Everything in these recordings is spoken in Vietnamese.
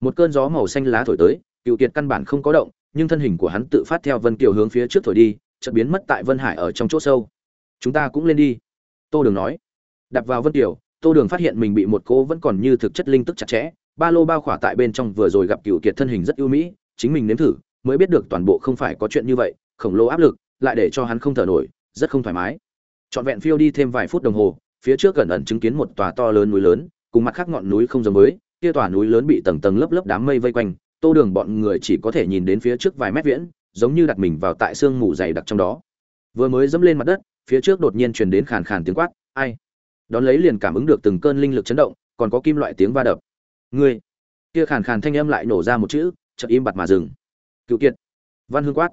một cơn gió màu xanh lá thổi tới, cựu kiệt căn bản không có động, nhưng thân hình của hắn tự phát theo vân kiều hướng phía trước thổi đi, chợt biến mất tại vân hải ở trong chỗ sâu. Chúng ta cũng lên đi, tô đường nói. Đặt vào vân kiều, tô đường phát hiện mình bị một cô vẫn còn như thực chất linh tức chặt chẽ, ba lô bao khỏa tại bên trong vừa rồi gặp cựu kiệt thân hình rất ưu mỹ, chính mình nếm thử, mới biết được toàn bộ không phải có chuyện như vậy, khổng lồ áp lực, lại để cho hắn không thở nổi, rất không thoải mái. Trọn vẹn phiêu đi thêm vài phút đồng hồ, phía trước gần ẩn chứng kiến một tòa to lớn núi lớn, cùng mặt khác ngọn núi không giống với kia tòa núi lớn bị tầng tầng lớp lớp đám mây vây quanh, tô đường bọn người chỉ có thể nhìn đến phía trước vài mét viễn, giống như đặt mình vào tại sương mù dày đặc trong đó. Vừa mới dẫm lên mặt đất, phía trước đột nhiên truyền đến khàn khàn tiếng quát, ai? Đón lấy liền cảm ứng được từng cơn linh lực chấn động, còn có kim loại tiếng va đập. Ngươi! Kia khàn khàn thanh âm lại nổ ra một chữ, chợt im bặt mà dừng. Cựu kiệt! Văn hương quát.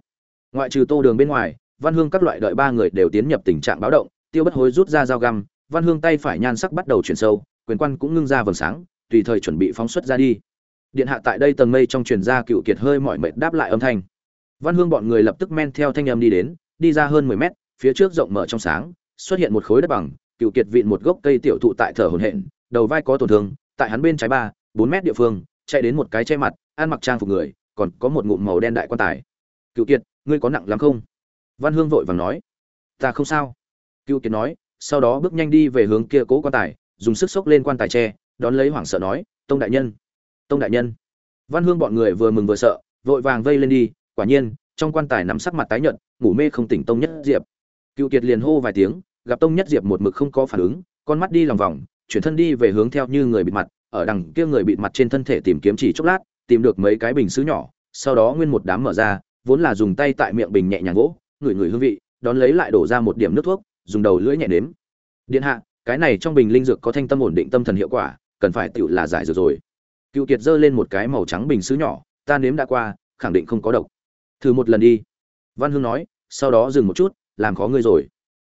Ngoại trừ tô đường bên ngoài, văn hương các loại đợi ba người đều tiến nhập tình trạng báo động, tiêu bất hối rút ra dao găm, văn hương tay phải nhan sắc bắt đầu chuyển sâu, quyền quan cũng ngưng ra vầng sáng tùy thời chuẩn bị phóng xuất ra đi. Điện hạ tại đây tầng mây trong truyền ra cựu kiệt hơi mỏi mệt đáp lại âm thanh. Văn hương bọn người lập tức men theo thanh âm đi đến, đi ra hơn mười mét, phía trước rộng mở trong sáng, xuất hiện một khối đất bằng, cựu kiệt vịn một gốc cây tiểu thụ tại thở hổn hển, đầu vai có tổn thương, tại hắn bên trái ba, bốn mét địa phương, chạy đến một cái che mặt, ăn mặc trang phục người, còn có một ngụm màu đen đại quan tài. Cựu kiệt, ngươi có nặng lắm không? Văn hương vội vàng nói. Ta không sao. Cựu kiệt nói, sau đó bước nhanh đi về hướng kia cố quan tài, dùng sức xốc lên quan tài tre đón lấy hoảng sợ nói, tông đại nhân, tông đại nhân. Văn hương bọn người vừa mừng vừa sợ, vội vàng vây lên đi, quả nhiên, trong quan tài nắm sắc mặt tái nhợt, ngủ mê không tỉnh tông nhất diệp. Cựu kiệt liền hô vài tiếng, gặp tông nhất diệp một mực không có phản ứng, con mắt đi lòng vòng, chuyển thân đi về hướng theo như người bịt mặt, ở đằng kia người bịt mặt trên thân thể tìm kiếm chỉ chốc lát, tìm được mấy cái bình sứ nhỏ, sau đó nguyên một đám mở ra, vốn là dùng tay tại miệng bình nhẹ nhàng gỗ, ngửi ngửi hương vị, đón lấy lại đổ ra một điểm nước thuốc, dùng đầu lưỡi nhẹ nếm. Điện hạ, cái này trong bình linh dược có thanh tâm ổn định tâm thần hiệu quả cần phải tựu là giải dược rồi. Cựu kiệt giơ lên một cái màu trắng bình sứ nhỏ, ta nếm đã qua, khẳng định không có độc. Thử một lần đi. Văn hương nói, sau đó dừng một chút, làm khó ngươi rồi.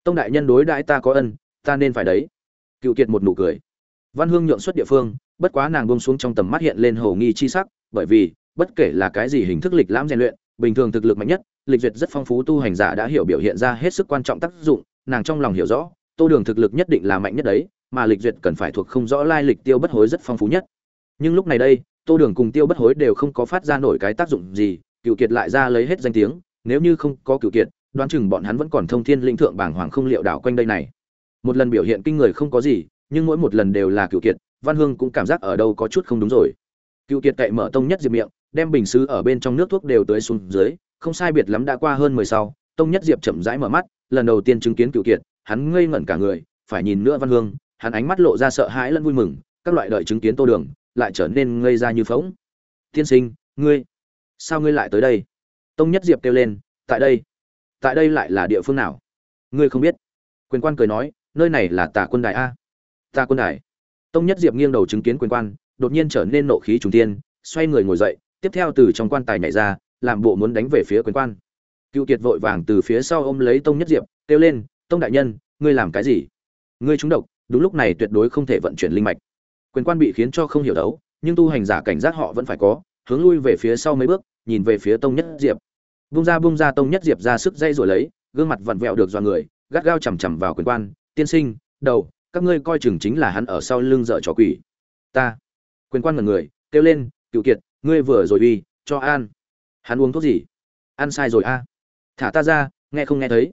Tông đại nhân đối đãi ta có ân, ta nên phải đấy. Cựu kiệt một nụ cười. Văn hương nhượng xuất địa phương, bất quá nàng bông xuống trong tầm mắt hiện lên hầu nghi chi sắc, bởi vì, bất kể là cái gì hình thức lịch lãm rèn luyện, bình thường thực lực mạnh nhất, lịch duyệt rất phong phú tu hành giả đã hiểu biểu hiện ra hết sức quan trọng tác dụng, nàng trong lòng hiểu rõ tô đường thực lực nhất định là mạnh nhất đấy, mà lịch duyệt cần phải thuộc không rõ lai lịch tiêu bất hối rất phong phú nhất. Nhưng lúc này đây, tô đường cùng tiêu bất hối đều không có phát ra nổi cái tác dụng gì cựu kiệt lại ra lấy hết danh tiếng, nếu như không có cựu kiệt, đoán chừng bọn hắn vẫn còn thông thiên linh thượng bảng hoàng không liệu đảo quanh đây này. Một lần biểu hiện kinh người không có gì, nhưng mỗi một lần đều là cựu kiệt, văn hương cũng cảm giác ở đâu có chút không đúng rồi. Cựu kiệt cậy mở tông nhất diệp miệng, đem bình xứ ở bên trong nước thuốc đều tới xuống dưới, không sai biệt lắm đã qua hơn mười sau, tông nhất diệp chậm rãi mở mắt, lần đầu tiên chứng kiến cựu kiệt hắn ngây ngẩn cả người, phải nhìn nữa văn hương, hắn ánh mắt lộ ra sợ hãi lẫn vui mừng, các loại đợi chứng kiến tô đường, lại trở nên ngây ra như phóng tiên sinh, ngươi, sao ngươi lại tới đây? Tông nhất diệp kêu lên, tại đây tại đây lại là địa phương nào? Ngươi không biết. Quyền quan cười nói, nơi này là tà quân đài a. Tà quân đài? Tông nhất diệp nghiêng đầu chứng kiến quyền quan, đột nhiên trở nên nộ khí trùng tiên xoay người ngồi dậy, tiếp theo từ trong quan tài nhảy ra, làm bộ muốn đánh về phía quyền quan. Cựu kiệt vội vàng từ phía sau ôm lấy tông nhất diệp, kêu lên tông đại nhân, ngươi làm cái gì? Ngươi trúng độc, đúng lúc này tuyệt đối không thể vận chuyển linh mạch. Quyền quan bị khiến cho không hiểu đấu, nhưng tu hành giả cảnh giác họ vẫn phải có, hướng lui về phía sau mấy bước, nhìn về phía tông nhất diệp. Bung ra bung ra tông nhất diệp ra sức dây rồi lấy, gương mặt vặn vẹo được do người, gắt gao chằm chằm vào quyền quan, tiên sinh, đầu, các ngươi coi chừng chính là hắn ở sau lưng dợ trò quỷ. Ta. Quyền quan ngần người, kêu lên cựu kiệt, ngươi vừa rồi uy, cho an. Hắn uống thuốc gì? Ăn sai rồi a. Thả ta ra, nghe không nghe thấy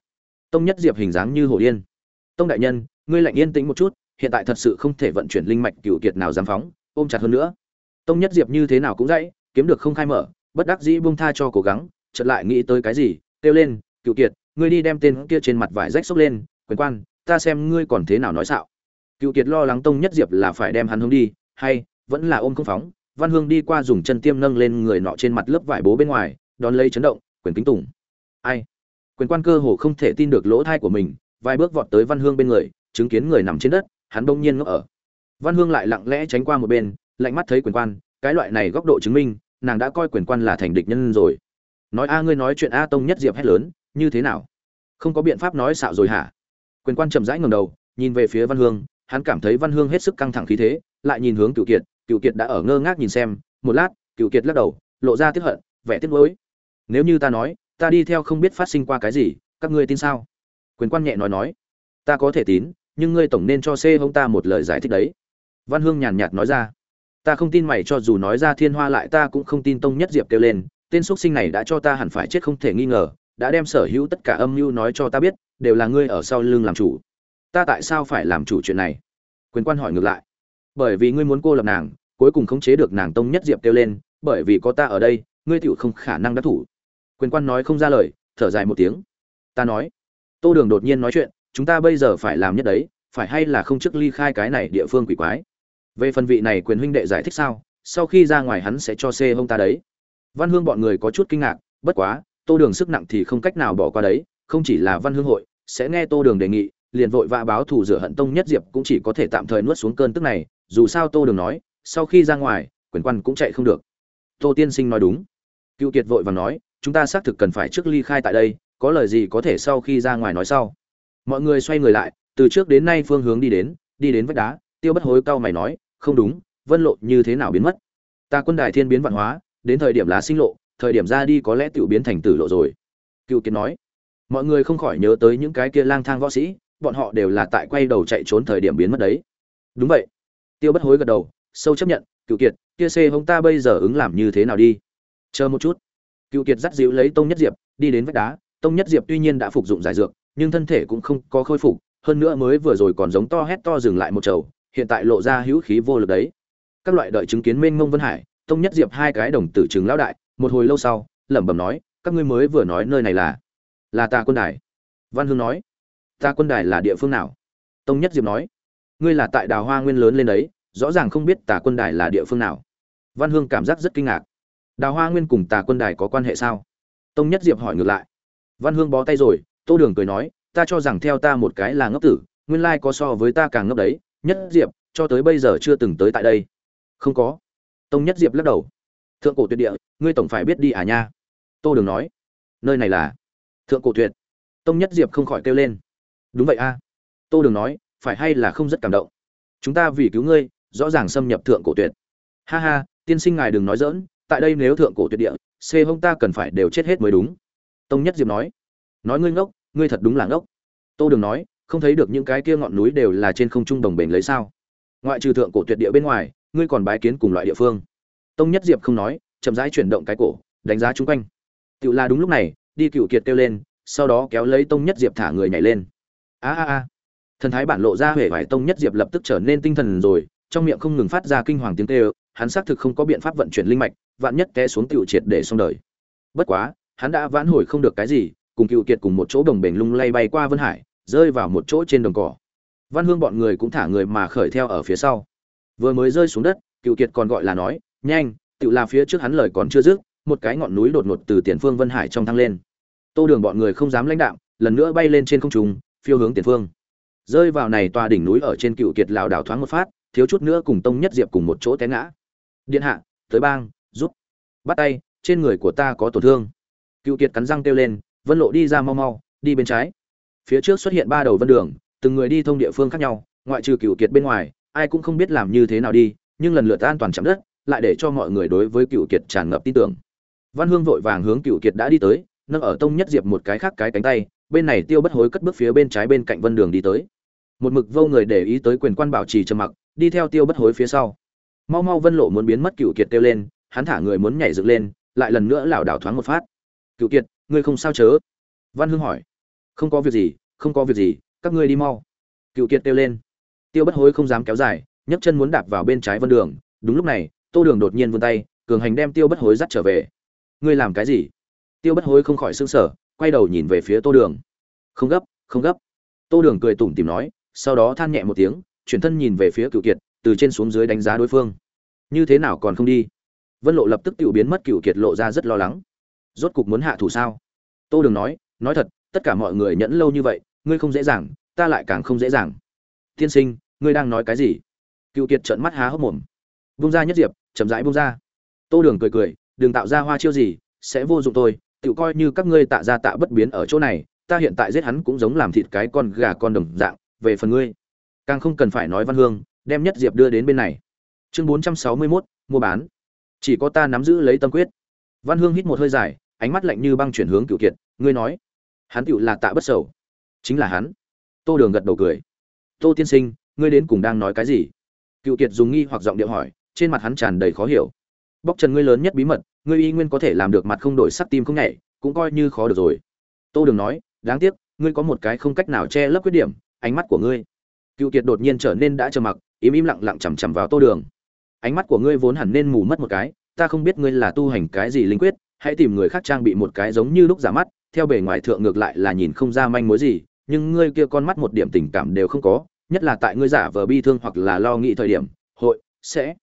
tông nhất diệp hình dáng như hổ điên. Tông đại nhân, ngươi lạnh yên tĩnh một chút, hiện tại thật sự không thể vận chuyển linh mạch cựu kiệt nào dám phóng, ôm chặt hơn nữa. Tông nhất diệp như thế nào cũng dãy, kiếm được không khai mở, bất đắc dĩ buông tha cho cố gắng, chợt lại nghĩ tới cái gì, kêu lên cựu kiệt, ngươi đi đem tên kia trên mặt vải rách xốc lên, quyền quan, ta xem ngươi còn thế nào nói xạo. Cựu kiệt lo lắng tông nhất diệp là phải đem hắn hướng đi, hay vẫn là ôm không phóng, văn hương đi qua dùng chân tiêm nâng lên người nọ trên mặt lớp vải bố bên ngoài, đón lấy chấn động, quyền kính tùng. Ai? Quyền quan cơ hồ không thể tin được lỗ thai của mình, vài bước vọt tới văn hương bên người, chứng kiến người nằm trên đất, hắn đông nhiên ngốc ở. Văn hương lại lặng lẽ tránh qua một bên, lạnh mắt thấy quyền quan, cái loại này góc độ chứng minh, nàng đã coi quyền quan là thành địch nhân rồi. Nói a, ngươi nói chuyện a, tông nhất diệp hét lớn, như thế nào? Không có biện pháp nói xạo rồi hả? Quyền quan chậm rãi ngầm đầu, nhìn về phía văn hương, hắn cảm thấy văn hương hết sức căng thẳng khí thế, lại nhìn hướng cựu kiệt cựu kiệt đã ở ngơ ngác nhìn xem, một lát cựu kiệt lắc đầu, lộ ra tiếp hận, vẻ tiếc nuối. Nếu như ta nói ta đi theo không biết phát sinh qua cái gì, các ngươi tin sao? Quyền quan nhẹ nói nói. Ta có thể tín, nhưng ngươi tổng nên cho c hông ta một lời giải thích đấy. Văn hương nhàn nhạt nói ra. Ta không tin mày, cho dù nói ra thiên hoa lại ta cũng không tin tông nhất diệp kêu lên, tên x sinh này đã cho ta hẳn phải chết không thể nghi ngờ, đã đem sở hữu tất cả âm mưu nói cho ta biết, đều là ngươi ở sau lưng làm chủ. Ta tại sao phải làm chủ chuyện này? Quyền quan hỏi ngược lại. Bởi vì ngươi muốn cô lập nàng, cuối cùng khống chế được nàng tông nhất diệp kêu lên, bởi vì có ta ở đây, ngươi tựu không khả năng đắc thủ quyền quan nói không ra lời, thở dài một tiếng. Ta nói, tô đường đột nhiên nói chuyện, chúng ta bây giờ phải làm nhất đấy, phải hay là không trước ly khai cái này địa phương quỷ quái? Về phần vị này quyền huynh đệ giải thích sao, sau khi ra ngoài hắn sẽ cho xê hông ta đấy. Văn hương bọn người có chút kinh ngạc, bất quá, tô đường sức nặng thì không cách nào bỏ qua đấy, không chỉ là văn hương hội, sẽ nghe tô đường đề nghị, liền vội vã báo thù rửa hận tông nhất diệp cũng chỉ có thể tạm thời nuốt xuống cơn tức này, dù sao tô đường nói, sau khi ra ngoài, quyền quan cũng chạy không được. Tô tiên sinh nói đúng. Cựu kiệt vội và nói chúng ta xác thực cần phải trước ly khai tại đây, có lời gì có thể sau khi ra ngoài nói sau. Mọi người xoay người lại, từ trước đến nay phương hướng đi đến đi đến vách đá, tiêu bất hối cau mày nói, không đúng, vân lộ như thế nào biến mất? Ta quân đại thiên biến vạn hóa, đến thời điểm lá sinh lộ, thời điểm ra đi có lẽ tự biến thành tử lộ rồi. Cựu kiệt nói. Mọi người không khỏi nhớ tới những cái kia lang thang võ sĩ, bọn họ đều là tại quay đầu chạy trốn thời điểm biến mất đấy. Đúng vậy. Tiêu bất hối gật đầu, sâu chấp nhận, cựu kiệt, kia xê hông ta bây giờ ứng làm như thế nào đi? Chờ một chút cựu kiệt dắt dịu lấy tông nhất diệp, đi đến vách đá. Tông nhất diệp tuy nhiên đã phục dụng giải dược, nhưng thân thể cũng không có khôi phục, hơn nữa mới vừa rồi còn giống to hét to dừng lại một chầu, hiện tại lộ ra hữu khí vô lực đấy. Các loại đợi chứng kiến mênh mông vân hải, tông nhất diệp hai cái đồng tử chứng lão đại, một hồi lâu sau, lẩm bẩm nói, các ngươi mới vừa nói nơi này là là ta quân đài. Văn hương nói ta quân đài là địa phương nào? Tông nhất diệp nói, ngươi là tại đào hoa nguyên lớn lên đấy, rõ ràng không biết tà quân đài là địa phương nào. Văn hương cảm giác rất kinh ngạc đào hoa nguyên cùng tà quân đài có quan hệ sao? Tông nhất diệp hỏi ngược lại. Văn hương bó tay rồi, tô đường cười nói, ta cho rằng theo ta một cái là ngốc tử, nguyên lai có so với ta càng ngốc đấy. Nhất diệp, cho tới bây giờ chưa từng tới tại đây. Không có. Tông nhất diệp lắc đầu. Thượng cổ tuyệt địa, ngươi tổng phải biết đi à nha. Tô đường nói. Nơi này là thượng cổ tuyệt. Tông nhất diệp không khỏi kêu lên. Đúng vậy a. Tô đường nói, phải hay là không rất cảm động? Chúng ta vì cứu ngươi, rõ ràng xâm nhập thượng cổ tuyệt. Ha ha, tiên sinh ngài đừng nói dỡn tại đây nếu thượng cổ tuyệt địa xê hông ta cần phải đều chết hết mới đúng. Tông nhất diệp nói. Nói ngươi ngốc, ngươi thật đúng là ngốc. Tô đường nói, không thấy được những cái kia ngọn núi đều là trên không trung đồng bền lấy sao? Ngoại trừ thượng cổ tuyệt địa bên ngoài, ngươi còn bái kiến cùng loại địa phương. Tông nhất diệp không nói, chậm rãi chuyển động cái cổ, đánh giá chung quanh. Tự là đúng lúc này, đi cựu kiệt kêu lên, sau đó kéo lấy tông nhất diệp thả người nhảy lên. A a a. Thần thái bản lộ ra huệ vải tông nhất diệp lập tức trở nên tinh thần rồi, trong miệng không ngừng phát ra kinh hoàng tiếng kêu hắn xác thực không có biện pháp vận chuyển linh mạch, vạn nhất té xuống tiểu triệt để xong đời. Bất quá, hắn đã vãn hồi không được cái gì, cùng cựu kiệt cùng một chỗ đồng bền lung lay bay qua vân hải, rơi vào một chỗ trên đồng cỏ. Văn hương bọn người cũng thả người mà khởi theo ở phía sau. Vừa mới rơi xuống đất, cựu kiệt còn gọi là nói, nhanh, Tiểu là phía trước hắn lời còn chưa dứt, một cái ngọn núi đột ngột từ tiền phương vân hải trong thăng lên. Tô đường bọn người không dám lãnh đạo lần nữa bay lên trên không trung, phiêu hướng tiền phương. Rơi vào này tòa đỉnh núi ở trên cựu kiệt lão đảo thoáng một phát, thiếu chút nữa cùng tông nhất diệp cùng một chỗ té ngã điện hạ, tới bang, giúp. Bắt tay, trên người của ta có tổn thương. Cựu kiệt cắn răng kêu lên, vân lộ đi ra mau mau, đi bên trái. Phía trước xuất hiện ba đầu vân đường, từng người đi thông địa phương khác nhau, ngoại trừ cựu kiệt bên ngoài, ai cũng không biết làm như thế nào đi, nhưng lần lượt an toàn chạm đất, lại để cho mọi người đối với cựu kiệt tràn ngập tin tưởng. Văn hương vội vàng hướng cựu kiệt đã đi tới, nâng ở tông nhất diệp một cái khác cái cánh tay, bên này tiêu bất hối cất bước phía bên trái bên cạnh vân đường đi tới. Một mực vô người để ý tới quyền quan bảo trì trầm mặc, đi theo tiêu bất hối phía sau mau mau vân lộ muốn biến mất cựu kiệt kêu lên, hắn thả người muốn nhảy dựng lên, lại lần nữa lảo đảo thoáng một phát. Cựu kiệt, ngươi không sao chớ? Văn hương hỏi. Không có việc gì, không có việc gì, các ngươi đi mau. Cựu kiệt kêu lên. Tiêu bất hối không dám kéo dài, nhấc chân muốn đạp vào bên trái vân đường. Đúng lúc này, tô đường đột nhiên vươn tay, cường hành đem tiêu bất hối dắt trở về. Ngươi làm cái gì? Tiêu bất hối không khỏi sưng sở quay đầu nhìn về phía tô đường. Không gấp không gấp. Tô đường cười tủm tìm nói, sau đó than nhẹ một tiếng, chuyển thân nhìn về phía cựu kiệt từ trên xuống dưới đánh giá đối phương. Như thế nào còn không đi? Vân lộ lập tức tự biến mất, cựu kiệt lộ ra rất lo lắng. Rốt cục muốn hạ thủ sao? Tô đường nói nói thật, tất cả mọi người nhẫn lâu như vậy, ngươi không dễ dàng, ta lại càng không dễ dàng. Tiên sinh, ngươi đang nói cái gì? Cựu kiệt trợn mắt há hốc mồm. Bung ra nhất diệp, chậm rãi bung ra. Tô đường cười cười, đừng tạo ra hoa chiêu gì, sẽ vô dụng tôi tự coi như các ngươi tạ ra tạ bất biến ở chỗ này, ta hiện tại giết hắn cũng giống làm thịt cái con gà con đồng dạng, về phần ngươi. Càng không cần phải nói văn hương đem nhất diệp đưa đến bên này. Chương bốn trăm sáu mươi 461, mua bán. Chỉ có ta nắm giữ lấy tâm quyết. Văn hương hít một hơi dài ánh mắt lạnh như băng chuyển hướng cựu kiệt ngươi nói hắn tựu là tạ bất sầu. Chính là hắn. Tô đường gật đầu cười. Tô tiên sinh ngươi đến cùng đang nói cái gì? Cựu kiệt dùng nghi hoặc giọng điệu hỏi trên mặt hắn tràn đầy khó hiểu. Bóc trần ngươi lớn nhất bí mật ngươi y nguyên có thể làm được mặt không đổi sắc tim không nhảy cũng coi như khó được rồi. Tô đường nói đáng tiếc ngươi có một cái không cách nào che lấp khuyết điểm ánh mắt của ngươi. Cựu kiệt đột nhiên trở nên đã trầm mặc im im lặng lặng chằm chằm vào tô đường. Ánh mắt của ngươi vốn hẳn nên mù mất một cái, ta không biết ngươi là tu hành cái gì linh quyết, hãy tìm người khác trang bị một cái giống như lúc giả mắt, theo bề ngoài thượng ngược lại là nhìn không ra manh mối gì, nhưng ngươi kia con mắt một điểm tình cảm đều không có, nhất là tại ngươi giả vờ bi thương hoặc là lo nghĩ thời điểm, hội, sẽ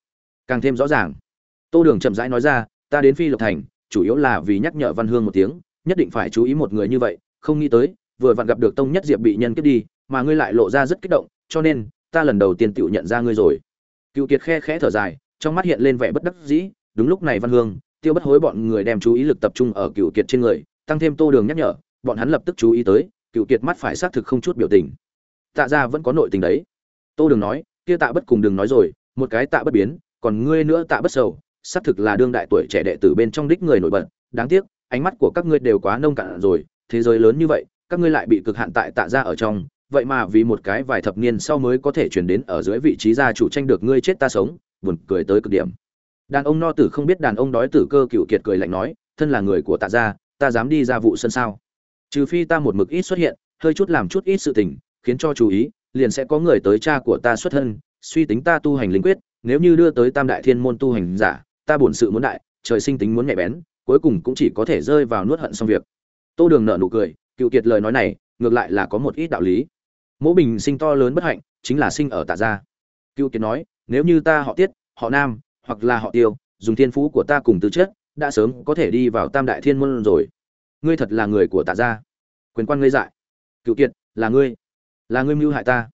càng thêm rõ ràng. Tô đường chậm rãi nói ra, ta đến phi lộc thành, chủ yếu là vì nhắc nhở văn hương một tiếng, nhất định phải chú ý một người như vậy, không nghĩ tới, vừa vặn gặp được tông nhất diệp bị nhân kết đi, mà ngươi lại lộ ra rất kích động, cho nên ta lần đầu tiên tựu nhận ra ngươi rồi. Cựu kiệt khe khẽ thở dài, trong mắt hiện lên vẻ bất đắc dĩ, đúng lúc này văn hương, tiêu bất hối bọn người đem chú ý lực tập trung ở cựu kiệt trên người, tăng thêm tô đường nhắc nhở, bọn hắn lập tức chú ý tới, cựu kiệt mắt phải xác thực không chút biểu tình. Tạ ra vẫn có nội tình đấy. Tô đường nói, kia tạ bất cùng đừng nói rồi, một cái tạ bất biến, còn ngươi nữa tạ bất sầu, xác thực là đương đại tuổi trẻ đệ tử bên trong đích người nổi bật. Đáng tiếc, ánh mắt của các ngươi đều quá nông cạn rồi, thế giới lớn như vậy, các ngươi lại bị cực hạn tại tạ ra ở trong vậy mà vì một cái vài thập niên sau mới có thể chuyển đến ở dưới vị trí gia chủ tranh được ngươi chết ta sống, buồn cười tới cực điểm. Đàn ông no tử không biết đàn ông đói tử cơ cựu kiệt cười lạnh nói, thân là người của tạ gia, ta dám đi ra vụ sân sao? Trừ phi ta một mực ít xuất hiện, hơi chút làm chút ít sự tình, khiến cho chú ý, liền sẽ có người tới cha của ta xuất thân, suy tính ta tu hành linh quyết, nếu như đưa tới tam đại thiên môn tu hành giả, ta bổn sự muốn đại, trời sinh tính muốn nhạy bén, cuối cùng cũng chỉ có thể rơi vào nuốt hận xong việc. Tô đường nợ nụ cười, cựu kiệt lời nói này, ngược lại là có một ít đạo lý mỗ bình sinh to lớn bất hạnh, chính là sinh ở tạ gia. Cựu kiệt nói, nếu như ta họ tiết, họ nam, hoặc là họ tiêu, dùng thiên phú của ta cùng tư chất, đã sớm có thể đi vào tam đại thiên môn rồi. Ngươi thật là người của tạ gia. Quyền quan ngươi dại. Cựu kiệt, là ngươi. Là ngươi mưu hại ta.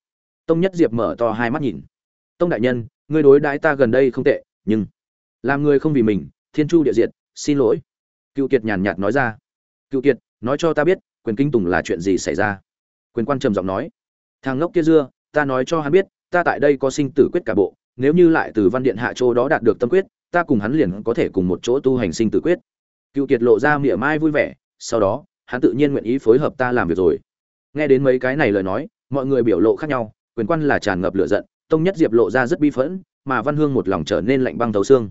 Tông nhất diệp mở to hai mắt nhìn. Tông đại nhân, ngươi đối đãi ta gần đây không tệ, nhưng làm người không vì mình, thiên chu địa diệt, xin lỗi. Cựu kiệt nhàn nhạt nói ra. Cựu kiệt, nói cho ta biết, quyền kinh tùng là chuyện gì xảy ra? Quyền quan trầm giọng nói thằng ngốc kia dưa, ta nói cho hắn biết, ta tại đây có sinh tử quyết cả bộ, nếu như lại từ văn điện hạ chỗ đó đạt được tâm quyết, ta cùng hắn liền có thể cùng một chỗ tu hành sinh tử quyết. Cựu kiệt lộ ra mỉa mai vui vẻ, sau đó, hắn tự nhiên nguyện ý phối hợp ta làm việc rồi. Nghe đến mấy cái này lời nói, mọi người biểu lộ khác nhau, quyền quan là tràn ngập lửa giận, tông nhất diệp lộ ra rất bi phẫn, mà văn hương một lòng trở nên lạnh băng thấu xương.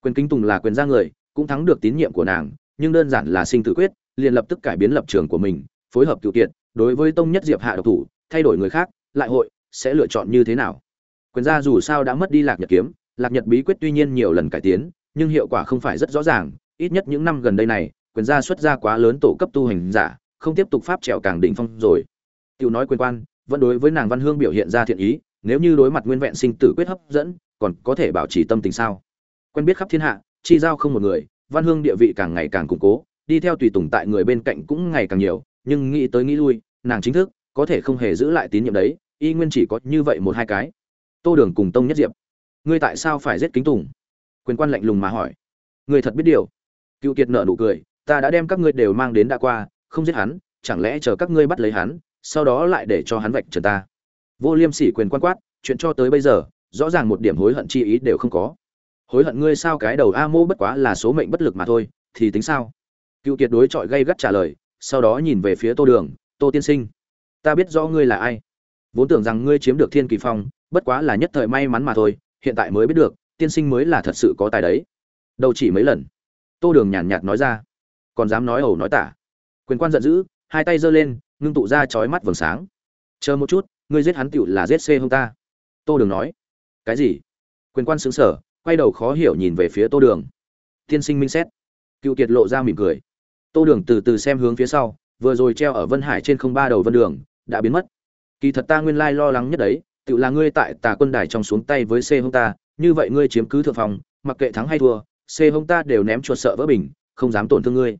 Quyền kinh tùng là quyền gia người, cũng thắng được tín nhiệm của nàng, nhưng đơn giản là sinh tử quyết, liền lập tức cải biến lập trường của mình, phối hợp cựu kiện đối với tông nhất diệp hạ độc thủ thay đổi người khác, lại hội, sẽ lựa chọn như thế nào? Quyền gia dù sao đã mất đi lạc nhật kiếm, lạc nhật bí quyết tuy nhiên nhiều lần cải tiến, nhưng hiệu quả không phải rất rõ ràng. Ít nhất những năm gần đây này, quyền gia xuất ra quá lớn tổ cấp tu hành giả, không tiếp tục pháp trèo càng đỉnh phong rồi. Tiểu nói quyền quan, vẫn đối với nàng văn hương biểu hiện ra thiện ý, nếu như đối mặt nguyên vẹn sinh tử quyết hấp dẫn, còn có thể bảo trì tâm tình sao? Quen biết khắp thiên hạ, chi giao không một người, văn hương địa vị càng ngày càng củng cố, đi theo tùy tùng tại người bên cạnh cũng ngày càng nhiều, nhưng nghĩ tới nghĩ lui, nàng chính thức có thể không hề giữ lại tín nhiệm đấy, y nguyên chỉ có như vậy một hai cái. Tô đường cùng tông nhất diệp, ngươi tại sao phải giết kính tùng? Quyền quan lạnh lùng mà hỏi. Người thật biết điều. Cựu kiệt nợ nụ cười, ta đã đem các ngươi đều mang đến đã qua, không giết hắn, chẳng lẽ chờ các ngươi bắt lấy hắn, sau đó lại để cho hắn vạch trần ta? Vô liêm sỉ quyền quan quát, chuyện cho tới bây giờ, rõ ràng một điểm hối hận chi ý đều không có. Hối hận ngươi sao cái đầu a mô bất quá là số mệnh bất lực mà thôi, thì tính sao? Cựu kiệt đối chọi gây gắt trả lời, sau đó nhìn về phía tô đường, tô tiên sinh ta biết rõ ngươi là ai. Vốn tưởng rằng ngươi chiếm được thiên kỳ phong, bất quá là nhất thời may mắn mà thôi, hiện tại mới biết được, tiên sinh mới là thật sự có tài đấy. Đâu chỉ mấy lần. Tô đường nhàn nhạt nói ra. Còn dám nói ẩu nói tả. Quyền quan giận dữ, hai tay giơ lên, ngưng tụ ra chói mắt vầng sáng. Chờ một chút, ngươi giết hắn tựu là giết xê hông ta. Tô đường nói. Cái gì? Quyền quan xứng sở quay đầu khó hiểu nhìn về phía tô đường. Tiên sinh minh xét. Cựu kiệt lộ ra mỉm cười. Tô đường từ từ xem hướng phía sau vừa rồi treo ở vân hải trên không ba đầu vân đường, đã biến mất. Kỳ thật ta nguyên lai lo lắng nhất đấy, tự là ngươi tại tà quân đài trong xuống tay với c hông ta, như vậy ngươi chiếm cứ thượng phòng, mặc kệ thắng hay thua, c hông ta đều ném chuột sợ vỡ bình, không dám tổn thương ngươi.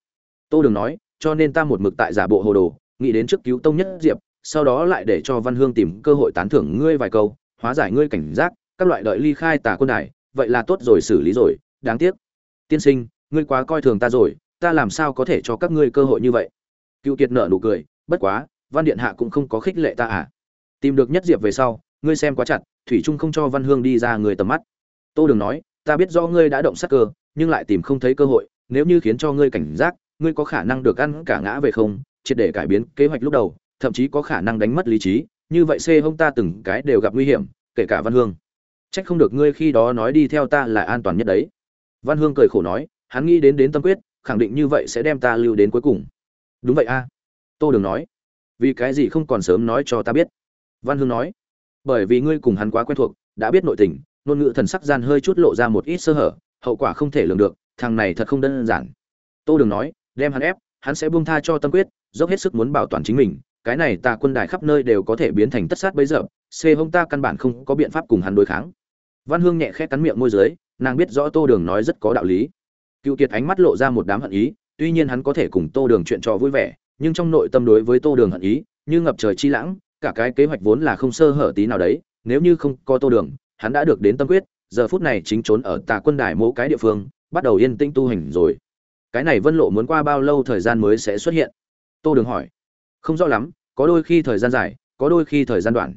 Tô đường nói, cho nên ta một mực tại giả bộ hồ đồ, nghĩ đến trước cứu tông nhất diệp, sau đó lại để cho văn hương tìm cơ hội tán thưởng ngươi vài câu, hóa giải ngươi cảnh giác, các loại đợi ly khai tà quân đài, vậy là tốt rồi, xử lý rồi, đáng tiếc. Tiên sinh, ngươi quá coi thường ta rồi, ta làm sao có thể cho các ngươi cơ hội như vậy? Cựu kiệt nợ nụ cười, bất quá, văn điện hạ cũng không có khích lệ ta à. Tìm được nhất diệp về sau, ngươi xem quá chặt, thủy trung không cho văn hương đi ra người tầm mắt. Tô đường nói, ta biết do ngươi đã động sắc cơ, nhưng lại tìm không thấy cơ hội, nếu như khiến cho ngươi cảnh giác, ngươi có khả năng được ăn cả ngã về không, triệt để cải biến kế hoạch lúc đầu, thậm chí có khả năng đánh mất lý trí. Như vậy xê hông ta từng cái đều gặp nguy hiểm, kể cả văn hương. Trách không được ngươi khi đó nói đi theo ta là an toàn nhất đấy. Văn hương cười khổ nói, hắn nghĩ đến đến tâm quyết, khẳng định như vậy sẽ đem ta lưu đến cuối cùng đúng vậy a. Tô đường nói. Vì cái gì không còn sớm nói cho ta biết? Văn hương nói. Bởi vì ngươi cùng hắn quá quen thuộc, đã biết nội tình, ngôn ngữ thần sắc gian hơi chút lộ ra một ít sơ hở, hậu quả không thể lường được, thằng này thật không đơn giản. Tô đường nói, đem hắn ép, hắn sẽ buông tha cho tâm quyết, dốc hết sức muốn bảo toàn chính mình, cái này ta quân đài khắp nơi đều có thể biến thành tất sát bấy giờ, c hông ta căn bản không có biện pháp cùng hắn đối kháng. Văn hương nhẹ khẽ cắn miệng môi dưới, nàng biết rõ tô đường nói rất có đạo lý. Cựu kiệt ánh mắt lộ ra một đám hận ý tuy nhiên hắn có thể cùng tô đường chuyện trò vui vẻ, nhưng trong nội tâm đối với tô đường hận ý, như ngập trời chi lãng, cả cái kế hoạch vốn là không sơ hở tí nào đấy, nếu như không có tô đường, hắn đã được đến tâm quyết, giờ phút này chính trốn ở tà quân đài mỗi cái địa phương, bắt đầu yên tĩnh tu hành rồi. Cái này vân lộ muốn qua bao lâu thời gian mới sẽ xuất hiện? Tô đường hỏi. Không rõ lắm, có đôi khi thời gian dài, có đôi khi thời gian đoạn.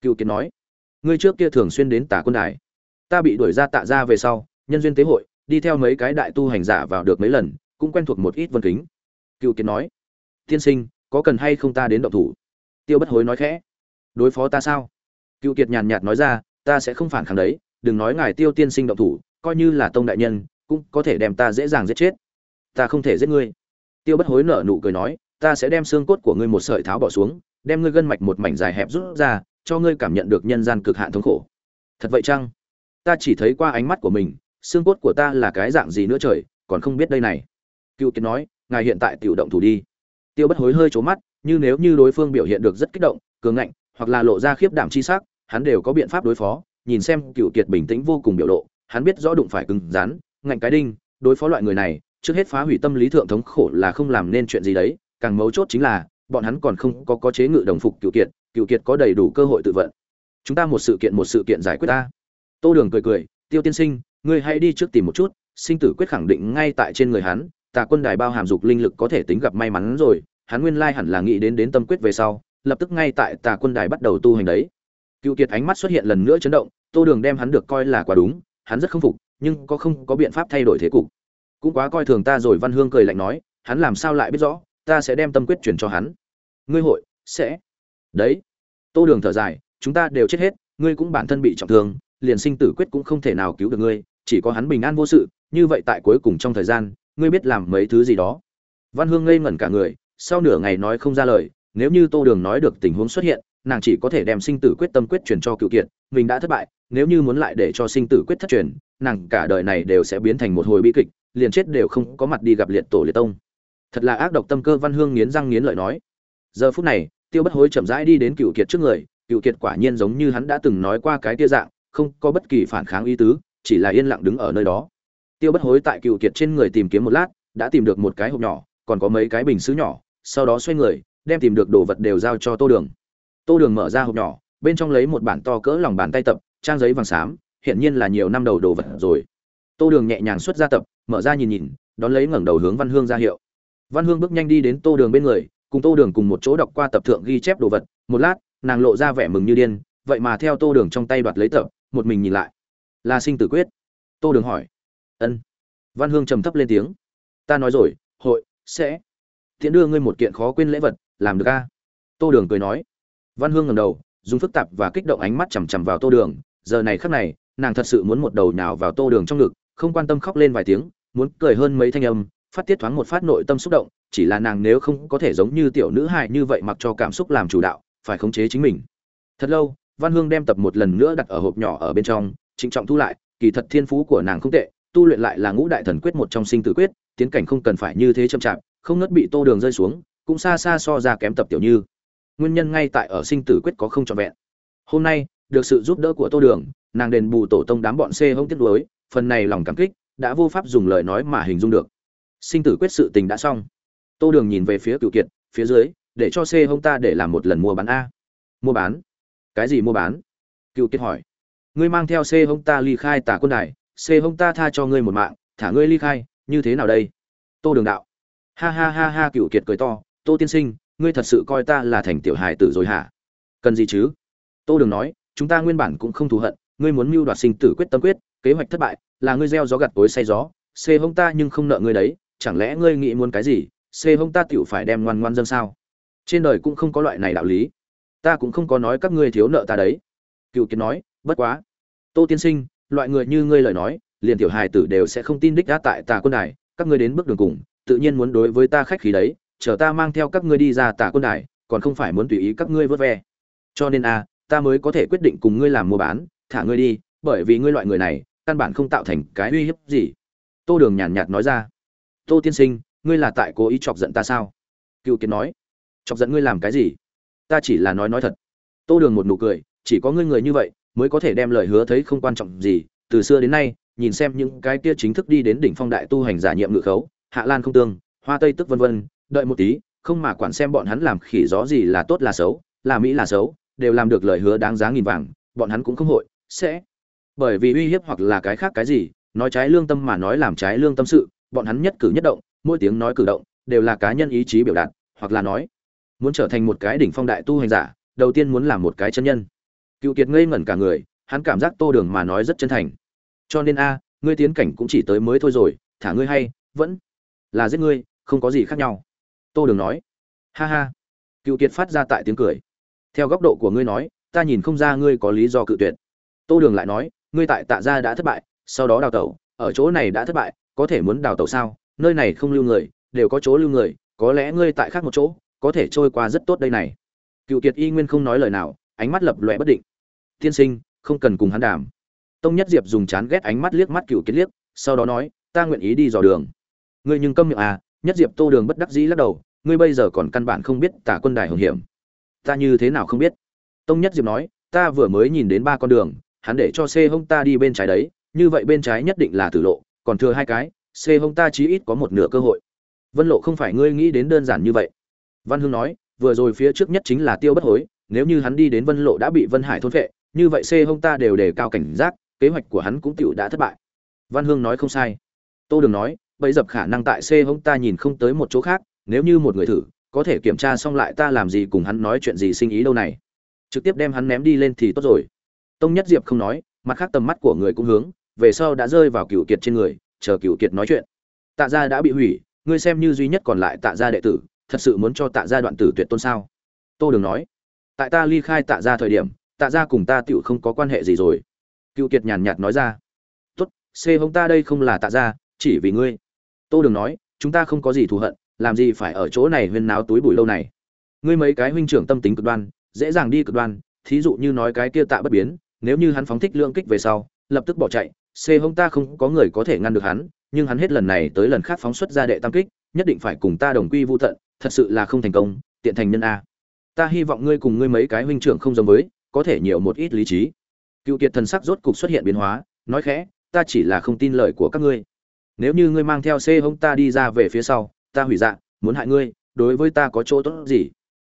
Cựu kiến nói. Ngươi trước kia thường xuyên đến tà quân đài. Ta bị đuổi ra tạ ra về sau, nhân duyên tế hội, đi theo mấy cái đại tu hành giả vào được mấy lần cũng quen thuộc một ít vân kính. Cựu kiến nói, tiên sinh, có cần hay không ta đến động thủ? Tiêu bất hối nói khẽ, đối phó ta sao? Cựu kiệt nhàn nhạt nói ra, ta sẽ không phản kháng đấy, đừng nói ngài tiêu tiên sinh động thủ, coi như là tông đại nhân, cũng có thể đem ta dễ dàng giết chết. Ta không thể giết ngươi. Tiêu bất hối nở nụ cười nói, ta sẽ đem xương cốt của ngươi một sợi tháo bỏ xuống, đem ngươi gân mạch một mảnh dài hẹp rút ra, cho ngươi cảm nhận được nhân gian cực hạn thống khổ. Thật vậy chăng? Ta chỉ thấy qua ánh mắt của mình, xương cốt của ta là cái dạng gì nữa trời, còn không biết đây này cựu kiệt nói, ngài hiện tại tiểu động thủ đi. Tiêu bất hối hơi trố mắt, như nếu như đối phương biểu hiện được rất kích động, cường ngạnh, hoặc là lộ ra khiếp đảm chi sắc, hắn đều có biện pháp đối phó. Nhìn xem cựu kiệt bình tĩnh vô cùng biểu lộ, hắn biết rõ đụng phải cứng rắn, ngạnh cái đinh, đối phó loại người này, trước hết phá hủy tâm lý thượng thống khổ là không làm nên chuyện gì đấy, càng mấu chốt chính là, bọn hắn còn không có có chế ngự đồng phục cựu kiệt cựu kiệt có đầy đủ cơ hội tự vận. Chúng ta một sự kiện một sự kiện giải quyết ta. Tô đường cười cười, tiêu tiên sinh, ngươi hãy đi trước tìm một chút, sinh tử quyết khẳng định ngay tại trên người hắn tà quân đài bao hàm dục linh lực có thể tính gặp may mắn rồi, hắn nguyên lai hẳn là nghĩ đến đến tâm quyết về sau, lập tức ngay tại tà quân đài bắt đầu tu hành đấy. Cựu kiệt ánh mắt xuất hiện lần nữa chấn động, tô đường đem hắn được coi là quá đúng, hắn rất không phục, nhưng có không có biện pháp thay đổi thế cục. Cũng quá coi thường ta rồi, văn hương cười lạnh nói, hắn làm sao lại biết rõ, ta sẽ đem tâm quyết truyền cho hắn. Ngươi hội, sẽ. Đấy. Tô đường thở dài, chúng ta đều chết hết, ngươi cũng bản thân bị trọng thương, liền sinh tử quyết cũng không thể nào cứu được ngươi, chỉ có hắn bình an vô sự, như vậy tại cuối cùng trong thời gian ngươi biết làm mấy thứ gì đó. Văn hương ngây ngẩn cả người, sau nửa ngày nói không ra lời, nếu như tô đường nói được tình huống xuất hiện, nàng chỉ có thể đem sinh tử quyết tâm quyết truyền cho cựu kiệt, mình đã thất bại, nếu như muốn lại để cho sinh tử quyết thất truyền, nàng cả đời này đều sẽ biến thành một hồi bi kịch, liền chết đều không có mặt đi gặp liệt tổ liệt tông. Thật là ác độc tâm cơ văn hương nghiến răng nghiến lợi nói. Giờ phút này, tiêu bất hối chậm rãi đi đến cựu kiệt trước người, cựu kiệt quả nhiên giống như hắn đã từng nói qua cái tia dạng, không có bất kỳ phản kháng ý tứ, chỉ là yên lặng đứng ở nơi đó tiêu bất hối tại cựu kiệt trên người tìm kiếm một lát, đã tìm được một cái hộp nhỏ, còn có mấy cái bình xứ nhỏ, sau đó xoay người, đem tìm được đồ vật đều giao cho tô đường. Tô đường mở ra hộp nhỏ, bên trong lấy một bản to cỡ lòng bàn tay tập, trang giấy vàng xám hiện nhiên là nhiều năm đầu đồ vật rồi. Tô đường nhẹ nhàng xuất ra tập, mở ra nhìn nhìn, đón lấy ngẩng đầu hướng văn hương ra hiệu. Văn hương bước nhanh đi đến tô đường bên người, cùng tô đường cùng một chỗ đọc qua tập thượng ghi chép đồ vật. Một lát, nàng lộ ra vẻ mừng như điên, vậy mà theo tô đường trong tay đoạt lấy tập, một mình nhìn lại. Là sinh tử quyết. Tô đường hỏi ân. Văn hương trầm thấp lên tiếng. Ta nói rồi, hội, sẽ. Tiễn đưa ngươi một kiện khó quên lễ vật, làm được a? Tô đường cười nói. Văn hương ngầm đầu, dùng phức tạp và kích động ánh mắt chằm chằm vào tô đường. Giờ này khắc này, nàng thật sự muốn một đầu nào vào tô đường trong ngực, không quan tâm khóc lên vài tiếng, muốn cười hơn mấy thanh âm, phát tiết thoáng một phát nội tâm xúc động, chỉ là nàng nếu không có thể giống như tiểu nữ hài như vậy mặc cho cảm xúc làm chủ đạo, phải khống chế chính mình. Thật lâu, văn hương đem tập một lần nữa đặt ở hộp nhỏ ở bên trong, trịnh trọng thu lại, kỳ thật thiên phú của nàng không tệ tu luyện lại là ngũ đại thần quyết một trong sinh tử quyết, tiến cảnh không cần phải như thế chậm chạp, không ngất bị tô đường rơi xuống, cũng xa xa so ra kém tập tiểu như. Nguyên nhân ngay tại ở sinh tử quyết có không trọn vẹn. Hôm nay, được sự giúp đỡ của tô đường, nàng đền bù tổ tông đám bọn xê hông tiếc lối phần này lòng cảm kích, đã vô pháp dùng lời nói mà hình dung được. Sinh tử quyết sự tình đã xong. Tô đường nhìn về phía cựu kiệt, phía dưới, để cho xê hông ta để làm một lần mua bán a. Mua bán? Cái gì mua bán? Cựu kiệt hỏi. Ngươi mang theo xê hông ta ly khai tà quân đài xê hông ta tha cho ngươi một mạng, thả ngươi ly khai, như thế nào đây? Tô đường đạo. Ha ha ha ha cựu kiệt cười to, tô tiên sinh, ngươi thật sự coi ta là thành tiểu hài tử rồi hả? Cần gì chứ? Tô đường nói, chúng ta nguyên bản cũng không thù hận, ngươi muốn mưu đoạt sinh tử quyết tâm quyết, kế hoạch thất bại, là ngươi gieo gió gặt tối say gió. Xê hông ta nhưng không nợ ngươi đấy, chẳng lẽ ngươi nghĩ muốn cái gì? Xê hông ta tựu phải đem ngoan ngoan dân sao? Trên đời cũng không có loại này đạo lý. Ta cũng không có nói các ngươi thiếu nợ ta đấy. Cựu kiệt nói, bất quá. Tô tiên sinh loại người như ngươi lời nói, liền tiểu hài tử đều sẽ không tin đích đã tại tà quân đài, các ngươi đến bước đường cùng, tự nhiên muốn đối với ta khách khí đấy, chờ ta mang theo các ngươi đi ra tà quân đài, còn không phải muốn tùy ý các ngươi vớt ve. Cho nên a, ta mới có thể quyết định cùng ngươi làm mua bán, thả ngươi đi, bởi vì ngươi loại người này, căn bản không tạo thành cái uy hiếp gì. Tô đường nhàn nhạt nói ra. Tô tiên sinh, ngươi là tại cố ý chọc giận ta sao? Cựu Kiến nói. Chọc giận ngươi làm cái gì? Ta chỉ là nói nói thật. Tô đường một nụ cười. Chỉ có ngươi người như vậy mới có thể đem lời hứa thấy không quan trọng gì. Từ xưa đến nay, nhìn xem những cái kia chính thức đi đến đỉnh phong đại tu hành giả nhiệm ngự khấu, hạ lan không tương, hoa tây tức vân vân, đợi một tí, không mà quản xem bọn hắn làm khỉ gió gì là tốt là xấu, là mỹ là xấu, đều làm được lời hứa đáng giá nghìn vàng, bọn hắn cũng không hội, sẽ. Bởi vì uy hiếp hoặc là cái khác cái gì, nói trái lương tâm mà nói làm trái lương tâm sự, bọn hắn nhất cử nhất động, mỗi tiếng nói cử động, đều là cá nhân ý chí biểu đạt, hoặc là nói, muốn trở thành một cái đỉnh phong đại tu hành giả, đầu tiên muốn làm một cái chân nhân cựu kiệt ngây ngẩn cả người, hắn cảm giác tô đường mà nói rất chân thành. Cho nên a, ngươi tiến cảnh cũng chỉ tới mới thôi rồi, thả ngươi hay, vẫn là giết ngươi, không có gì khác nhau. Tô đường nói. Ha ha. Cựu kiệt phát ra tại tiếng cười. Theo góc độ của ngươi nói, ta nhìn không ra ngươi có lý do cự tuyệt. Tô đường lại nói, ngươi tại tạ gia đã thất bại, sau đó đào tẩu, ở chỗ này đã thất bại, có thể muốn đào tẩu sao? Nơi này không lưu người, đều có chỗ lưu người, có lẽ ngươi tại khác một chỗ, có thể trôi qua rất tốt đây này. Cựu kiệt y nguyên không nói lời nào ánh mắt lập lòe bất định. Tiên sinh, không cần cùng hắn đàm. Tông nhất diệp dùng chán ghét ánh mắt liếc mắt cựu kiệt liếc, sau đó nói, ta nguyện ý đi dò đường. Ngươi nhưng câm miệng à? Nhất diệp tô đường bất đắc dĩ lắc đầu, ngươi bây giờ còn căn bản không biết tả quân đài hồng hiểm. Ta như thế nào không biết? Tông nhất diệp nói, ta vừa mới nhìn đến ba con đường, hắn để cho xe hông ta đi bên trái đấy, như vậy bên trái nhất định là tử lộ, còn thừa hai cái xe hông ta chí ít có một nửa cơ hội. Vân lộ không phải ngươi nghĩ đến đơn giản như vậy. Văn hương nói, vừa rồi phía trước nhất chính là tiêu bất hối nếu như hắn đi đến vân lộ đã bị vân hải thôn vệ như vậy C hông ta đều đề cao cảnh giác, kế hoạch của hắn cũng tựu đã thất bại. Văn hương nói không sai. Tô đường nói bấy dập khả năng tại C hông ta nhìn không tới một chỗ khác, nếu như một người thử, có thể kiểm tra xong lại ta làm gì cùng hắn nói chuyện gì sinh ý đâu này. Trực tiếp đem hắn ném đi lên thì tốt rồi. Tông nhất diệp không nói, mặt khác tầm mắt của người cũng hướng, về sau đã rơi vào cựu kiệt trên người, chờ cựu kiệt nói chuyện. Tạ gia đã bị hủy, ngươi xem như duy nhất còn lại tạ gia đệ tử, thật sự muốn cho tạ gia đoạn tử tuyệt tôn sao? Tô đường nói tại ta ly khai tạ gia thời điểm, tạ gia cùng ta tựu không có quan hệ gì rồi. Cựu kiệt nhàn nhạt nói ra. Tốt xê hông ta đây không là tạ gia chỉ vì ngươi. Tô đường nói, chúng ta không có gì thù hận, làm gì phải ở chỗ này huyên náo túi bụi lâu này. Ngươi mấy cái huynh trưởng tâm tính cực đoan, dễ dàng đi cực đoan, thí dụ như nói cái kia tạ bất biến, nếu như hắn phóng thích lượng kích về sau, lập tức bỏ chạy xê hông ta không có người có thể ngăn được hắn, nhưng hắn hết lần này tới lần khác phóng xuất ra đệ tam kích, nhất định phải cùng ta đồng quy vô tận, thật sự là không thành công, tiện thành nhân a ta hy vọng ngươi cùng ngươi mấy cái huynh trưởng không giống với có thể nhiều một ít lý trí. Cựu kiệt thần sắc rốt cục xuất hiện biến hóa nói khẽ ta chỉ là không tin lời của các ngươi. Nếu như ngươi mang theo xê hông ta đi ra về phía sau ta hủy dạng, muốn hại ngươi đối với ta có chỗ tốt gì?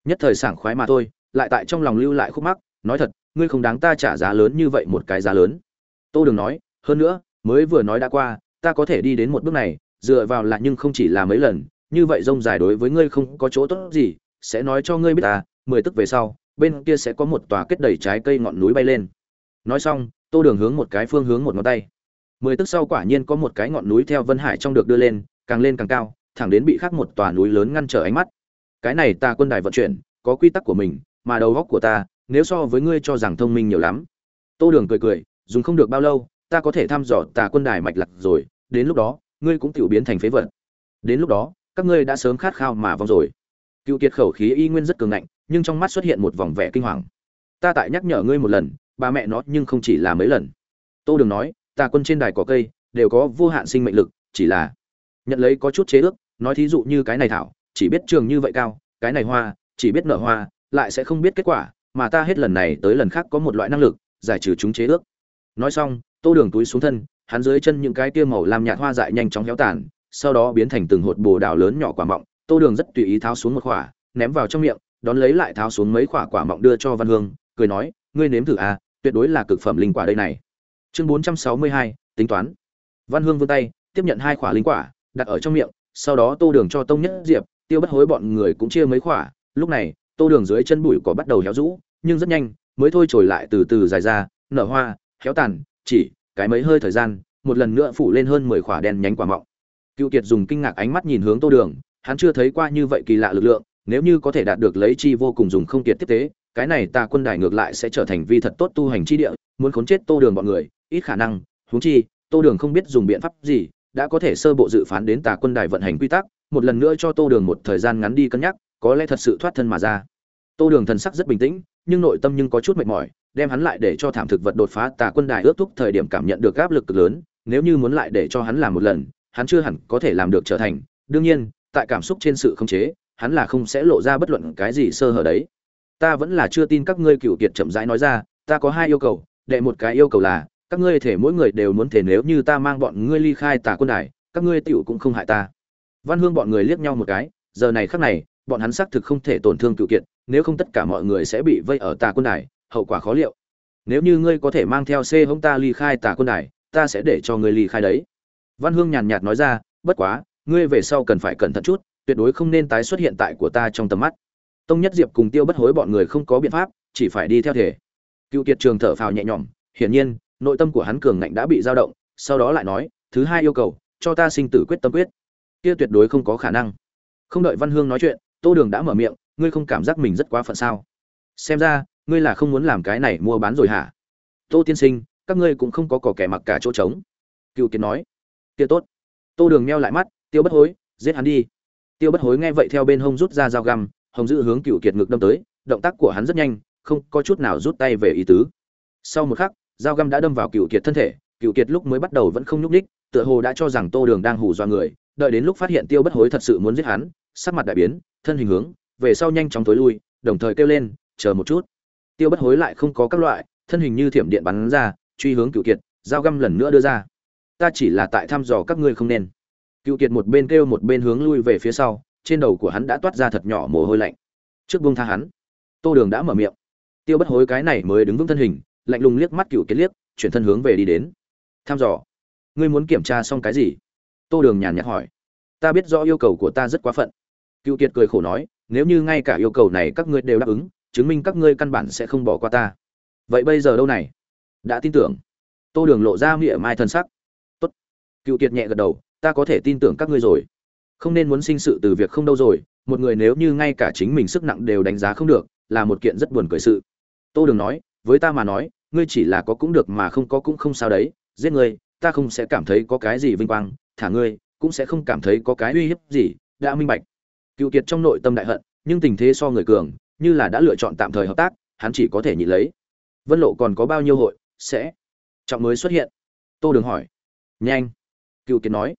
Nhất thời sảng khoái mà thôi lại tại trong lòng lưu lại khúc mắc nói thật ngươi không đáng ta trả giá lớn như vậy một cái giá lớn. Tô đường nói hơn nữa mới vừa nói đã qua ta có thể đi đến một bước này dựa vào là nhưng không chỉ là mấy lần như vậy rông dài đối với ngươi không có chỗ tốt gì sẽ nói cho ngươi biết ta, mười tức về sau, bên kia sẽ có một tòa kết đầy trái cây ngọn núi bay lên. Nói xong, tô đường hướng một cái phương hướng một ngón tay. Mười tức sau quả nhiên có một cái ngọn núi theo vân hải trong được đưa lên, càng lên càng cao, thẳng đến bị khác một tòa núi lớn ngăn trở ánh mắt. Cái này ta quân đài vận chuyển, có quy tắc của mình, mà đầu góc của ta, nếu so với ngươi cho rằng thông minh nhiều lắm. Tô đường cười cười, dùng không được bao lâu, ta có thể thăm dò tà quân đài mạch lạc rồi, đến lúc đó, ngươi cũng tiểu biến thành phế vật. Đến lúc đó, các ngươi đã sớm khát khao mà vong rồi cựu kiệt khẩu khí y nguyên rất cường ngạnh, nhưng trong mắt xuất hiện một vòng vẻ kinh hoàng. Ta tại nhắc nhở ngươi một lần, ba mẹ nó nhưng không chỉ là mấy lần. Tô đường nói tà quân trên đài có cây, đều có vô hạn sinh mệnh lực, chỉ là nhận lấy có chút chế ước, nói thí dụ như cái này thảo, chỉ biết trường như vậy cao, cái này hoa, chỉ biết nở hoa, lại sẽ không biết kết quả, mà ta hết lần này tới lần khác có một loại năng lực, giải trừ chúng chế ước. Nói xong, tô đường túi xuống thân, hắn dưới chân những cái kia màu làm nhạt hoa dại nhanh chóng héo tàn, sau đó biến thành từng hột bồ đào lớn nhỏ quả mọng tô đường rất tùy ý tháo xuống một quả ném vào trong miệng, đón lấy lại tháo xuống mấy quả quả mọng đưa cho văn hương, cười nói, ngươi nếm thử à tuyệt đối là cực phẩm linh quả đây này. Chương bốn trăm sáu mươi hai, tính toán. Văn hương vươn tay, tiếp nhận hai quả linh quả, đặt ở trong miệng, sau đó tô đường cho tông nhất diệp, tiêu bất hối bọn người cũng chia mấy quả lúc này, tô đường dưới chân bụi cỏ bắt đầu héo rũ, nhưng rất nhanh, mới thôi trồi lại từ từ dài ra, nở hoa, héo tàn, chỉ cái mấy hơi thời gian, một lần nữa phủ lên hơn mười khỏa đen nhánh quả mọng. Cựu kiệt dùng kinh ngạc ánh mắt nhìn hướng tô đường hắn chưa thấy qua như vậy kỳ lạ lực lượng, nếu như có thể đạt được lấy chi vô cùng dùng không kiệt tiếp tế, cái này ta quân đài ngược lại sẽ trở thành vi thật tốt tu hành chi địa, muốn khốn chết tô đường bọn người, ít khả năng, huống chi, tô đường không biết dùng biện pháp gì, đã có thể sơ bộ dự phán đến tà quân đài vận hành quy tắc, một lần nữa cho tô đường một thời gian ngắn đi cân nhắc, có lẽ thật sự thoát thân mà ra. Tô đường thần sắc rất bình tĩnh, nhưng nội tâm nhưng có chút mệt mỏi, đem hắn lại để cho thảm thực vật đột phá tà quân đài ước thúc thời điểm cảm nhận được áp lực cực lớn, nếu như muốn lại để cho hắn làm một lần, hắn chưa hẳn có thể làm được trở thành. Đương nhiên tại cảm xúc trên sự khống chế, hắn là không sẽ lộ ra bất luận cái gì sơ hở đấy. Ta vẫn là chưa tin các ngươi cựu kiệt chậm rãi nói ra, ta có hai yêu cầu, đệ một cái yêu cầu là, các ngươi thể mỗi người đều muốn thể nếu như ta mang bọn ngươi ly khai tà quân đài, các ngươi tiểu cũng không hại ta. Văn hương bọn người liếc nhau một cái, giờ này khắc này, bọn hắn xác thực không thể tổn thương cựu kiệt, nếu không tất cả mọi người sẽ bị vây ở tà quân đài, hậu quả khó liệu. Nếu như ngươi có thể mang theo c hông ta ly khai tà quân đài, ta sẽ để cho ngươi ly khai đấy. Văn hương nhàn nhạt nói ra, bất quá ngươi về sau cần phải cẩn thận chút, tuyệt đối không nên tái xuất hiện tại của ta trong tầm mắt. Tông nhất diệp cùng tiêu bất hối bọn người không có biện pháp, chỉ phải đi theo thể. Cựu kiệt trường thở phào nhẹ nhõm, hiển nhiên, nội tâm của hắn cường ngạnh đã bị dao động, sau đó lại nói, thứ hai yêu cầu, cho ta sinh tử quyết tâm quyết. Kia tuyệt đối không có khả năng. Không đợi văn hương nói chuyện, tô đường đã mở miệng, ngươi không cảm giác mình rất quá phận sao? Xem ra, ngươi là không muốn làm cái này mua bán rồi hả? Tô tiên sinh, các ngươi cũng không có cỏ kẻ mặc cả chỗ trống. Cựu kiệt nói. Kia tốt. Tô đường meo lại mắt tiêu bất hối, giết hắn đi. Tiêu bất hối nghe vậy theo bên hông rút ra dao găm, hồng giữ hướng cựu kiệt ngực đâm tới, động tác của hắn rất nhanh, không có chút nào rút tay về ý tứ. Sau một khắc, dao găm đã đâm vào cựu kiệt thân thể cựu kiệt lúc mới bắt đầu vẫn không nhúc ních tựa hồ đã cho rằng tô đường đang hù dọa người, đợi đến lúc phát hiện tiêu bất hối thật sự muốn giết hắn, sắc mặt đại biến, thân hình hướng, về sau nhanh chóng tối lui, đồng thời kêu lên, chờ một chút. Tiêu bất hối lại không có các loại, thân hình như thiểm điện bắn ra, truy hướng cựu kiệt, dao găm lần nữa đưa ra. Ta chỉ là tại thăm dò các ngươi không nên cựu kiệt một bên kêu một bên hướng lui về phía sau, trên đầu của hắn đã toát ra thật nhỏ mồ hôi lạnh. Trước buông tha hắn, tô đường đã mở miệng. Tiêu bất hối cái này mới đứng vững thân hình, lạnh lùng liếc mắt cựu kiệt liếc, chuyển thân hướng về đi đến. Thăm dò. Ngươi muốn kiểm tra xong cái gì? Tô đường nhàn nhạt hỏi. Ta biết rõ yêu cầu của ta rất quá phận. Cựu kiệt cười khổ nói, nếu như ngay cả yêu cầu này các ngươi đều đáp ứng, chứng minh các ngươi căn bản sẽ không bỏ qua ta. Vậy bây giờ đâu này? Đã tin tưởng. Tô đường lộ ra miệng mai thân sắc. Tốt. Cựu kiệt nhẹ gật đầu ta có thể tin tưởng các ngươi rồi. Không nên muốn sinh sự từ việc không đâu rồi, một người nếu như ngay cả chính mình sức nặng đều đánh giá không được, là một kiện rất buồn cười sự. Tô đường nói, với ta mà nói, ngươi chỉ là có cũng được mà không có cũng không sao đấy, giết ngươi, ta không sẽ cảm thấy có cái gì vinh quang, thả ngươi, cũng sẽ không cảm thấy có cái uy hiếp gì, đã minh bạch. Cựu kiệt trong nội tâm đại hận, nhưng tình thế so người cường, như là đã lựa chọn tạm thời hợp tác, hắn chỉ có thể nhịn lấy. Vân lộ còn có bao nhiêu hội, sẽ trọng mới xuất hiện? Tô đường hỏi. Nhanh. Cựu kiệt nói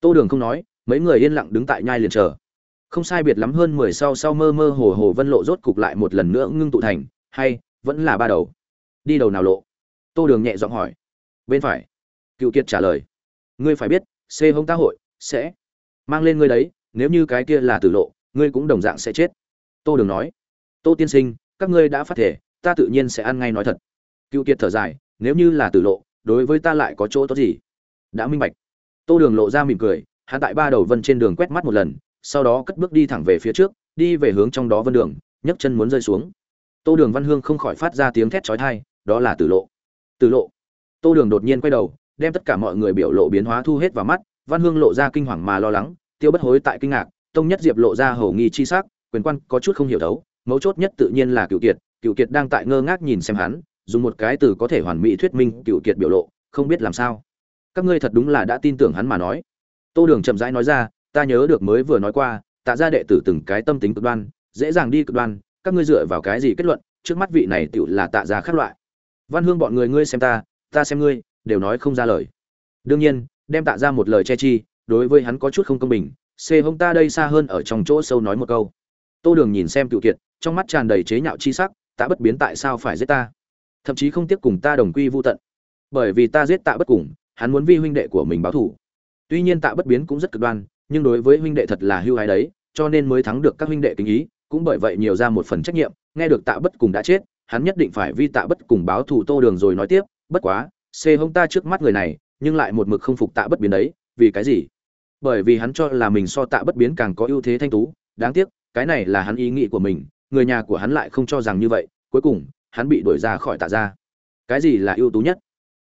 tô đường không nói, mấy người yên lặng đứng tại nhai liền chờ. Không sai biệt lắm hơn mười sau sau mơ mơ hồ hồ vân lộ rốt cục lại một lần nữa ngưng tụ thành, hay, vẫn là ba đầu. Đi đầu nào lộ? Tô đường nhẹ giọng hỏi. Bên phải. Cựu kiệt trả lời. Ngươi phải biết, c hông ta hội sẽ mang lên ngươi đấy, nếu như cái kia là tử lộ, ngươi cũng đồng dạng sẽ chết. Tô đường nói. Tô tiên sinh, các ngươi đã phát thể, ta tự nhiên sẽ ăn ngay nói thật. Cựu kiệt thở dài. Nếu như là tử lộ, đối với ta lại có chỗ tốt gì? Đã minh bạch tô đường lộ ra mỉm cười, hắn tại ba đầu vân trên đường quét mắt một lần, sau đó cất bước đi thẳng về phía trước, đi về hướng trong đó vân đường, nhấc chân muốn rơi xuống. Tô đường văn hương không khỏi phát ra tiếng thét trói thai đó là tử lộ. Tử lộ. Tô đường đột nhiên quay đầu, đem tất cả mọi người biểu lộ biến hóa thu hết vào mắt, văn hương lộ ra kinh hoàng mà lo lắng, tiêu bất hối tại kinh ngạc, tông nhất diệp lộ ra hầu nghi chi sắc, quyền quan có chút không hiểu đấu, mấu chốt nhất tự nhiên là cựu kiệt cựu kiệt đang tại ngơ ngác nhìn xem hắn, dùng một cái từ có thể hoàn mỹ thuyết minh cựu kiệt biểu lộ, không biết làm sao các ngươi thật đúng là đã tin tưởng hắn mà nói. Tô đường chậm rãi nói ra, ta nhớ được mới vừa nói qua, tạ ra đệ tử từng cái tâm tính cực đoan, dễ dàng đi cực đoan, các ngươi dựa vào cái gì kết luận, trước mắt vị này tựu là tạ ra khác loại. Văn hương bọn người ngươi xem ta ta xem ngươi, đều nói không ra lời. Đương nhiên, đem tạ ra một lời che chi, đối với hắn có chút không công bình, xê hông ta đây xa hơn ở trong chỗ sâu nói một câu. Tô đường nhìn xem cựu kiệt, trong mắt tràn đầy chế nhạo chi sắc, tạ bất biến tại sao phải giết ta? Thậm chí không tiếc cùng ta đồng quy vô tận. Bởi vì ta giết tạ bất cùng hắn muốn vi huynh đệ của mình báo thù. tuy nhiên tạ bất biến cũng rất cực đoan, nhưng đối với huynh đệ thật là hưu hái đấy, cho nên mới thắng được các huynh đệ kính ý, cũng bởi vậy nhiều ra một phần trách nhiệm, nghe được tạ bất cùng đã chết, hắn nhất định phải vi tạ bất cùng báo thù tô đường rồi nói tiếp, bất quá, xê hông ta trước mắt người này, nhưng lại một mực không phục tạ bất biến đấy, vì cái gì? Bởi vì hắn cho là mình so tạ bất biến càng có ưu thế thanh tú, đáng tiếc, cái này là hắn ý nghĩ của mình, người nhà của hắn lại không cho rằng như vậy, cuối cùng, hắn bị đuổi ra khỏi tạ ra cái gì là ưu tú nhất?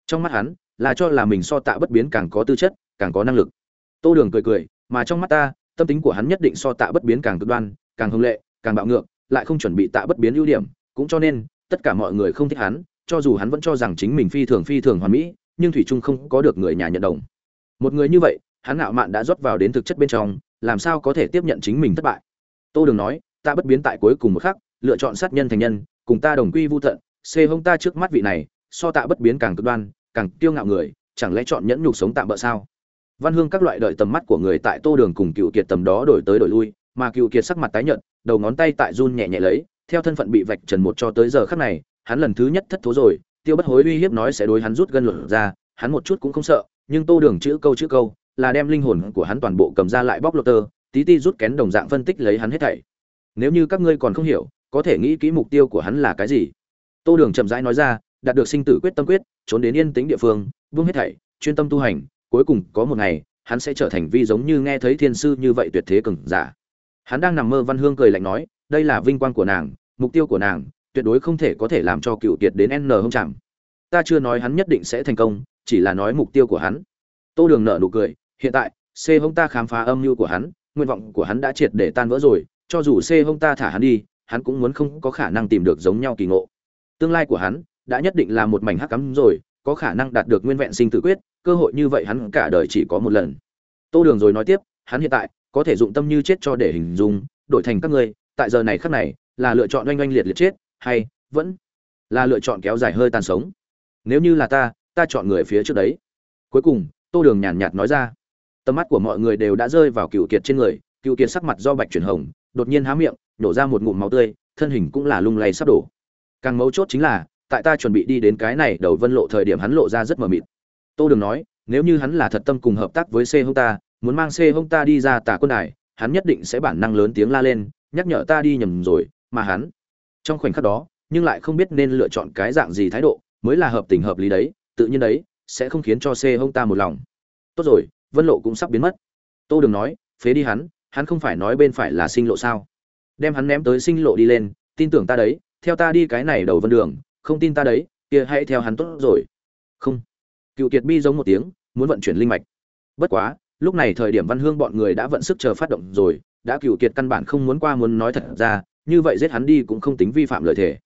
Trong mắt hắn là cho là mình so tạ bất biến càng có tư chất, càng có năng lực. Tô đường cười cười, mà trong mắt ta, tâm tính của hắn nhất định so tạ bất biến càng cực đoan, càng hưng lệ, càng bạo ngược, lại không chuẩn bị tạ bất biến ưu điểm. Cũng cho nên, tất cả mọi người không thích hắn, cho dù hắn vẫn cho rằng chính mình phi thường phi thường hoàn mỹ, nhưng thủy trung không có được người nhà nhận đồng. Một người như vậy, hắn ngạo mạn đã rót vào đến thực chất bên trong, làm sao có thể tiếp nhận chính mình thất bại? Tô đường nói ta bất biến tại cuối cùng một khắc, lựa chọn sát nhân thành nhân, cùng ta đồng quy vu tận, xê hông ta trước mắt vị này, so tạ bất biến càng cực đoan càng kiêu ngạo người, chẳng lẽ chọn nhẫn nhục sống tạm bỡ sao? Văn hương các loại đợi tầm mắt của người tại tô đường cùng cựu kiệt tầm đó đổi tới đổi lui, mà cựu kiệt sắc mặt tái nhợt, đầu ngón tay tại run nhẹ nhẹ lấy, theo thân phận bị vạch trần một cho tới giờ khắc này, hắn lần thứ nhất thất thố rồi, tiêu bất hối uy hiếp nói sẽ đối hắn rút gân luận ra, hắn một chút cũng không sợ, nhưng tô đường chữ câu chữ câu, là đem linh hồn của hắn toàn bộ cầm ra lại bóc lột tơ, tí ti rút kén đồng dạng phân tích lấy hắn hết thảy. Nếu như các ngươi còn không hiểu, có thể nghĩ kỹ mục tiêu của hắn là cái gì? Tô đường chậm rãi nói ra đạt được sinh tử quyết tâm quyết, trốn đến yên tĩnh địa phương buông hết thảy, chuyên tâm tu hành, cuối cùng có một ngày, hắn sẽ trở thành vi giống như nghe thấy thiên sư như vậy tuyệt thế cường giả. Hắn đang nằm mơ văn hương cười lạnh nói, đây là vinh quang của nàng, mục tiêu của nàng, tuyệt đối không thể có thể làm cho cựu kiệt đến n hông chẳng ta chưa nói hắn nhất định sẽ thành công, chỉ là nói mục tiêu của hắn. Tô đường nở nụ cười, hiện tại, c hông ta khám phá âm mưu của hắn, nguyện vọng của hắn đã triệt để tan vỡ rồi, cho dù c hông ta thả hắn đi, hắn cũng muốn không có khả năng tìm được giống nhau kỳ ngộ. Tương lai của hắn đã nhất định là một mảnh hắc cắm rồi, có khả năng đạt được nguyên vẹn sinh tử quyết, cơ hội như vậy hắn cả đời chỉ có một lần. Tô đường rồi nói tiếp, hắn hiện tại có thể dụng tâm như chết cho để hình dung, đổi thành các ngươi, tại giờ này khắc này, là lựa chọn oanh oanh liệt liệt chết, hay vẫn là lựa chọn kéo dài hơi tàn sống. Nếu như là ta ta chọn người phía trước đấy. Cuối cùng, tô đường nhàn nhạt nói ra, tầm mắt của mọi người đều đã rơi vào cựu kiệt trên người cựu kiệt sắc mặt do bạch chuyển hồng, đột nhiên há miệng, nổ ra một ngụm máu tươi, thân hình cũng là lung lay sắp đổ. Càng mấu chốt chính là tại ta chuẩn bị đi đến cái này đầu vân lộ thời điểm hắn lộ ra rất mờ mịt. Tô đường nói, nếu như hắn là thật tâm cùng hợp tác với c hông ta, muốn mang c hông ta đi ra tà quân đài, hắn nhất định sẽ bản năng lớn tiếng la lên, nhắc nhở ta đi nhầm rồi, mà hắn. Trong khoảnh khắc đó, nhưng lại không biết nên lựa chọn cái dạng gì thái độ, mới là hợp tình hợp lý đấy, tự nhiên đấy, sẽ không khiến cho c hông ta một lòng. Tốt rồi, vân lộ cũng sắp biến mất. Tô đường nói, phế đi hắn hắn không phải nói bên phải là sinh lộ sao? Đem hắn ném tới sinh lộ đi lên, tin tưởng ta đấy, theo ta đi cái này đầu vân đường không tin ta đấy, kia hãy theo hắn tốt rồi. Không. Cựu kiệt bi giống một tiếng, muốn vận chuyển linh mạch. Bất quá, lúc này thời điểm văn hương bọn người đã vận sức chờ phát động rồi, đã cựu kiệt căn bản không muốn qua muốn nói thật ra, như vậy giết hắn đi cũng không tính vi phạm lợi thể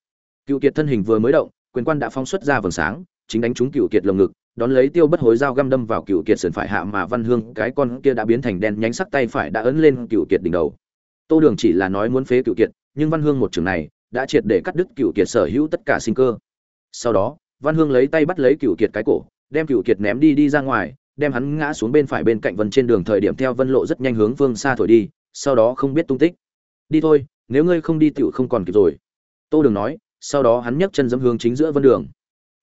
cựu kiệt thân hình vừa mới động, quyền quan đã phóng xuất ra vầng sáng, chính đánh trúng cựu kiệt lồng ngực, đón lấy tiêu bất hối dao găm đâm vào cựu kiệt sườn phải hạ mà văn hương, cái con kia đã biến thành đen nhánh sắc tay phải đã ấn lên cựu kiệt đỉnh đầu. Tô đường chỉ là nói muốn phế cựu kiệt, nhưng văn hương một trường này đã triệt để cắt đứt cựu kiệt sở hữu tất cả sinh cơ. Sau đó, văn hương lấy tay bắt lấy cựu kiệt cái cổ, đem cựu kiệt ném đi đi ra ngoài, đem hắn ngã xuống bên phải bên cạnh vân trên đường thời điểm theo vân lộ rất nhanh hướng phương xa thổi đi, sau đó không biết tung tích. Đi thôi, nếu ngươi không đi tựu không còn kịp rồi. Tô đường nói, sau đó hắn nhấc chân dẫm hướng chính giữa vân đường.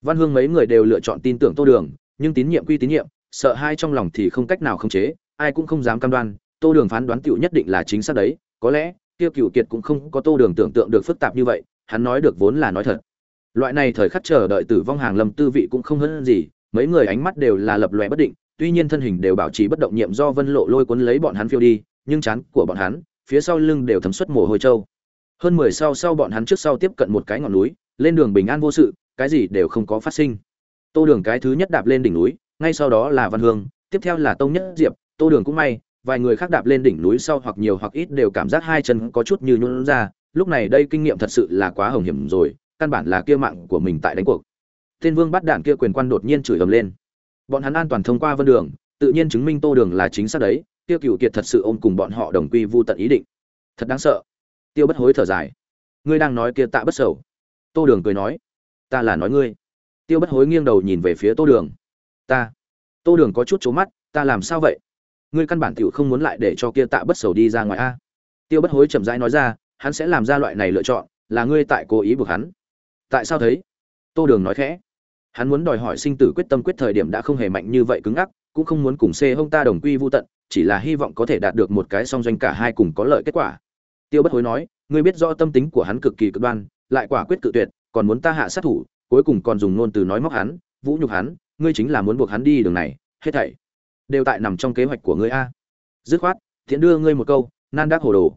Văn hương mấy người đều lựa chọn tin tưởng tô đường, nhưng tín nhiệm quy tín nhiệm, sợ hai trong lòng thì không cách nào khống chế, ai cũng không dám cam đoan, tô đường phán đoán tựu nhất định là chính xác đấy, có lẽ tiêu cựu kiệt cũng không có tô đường tưởng tượng được phức tạp như vậy, hắn nói được vốn là nói thật. Loại này thời khắc chờ đợi tử vong hàng lâm tư vị cũng không hơn gì, mấy người ánh mắt đều là lập lòe bất định, tuy nhiên thân hình đều bảo trì bất động nhiệm do vân lộ lôi cuốn lấy bọn hắn phiêu đi, nhưng chán của bọn hắn, phía sau lưng đều thấm xuất mồ hôi trâu. Hơn mười sau sau bọn hắn trước sau tiếp cận một cái ngọn núi, lên đường bình an vô sự, cái gì đều không có phát sinh. Tô đường cái thứ nhất đạp lên đỉnh núi, ngay sau đó là văn hương, tiếp theo là tông nhất diệp, tô đường cũng may vài người khác đạp lên đỉnh núi sau hoặc nhiều hoặc ít đều cảm giác hai chân có chút như nhún ra. Lúc này đây kinh nghiệm thật sự là quá hồng hiểm rồi, căn bản là kia mạng của mình tại đánh cuộc. Tên vương bắt đạn kia quyền quan đột nhiên chửi ầm lên. Bọn hắn an toàn thông qua vân đường, tự nhiên chứng minh tô đường là chính xác đấy, tiêu Cửu kiệt thật sự ôm cùng bọn họ đồng quy vu tận ý định. Thật đáng sợ. Tiêu bất hối thở dài. Ngươi đang nói kia tạ bất sầu. Tô đường cười nói. Ta là nói ngươi. Tiêu bất hối nghiêng đầu nhìn về phía tô đường. Ta. Tô đường có chút chố mắt. Ta làm sao vậy? Ngươi căn bản tiểu không muốn lại để cho kia tạ bất sầu đi ra ngoài a. Tiêu bất hối chậm rãi nói ra, hắn sẽ làm ra loại này lựa chọn, là ngươi tại cố ý buộc hắn. Tại sao thấy tô đường nói khẽ. Hắn muốn đòi hỏi sinh tử quyết tâm quyết thời điểm đã không hề mạnh như vậy cứng ắc cũng không muốn cùng xê hông ta đồng quy vô tận, chỉ là hy vọng có thể đạt được một cái song doanh cả hai cùng có lợi kết quả. Tiêu bất hối nói, ngươi biết rõ tâm tính của hắn cực kỳ cực đoan, lại quả quyết cự tuyệt, còn muốn ta hạ sát thủ, cuối cùng còn dùng ngôn từ nói móc hắn, vũ nhục hắn, ngươi chính là muốn buộc hắn đi đường này, hết thảy đều tại nằm trong kế hoạch của ngươi a. Dứt khoát thiện đưa ngươi một câu, nan đắc hồ đồ.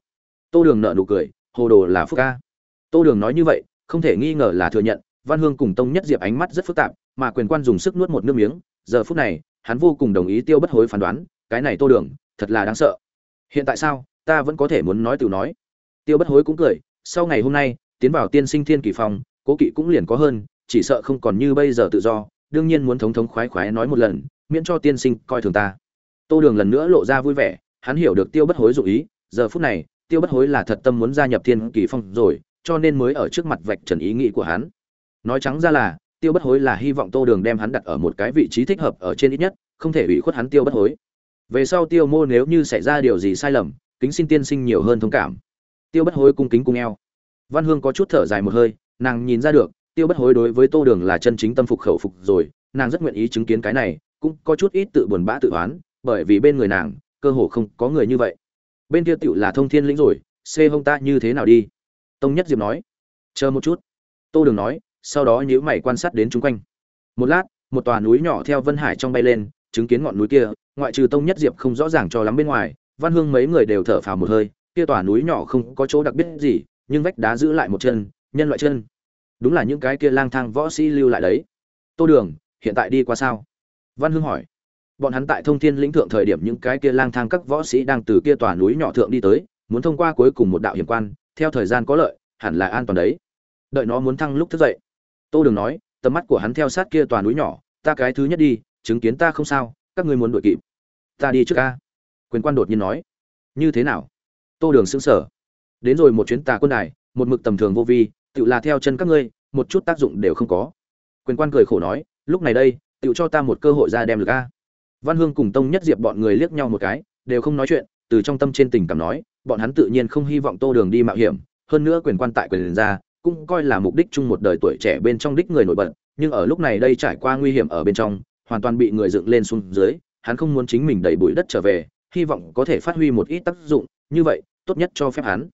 Tô đường nợ nụ cười, hồ đồ là phúc a. Tô đường nói như vậy, không thể nghi ngờ là thừa nhận, văn hương cùng tông nhất diệp ánh mắt rất phức tạp, mà quyền quan dùng sức nuốt một nước miếng, giờ phút này, hắn vô cùng đồng ý tiêu bất hối phán đoán, cái này tô đường, thật là đáng sợ. Hiện tại sao, ta vẫn có thể muốn nói từ nói. Tiêu bất hối cũng cười, sau ngày hôm nay, tiến vào tiên sinh thiên kỳ phòng, cố kỵ cũng liền có hơn, chỉ sợ không còn như bây giờ tự do đương nhiên muốn thống thống khoái khoái nói một lần, miễn cho tiên sinh coi thường ta. Tô đường lần nữa lộ ra vui vẻ, hắn hiểu được tiêu bất hối dụ ý, giờ phút này, tiêu bất hối là thật tâm muốn gia nhập thiên kỳ phong rồi, cho nên mới ở trước mặt vạch trần ý nghĩ của hắn. Nói trắng ra là, tiêu bất hối là hy vọng tô đường đem hắn đặt ở một cái vị trí thích hợp ở trên ít nhất, không thể ủy khuất hắn tiêu bất hối. Về sau tiêu mô nếu như xảy ra điều gì sai lầm, kính xin tiên sinh nhiều hơn thông cảm. Tiêu bất hối cung kính cung eo. Văn hương có chút thở dài một hơi, nàng nhìn ra được tiêu bất hối đối với tô đường là chân chính tâm phục khẩu phục rồi, nàng rất nguyện ý chứng kiến cái này, cũng có chút ít tự buồn bã tự oán, bởi vì bên người nàng, cơ hồ không có người như vậy. Bên kia tựu là thông thiên lĩnh rồi, xê hông ta, như thế nào đi? Tông nhất diệp nói. Chờ một chút. Tô đường nói, sau đó nhữ mày quan sát đến chung quanh. Một lát, một tòa núi nhỏ theo vân hải trong bay lên, chứng kiến ngọn núi kia, ngoại trừ tông nhất diệp không rõ ràng cho lắm bên ngoài, văn hương mấy người đều thở phào một hơi, kia tòa núi nhỏ không có chỗ đặc biệt gì, nhưng vách đá giữ lại một chân, nhân loại chân đúng là những cái kia lang thang võ sĩ lưu lại đấy. Tô đường, hiện tại đi qua sao? Văn Hưng hỏi. Bọn hắn tại thông thiên lĩnh thượng thời điểm những cái kia lang thang các võ sĩ đang từ kia tòa núi nhỏ thượng đi tới, muốn thông qua cuối cùng một đạo hiểm quan, theo thời gian có lợi, hẳn là an toàn đấy. Đợi nó muốn thăng lúc thức dậy. Tô đường nói, tầm mắt của hắn theo sát kia tòa núi nhỏ, ta cái thứ nhất đi, chứng kiến ta không sao, các ngươi muốn đuổi kịp. Ta đi trước ca quyền quan đột nhiên nói. Như thế nào? Tô đường xứng sở đến rồi một chuyến tà quân đài, một mực tầm thường vô vi tự là theo chân các ngươi, một chút tác dụng đều không có. Quyền quan cười khổ nói, lúc này đây tự cho ta một cơ hội ra đem lực a. Văn hương cùng tông nhất diệp bọn người liếc nhau một cái, đều không nói chuyện, từ trong tâm trên tình cảm nói, bọn hắn tự nhiên không hy vọng tô đường đi mạo hiểm, hơn nữa quyền quan tại quyền ra, cũng coi là mục đích chung một đời tuổi trẻ bên trong đích người nổi bật, nhưng ở lúc này đây trải qua nguy hiểm ở bên trong, hoàn toàn bị người dựng lên xuống dưới, hắn không muốn chính mình đẩy bụi đất trở về, hy vọng có thể phát huy một ít tác dụng, như vậy, tốt nhất cho phép hắn.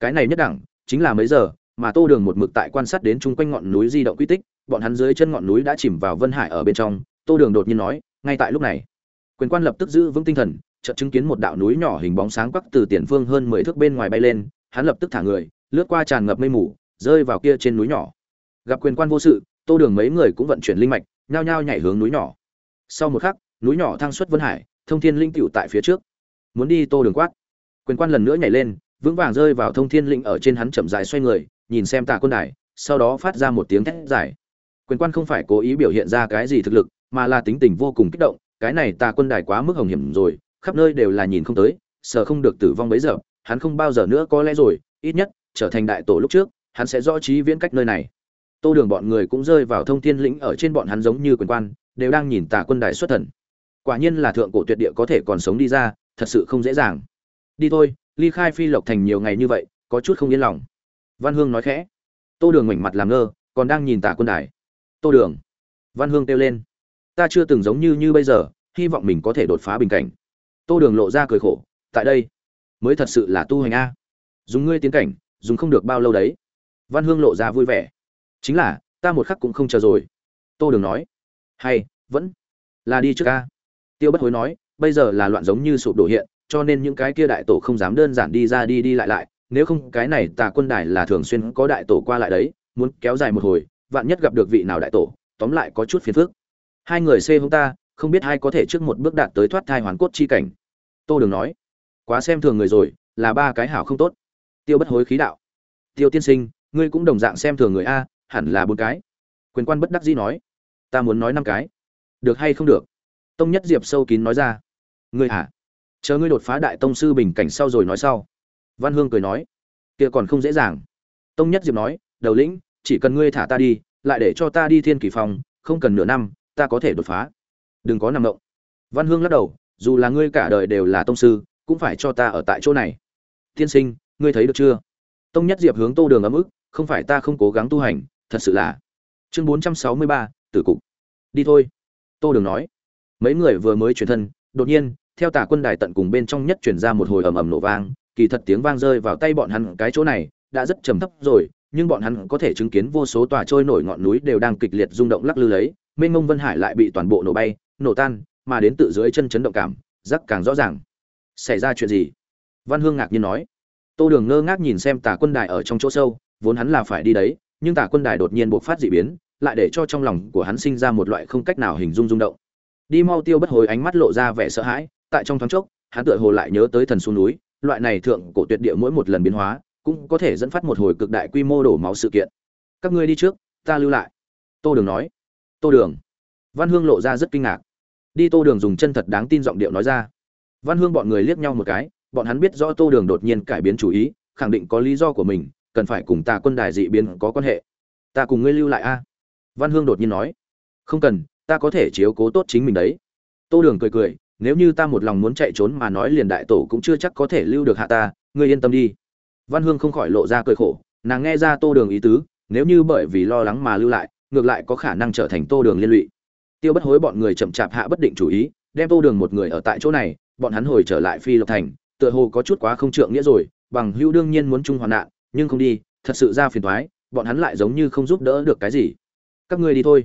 Cái này nhất đẳng, chính là mấy giờ mà tô đường một mực tại quan sát đến chung quanh ngọn núi di động quy tích, bọn hắn dưới chân ngọn núi đã chìm vào vân hải ở bên trong, tô đường đột nhiên nói, ngay tại lúc này, quyền quan lập tức giữ vững tinh thần, chợt chứng kiến một đạo núi nhỏ hình bóng sáng quắc từ tiền phương hơn mười thước bên ngoài bay lên, hắn lập tức thả người, lướt qua tràn ngập mây mù, rơi vào kia trên núi nhỏ. Gặp quyền quan vô sự, tô đường mấy người cũng vận chuyển linh mạch, nhao nhao nhảy hướng núi nhỏ. Sau một khắc, núi nhỏ thăng xuất vân hải, thông thiên linh tựu tại phía trước. Muốn đi tô đường quát. Quyền quan lần nữa nhảy lên, vững vàng rơi vào thông thiên linh ở trên hắn chậm dài xoay người nhìn xem tạ quân đài, sau đó phát ra một tiếng thét dài. Quyền quan không phải cố ý biểu hiện ra cái gì thực lực, mà là tính tình vô cùng kích động, cái này Tạ quân đài quá mức hồng hiểm rồi, khắp nơi đều là nhìn không tới, sợ không được tử vong bấy giờ, hắn không bao giờ nữa có lẽ rồi, ít nhất, trở thành đại tổ lúc trước, hắn sẽ rõ trí viễn cách nơi này. Tô đường bọn người cũng rơi vào thông thiên lĩnh ở trên bọn hắn giống như quyền quan, đều đang nhìn tà quân đài xuất thần. Quả nhiên là thượng cổ tuyệt địa có thể còn sống đi ra, thật sự không dễ dàng. Đi thôi, ly khai phi lộc thành nhiều ngày như vậy, có chút không yên lòng văn hương nói khẽ. Tô đường ngoảnh mặt làm ngơ, còn đang nhìn Tả quân đài. Tô đường. Văn hương kêu lên. Ta chưa từng giống như như bây giờ, hy vọng mình có thể đột phá bình cảnh. Tô đường lộ ra cười khổ. Tại đây, mới thật sự là tu hành a. Dùng ngươi tiến cảnh, dùng không được bao lâu đấy. Văn hương lộ ra vui vẻ. Chính là, ta một khắc cũng không chờ rồi. Tô đường nói. Hay, vẫn là đi trước ca tiêu bất hối nói, bây giờ là loạn giống như sụp đổ hiện, cho nên những cái kia đại tổ không dám đơn giản đi ra đi đi lại lại nếu không cái này tà quân đài là thường xuyên có đại tổ qua lại đấy, muốn kéo dài một hồi, vạn nhất gặp được vị nào đại tổ, tóm lại có chút phiền phức. Hai người xê hông ta, không biết ai có thể trước một bước đạt tới thoát thai hoàn cốt chi cảnh. Tô đường nói, quá xem thường người rồi, là ba cái hảo không tốt. Tiêu bất hối khí đạo, tiêu tiên sinh, ngươi cũng đồng dạng xem thường người a, hẳn là bốn cái. Quyền quan bất đắc dĩ nói, ta muốn nói năm cái. Được hay không được? Tông nhất diệp sâu kín nói ra, ngươi hả? Chờ ngươi đột phá đại tông sư bình cảnh sau rồi nói sau văn hương cười nói, kia còn không dễ dàng. Tông nhất diệp nói, đầu lĩnh, chỉ cần ngươi thả ta đi, lại để cho ta đi thiên kỳ phòng, không cần nửa năm, ta có thể đột phá. Đừng có nằm động. Văn hương lắc đầu, dù là ngươi cả đời đều là tông sư, cũng phải cho ta ở tại chỗ này. Tiên sinh, ngươi thấy được chưa? Tông nhất diệp hướng tô đường ấm ức, không phải ta không cố gắng tu hành, thật sự là. Chương bốn trăm sáu mươi ba, tử cục. Đi thôi. Tô đường nói. Mấy người vừa mới chuyển thân, đột nhiên, theo tà quân đài tận cùng bên trong nhất chuyển ra một hồi ầm ầm nổ vang kỳ thật tiếng vang rơi vào tay bọn hắn cái chỗ này đã rất trầm thấp rồi, nhưng bọn hắn có thể chứng kiến vô số tòa trôi nổi ngọn núi đều đang kịch liệt rung động lắc lư lấy, mênh mông vân hải lại bị toàn bộ nổ bay, nổ tan, mà đến tự dưới chân chấn động cảm, rắc càng rõ ràng. Xảy ra chuyện gì? Văn hương ngạc nhiên nói. Tô đường ngơ ngác nhìn xem tà quân đài ở trong chỗ sâu, vốn hắn là phải đi đấy, nhưng tà quân đài đột nhiên buộc phát dị biến, lại để cho trong lòng của hắn sinh ra một loại không cách nào hình dung rung động. Đi mau tiêu bất hồi ánh mắt lộ ra vẻ sợ hãi, tại trong thoáng chốc, hắn tựa hồ lại nhớ tới thần xuống núi loại này thượng cổ tuyệt địa mỗi một lần biến hóa, cũng có thể dẫn phát một hồi cực đại quy mô đổ máu sự kiện. Các ngươi đi trước, ta lưu lại. Tô đường nói. Tô đường. Văn hương lộ ra rất kinh ngạc. Đi tô đường dùng chân thật đáng tin giọng điệu nói ra. Văn hương bọn người liếc nhau một cái, bọn hắn biết rõ tô đường đột nhiên cải biến chủ ý, khẳng định có lý do của mình, cần phải cùng ta quân đài dị biến có quan hệ. Ta cùng ngươi lưu lại a. Văn hương đột nhiên nói. Không cần, ta có thể chiếu cố tốt chính mình đấy. Tô đường cười cười nếu như ta một lòng muốn chạy trốn mà nói liền đại tổ cũng chưa chắc có thể lưu được hạ ta, ngươi yên tâm đi. Văn hương không khỏi lộ ra cười khổ, nàng nghe ra tô đường ý tứ, nếu như bởi vì lo lắng mà lưu lại, ngược lại có khả năng trở thành tô đường liên lụy. Tiêu bất hối bọn người chậm chạp hạ bất định chủ ý, đem tô đường một người ở tại chỗ này, bọn hắn hồi trở lại phi lộc thành, tựa hồ có chút quá không trượng nghĩa rồi, bằng hữu đương nhiên muốn chung hoạn nạn, nhưng không đi, thật sự ra phiền thoái bọn hắn lại giống như không giúp đỡ được cái gì. Các ngươi đi thôi.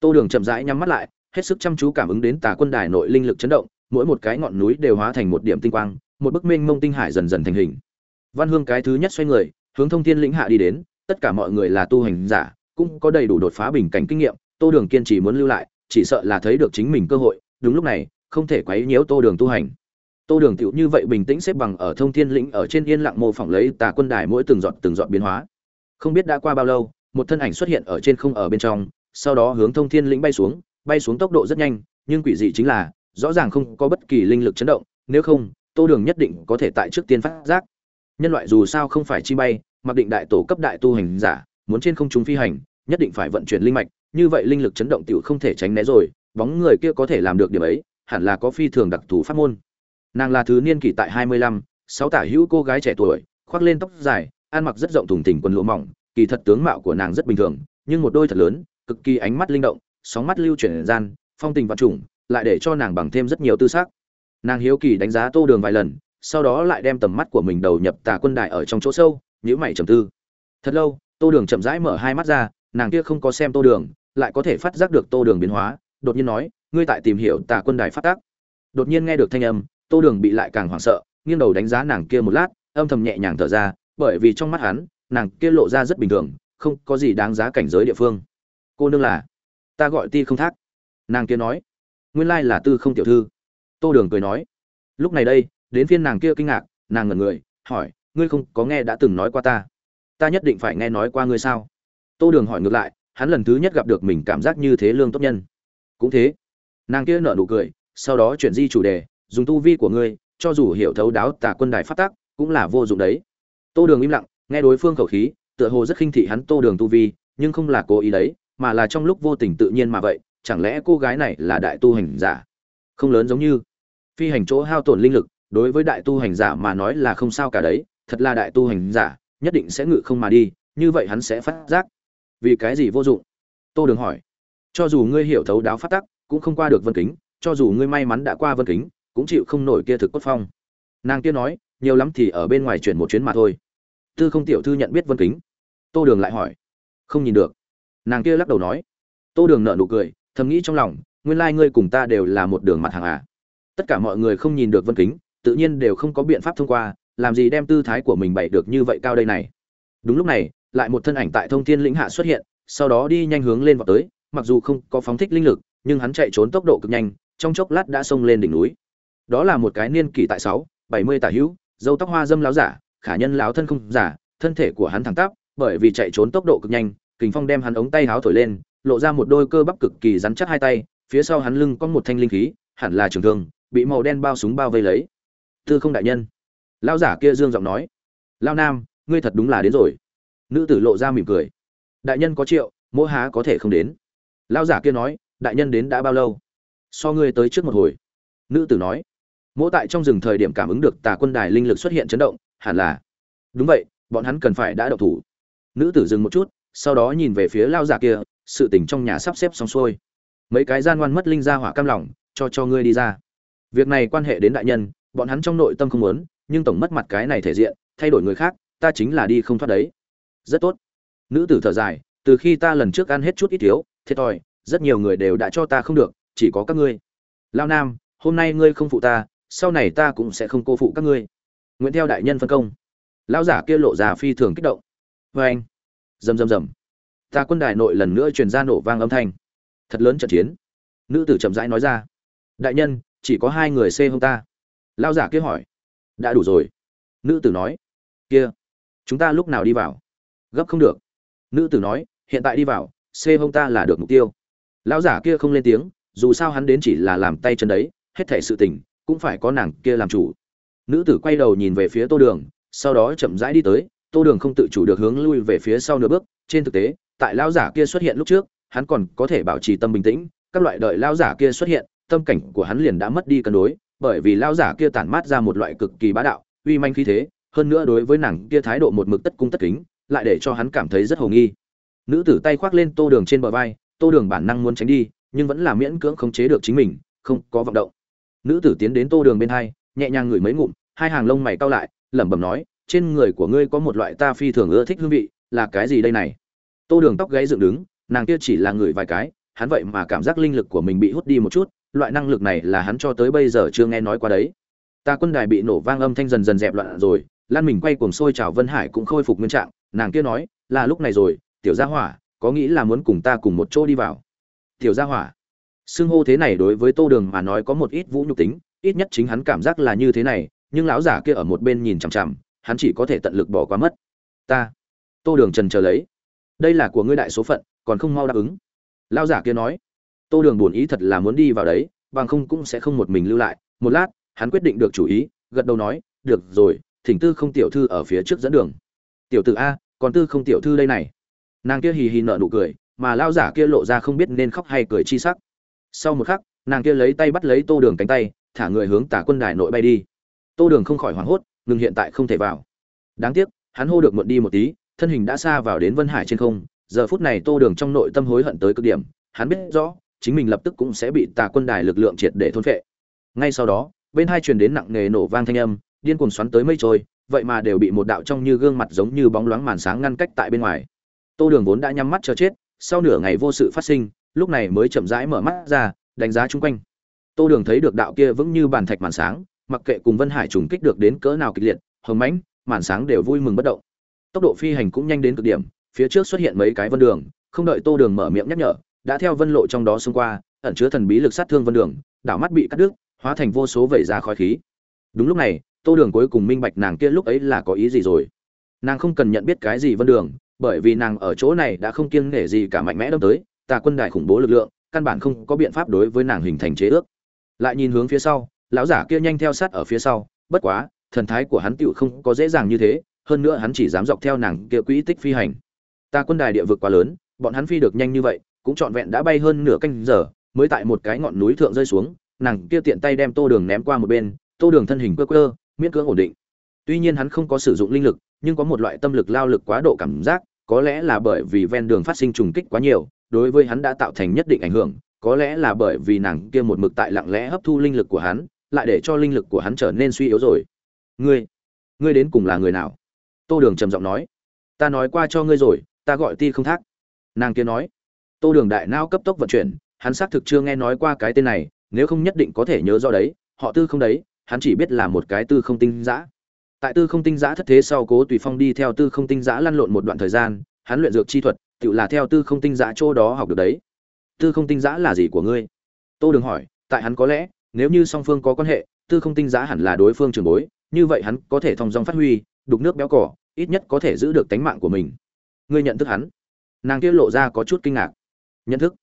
Tô đường chậm rãi nhắm mắt lại hết sức chăm chú cảm ứng đến tà quân đài nội linh lực chấn động, mỗi một cái ngọn núi đều hóa thành một điểm tinh quang, một bức minh mông tinh hải dần dần thành hình. Văn hương cái thứ nhất xoay người, hướng thông thiên lĩnh hạ đi đến, tất cả mọi người là tu hành giả, cũng có đầy đủ đột phá bình cảnh kinh nghiệm, tô đường kiên trì muốn lưu lại, chỉ sợ là thấy được chính mình cơ hội, đúng lúc này, không thể quấy nhiễu tô đường tu hành. Tô đường tựu như vậy bình tĩnh xếp bằng ở thông thiên lĩnh ở trên yên lặng mô phỏng lấy tà quân đài mỗi từng giọt từng giọt biến hóa. Không biết đã qua bao lâu, một thân ảnh xuất hiện ở trên không ở bên trong, sau đó hướng thông thiên lĩnh bay xuống bay xuống tốc độ rất nhanh, nhưng quỷ dị chính là, rõ ràng không có bất kỳ linh lực chấn động, nếu không, tô đường nhất định có thể tại trước tiên phát giác. Nhân loại dù sao không phải chi bay, mặc định đại tổ cấp đại tu hành giả, muốn trên không trung phi hành, nhất định phải vận chuyển linh mạch, như vậy linh lực chấn động tiểu không thể tránh né rồi, bóng người kia có thể làm được điểm ấy, hẳn là có phi thường đặc thù pháp môn. Nàng là thứ niên kỷ tại hai mươi lăm, sáu tả hữu cô gái trẻ tuổi, khoác lên tóc dài, ăn mặc rất rộng thùng thình quần lụa mỏng, kỳ thật tướng mạo của nàng rất bình thường, nhưng một đôi thật lớn, cực kỳ ánh mắt linh động sóng mắt lưu chuyển gian, phong tình vật trùng, lại để cho nàng bằng thêm rất nhiều tư xác nàng hiếu kỳ đánh giá tô đường vài lần, sau đó lại đem tầm mắt của mình đầu nhập tà quân đại ở trong chỗ sâu nhữ mày trầm tư. Thật lâu, tô đường chậm rãi mở hai mắt ra, nàng kia không có xem tô đường, lại có thể phát giác được tô đường biến hóa, đột nhiên nói, ngươi tại tìm hiểu tà quân đài phát tác. Đột nhiên nghe được thanh âm, tô đường bị lại càng hoảng sợ, nghiêng đầu đánh giá nàng kia một lát, âm thầm nhẹ nhàng thở ra, bởi vì trong mắt hắn, nàng kia lộ ra rất bình thường, không có gì đáng giá cảnh giới địa phương. Cô nương là ta gọi ti không thác. Nàng kia nói, nguyên lai là tư không tiểu thư. Tô đường cười nói, lúc này đây, đến phiên nàng kia kinh ngạc, nàng ngẩn người, hỏi, ngươi không có nghe đã từng nói qua ta? Ta nhất định phải nghe nói qua ngươi sao? Tô đường hỏi ngược lại, hắn lần thứ nhất gặp được mình cảm giác như thế lương tốt nhân. Cũng thế, nàng kia nở nụ cười, sau đó chuyển di chủ đề, dùng tu vi của ngươi, cho dù hiểu thấu đáo tả quân đài phát tác cũng là vô dụng đấy. Tô đường im lặng, nghe đối phương khẩu khí, tựa hồ rất khinh thị hắn tô đường tu vi, nhưng không là cố ý đấy mà là trong lúc vô tình tự nhiên mà vậy, chẳng lẽ cô gái này là đại tu hành giả? Không lớn giống như. Phi hành chỗ hao tổn linh lực, đối với đại tu hành giả mà nói là không sao cả đấy, thật là đại tu hành giả, nhất định sẽ ngự không mà đi, như vậy hắn sẽ phát giác. Vì cái gì vô dụng? Tô đường hỏi. Cho dù ngươi hiểu thấu đáo phát tắc, cũng không qua được vân kính, cho dù ngươi may mắn đã qua vân kính, cũng chịu không nổi kia thực cốt phong. Nàng kia nói, nhiều lắm thì ở bên ngoài chuyển một chuyến mà thôi. Tư không tiểu thư nhận biết vân kính. Tô đường lại hỏi. Không nhìn được nàng kia lắc đầu nói. Tô đường nợ nụ cười, thầm nghĩ trong lòng, nguyên lai、like、ngươi cùng ta đều là một đường mặt hàng à. Tất cả mọi người không nhìn được vân kính, tự nhiên đều không có biện pháp thông qua, làm gì đem tư thái của mình bày được như vậy cao đây này. Đúng lúc này, lại một thân ảnh tại thông thiên lĩnh hạ xuất hiện, sau đó đi nhanh hướng lên vào tới, mặc dù không có phóng thích linh lực, nhưng hắn chạy trốn tốc độ cực nhanh, trong chốc lát đã xông lên đỉnh núi. Đó là một cái niên kỷ tại sáu, bảy mươi tả hữu, dâu tóc hoa dâm láo giả, khả nhân láo thân không giả, thân thể của hắn thẳng tắp, bởi vì chạy trốn tốc độ cực nhanh kình phong đem hắn ống tay háo thổi lên, lộ ra một đôi cơ bắp cực kỳ rắn chắc hai tay, phía sau hắn lưng có một thanh linh khí, hẳn là trường thương, bị màu đen bao súng bao vây lấy. Tư không đại nhân. Lao giả kia dương giọng nói. Lao nam, ngươi thật đúng là đến rồi. Nữ tử lộ ra mỉm cười. Đại nhân có triệu, Mỗ há có thể không đến. Lao giả kia nói, đại nhân đến đã bao lâu? So ngươi tới trước một hồi. Nữ tử nói. Mỗ tại trong rừng thời điểm cảm ứng được tà quân đài linh lực xuất hiện chấn động, hẳn là. Đúng vậy, bọn hắn cần phải đã độc thủ. Nữ tử dừng một chút sau đó nhìn về phía lao giả kia, sự tình trong nhà sắp xếp xong xuôi. Mấy cái gian ngoan mất linh ra hỏa cam lòng, cho cho ngươi đi ra. Việc này quan hệ đến đại nhân, bọn hắn trong nội tâm không muốn, nhưng tổng mất mặt cái này thể diện, thay đổi người khác, ta chính là đi không thoát đấy. Rất tốt. Nữ tử thở dài, từ khi ta lần trước ăn hết chút ít thiếu, thiệt thòi, rất nhiều người đều đã cho ta không được, chỉ có các ngươi. Lao nam, hôm nay ngươi không phụ ta, sau này ta cũng sẽ không cô phụ các ngươi. Nguyện theo đại nhân phân công. Lão giả kia lộ già phi thường kích động. Vê anh rầm rầm rầm. Ta quân đại nội lần nữa truyền ra nổ vang âm thanh. Thật lớn trận chiến. Nữ tử chậm rãi nói ra. Đại nhân, chỉ có hai người xê hông ta. Lao giả kia hỏi. Đã đủ rồi. Nữ tử nói. Kia. Chúng ta lúc nào đi vào? Gấp không được. Nữ tử nói. Hiện tại đi vào, xê hông ta là được mục tiêu. Lão giả kia không lên tiếng, dù sao hắn đến chỉ là làm tay chân đấy, hết thảy sự tình, cũng phải có nàng kia làm chủ. Nữ tử quay đầu nhìn về phía tô đường, sau đó chậm rãi đi tới tô đường không tự chủ được hướng lui về phía sau nửa bước, trên thực tế, tại lão giả kia xuất hiện lúc trước, hắn còn có thể bảo trì tâm bình tĩnh, các loại đợi lão giả kia xuất hiện, tâm cảnh của hắn liền đã mất đi cân đối, bởi vì lão giả kia tản mát ra một loại cực kỳ bá đạo, uy manh khí thế, hơn nữa đối với nàng kia thái độ một mực tất cung tất kính, lại để cho hắn cảm thấy rất hồ nghi. Nữ tử tay khoác lên tô đường trên bờ vai, tô đường bản năng muốn tránh đi, nhưng vẫn là miễn cưỡng khống chế được chính mình, không có vọng động. Nữ tử tiến đến tô đường bên hai, nhẹ nhàng ngửi mấy ngụm, hai hàng lông mày cau lại, lẩm bẩm nói trên người của ngươi có một loại ta phi thường ưa thích hương vị, là cái gì đây này? Tô đường tóc gáy dựng đứng, nàng kia chỉ là người vài cái, hắn vậy mà cảm giác linh lực của mình bị hút đi một chút, loại năng lực này là hắn cho tới bây giờ chưa nghe nói qua đấy. Ta quân đài bị nổ vang âm thanh dần dần dẹp loạn rồi, lan mình quay cuồng sôi trào vân hải cũng khôi phục nguyên trạng, nàng kia nói, là lúc này rồi, tiểu gia hỏa, có nghĩ là muốn cùng ta cùng một chỗ đi vào? Tiểu gia hỏa? Xưng hô thế này đối với tô đường mà nói có một ít vũ nhục tính, ít nhất chính hắn cảm giác là như thế này, nhưng lão giả kia ở một bên nhìn chằm chằm hắn chỉ có thể tận lực bỏ qua mất. Ta, tô đường trần chờ lấy. Đây là của ngươi đại số phận, còn không mau đáp ứng. Lao giả kia nói. Tô đường buồn ý thật là muốn đi vào đấy, bằng không cũng sẽ không một mình lưu lại. Một lát, hắn quyết định được chủ ý, gật đầu nói, được rồi, thỉnh tư không tiểu thư ở phía trước dẫn đường. Tiểu tử a, còn tư không tiểu thư đây này. Nàng kia hì hì nợ nụ cười, mà lao giả kia lộ ra không biết nên khóc hay cười chi sắc. Sau một khắc, nàng kia lấy tay bắt lấy tô đường cánh tay, thả người hướng tả quân đài nội bay đi. Tô đường không khỏi hoảng hốt ngừng hiện tại không thể vào. Đáng tiếc, hắn hô được muộn đi một tí, thân hình đã xa vào đến vân hải trên không, giờ phút này tô đường trong nội tâm hối hận tới cực điểm, hắn biết rõ, chính mình lập tức cũng sẽ bị tà quân đài lực lượng triệt để thôn phệ. Ngay sau đó, bên hai truyền đến nặng nề nổ vang thanh âm, điên cuồng xoắn tới mây trôi, vậy mà đều bị một đạo trong như gương mặt giống như bóng loáng màn sáng ngăn cách tại bên ngoài. Tô đường vốn đã nhắm mắt chờ chết, sau nửa ngày vô sự phát sinh, lúc này mới chậm rãi mở mắt ra, đánh giá chung quanh. Tô đường thấy được đạo kia vững như bàn thạch màn sáng mặc kệ cùng vân hải trùng kích được đến cỡ nào kịch liệt, hồng mãnh, màn sáng đều vui mừng bất động. Tốc độ phi hành cũng nhanh đến cực điểm, phía trước xuất hiện mấy cái vân đường, không đợi tô đường mở miệng nhắc nhở, đã theo vân lộ trong đó xông qua, ẩn chứa thần bí lực sát thương vân đường, đảo mắt bị cắt đứt, hóa thành vô số vẩy ra khói khí. Đúng lúc này, tô đường cuối cùng minh bạch nàng kia lúc ấy là có ý gì rồi. Nàng không cần nhận biết cái gì vân đường, bởi vì nàng ở chỗ này đã không kiêng nể gì cả mạnh mẽ đâm tới, tà quân đại khủng bố lực lượng, căn bản không có biện pháp đối với nàng hình thành chế ước. Lại nhìn hướng phía sau lão giả kia nhanh theo sát ở phía sau, bất quá, thần thái của hắn tựu không có dễ dàng như thế, hơn nữa hắn chỉ dám dọc theo nàng kia quỹ tích phi hành. Ta quân đài địa vực quá lớn, bọn hắn phi được nhanh như vậy, cũng trọn vẹn đã bay hơn nửa canh giờ, mới tại một cái ngọn núi thượng rơi xuống, nàng kia tiện tay đem tô đường ném qua một bên, tô đường thân hình quơ quơ, miễn cưỡng ổn định. Tuy nhiên hắn không có sử dụng linh lực, nhưng có một loại tâm lực lao lực quá độ cảm giác, có lẽ là bởi vì ven đường phát sinh trùng kích quá nhiều, đối với hắn đã tạo thành nhất định ảnh hưởng, có lẽ là bởi vì nàng kia một mực tại lặng lẽ hấp thu linh lực của hắn lại để cho linh lực của hắn trở nên suy yếu rồi. Ngươi ngươi đến cùng là người nào? Tô đường trầm giọng nói. Ta nói qua cho ngươi rồi, ta gọi ti không thác. Nàng kia nói. Tô đường đại não cấp tốc vận chuyển, hắn xác thực chưa nghe nói qua cái tên này, nếu không nhất định có thể nhớ do đấy, họ tư không đấy, hắn chỉ biết là một cái tư không tinh giã. Tại tư không tinh giã thất thế sau cố tùy phong đi theo tư không tinh giã lăn lộn một đoạn thời gian, hắn luyện dược chi thuật, tự là theo tư không tinh giã chỗ đó học được đấy. Tư không tinh giã là gì của ngươi? Tô đường hỏi, tại hắn có lẽ nếu như song phương có quan hệ, tư không tinh giá hẳn là đối phương trường bối, như vậy hắn có thể thong dong phát huy, đục nước béo cỏ, ít nhất có thể giữ được tánh mạng của mình. Ngươi nhận thức hắn? Nàng tiết lộ ra có chút kinh ngạc. Nhận thức.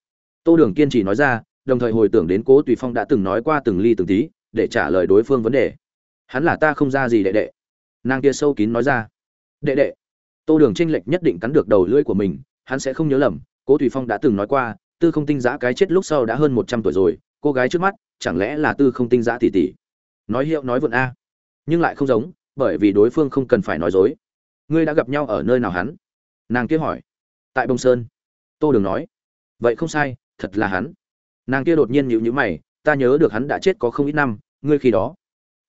Tô đường kiên trì nói ra, đồng thời hồi tưởng đến cố tùy phong đã từng nói qua từng ly từng tí, để trả lời đối phương vấn đề. Hắn là ta không ra gì đệ đệ. Nàng kia sâu kín nói ra. Đệ đệ. Tô đường tranh lệch nhất định cắn được đầu lưỡi của mình, hắn sẽ không nhớ lầm, cố tùy phong đã từng nói qua, tư không tinh giã cái chết lúc sau đã hơn một trăm tuổi rồi, cô gái trước mắt chẳng lẽ là tư không tinh giã tỷ tỷ? Nói hiệu nói vượn a. Nhưng lại không giống, bởi vì đối phương không cần phải nói dối. Ngươi đã gặp nhau ở nơi nào hắn? Nàng kia hỏi. Tại bông sơn. Tô đường nói. Vậy không sai, thật là hắn. Nàng kia đột nhiên nhịu nhữ mày, ta nhớ được hắn đã chết có không ít năm, ngươi khi đó.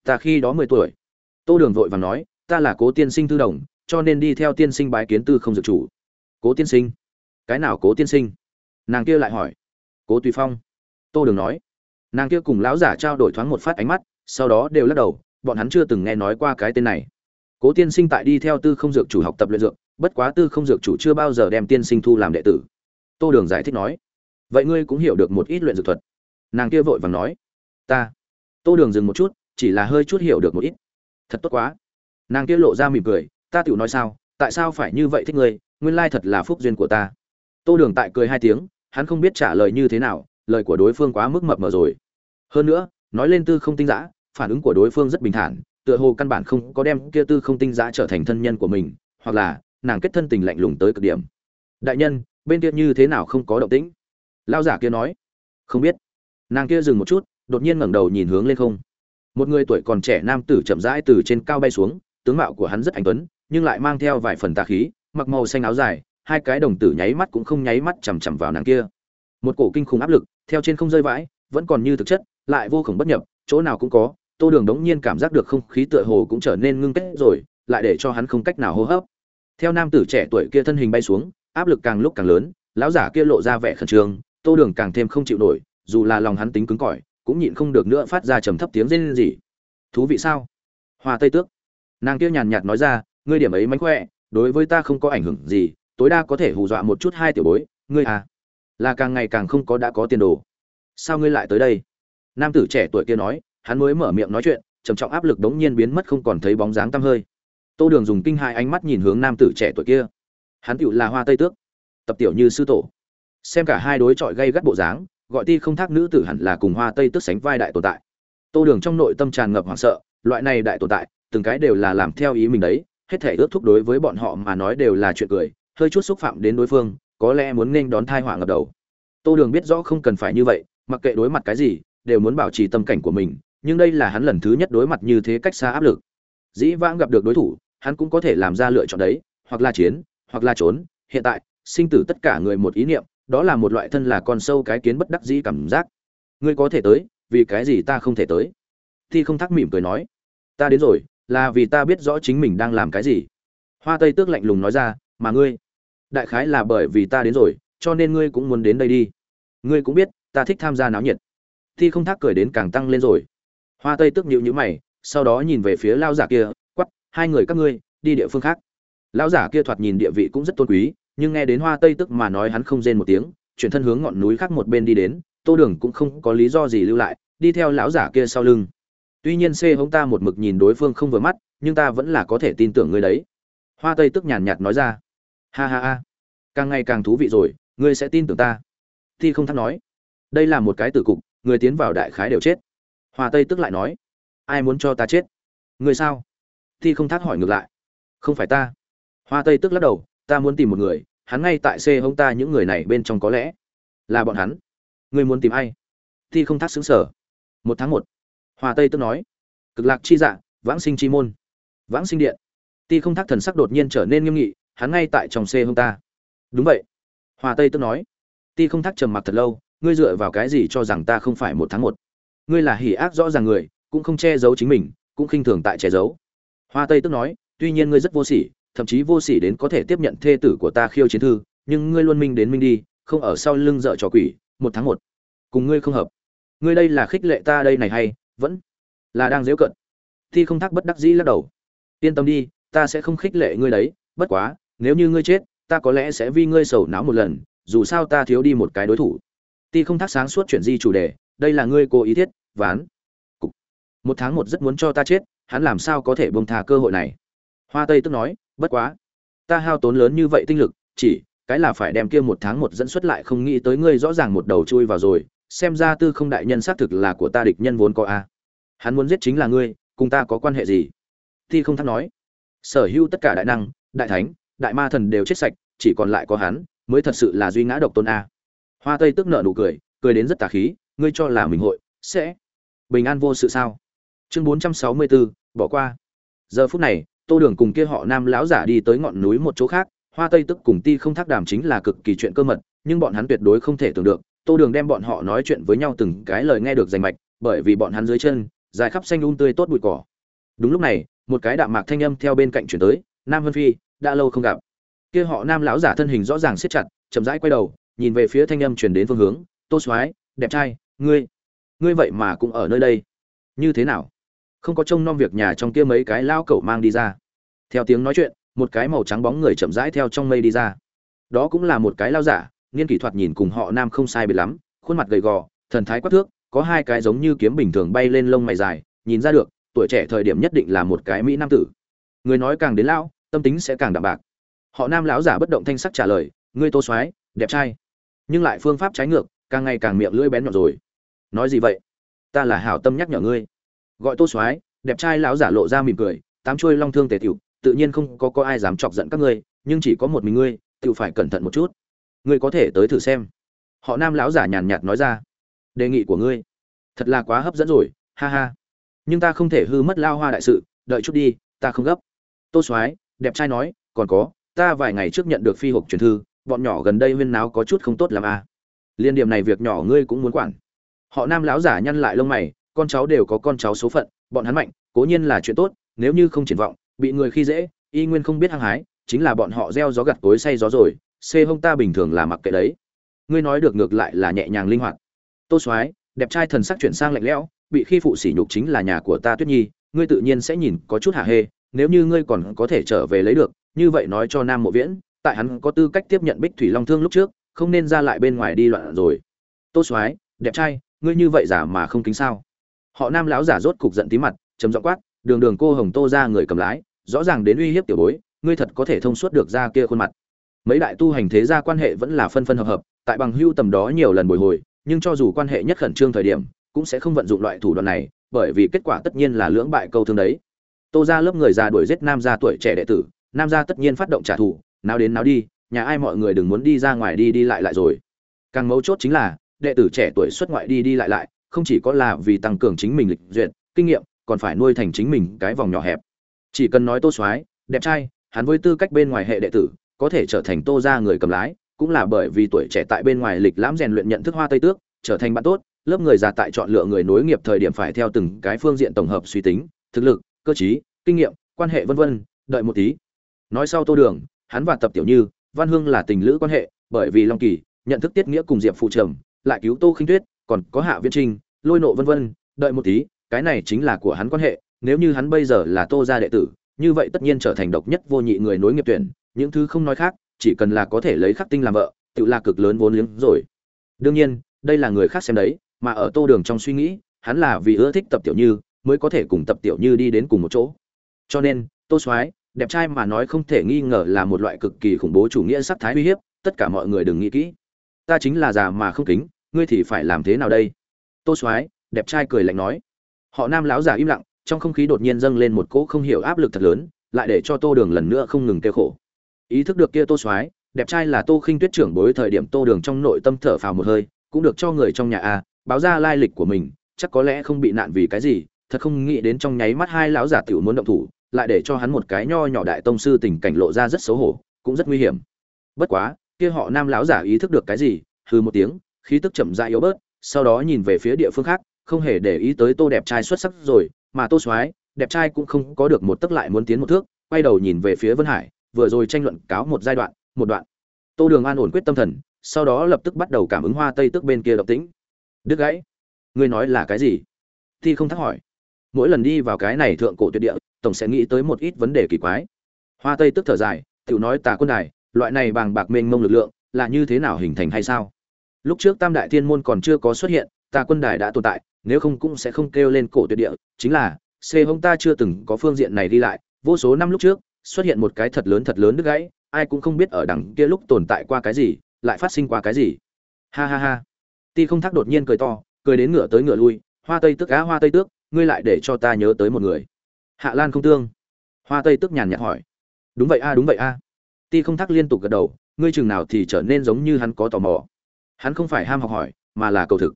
Ta khi đó mười tuổi. Tô đường vội và nói, ta là cố tiên sinh thư đồng, cho nên đi theo tiên sinh bái kiến tư không dược chủ. Cố tiên sinh? Cái nào cố tiên sinh? Nàng kia lại hỏi. Cố tùy phong. Tô đường nói nàng kia cùng lão giả trao đổi thoáng một phát ánh mắt, sau đó đều lắc đầu, bọn hắn chưa từng nghe nói qua cái tên này. Cố tiên sinh tại đi theo tư không dược chủ học tập luyện dược, bất quá tư không dược chủ chưa bao giờ đem tiên sinh thu làm đệ tử. Tô đường giải thích nói, vậy ngươi cũng hiểu được một ít luyện dược thuật. Nàng kia vội vàng nói, ta. Tô đường dừng một chút, chỉ là hơi chút hiểu được một ít. Thật tốt quá. Nàng kia lộ ra mỉm cười, ta tự nói sao, tại sao phải như vậy thích ngươi, nguyên lai thật là phúc duyên của ta. Tô đường tại cười hai tiếng, hắn không biết trả lời như thế nào, lời của đối phương quá mức mập mờ rồi hơn nữa, nói lên tư không tinh giã phản ứng của đối phương rất bình thản, tựa hồ căn bản không có đem kia tư không tinh giã trở thành thân nhân của mình, hoặc là nàng kết thân tình lạnh lùng tới cực điểm. Đại nhân, bên kia như thế nào không có động tĩnh? Lao giả kia nói. Không biết. Nàng kia dừng một chút, đột nhiên ngẩng đầu nhìn hướng lên không. Một người tuổi còn trẻ nam tử chậm rãi từ trên cao bay xuống, tướng mạo của hắn rất anh tuấn, nhưng lại mang theo vài phần tà khí, mặc màu xanh áo dài, hai cái đồng tử nháy mắt cũng không nháy mắt chằm chằm vào nàng kia. Một cổ kinh khủng áp lực, theo trên không rơi vãi, vẫn còn như thực chất lại vô cùng bất nhập, chỗ nào cũng có, tô đường đống nhiên cảm giác được không khí tựa hồ cũng trở nên ngưng kết rồi, lại để cho hắn không cách nào hô hấp. Theo nam tử trẻ tuổi kia thân hình bay xuống, áp lực càng lúc càng lớn, lão giả kia lộ ra vẻ khẩn trương, tô đường càng thêm không chịu nổi, dù là lòng hắn tính cứng cỏi, cũng nhịn không được nữa phát ra trầm thấp tiếng rên rỉ. Thú vị sao? Hoa tây tước. Nàng kia nhàn nhạt nói ra, ngươi điểm ấy mánh khỏe, đối với ta không có ảnh hưởng gì, tối đa có thể hù dọa một chút hai tiểu bối, ngươi à là càng ngày càng không có đã có tiền đồ. Sao ngươi lại tới đây? Nam tử trẻ tuổi kia nói, hắn mới mở miệng nói chuyện, trầm trọng áp lực đống nhiên biến mất không còn thấy bóng dáng tăm hơi. Tô đường dùng kinh hai ánh mắt nhìn hướng nam tử trẻ tuổi kia. Hắn tựu là hoa tây tước, tập tiểu như sư tổ. Xem cả hai đối chọi gây gắt bộ dáng, gọi ti không thác nữ tử hẳn là cùng hoa tây tước sánh vai đại tồn tại. Tô đường trong nội tâm tràn ngập hoảng sợ, loại này đại tồn tại, từng cái đều là làm theo ý mình đấy, hết thể ước thúc đối với bọn họ mà nói đều là chuyện cười, hơi chút xúc phạm đến đối phương, có lẽ muốn nên đón thai họa ngập đầu. Tô đường biết rõ không cần phải như vậy, mặc kệ đối mặt cái gì đều muốn bảo trì tâm cảnh của mình, nhưng đây là hắn lần thứ nhất đối mặt như thế cách xa áp lực. Dĩ vãng gặp được đối thủ, hắn cũng có thể làm ra lựa chọn đấy, hoặc là chiến, hoặc là trốn. Hiện tại, sinh tử tất cả người một ý niệm, đó là một loại thân là con sâu cái kiến bất đắc dĩ cảm giác. Ngươi có thể tới, vì cái gì ta không thể tới? Thi không thắc mỉm cười nói. Ta đến rồi, là vì ta biết rõ chính mình đang làm cái gì. Hoa tây tước lạnh lùng nói ra, mà ngươi, đại khái là bởi vì ta đến rồi, cho nên ngươi cũng muốn đến đây đi. Ngươi cũng biết, ta thích tham gia náo nhiệt thi không thác cười đến càng tăng lên rồi. Hoa tây tức nhịu nhữ mày, sau đó nhìn về phía lao giả kia quắp hai người các ngươi, đi địa phương khác. Lão giả kia thoạt nhìn địa vị cũng rất tôn quý, nhưng nghe đến hoa tây tức mà nói hắn không rên một tiếng, chuyển thân hướng ngọn núi khác một bên đi đến, tô đường cũng không có lý do gì lưu lại, đi theo lão giả kia sau lưng. Tuy nhiên c hống ta một mực nhìn đối phương không vừa mắt, nhưng ta vẫn là có thể tin tưởng ngươi đấy. Hoa tây tức nhàn nhạt nói ra. Ha ha ha. Càng ngày càng thú vị rồi, ngươi sẽ tin tưởng ta. Thi không thắc nói. Đây là một cái tử cục người tiến vào đại khái đều chết. Hoa tây tức lại nói, ai muốn cho ta chết? Người sao? Thi không thác hỏi ngược lại, không phải ta. Hoa tây tức lắc đầu, ta muốn tìm một người, hắn ngay tại xê hông ta những người này bên trong có lẽ là bọn hắn. Ngươi muốn tìm ai? Thi không thác xứng sở một tháng một. Hoa tây tức nói, cực lạc chi dạ vãng sinh chi môn, vãng sinh điện. Ti không thác thần sắc đột nhiên trở nên nghiêm nghị, hắn ngay tại trong xe hông ta. Đúng vậy. Hoa tây tức nói ti không thác trầm mặc thật lâu ngươi dựa vào cái gì cho rằng ta không phải một tháng một? Ngươi là hỉ ác rõ ràng người, cũng không che giấu chính mình, cũng khinh thường tại che giấu. Hoa tây tức nói, tuy nhiên ngươi rất vô sỉ, thậm chí vô sỉ đến có thể tiếp nhận thê tử của ta khiêu chiến thư, nhưng ngươi luôn minh đến minh đi, không ở sau lưng dợ trò quỷ, một tháng một. Cùng ngươi không hợp. Ngươi đây là khích lệ ta đây này hay, vẫn là đang dễu cận thi không thắc bất đắc dĩ lắc đầu. Yên tâm đi, ta sẽ không khích lệ ngươi đấy, bất quá, nếu như ngươi chết, ta có lẽ sẽ vì ngươi sầu não một lần, dù sao ta thiếu đi một cái đối thủ ti không thắc sáng suốt chuyển di chủ đề, đây là ngươi cố ý thiết, ván. Cục. một tháng một rất muốn cho ta chết, hắn làm sao có thể bông thà cơ hội này? Hoa tây tức nói, bất quá. Ta hao tốn lớn như vậy tinh lực, chỉ, cái là phải đem kia một tháng một dẫn xuất lại không nghĩ tới ngươi rõ ràng một đầu chui vào rồi, xem ra tư không đại nhân xác thực là của ta địch nhân vốn có a. Hắn muốn giết chính là ngươi, cùng ta có quan hệ gì? Thi không thắc nói. Sở hữu tất cả đại năng, đại thánh, đại ma thần đều chết sạch, chỉ còn lại có hắn, mới thật sự là duy ngã độc tôn a hoa tây tức nợ nụ cười cười đến rất tà khí, ngươi cho là mình hội, sẽ bình an vô sự sao? Chương bốn trăm sáu mươi bốn bỏ qua. Giờ phút này, tô đường cùng kia họ nam lão giả đi tới ngọn núi một chỗ khác, hoa tây tức cùng ti không thác đàm chính là cực kỳ chuyện cơ mật, nhưng bọn hắn tuyệt đối không thể tưởng được, tô đường đem bọn họ nói chuyện với nhau từng cái lời nghe được rành mạch, bởi vì bọn hắn dưới chân, dài khắp xanh un um tươi tốt bụi cỏ. Đúng lúc này, một cái đạm mạc thanh âm theo bên cạnh chuyển tới, nam vân phi, đã lâu không gặp. Kia họ nam lão giả thân hình rõ ràng siết chặt, chậm rãi quay đầu nhìn về phía thanh âm truyền đến phương hướng, tô soái, đẹp trai, ngươi ngươi vậy mà cũng ở nơi đây. Như thế nào? Không có trông nom việc nhà trong kia mấy cái lao cẩu mang đi ra. Theo tiếng nói chuyện, một cái màu trắng bóng người chậm rãi theo trong mây đi ra. Đó cũng là một cái lao giả, nghiên kỹ thuật nhìn cùng họ nam không sai biệt lắm, khuôn mặt gầy gò, thần thái quắc thước, có hai cái giống như kiếm bình thường bay lên lông mày dài, nhìn ra được, tuổi trẻ thời điểm nhất định là một cái mỹ nam tử. Người nói càng đến lão, tâm tính sẽ càng đạm bạc. Họ nam lão giả bất động thanh sắc trả lời, ngươi tô soái, đẹp trai nhưng lại phương pháp trái ngược, càng ngày càng miệng lưỡi bén nhọn rồi. Nói gì vậy? Ta là hảo tâm nhắc nhở ngươi. Gọi tô soái, đẹp trai lão giả lộ ra mỉm cười, tám chuôi long thương tề tiểu, tự nhiên không có có ai dám chọc giận các ngươi, nhưng chỉ có một mình ngươi tự phải cẩn thận một chút. Ngươi có thể tới thử xem. Họ nam lão giả nhàn nhạt nói ra. Đề nghị của ngươi. Thật là quá hấp dẫn rồi, ha ha. Nhưng ta không thể hư mất lao hoa đại sự, đợi chút đi, ta không gấp. Tô soái, đẹp trai nói, còn có, ta vài ngày trước nhận được phi hộp truyền thư bọn nhỏ gần đây huyên náo có chút không tốt làm a à. liên điểm này việc nhỏ ngươi cũng muốn quản. Họ nam lão giả nhăn lại lông mày, con cháu đều có con cháu số phận, bọn hắn mạnh, cố nhiên là chuyện tốt, nếu như không triển vọng, bị người khi dễ, y nguyên không biết hăng hái, chính là bọn họ gieo gió gặt tối say gió rồi, xê hông ta bình thường là mặc kệ đấy. Ngươi nói được ngược lại là nhẹ nhàng linh hoạt. Tô soái, đẹp trai thần sắc chuyển sang lạnh lẽo, bị khi phụ sỉ nhục chính là nhà của ta tuyết nhi, ngươi tự nhiên sẽ nhìn có chút hạ hê, nếu như ngươi còn có thể trở về lấy được, như vậy nói cho nam mộ viễn tại hắn có tư cách tiếp nhận bích thủy long thương lúc trước, không nên ra lại bên ngoài đi loạn rồi. Tô soái, đẹp trai, ngươi như vậy giả mà không kính sao? Họ nam lão giả rốt cục giận tí mặt, trầm giọng quát, đường đường cô hồng tô ra người cầm lái, rõ ràng đến uy hiếp tiểu bối, ngươi thật có thể thông suốt được ra kia khuôn mặt. Mấy đại tu hành thế gia quan hệ vẫn là phân phân hợp hợp, tại bằng hưu tầm đó nhiều lần bồi hồi, nhưng cho dù quan hệ nhất khẩn trương thời điểm, cũng sẽ không vận dụng loại thủ đoạn này, bởi vì kết quả tất nhiên là lưỡng bại câu thương đấy. Tô Gia lớp người già đuổi giết nam gia tuổi trẻ đệ tử, nam gia tất nhiên phát động trả thù nào đến nào đi, nhà ai mọi người đừng muốn đi ra ngoài đi đi lại lại rồi. Càng mấu chốt chính là, đệ tử trẻ tuổi xuất ngoại đi đi lại lại, không chỉ có là vì tăng cường chính mình lịch duyệt, kinh nghiệm, còn phải nuôi thành chính mình cái vòng nhỏ hẹp. Chỉ cần nói tô soái, đẹp trai, hắn với tư cách bên ngoài hệ đệ tử, có thể trở thành tô ra người cầm lái, cũng là bởi vì tuổi trẻ tại bên ngoài lịch lãm rèn luyện nhận thức hoa tây tước, trở thành bạn tốt, lớp người già tại chọn lựa người nối nghiệp thời điểm phải theo từng cái phương diện tổng hợp suy tính, thực lực, cơ chí kinh nghiệm, quan hệ vân vân, đợi một tí. Nói sau tô đường hắn và tập tiểu như, văn hương là tình lữ quan hệ, bởi vì long kỳ nhận thức tiết nghĩa cùng diệp phụ trầm, lại cứu tô khinh tuyết, còn có hạ viễn trinh, lôi nộ vân vân, đợi một tí, cái này chính là của hắn quan hệ, nếu như hắn bây giờ là tô gia đệ tử, như vậy tất nhiên trở thành độc nhất vô nhị người nối nghiệp tuyển, những thứ không nói khác, chỉ cần là có thể lấy khắc tinh làm vợ, tự là cực lớn vốn liếng rồi. Đương nhiên, đây là người khác xem đấy, mà ở tô đường trong suy nghĩ, hắn là vì ưa thích tập tiểu như, mới có thể cùng tập tiểu như đi đến cùng một chỗ. Cho nên, tô soái đẹp trai mà nói không thể nghi ngờ là một loại cực kỳ khủng bố chủ nghĩa sắc thái uy hiếp, tất cả mọi người đừng nghĩ kỹ. Ta chính là già mà không kính, ngươi thì phải làm thế nào đây? Tô soái, đẹp trai cười lạnh nói. Họ nam lão già im lặng, trong không khí đột nhiên dâng lên một cỗ không hiểu áp lực thật lớn, lại để cho tô đường lần nữa không ngừng kêu khổ. Ý thức được kia tô soái, đẹp trai là tô khinh tuyết trưởng bối thời điểm tô đường trong nội tâm thở phào một hơi, cũng được cho người trong nhà a, báo ra lai lịch của mình, chắc có lẽ không bị nạn vì cái gì, thật không nghĩ đến trong nháy mắt hai lão giả tiểu muốn động thủ lại để cho hắn một cái nho nhỏ đại tông sư tình cảnh lộ ra rất xấu hổ, cũng rất nguy hiểm. Bất quá, kia họ nam lão giả ý thức được cái gì, hừ một tiếng, khí tức chậm rãi yếu bớt, sau đó nhìn về phía địa phương khác, không hề để ý tới tô đẹp trai xuất sắc rồi, mà tô soái, đẹp trai cũng không có được một tấc lại muốn tiến một thước, quay đầu nhìn về phía vân hải, vừa rồi tranh luận cáo một giai đoạn, một đoạn. Tô đường an ổn quyết tâm thần, sau đó lập tức bắt đầu cảm ứng hoa tây tức bên kia độc tĩnh. Đứt gãy. Ngươi nói là cái gì? Thi không thắc hỏi mỗi lần đi vào cái này thượng cổ tuyệt địa, tổng sẽ nghĩ tới một ít vấn đề kỳ quái. Hoa tây tức thở dài tự nói tà quân đài, loại này bàng bạc mênh mông lực lượng, là như thế nào hình thành hay sao? Lúc trước tam đại thiên môn còn chưa có xuất hiện, tà quân đài đã tồn tại, nếu không cũng sẽ không kêu lên cổ tuyệt địa, chính là c hông ta chưa từng có phương diện này đi lại, vô số năm lúc trước, xuất hiện một cái thật lớn thật lớn đứt gãy, ai cũng không biết ở đằng kia lúc tồn tại qua cái gì, lại phát sinh qua cái gì. Ha ha ha. Ti không thắc đột nhiên cười to, cười đến ngựa tới ngựa lui, hoa tây tức á, hoa tây tước ngươi lại để cho ta nhớ tới một người. Hạ lan không tương. Hoa tây tức nhàn nhạt hỏi. Đúng vậy a, đúng vậy a. Ti không thắc liên tục gật đầu, ngươi chừng nào thì trở nên giống như hắn có tò mò. Hắn không phải ham học hỏi, mà là cầu thực.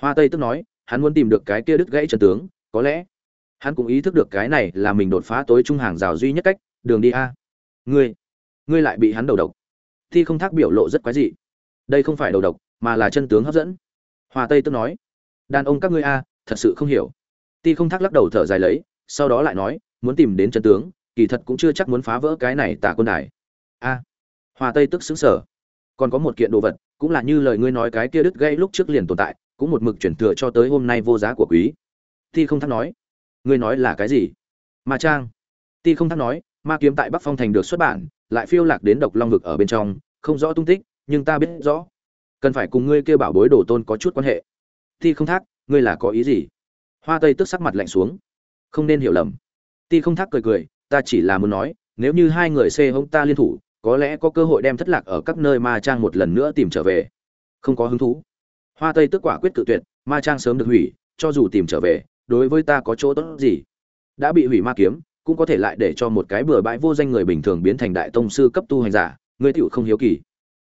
Hoa tây tức nói, hắn muốn tìm được cái kia đứt gãy trần tướng, có lẽ hắn cũng ý thức được cái này là mình đột phá tối trung hàng rào duy nhất cách, đường đi a. Ngươi ngươi lại bị hắn đầu độc. Thi không thác biểu lộ rất quái dị. Đây không phải đầu độc, mà là chân tướng hấp dẫn. Hoa tây tức nói, đàn ông các ngươi a, thật sự không hiểu ti không thác lắc đầu thở dài lấy, sau đó lại nói, muốn tìm đến chân tướng, kỳ thật cũng chưa chắc muốn phá vỡ cái này tả quân đài. A, hoa tây tức xứng sở còn có một kiện đồ vật, cũng là như lời ngươi nói cái kia đứt gây lúc trước liền tồn tại, cũng một mực chuyển thừa cho tới hôm nay vô giá của quý. Ti không thắc nói, ngươi nói là cái gì? Ma trang. Ti không thắc nói, ma kiếm tại bắc phong thành được xuất bản, lại phiêu lạc đến độc long vực ở bên trong, không rõ tung tích, nhưng ta biết rõ. Cần phải cùng ngươi kêu bảo bối đồ tôn có chút quan hệ. Ti không thắc, ngươi là có ý gì? Hoa tây tức sắc mặt lạnh xuống. Không nên hiểu lầm. Ti không thắc cười cười, ta chỉ là muốn nói, nếu như hai người xê hông ta liên thủ, có lẽ có cơ hội đem thất lạc ở các nơi ma trang một lần nữa tìm trở về. Không có hứng thú. Hoa tây tức quả quyết cự tuyệt, ma trang sớm được hủy, cho dù tìm trở về, đối với ta có chỗ tốt gì? Đã bị hủy ma kiếm, cũng có thể lại để cho một cái bừa bãi vô danh người bình thường biến thành đại tông sư cấp tu hành giả, ngươi tựu không hiếu kỳ.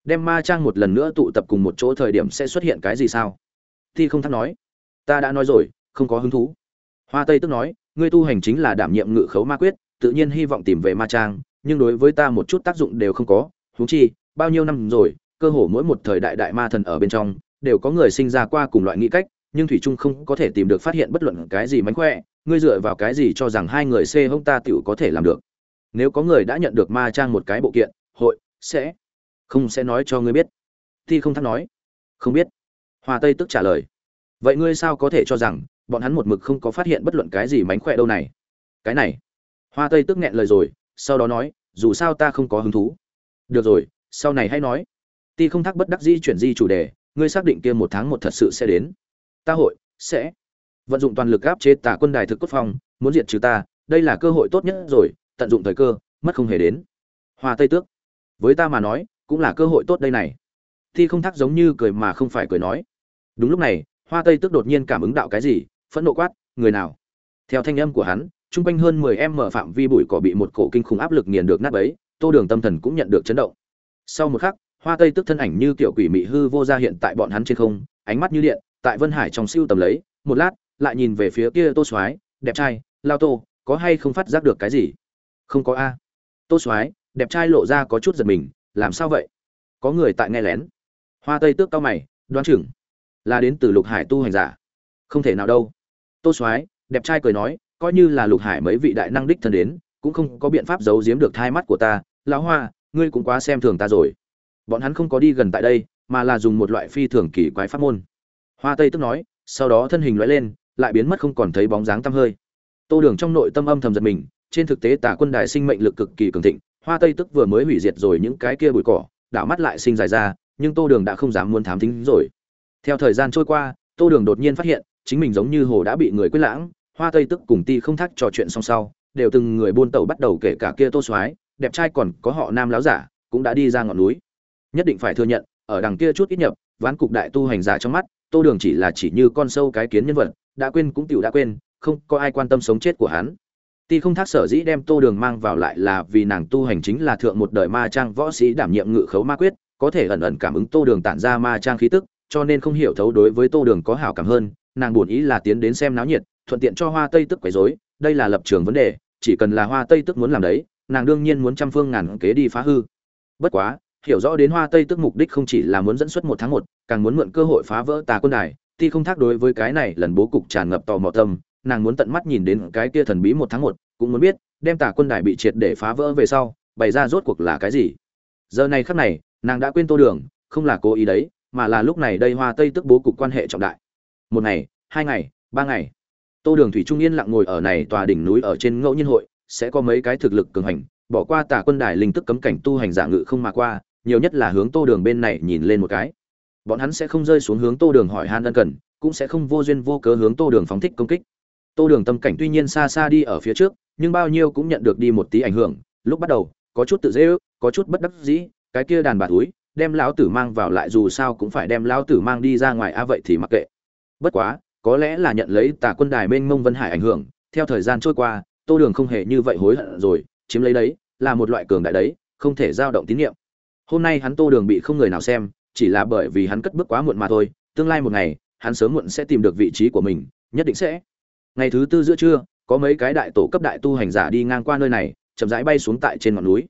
Đem ma trang một lần nữa tụ tập cùng một chỗ thời điểm sẽ xuất hiện cái gì sao? Thi không thắc nói. Ta đã nói rồi không có hứng thú. Hoa tây tức nói, ngươi tu hành chính là đảm nhiệm ngự khấu ma quyết, tự nhiên hy vọng tìm về ma trang, nhưng đối với ta một chút tác dụng đều không có. Huống chi, bao nhiêu năm rồi, cơ hồ mỗi một thời đại đại ma thần ở bên trong, đều có người sinh ra qua cùng loại nghĩ cách, nhưng thủy trung không có thể tìm được phát hiện bất luận cái gì mánh khỏe, ngươi dựa vào cái gì cho rằng hai người xê hông ta tiểu có thể làm được? Nếu có người đã nhận được ma trang một cái bộ kiện, hội, sẽ, không sẽ nói cho ngươi biết. Thi không thắc nói. Không biết. Hoa tây tức trả lời. Vậy ngươi sao có thể cho rằng bọn hắn một mực không có phát hiện bất luận cái gì mánh khỏe đâu này. Cái này. Hoa tây tức nghẹn lời rồi, sau đó nói, dù sao ta không có hứng thú. Được rồi, sau này hãy nói. Ti không thắc bất đắc di chuyển di chủ đề, ngươi xác định kia một tháng một thật sự sẽ đến. Ta hội, sẽ. Vận dụng toàn lực áp chế Tả quân đài thực cốt phong, muốn diệt trừ ta, đây là cơ hội tốt nhất rồi, tận dụng thời cơ, mất không hề đến. Hoa tây tước. Với ta mà nói, cũng là cơ hội tốt đây này. Thi không thắc giống như cười mà không phải cười nói. Đúng lúc này, hoa tây tước đột nhiên cảm ứng đạo cái gì phẫn nộ quát, người nào? Theo thanh âm của hắn trung quanh hơn mười em mở phạm vi bụi cỏ bị một cổ kinh khủng áp lực nghiền được nát bấy, tô đường tâm thần cũng nhận được chấn động. Sau một khắc, hoa tây tức thân ảnh như kiểu quỷ mị hư vô ra hiện tại bọn hắn trên không, ánh mắt như điện, tại vân hải trong siêu tầm lấy, một lát, lại nhìn về phía kia tô soái, đẹp trai, lao tô, có hay không phát giác được cái gì? Không có a. Tô soái, đẹp trai lộ ra có chút giật mình, làm sao vậy? Có người tại nghe lén. Hoa tây tước cao mày, đoán chừng là đến từ lục hải tu hành giả. Không thể nào đâu tô soái, đẹp trai cười nói, coi như là lục hải mấy vị đại năng đích thân đến, cũng không có biện pháp giấu giếm được thai mắt của ta. Lão hoa, ngươi cũng quá xem thường ta rồi. Bọn hắn không có đi gần tại đây, mà là dùng một loại phi thường kỳ quái pháp môn. Hoa tây tức nói, sau đó thân hình loại lên, lại biến mất không còn thấy bóng dáng tăm hơi. Tô đường trong nội tâm âm thầm giật mình, trên thực tế tà quân đài sinh mệnh lực cực kỳ cường thịnh, hoa tây tức vừa mới hủy diệt rồi những cái kia bụi cỏ, đảo mắt lại sinh dài ra, nhưng tô đường đã không dám muốn thám thính rồi. Theo thời gian trôi qua, tô đường đột nhiên phát hiện chính mình giống như hồ đã bị người quyết lãng, hoa tây tức cùng ti không thắc trò chuyện xong sau, đều từng người buôn tàu bắt đầu kể cả kia tô soái, đẹp trai còn có họ nam láo giả, cũng đã đi ra ngọn núi. Nhất định phải thừa nhận, ở đằng kia chút ít nhập, ván cục đại tu hành giả trong mắt, tô đường chỉ là chỉ như con sâu cái kiến nhân vật, đã quên cũng tiểu đã quên, không có ai quan tâm sống chết của hắn. Ti không thác sở dĩ đem tô đường mang vào lại là vì nàng tu hành chính là thượng một đời ma trang võ sĩ đảm nhiệm ngự khấu ma quyết, có thể ẩn ẩn cảm ứng tô đường tản ra ma trang khí tức, cho nên không hiểu thấu đối với tô đường có hảo cảm hơn nàng buồn ý là tiến đến xem náo nhiệt, thuận tiện cho hoa tây tức quấy rối, đây là lập trường vấn đề, chỉ cần là hoa tây tức muốn làm đấy, nàng đương nhiên muốn trăm phương ngàn kế đi phá hư. Bất quá, hiểu rõ đến hoa tây tức mục đích không chỉ là muốn dẫn xuất một tháng một, càng muốn mượn cơ hội phá vỡ tà quân đài ti không thác đối với cái này lần bố cục tràn ngập tò mò tâm, nàng muốn tận mắt nhìn đến cái kia thần bí một tháng một, cũng muốn biết, đem tà quân đài bị triệt để phá vỡ về sau, bày ra rốt cuộc là cái gì. Giờ này khắc này, nàng đã quên tô đường, không là cố ý đấy, mà là lúc này đây hoa tây tức bố cục quan hệ trọng đại một ngày, hai ngày, ba ngày. Tô đường thủy trung yên lặng ngồi ở này tòa đỉnh núi ở trên ngẫu nhiên hội, sẽ có mấy cái thực lực cường hành, bỏ qua tà quân đài linh tức cấm cảnh tu hành giả ngự không mà qua, nhiều nhất là hướng tô đường bên này nhìn lên một cái. Bọn hắn sẽ không rơi xuống hướng tô đường hỏi han ân cần, cũng sẽ không vô duyên vô cớ hướng tô đường phóng thích công kích. Tô đường tâm cảnh tuy nhiên xa xa đi ở phía trước, nhưng bao nhiêu cũng nhận được đi một tí ảnh hưởng. Lúc bắt đầu, có chút tự dễ ước, có chút bất đắc dĩ, cái kia đàn bà túi đem lão tử mang vào lại dù sao cũng phải đem lão tử mang đi ra ngoài a vậy thì mặc kệ bất quá, có lẽ là nhận lấy tà quân đài mênh mông vân hải ảnh hưởng, theo thời gian trôi qua, tô đường không hề như vậy hối hận rồi, chiếm lấy đấy, là một loại cường đại đấy, không thể giao động tín nhiệm. Hôm nay hắn tô đường bị không người nào xem, chỉ là bởi vì hắn cất bước quá muộn mà thôi, tương lai một ngày, hắn sớm muộn sẽ tìm được vị trí của mình, nhất định sẽ. Ngày thứ tư giữa trưa, có mấy cái đại tổ cấp đại tu hành giả đi ngang qua nơi này, chậm rãi bay xuống tại trên ngọn núi.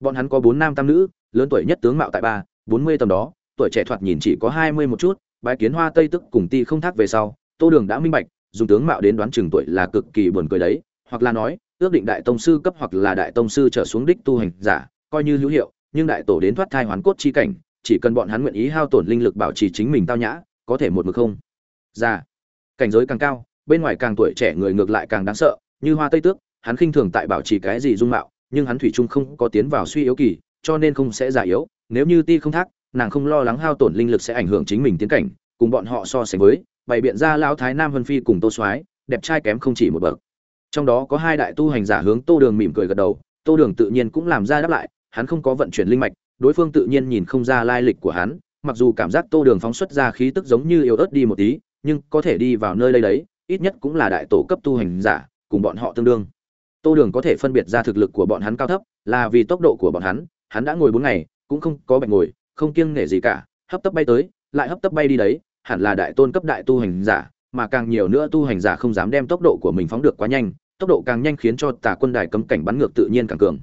Bọn hắn có bốn nam tam nữ, lớn tuổi nhất tướng mạo tại ba, bốn mươi tầm đó, tuổi trẻ thoạt nhìn chỉ có hai mươi một chút bái kiến hoa tây tức cùng ti không thác về sau, tô đường đã minh bạch, dùng tướng mạo đến đoán chừng tuổi là cực kỳ buồn cười đấy, hoặc là nói, ước định đại tông sư cấp hoặc là đại tông sư trở xuống đích tu hành giả, coi như hữu hiệu, nhưng đại tổ đến thoát thai hoán cốt chi cảnh, chỉ cần bọn hắn nguyện ý hao tổn linh lực bảo trì chính mình tao nhã, có thể một mực không. Già cảnh giới càng cao, bên ngoài càng tuổi trẻ người ngược lại càng đáng sợ, như hoa tây tước, hắn khinh thường tại bảo trì cái gì dung mạo, nhưng hắn thủy chung không có tiến vào suy yếu kỳ, cho nên không sẽ già yếu, nếu như ti không thác nàng không lo lắng hao tổn linh lực sẽ ảnh hưởng chính mình tiến cảnh, cùng bọn họ so sánh với, bày biện ra lão thái nam vân phi cùng tô soái, đẹp trai kém không chỉ một bậc. Trong đó có hai đại tu hành giả hướng tô đường mỉm cười gật đầu, tô đường tự nhiên cũng làm ra đáp lại, hắn không có vận chuyển linh mạch, đối phương tự nhiên nhìn không ra lai lịch của hắn, mặc dù cảm giác tô đường phóng xuất ra khí tức giống như yếu ớt đi một tí, nhưng có thể đi vào nơi đây đấy, ít nhất cũng là đại tổ cấp tu hành giả, cùng bọn họ tương đương. Tô đường có thể phân biệt ra thực lực của bọn hắn cao thấp, là vì tốc độ của bọn hắn hắn đã ngồi bốn ngày, cũng không có bệnh ngồi không kiêng nể gì cả, hấp tấp bay tới, lại hấp tấp bay đi đấy, hẳn là đại tôn cấp đại tu hành giả, mà càng nhiều nữa tu hành giả không dám đem tốc độ của mình phóng được quá nhanh, tốc độ càng nhanh khiến cho tà quân đài cấm cảnh bắn ngược tự nhiên càng cường.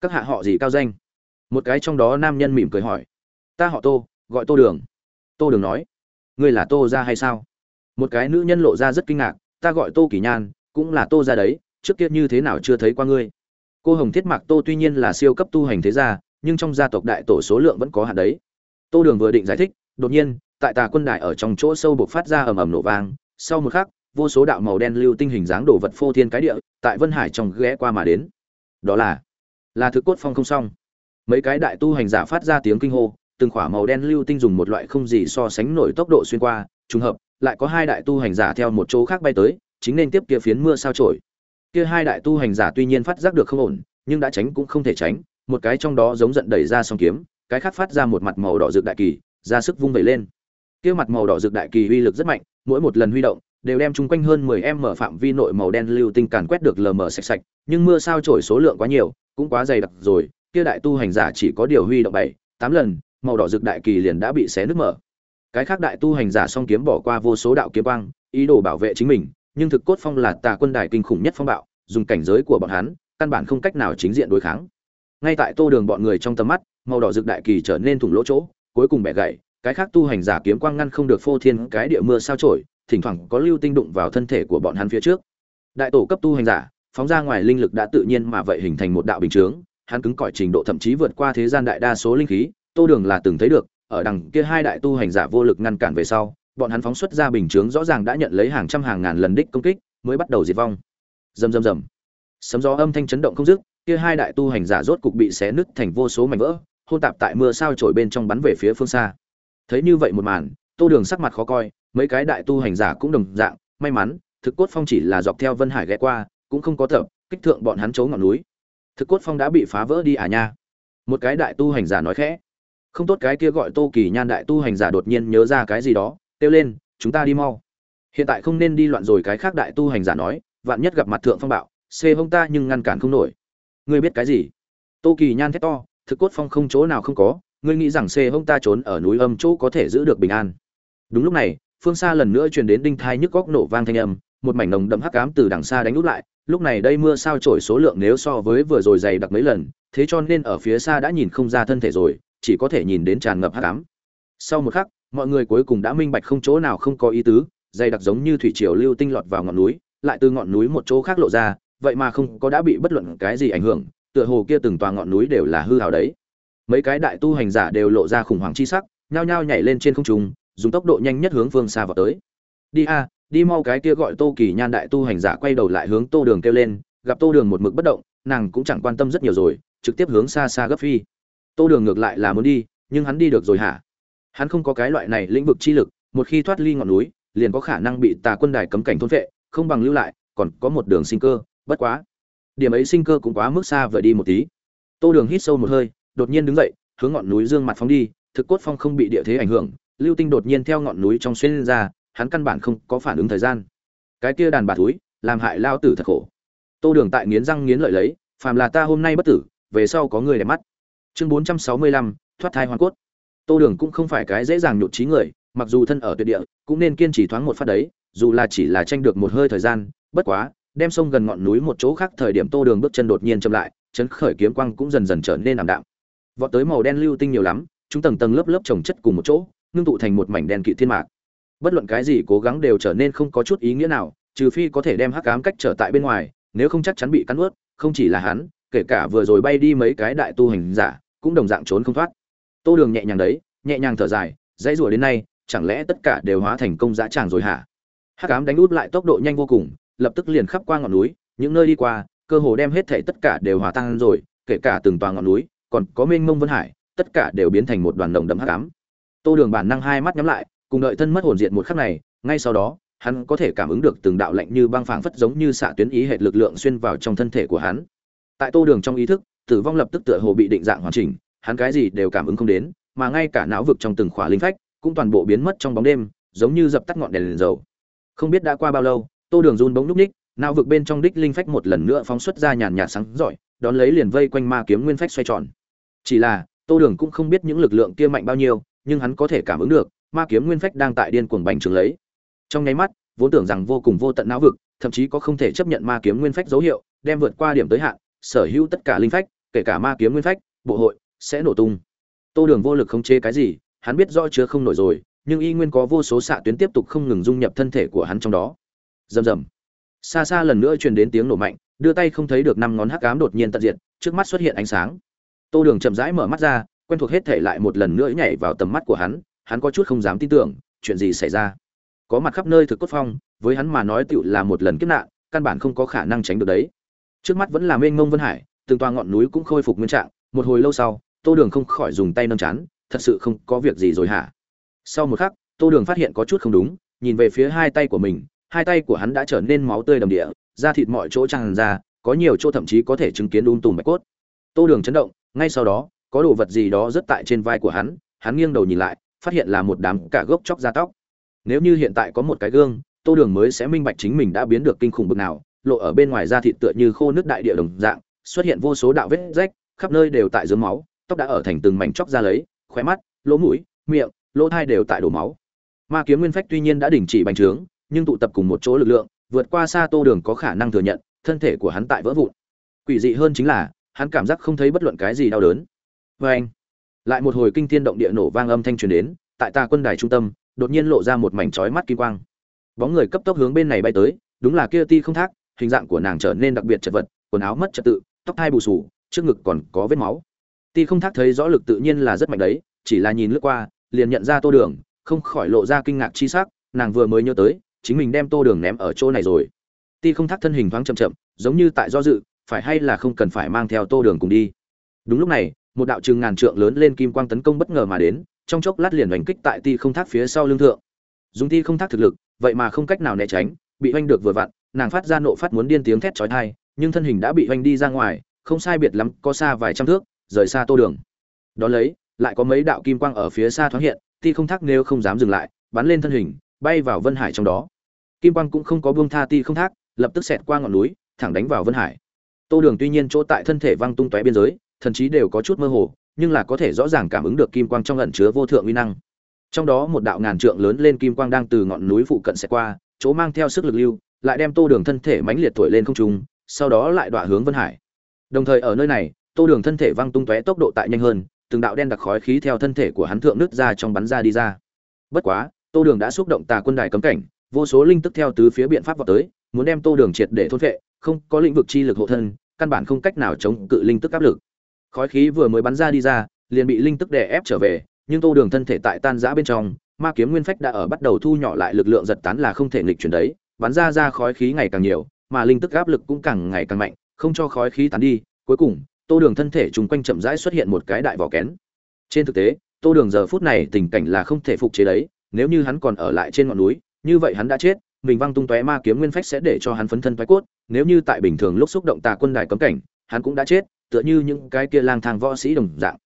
Các hạ họ gì cao danh? Một cái trong đó nam nhân mỉm cười hỏi. Ta họ tô, gọi tô đường. Tô đường nói. Ngươi là tô ra hay sao? Một cái nữ nhân lộ ra rất kinh ngạc. Ta gọi tô kỳ nhan, cũng là tô ra đấy, trước kia như thế nào chưa thấy qua ngươi? Cô hồng thiết mạc tô tuy nhiên là siêu cấp tu hành thế gia nhưng trong gia tộc đại tổ số lượng vẫn có hạn đấy. Tô đường vừa định giải thích, đột nhiên, tại tà quân đài ở trong chỗ sâu buộc phát ra ầm ầm nổ vang, sau một khắc, vô số đạo màu đen lưu tinh hình dáng đồ vật phô thiên cái địa, tại vân hải trong ghé qua mà đến. Đó là là thực cốt phong không xong. Mấy cái đại tu hành giả phát ra tiếng kinh hô, từng khỏa màu đen lưu tinh dùng một loại không gì so sánh nổi tốc độ xuyên qua, trùng hợp, lại có hai đại tu hành giả theo một chỗ khác bay tới, chính nên tiếp kia phiến mưa sao trổi. Kia hai đại tu hành giả tuy nhiên phát giác được không ổn, nhưng đã tránh cũng không thể tránh một cái trong đó giống giận đẩy ra song kiếm, cái khác phát ra một mặt màu đỏ rực đại kỳ, ra sức vung vẩy lên. Kia mặt màu đỏ rực đại kỳ uy lực rất mạnh, mỗi một lần huy động, đều đem chung quanh hơn 10 em mở phạm vi nội màu đen lưu tinh càn quét được lờ mờ sạch sạch, nhưng mưa sao trổi số lượng quá nhiều, cũng quá dày đặc rồi, kia đại tu hành giả chỉ có điều huy động bảy, tám lần, màu đỏ rực đại kỳ liền đã bị xé nứt mở. Cái khác đại tu hành giả song kiếm bỏ qua vô số đạo kiếm quang, ý đồ bảo vệ chính mình, nhưng thực cốt phong là tà quân đài kinh khủng nhất phong bạo, dùng cảnh giới của bọn hắn, căn bản không cách nào chính diện đối kháng ngay tại tô đường bọn người trong tầm mắt, màu đỏ rực đại kỳ trở nên thủng lỗ chỗ, cuối cùng bẻ gãy, cái khác tu hành giả kiếm quang ngăn không được phô thiên cái địa mưa sao trổi thỉnh thoảng có lưu tinh đụng vào thân thể của bọn hắn phía trước. Đại tổ cấp tu hành giả, phóng ra ngoài linh lực đã tự nhiên mà vậy hình thành một đạo bình chướng, hắn cứng cỏi trình độ thậm chí vượt qua thế gian đại đa số linh khí, tô đường là từng thấy được, ở đằng kia hai đại tu hành giả vô lực ngăn cản về sau, bọn hắn phóng xuất ra bình chướng rõ ràng đã nhận lấy hàng trăm hàng ngàn lần đích công kích, mới bắt đầu diệt vong. Rầm rầm rầm. Sấm gió âm thanh chấn động không dứt kia hai đại tu hành giả rốt cục bị xé nứt thành vô số mảnh vỡ, hôn tạp tại mưa sao trổi bên trong bắn về phía phương xa. Thấy như vậy một màn, tô đường sắc mặt khó coi, mấy cái đại tu hành giả cũng đồng dạng, may mắn, thực cốt phong chỉ là dọc theo vân hải ghé qua, cũng không có tập, kích thượng bọn hắn chấu ngọn núi. Thực cốt phong đã bị phá vỡ đi à nha. Một cái đại tu hành giả nói khẽ. Không tốt cái kia gọi tô kỳ nhan đại tu hành giả đột nhiên nhớ ra cái gì đó, kêu lên, chúng ta đi mau. Hiện tại không nên đi loạn rồi, cái khác đại tu hành giả nói, vạn nhất gặp mặt thượng phong bạo xê hông ta nhưng ngăn cản không nổi ngươi biết cái gì? Tô kỳ nhan thét to, thực cốt phong không chỗ nào không có, ngươi nghĩ rằng xê hông ta trốn ở núi âm chỗ có thể giữ được bình an. Đúng lúc này, phương xa lần nữa truyền đến đinh thai nhức góc nổ vang thanh âm, một mảnh nồng đậm hắc ám từ đằng xa đánh úp lại, lúc này đây mưa sao trổi số lượng nếu so với vừa rồi dày đặc mấy lần, thế cho nên ở phía xa đã nhìn không ra thân thể rồi, chỉ có thể nhìn đến tràn ngập hắc ám. Sau một khắc, mọi người cuối cùng đã minh bạch không chỗ nào không có ý tứ, dày đặc giống như thủy triều lưu tinh lọt vào ngọn núi, lại từ ngọn núi một chỗ khác lộ ra vậy mà không có đã bị bất luận cái gì ảnh hưởng, tựa hồ kia từng tòa ngọn núi đều là hư hào đấy. Mấy cái đại tu hành giả đều lộ ra khủng hoảng chi sắc, nhao nhao nhảy lên trên không trung, dùng tốc độ nhanh nhất hướng phương xa vào tới. Đi a, đi mau cái kia gọi tô kỳ nhan đại tu hành giả quay đầu lại hướng tô đường kêu lên, gặp tô đường một mực bất động, nàng cũng chẳng quan tâm rất nhiều rồi, trực tiếp hướng xa xa gấp phi. Tô đường ngược lại là muốn đi, nhưng hắn đi được rồi hả? Hắn không có cái loại này lĩnh vực chi lực, một khi thoát ly ngọn núi, liền có khả năng bị tà quân đài cấm cảnh thôn vệ không bằng lưu lại, còn có một đường sinh cơ bất quá, điểm ấy sinh cơ cũng quá mức xa vời đi một tí. Tô đường hít sâu một hơi, đột nhiên đứng dậy, hướng ngọn núi dương mặt phóng đi, thực cốt phong không bị địa thế ảnh hưởng, lưu tinh đột nhiên theo ngọn núi trong xuyên ra, hắn căn bản không có phản ứng thời gian. Cái kia đàn bà túi làm hại lao tử thật khổ. Tô đường tại nghiến răng nghiến lợi lấy, phàm là ta hôm nay bất tử, về sau có người đẹp mắt. Chương bốn trăm sáu mươi lăm, thoát thai hoàn cốt. Tô đường cũng không phải cái dễ dàng nhụt trí người, mặc dù thân ở tuyệt địa, cũng nên kiên trì thoáng một phát đấy, dù là chỉ là tranh được một hơi thời gian, bất quá đem sông gần ngọn núi một chỗ khác thời điểm tô đường bước chân đột nhiên chậm lại, chấn khởi kiếm quang cũng dần dần trở nên ảm đạm. Vọt tới màu đen lưu tinh nhiều lắm, chúng tầng tầng lớp lớp trồng chất cùng một chỗ, ngưng tụ thành một mảnh đen kỵ thiên mạc. Bất luận cái gì cố gắng đều trở nên không có chút ý nghĩa nào, trừ phi có thể đem hắc ám cách trở tại bên ngoài, nếu không chắc chắn bị cắn ướt không chỉ là hắn, kể cả vừa rồi bay đi mấy cái đại tu hành giả, cũng đồng dạng trốn không thoát. Tô đường nhẹ nhàng đấy, nhẹ nhàng thở dài, dãy rủa đến nay, chẳng lẽ tất cả đều hóa thành công dã tràng rồi hả? Hắc ám đánh út lại tốc độ nhanh vô cùng lập tức liền khắp qua ngọn núi những nơi đi qua cơ hồ đem hết thảy tất cả đều hòa tan rồi kể cả từng tòa ngọn núi còn có mênh mông vân hải tất cả đều biến thành một đoàn đồng đậm hắc ám. Tô đường bản năng hai mắt nhắm lại cùng đợi thân mất hồn diện một khắc này ngay sau đó hắn có thể cảm ứng được từng đạo lạnh như băng phảng phất giống như xạ tuyến ý hệ lực lượng xuyên vào trong thân thể của hắn. Tại tô đường trong ý thức tử vong lập tức tựa hồ bị định dạng hoàn chỉnh hắn cái gì đều cảm ứng không đến mà ngay cả não vực trong từng khỏa linh phách cũng toàn bộ biến mất trong bóng đêm giống như dập tắt ngọn đèn, đèn dầu. Không biết đã qua bao lâu tô đường run bỗng núp ních não vực bên trong đích linh phách một lần nữa phóng xuất ra nhàn nhạt sáng giỏi, đón lấy liền vây quanh ma kiếm nguyên phách xoay tròn. Chỉ là tô đường cũng không biết những lực lượng kia mạnh bao nhiêu nhưng hắn có thể cảm ứng được ma kiếm nguyên phách đang tại điên cuồng bành trướng lấy. Trong nháy mắt vốn tưởng rằng vô cùng vô tận não vực thậm chí có không thể chấp nhận ma kiếm nguyên phách dấu hiệu đem vượt qua điểm tới hạn sở hữu tất cả linh phách kể cả ma kiếm nguyên phách bộ hội sẽ nổ tung. Tô đường vô lực không chế cái gì hắn biết rõ chứa không nổi rồi nhưng y nguyên có vô số xạ tuyến tiếp tục không ngừng dung nhập thân thể của hắn trong đó rầm rầm. Xa xa lần nữa truyền đến tiếng nổ mạnh, đưa tay không thấy được năm ngón hắc ám đột nhiên tận diệt, trước mắt xuất hiện ánh sáng. Tô đường chậm rãi mở mắt ra, quen thuộc hết thể lại một lần nữa nhảy vào tầm mắt của hắn hắn có chút không dám tin tưởng, chuyện gì xảy ra? Có mặt khắp nơi thực cốt phong, với hắn mà nói tựu là một lần kiếp nạn, căn bản không có khả năng tránh được đấy. Trước mắt vẫn là mênh mông vân hải, từng toa ngọn núi cũng khôi phục nguyên trạng, một hồi lâu sau, tô đường không khỏi dùng tay nâng chán, thật sự không có việc gì rồi hả? Sau một khắc, tô đường phát hiện có chút không đúng, nhìn về phía hai tay của mình hai tay của hắn đã trở nên máu tươi đầm địa, da thịt mọi chỗ tràn ra, có nhiều chỗ thậm chí có thể chứng kiến đun tùm bạch cốt. Tô đường chấn động, ngay sau đó, có đồ vật gì đó rất tại trên vai của hắn hắn nghiêng đầu nhìn lại, phát hiện là một đám cả gốc chóc da tóc. Nếu như hiện tại có một cái gương, tô đường mới sẽ minh bạch chính mình đã biến được kinh khủng bực nào, lộ ở bên ngoài da thịt tựa như khô nước đại địa đồng dạng, xuất hiện vô số đạo vết rách, khắp nơi đều tại dưới máu, tóc đã ở thành từng mảnh chóc ra lấy, khóe mắt, lỗ mũi, miệng, lỗ thai đều tại đổ máu. Ma kiếm nguyên phách tuy nhiên đã đình chỉ bành trướng nhưng tụ tập cùng một chỗ lực lượng, vượt qua xa tô đường có khả năng thừa nhận, thân thể của hắn tại vỡ vụn. Quỷ dị hơn chính là, hắn cảm giác không thấy bất luận cái gì đau đớn. Vê anh, lại một hồi kinh thiên động địa nổ vang âm thanh truyền đến, tại ta quân đài trung tâm, đột nhiên lộ ra một mảnh chói mắt kim quang. Bóng người cấp tốc hướng bên này bay tới, đúng là kia ti không thác, hình dạng của nàng trở nên đặc biệt chật vật, quần áo mất trật tự, tóc thai bù sù trước ngực còn có vết máu. Ti không thác thấy rõ lực tự nhiên là rất mạnh đấy, chỉ là nhìn lướt qua, liền nhận ra tô đường, không khỏi lộ ra kinh ngạc chi sắc, nàng vừa mới nhớ tới chính mình đem tô đường ném ở chỗ này rồi. Ti không thác thân hình thoáng chậm chậm, giống như tại do dự, phải hay là không cần phải mang theo tô đường cùng đi. Đúng lúc này, một đạo chừng ngàn trượng lớn lên kim quang tấn công bất ngờ mà đến, trong chốc lát liền oanh kích tại ti không thác phía sau lưng thượng. Dùng ti không thác thực lực, vậy mà không cách nào né tránh, bị oanh được vừa vặn, nàng phát ra nộ phát muốn điên tiếng thét chói tai, nhưng thân hình đã bị oanh đi ra ngoài, không sai biệt lắm, có xa vài trăm thước, rời xa tô đường. Đón lấy, lại có mấy đạo kim quang ở phía xa thoáng hiện, ti không thác nếu không dám dừng lại, bắn lên thân hình bay vào vân hải trong đó. Kim quang cũng không có buông tha ti không thác, lập tức xẹt qua ngọn núi, thẳng đánh vào vân hải. Tô đường tuy nhiên chỗ tại thân thể văng tung tóe biên giới, thần chí đều có chút mơ hồ, nhưng là có thể rõ ràng cảm ứng được kim quang trong ẩn chứa vô thượng uy năng. Trong đó một đạo ngàn trượng lớn lên kim quang đang từ ngọn núi phụ cận xẹt qua, chỗ mang theo sức lực lưu, lại đem tô đường thân thể mãnh liệt thổi lên không trung, sau đó lại đọa hướng vân hải. Đồng thời ở nơi này, tô đường thân thể văng tung tóe tốc độ tại nhanh hơn, từng đạo đen đặc khói khí theo thân thể của hắn thượng nứt ra trong bắn ra đi ra. Bất quá tô đường đã xúc động tà quân đài cấm cảnh vô số linh tức theo tứ phía biện pháp vào tới muốn đem tô đường triệt để thôn phệ, không có lĩnh vực chi lực hộ thân căn bản không cách nào chống cự linh tức áp lực. Khói khí vừa mới bắn ra đi ra liền bị linh tức đè ép trở về nhưng tô đường thân thể tại tan rã bên trong ma kiếm nguyên phách đã ở bắt đầu thu nhỏ lại lực lượng giật tán là không thể nghịch chuyển đấy bắn ra ra khói khí ngày càng nhiều mà linh tức áp lực cũng càng ngày càng mạnh không cho khói khí tán đi cuối cùng tô đường thân thể trùng quanh chậm rãi xuất hiện một cái đại vỏ kén. Trên thực tế tô đường giờ phút này tình cảnh là không thể phục chế đấy nếu như hắn còn ở lại trên ngọn núi, như vậy hắn đã chết, mình văng tung tóe ma kiếm nguyên phách sẽ để cho hắn phấn thân toái cốt, nếu như tại bình thường lúc xúc động tà quân đài cấm cảnh, hắn cũng đã chết, tựa như những cái kia lang thang võ sĩ đồng dạng.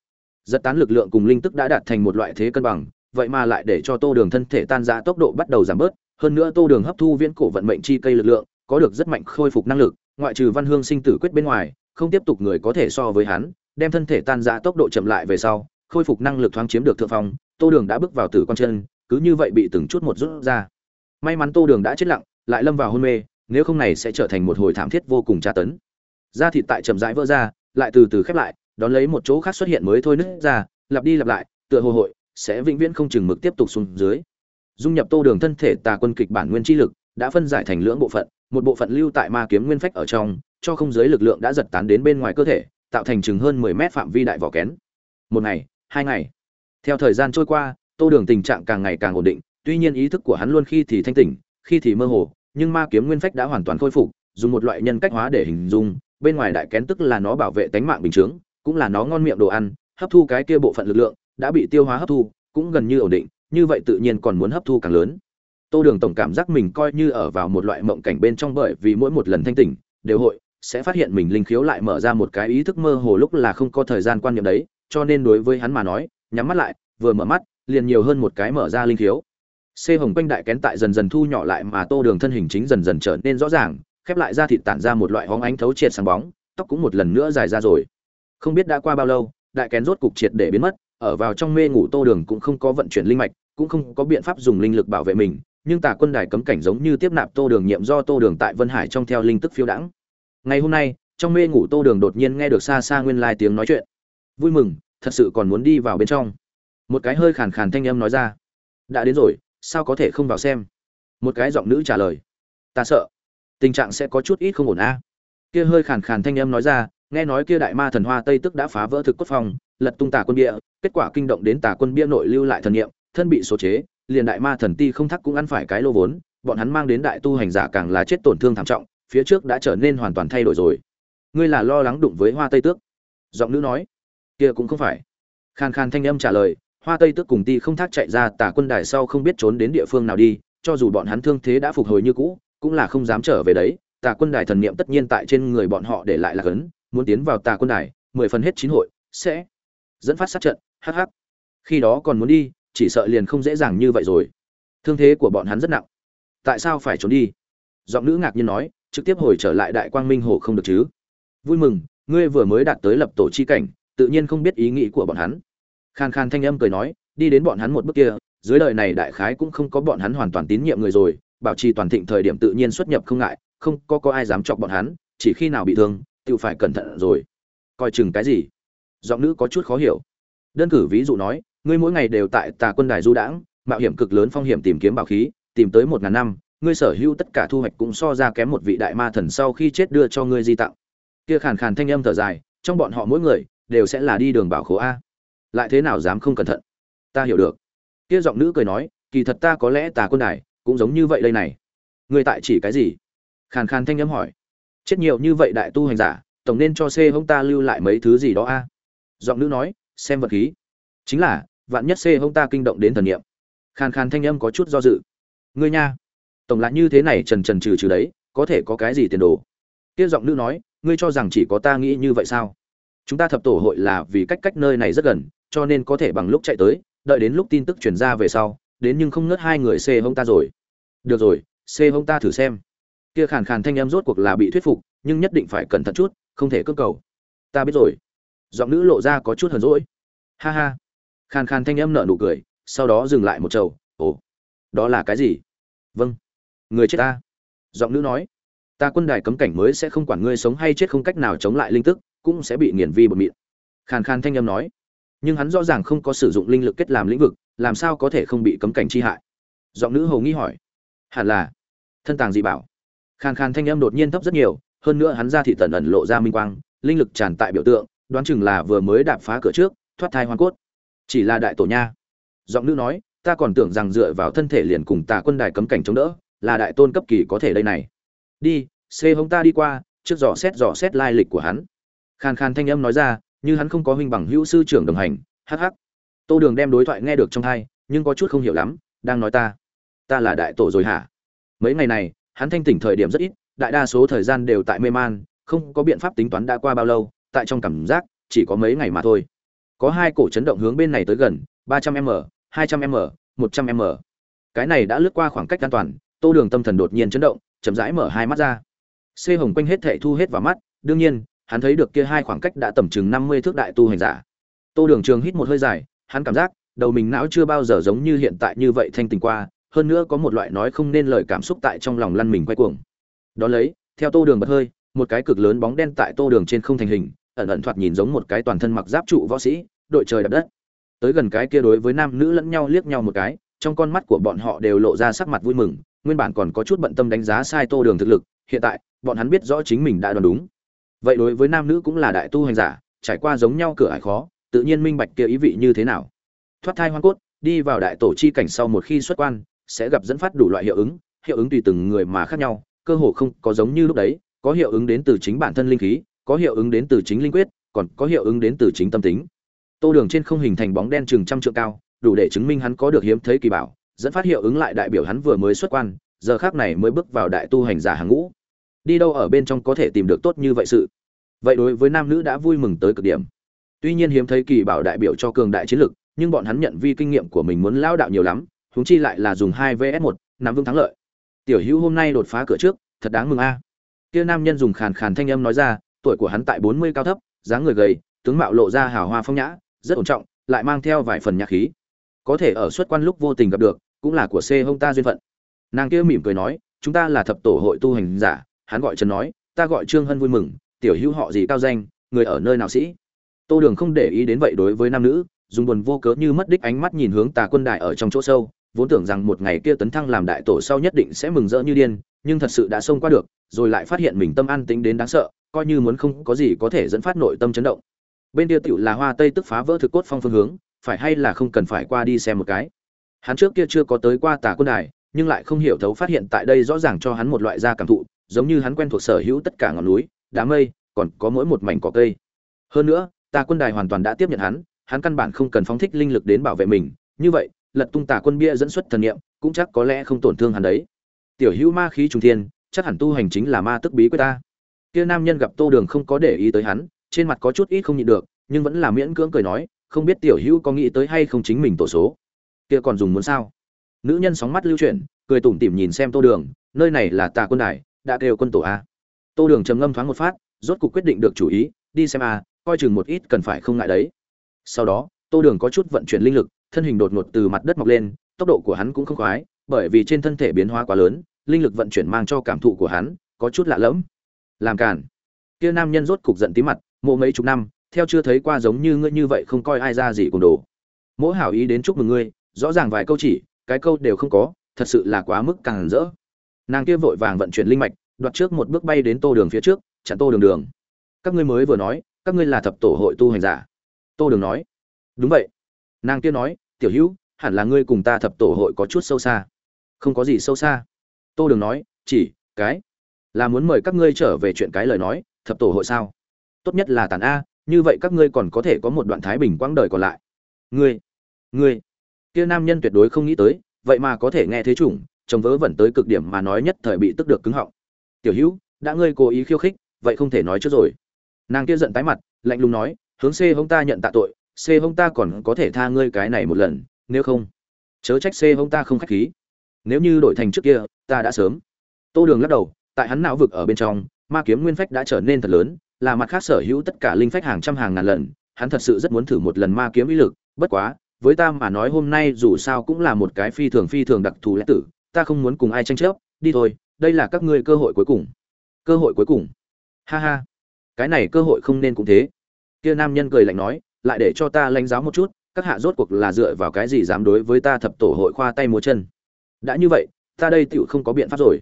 Giật tán lực lượng cùng linh tức đã đạt thành một loại thế cân bằng, vậy mà lại để cho tô đường thân thể tan ra tốc độ bắt đầu giảm bớt, hơn nữa tô đường hấp thu viễn cổ vận mệnh chi cây lực lượng, có được rất mạnh khôi phục năng lực, ngoại trừ văn hương sinh tử quyết bên ngoài, không tiếp tục người có thể so với hắn, đem thân thể tan ra tốc độ chậm lại về sau, khôi phục năng lực thoáng chiếm được thượng phong, tô đường đã bước vào tử quan chân cứ như vậy bị từng chút một rút ra. May mắn tô đường đã chết lặng, lại lâm vào hôn mê, nếu không này sẽ trở thành một hồi thảm thiết vô cùng tra tấn. Da thịt tại chậm rãi vỡ ra, lại từ từ khép lại, đón lấy một chỗ khác xuất hiện mới thôi nứt ra, lặp đi lặp lại, tựa hồ hội sẽ vĩnh viễn không chừng mực tiếp tục xuống dưới. Dung nhập tô đường thân thể tà quân kịch bản nguyên chi lực đã phân giải thành lưỡng bộ phận, một bộ phận lưu tại ma kiếm nguyên phách ở trong, cho không giới lực lượng đã giật tán đến bên ngoài cơ thể, tạo thành chừng hơn mười mét phạm vi đại vỏ kén. Một ngày, hai ngày. Theo thời gian trôi qua tô đường tình trạng càng ngày càng ổn định, tuy nhiên ý thức của hắn luôn khi thì thanh tỉnh, khi thì mơ hồ, nhưng ma kiếm nguyên phách đã hoàn toàn khôi phục, dùng một loại nhân cách hóa để hình dung, bên ngoài đại kén tức là nó bảo vệ tánh mạng bình chướng, cũng là nó ngon miệng đồ ăn, hấp thu cái kia bộ phận lực lượng, đã bị tiêu hóa hấp thu, cũng gần như ổn định, như vậy tự nhiên còn muốn hấp thu càng lớn. Tô đường tổng cảm giác mình coi như ở vào một loại mộng cảnh bên trong bởi vì mỗi một lần thanh tỉnh, đều hội, sẽ phát hiện mình linh khiếu lại mở ra một cái ý thức mơ hồ lúc là không có thời gian quan niệm đấy, cho nên đối với hắn mà nói, nhắm mắt lại, vừa mở mắt liền nhiều hơn một cái mở ra linh thiếu, c hồng quanh đại kén tại dần dần thu nhỏ lại mà tô đường thân hình chính dần dần trở nên rõ ràng khép lại ra thịt tản ra một loại hóng ánh thấu triệt sáng bóng tóc cũng một lần nữa dài ra rồi. Không biết đã qua bao lâu đại kén rốt cục triệt để biến mất ở vào trong mê ngủ tô đường cũng không có vận chuyển linh mạch cũng không có biện pháp dùng linh lực bảo vệ mình nhưng tà quân đài cấm cảnh giống như tiếp nạp tô đường nhiệm do tô đường tại vân hải trong theo linh tức phiêu đãng. Ngày hôm nay trong mê ngủ tô đường đột nhiên nghe được xa xa nguyên lai tiếng nói chuyện. Vui mừng thật sự còn muốn đi vào bên trong một cái hơi khàn khàn thanh âm nói ra. Đã đến rồi sao có thể không vào xem? Một cái giọng nữ trả lời. Ta sợ. Tình trạng sẽ có chút ít không ổn a. Kia hơi khàn khàn thanh âm nói ra nghe nói kia đại ma thần hoa tây tức đã phá vỡ thực cốt phòng, lật tung tà quân bia kết quả kinh động đến tà quân bia nội lưu lại thần niệm thân bị số chế liền đại ma thần ti không thắc cũng ăn phải cái lô vốn bọn hắn mang đến đại tu hành giả càng là chết tổn thương thảm trọng phía trước đã trở nên hoàn toàn thay đổi rồi. Ngươi là lo lắng đụng với hoa tây tước? Giọng nữ nói. Kia cũng không phải. Khàn khàn thanh âm trả lời hoa tây tức cùng ti không thác chạy ra Tả quân đài sau không biết trốn đến địa phương nào đi, cho dù bọn hắn thương thế đã phục hồi như cũ, cũng là không dám trở về đấy. Tà quân đài thần niệm tất nhiên tại trên người bọn họ để lại là cấn muốn tiến vào tà quân đài, mười phần hết chín hội, sẽ dẫn phát sát trận hh khi đó còn muốn đi, chỉ sợ liền không dễ dàng như vậy rồi. Thương thế của bọn hắn rất nặng. Tại sao phải trốn đi? Giọng nữ ngạc nhiên nói, trực tiếp hồi trở lại đại quang minh hồ không được chứ? Vui mừng, ngươi vừa mới đạt tới lập tổ chi cảnh, tự nhiên không biết ý nghĩ của bọn hắn khan khan thanh âm cười nói, đi đến bọn hắn một bước kia, dưới đời này đại khái cũng không có bọn hắn hoàn toàn tín nhiệm người rồi, bảo trì toàn thịnh thời điểm tự nhiên xuất nhập không ngại, không có có ai dám chọc bọn hắn, chỉ khi nào bị thương, tự phải cẩn thận rồi. Coi chừng cái gì? Giọng nữ có chút khó hiểu. Đơn cử ví dụ nói, ngươi mỗi ngày đều tại tà quân đài du đãng, mạo hiểm cực lớn phong hiểm tìm kiếm bảo khí, tìm tới một ngàn năm, ngươi sở hữu tất cả thu hoạch cũng so ra kém một vị đại ma thần sau khi chết đưa cho ngươi di tặng. Kia khàn khàn thanh âm thở dài, trong bọn họ mỗi người đều sẽ là đi đường bảo khố a lại thế nào dám không cẩn thận? Ta hiểu được. Kia giọng nữ cười nói, kỳ thật ta có lẽ tà quân đài cũng giống như vậy đây này. Người tại chỉ cái gì? Khàn khàn thanh âm hỏi. Chết nhiều như vậy đại tu hành giả, tổng nên cho c hông ta lưu lại mấy thứ gì đó a? Giọng nữ nói, xem vật khí. Chính là, vạn nhất c hông ta kinh động đến thần niệm. Khàn khàn thanh âm có chút do dự. Ngươi nha. Tổng lại như thế này trần trần trừ trừ đấy, có thể có cái gì tiền đồ? Kia giọng nữ nói, ngươi cho rằng chỉ có ta nghĩ như vậy sao? Chúng ta thập tổ hội là vì cách cách nơi này rất gần cho nên có thể bằng lúc chạy tới, đợi đến lúc tin tức truyền ra về sau, đến nhưng không ngớt hai người xê hông ta rồi. Được rồi, xê hông ta thử xem. Kia khàn khàn thanh em rốt cuộc là bị thuyết phục, nhưng nhất định phải cẩn thận chút, không thể cưỡng cầu. Ta biết rồi. Giọng nữ lộ ra có chút hờn rỗi ha ha. Khàn khàn thanh em nở nụ cười, sau đó dừng lại một trầu. Ồ, đó là cái gì? Vâng. Người chết ta. Giọng nữ nói. Ta quân đài cấm cảnh mới sẽ không quản ngươi sống hay chết không cách nào chống lại linh tức, cũng sẽ bị nghiền vi bột mịn. Khàn khàn thanh âm nói nhưng hắn rõ ràng không có sử dụng linh lực kết làm lĩnh vực, làm sao có thể không bị cấm cảnh chi hại? Giọng nữ hầu nghi hỏi. Hẳn là. Thân tàng dị bảo. Khàn khàn thanh âm đột nhiên thấp rất nhiều, hơn nữa hắn ra thị tần ẩn lộ ra minh quang, linh lực tràn tại biểu tượng, đoán chừng là vừa mới đạp phá cửa trước, thoát thai hoàn cốt. Chỉ là đại tổ nha. Giọng nữ nói, ta còn tưởng rằng dựa vào thân thể liền cùng tà quân đài cấm cảnh chống đỡ, là đại tôn cấp kỳ có thể đây này. Đi, xê hông ta đi qua, trước dò xét dò xét lai lịch của hắn. Khàn khàn thanh âm nói ra như hắn không có huynh bằng hữu sư trưởng đồng hành, hắc hắc. Tô đường đem đối thoại nghe được trong thai nhưng có chút không hiểu lắm, đang nói ta ta là đại tổ rồi hả? Mấy ngày này, hắn thanh tỉnh thời điểm rất ít, đại đa số thời gian đều tại mê man, không có biện pháp tính toán đã qua bao lâu, tại trong cảm giác, chỉ có mấy ngày mà thôi. Có hai cổ chấn động hướng bên này tới gần, ba trăm m, hai trăm m, một trăm m. Cái này đã lướt qua khoảng cách an toàn, tô đường tâm thần đột nhiên chấn động, chậm rãi mở hai mắt ra. Xê hồng quanh hết thệ thu hết vào mắt, đương nhiên hắn thấy được kia hai khoảng cách đã tầm chừng năm mươi thước đại tu hành giả. Tô đường trường hít một hơi dài, hắn cảm giác, đầu mình não chưa bao giờ giống như hiện tại như vậy thanh tình qua, hơn nữa có một loại nói không nên lời cảm xúc tại trong lòng lăn mình quay cuồng. Đón lấy, theo tô đường bật hơi, một cái cực lớn bóng đen tại tô đường trên không thành hình, ẩn ẩn thoạt nhìn giống một cái toàn thân mặc giáp trụ võ sĩ, đội trời đập đất. Tới gần cái kia đối với nam nữ lẫn nhau liếc nhau một cái, trong con mắt của bọn họ đều lộ ra sắc mặt vui mừng, nguyên bản còn có chút bận tâm đánh giá sai tô đường thực lực, hiện tại, bọn hắn biết rõ chính mình đã đoán đúng vậy đối với nam nữ cũng là đại tu hành giả, trải qua giống nhau cửa ải khó, tự nhiên minh bạch kia ý vị như thế nào. Thoát thai hoang cốt, đi vào đại tổ chi cảnh sau một khi xuất quan, sẽ gặp dẫn phát đủ loại hiệu ứng hiệu ứng tùy từng người mà khác nhau, cơ hồ không có giống như lúc đấy, có hiệu ứng đến từ chính bản thân linh khí, có hiệu ứng đến từ chính linh quyết, còn có hiệu ứng đến từ chính tâm tính. Tô đường trên không hình thành bóng đen chừng trăm trượng cao, đủ để chứng minh hắn có được hiếm thấy kỳ bảo, dẫn phát hiệu ứng lại đại biểu hắn vừa mới xuất quan, giờ khác này mới bước vào đại tu hành giả hàng ngũ đi đâu ở bên trong có thể tìm được tốt như vậy sự? Vậy đối với nam nữ đã vui mừng tới cực điểm. Tuy nhiên hiếm thấy kỳ bảo đại biểu cho cường đại chiến lực, nhưng bọn hắn nhận vi kinh nghiệm của mình muốn lao đạo nhiều lắm, huống chi lại là dùng hai vs một, nắm vững thắng lợi. Tiểu hữu hôm nay đột phá cửa trước, thật đáng mừng a. Kia nam nhân dùng khàn khàn thanh âm nói ra, tuổi của hắn tại bốn mươi cao thấp, dáng người gầy, tướng mạo lộ ra hào hoa phong nhã, rất ổn trọng, lại mang theo vài phần nhạc khí. Có thể ở xuất quan lúc vô tình gặp được, cũng là của c hông ta duyên phận. Nàng kia mỉm cười nói, chúng ta là thập tổ hội tu hành giả hắn gọi trần nói, ta gọi trương hân vui mừng, tiểu hữu họ gì cao danh, người ở nơi nào sĩ? Tô đường không để ý đến vậy đối với nam nữ, dùng buồn vô cớ như mất đích ánh mắt nhìn hướng tà quân đại ở trong chỗ sâu, vốn tưởng rằng một ngày kia tấn thăng làm đại tổ sau nhất định sẽ mừng rỡ như điên, nhưng thật sự đã xông qua được, rồi lại phát hiện mình tâm an tính đến đáng sợ, coi như muốn không có gì có thể dẫn phát nội tâm chấn động. Bên kia tiểu là hoa tây tức phá vỡ thực cốt phong phương hướng, phải hay là không cần phải qua đi xem một cái. Hắn trước kia chưa có tới qua tà quân đài nhưng lại không hiểu thấu phát hiện tại đây rõ ràng cho hắn một loại da cảm thụ giống như hắn quen thuộc sở hữu tất cả ngọn núi, đá mây, còn có mỗi một mảnh cỏ cây. Hơn nữa, tà quân đài hoàn toàn đã tiếp nhận hắn hắn căn bản không cần phóng thích linh lực đến bảo vệ mình. Như vậy, lật tung tà quân bia dẫn xuất thần niệm, cũng chắc có lẽ không tổn thương hắn đấy. Tiểu hữu ma khí trung thiên, chắc hẳn tu hành chính là ma tức bí quyết ta. Kia nam nhân gặp tô đường không có để ý tới hắn, trên mặt có chút ít không nhịn được, nhưng vẫn là miễn cưỡng cười nói, không biết tiểu hữu có nghĩ tới hay không chính mình tổ số? Kia còn dùng muốn sao? Nữ nhân sóng mắt lưu chuyển, cười tủm tỉm nhìn xem tô đường, nơi này là tà quân đài đã kêu quân tổ a. Tô đường trầm ngâm thoáng một phát, rốt cuộc quyết định được chủ ý, đi xem a, coi chừng một ít cần phải không ngại đấy. Sau đó, tô đường có chút vận chuyển linh lực, thân hình đột ngột từ mặt đất mọc lên, tốc độ của hắn cũng không khoái, bởi vì trên thân thể biến hóa quá lớn, linh lực vận chuyển mang cho cảm thụ của hắn có chút lạ lẫm. Làm cản kia nam nhân rốt cục giận tí mặt, mộ mấy chục năm, theo chưa thấy qua giống như ngươi như vậy không coi ai ra gì cùng đồ. Mỗi hảo ý đến chúc mừng ngươi, rõ ràng vài câu chỉ, cái câu đều không có, thật sự là quá mức càng rỡ nàng kia vội vàng vận chuyển linh mạch, đoạt trước một bước bay đến tô đường phía trước, chặn tô đường đường. Các ngươi mới vừa nói, các ngươi là thập tổ hội tu hành giả. Tô đường nói, đúng vậy. Nàng kia nói, tiểu hữu, hẳn là ngươi cùng ta thập tổ hội có chút sâu xa. Không có gì sâu xa. Tô đường nói, chỉ, cái. Là muốn mời các ngươi trở về chuyện cái lời nói, thập tổ hội sao? Tốt nhất là tàn a, như vậy các ngươi còn có thể có một đoạn thái bình quãng đời còn lại. Ngươi ngươi. Kia nam nhân tuyệt đối không nghĩ tới, vậy mà có thể nghe thế chủng chồng vớ vẩn tới cực điểm mà nói nhất thời bị tức được cứng họng. Tiểu hữu, đã ngươi cố ý khiêu khích, vậy không thể nói trước rồi. Nàng kia giận tái mặt, lạnh lùng nói, hướng c hông ta nhận tạ tội c hông ta còn có thể tha ngươi cái này một lần, nếu không, chớ trách c hông ta không khách khí. Nếu như đổi thành trước kia, ta đã sớm. Tô đường lắc đầu, tại hắn não vực ở bên trong, ma kiếm nguyên phách đã trở nên thật lớn, là mặt khác sở hữu tất cả linh phách hàng trăm hàng ngàn lần, hắn thật sự rất muốn thử một lần ma kiếm uy lực, bất quá, với ta mà nói hôm nay dù sao cũng là một cái phi thường phi thường đặc thù lẽ tử ta không muốn cùng ai tranh chấp, đi thôi, đây là các ngươi cơ hội cuối cùng. Cơ hội cuối cùng. Ha ha. Cái này cơ hội không nên cũng thế. Kia nam nhân cười lạnh nói, lại để cho ta lãnh giáo một chút, các hạ rốt cuộc là dựa vào cái gì dám đối với ta thập tổ hội khoa tay múa chân? Đã như vậy, ta đây tựu không có biện pháp rồi.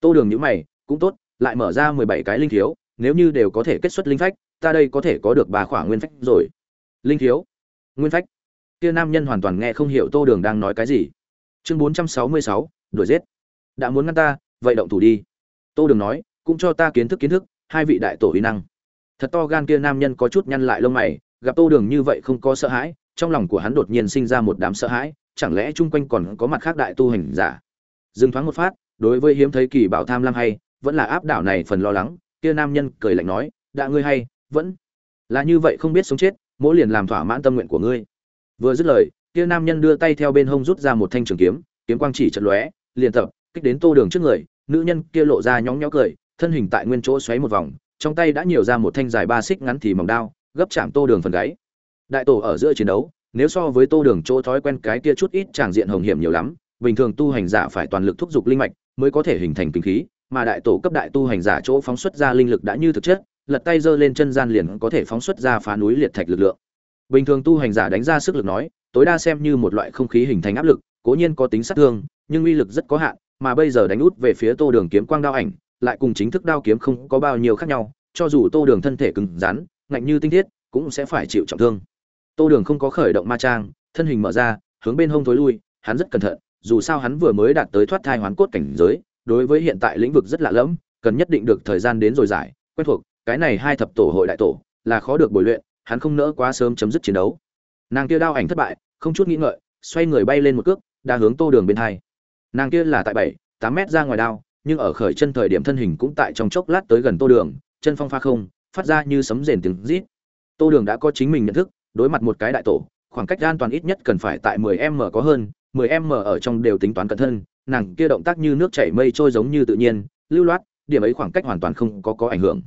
Tô đường nhữ mày, cũng tốt, lại mở ra mười bảy cái linh thiếu nếu như đều có thể kết xuất linh phách, ta đây có thể có được bà khỏa nguyên phách rồi. Linh thiếu nguyên phách? Kia nam nhân hoàn toàn nghe không hiểu tô đường đang nói cái gì. Chương bốn trăm sáu mươi sáu đuổi giết. Đã muốn ngăn ta, vậy động thủ đi. Tô đường nói, cũng cho ta kiến thức kiến thức, hai vị đại tổ uy năng. Thật to gan kia nam nhân có chút nhăn lại lông mày, gặp tô đường như vậy không có sợ hãi, trong lòng của hắn đột nhiên sinh ra một đám sợ hãi, chẳng lẽ chung quanh còn có mặt khác đại tu hành giả? Dừng thoáng một phát, đối với hiếm thấy kỳ bảo tham lam hay, vẫn là áp đảo này phần lo lắng, kia nam nhân cười lạnh nói, đã ngươi hay, vẫn là như vậy không biết sống chết, mỗi liền làm thỏa mãn tâm nguyện của ngươi. Vừa dứt lời, kia nam nhân đưa tay theo bên hông rút ra một thanh trường kiếm kiếm quang chỉ chật lóe liền tập, kích đến tô đường trước người, nữ nhân kia lộ ra nhóng nhó cười, thân hình tại nguyên chỗ xoáy một vòng, trong tay đã nhiều ra một thanh dài ba xích ngắn thì mỏng đao, gấp chạm tô đường phần gáy. Đại tổ ở giữa chiến đấu, nếu so với tô đường chỗ thói quen cái kia chút ít tràng diện hồng hiểm nhiều lắm, bình thường tu hành giả phải toàn lực thúc giục linh mạch mới có thể hình thành kinh khí, mà đại tổ cấp đại tu hành giả chỗ phóng xuất ra linh lực đã như thực chất, lật tay giơ lên chân gian liền có thể phóng xuất ra phá núi liệt thạch lực lượng. Bình thường tu hành giả đánh ra sức lực nói, tối đa xem như một loại không khí hình thành áp lực cố nhiên có tính sát thương, nhưng uy lực rất có hạn, mà bây giờ đánh út về phía tô đường kiếm quang đao ảnh, lại cùng chính thức đao kiếm không có bao nhiêu khác nhau, cho dù tô đường thân thể cứng rắn, ngạnh như tinh thiết, cũng sẽ phải chịu trọng thương. Tô đường không có khởi động ma trang, thân hình mở ra, hướng bên hông thối lui, hắn rất cẩn thận, dù sao hắn vừa mới đạt tới thoát thai hoán cốt cảnh giới, đối với hiện tại lĩnh vực rất lạ lẫm, cần nhất định được thời gian đến rồi giải, quen thuộc, cái này hai thập tổ hội đại tổ, là khó được bồi luyện, hắn không nỡ quá sớm chấm dứt chiến đấu. Nàng kia đao ảnh thất bại, không chút nghĩ ngợi, xoay người bay lên một cước đa hướng tô đường bên hai. Nàng kia là tại bảy, tám mét ra ngoài đao, nhưng ở khởi chân thời điểm thân hình cũng tại trong chốc lát tới gần tô đường, chân phong pha không, phát ra như sấm rền tiếng rít. Tô đường đã có chính mình nhận thức, đối mặt một cái đại tổ, khoảng cách an toàn ít nhất cần phải tại 10 m có hơn 10 m ở trong đều tính toán cẩn thân, nàng kia động tác như nước chảy mây trôi giống như tự nhiên, lưu loát, điểm ấy khoảng cách hoàn toàn không có có ảnh hưởng.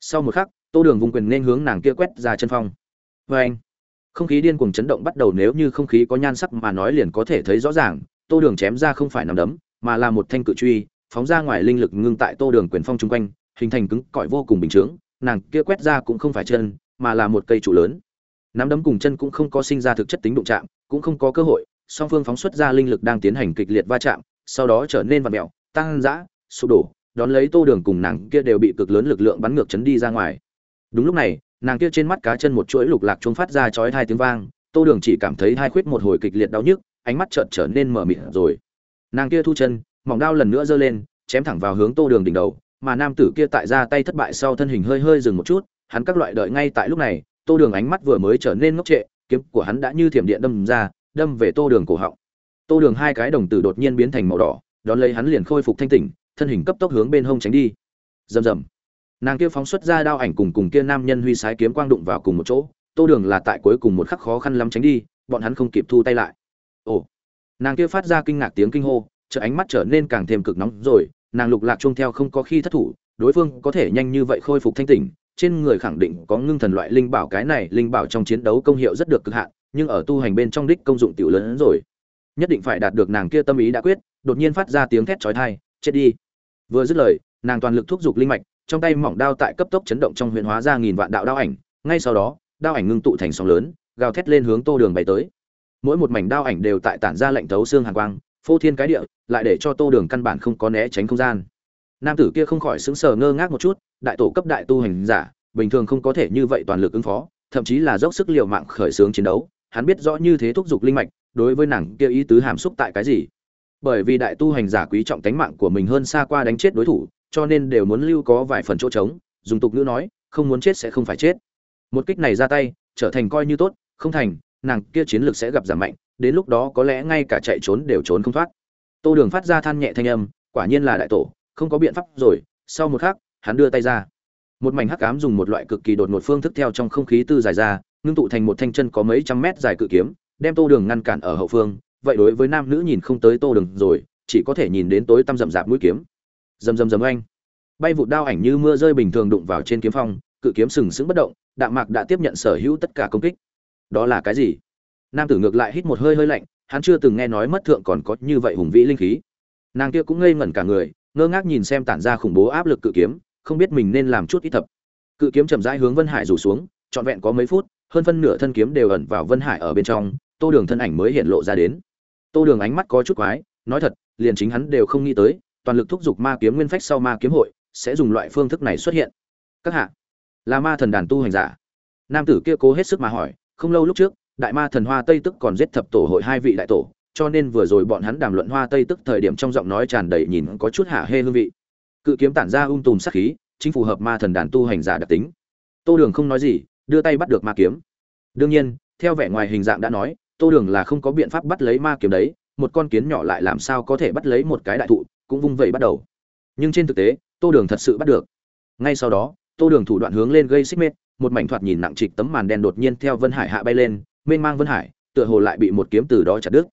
Sau một khắc, tô đường vùng quyền nên hướng nàng kia quét ra chân phong. Vê anh không khí điên cuồng chấn động bắt đầu nếu như không khí có nhan sắc mà nói liền có thể thấy rõ ràng, tô đường chém ra không phải nằm đấm, mà là một thanh cự truy, phóng ra ngoài linh lực ngưng tại tô đường quyền phong chung quanh, hình thành cứng cỏi vô cùng bình chướng, nàng kia quét ra cũng không phải chân, mà là một cây trụ lớn. Nắm đấm cùng chân cũng không có sinh ra thực chất tính đụng chạm, cũng không có cơ hội, song phương phóng xuất ra linh lực đang tiến hành kịch liệt va chạm, sau đó trở nên vặn mẹo tăng dã, sụp đổ, đón lấy tô đường cùng nàng kia đều bị cực lớn lực lượng bắn ngược chấn đi ra ngoài. Đúng lúc này nàng kia trên mắt cá chân một chuỗi lục lạc chuông phát ra chói hai tiếng vang, tô đường chỉ cảm thấy hai khuyết một hồi kịch liệt đau nhức, ánh mắt trợn trở nên mở mịt rồi. Nàng kia thu chân, mỏng đao lần nữa giơ lên, chém thẳng vào hướng tô đường đỉnh đầu, mà nam tử kia tại ra tay thất bại sau thân hình hơi hơi dừng một chút, hắn các loại đợi ngay tại lúc này, tô đường ánh mắt vừa mới trở nên ngốc trệ, kiếm của hắn đã như thiểm điện đâm ra, đâm về tô đường cổ họng. Tô đường hai cái đồng tử đột nhiên biến thành màu đỏ, đón lấy hắn liền khôi phục thanh tỉnh, thân hình cấp tốc hướng bên hông tránh đi. Rầm rầm nàng kia phóng xuất ra đao ảnh cùng cùng kia nam nhân huy sái kiếm quang đụng vào cùng một chỗ, tô đường là tại cuối cùng một khắc khó khăn lắm tránh đi, bọn hắn không kịp thu tay lại. Ồ! Nàng kia phát ra kinh ngạc tiếng kinh hô chợ ánh mắt trở nên càng thêm cực nóng rồi, nàng lục lạc chung theo không có khi thất thủ, đối phương có thể nhanh như vậy khôi phục thanh tỉnh, trên người khẳng định có ngưng thần loại linh bảo, cái này linh bảo trong chiến đấu công hiệu rất được cực hạn, nhưng ở tu hành bên trong đích công dụng tiểu lớn hơn rồi. Nhất định phải đạt được nàng kia tâm ý đã quyết, đột nhiên phát ra tiếng thét chói tai, chết đi! Vừa dứt lời, nàng toàn lực thúc giục linh mạch trong tay mỏng đao tại cấp tốc chấn động trong huyền hóa ra nghìn vạn đạo đao ảnh, ngay sau đó, đao ảnh ngưng tụ thành sóng lớn, gào thét lên hướng tô đường bay tới. Mỗi một mảnh đao ảnh đều tại tản ra lệnh thấu xương hàn quang, phô thiên cái địa, lại để cho tô đường căn bản không có né tránh không gian. Nam tử kia không khỏi sững sờ ngơ ngác một chút, đại tổ cấp đại tu hành giả, bình thường không có thể như vậy toàn lực ứng phó, thậm chí là dốc sức liều mạng khởi xướng chiến đấu, hắn biết rõ như thế thúc giục linh mạch, đối với nàng kia ý tứ hàm xúc tại cái gì. Bởi vì đại tu hành giả quý trọng tánh mạng của mình hơn xa qua đánh chết đối thủ cho nên đều muốn lưu có vài phần chỗ trống, dùng tục ngữ nói, không muốn chết sẽ không phải chết. Một kích này ra tay, trở thành coi như tốt, không thành, nàng kia chiến lược sẽ gặp giảm mạnh, đến lúc đó có lẽ ngay cả chạy trốn đều trốn không thoát. Tô đường phát ra than nhẹ thanh âm, quả nhiên là đại tổ, không có biện pháp rồi, sau một khắc, hắn đưa tay ra. Một mảnh hắc ám dùng một loại cực kỳ đột ngột phương thức theo trong không khí tư dài ra, ngưng tụ thành một thanh chân có mấy trăm mét dài cự kiếm, đem tô đường ngăn cản ở hậu phương. Vậy đối với nam nữ nhìn không tới tô đường rồi, chỉ có thể nhìn đến tối tăm rậm rạp mũi kiếm rầm rầm rầm oanh. Bay vụt đao ảnh như mưa rơi bình thường đụng vào trên kiếm phong, cự kiếm sừng sững bất động, đạm mạc đã tiếp nhận sở hữu tất cả công kích. Đó là cái gì? Nam tử ngược lại hít một hơi hơi lạnh, hắn chưa từng nghe nói mất thượng còn có như vậy hùng vĩ linh khí. Nàng kia cũng ngây ngẩn cả người, ngơ ngác nhìn xem tản ra khủng bố áp lực cự kiếm, không biết mình nên làm chút ít thập. Cự kiếm chậm rãi hướng vân hải rủ xuống, trọn vẹn có mấy phút, hơn phân nửa thân kiếm đều ẩn vào vân hải ở bên trong, tô đường thân ảnh mới hiện lộ ra đến. Tô đường ánh mắt có chút quái, nói thật, liền chính hắn đều không nghĩ tới toàn lực thúc giục ma kiếm nguyên phách sau ma kiếm hội sẽ dùng loại phương thức này xuất hiện. Các hạ, là ma thần đàn tu hành giả. Nam tử kia cố hết sức mà hỏi, không lâu lúc trước, đại ma thần hoa tây tức còn giết thập tổ hội hai vị đại tổ, cho nên vừa rồi bọn hắn đàm luận hoa tây tức thời điểm trong giọng nói tràn đầy nhìn có chút hạ hê hương vị. Cự kiếm tản ra um tùm sắc khí, chính phù hợp ma thần đàn tu hành giả đặc tính. Tô đường không nói gì, đưa tay bắt được ma kiếm. Đương nhiên, theo vẻ ngoài hình dạng đã nói, tô đường là không có biện pháp bắt lấy ma kiếm đấy, một con kiến nhỏ lại làm sao có thể bắt lấy một cái đại thụ cũng vung vẩy bắt đầu. Nhưng trên thực tế, tô đường thật sự bắt được. Ngay sau đó, tô đường thủ đoạn hướng lên gây xích mết, một mảnh thoạt nhìn nặng trịch tấm màn đen đột nhiên theo vân hải hạ bay lên, mênh mang vân hải, tựa hồ lại bị một kiếm từ đó chặt đứt.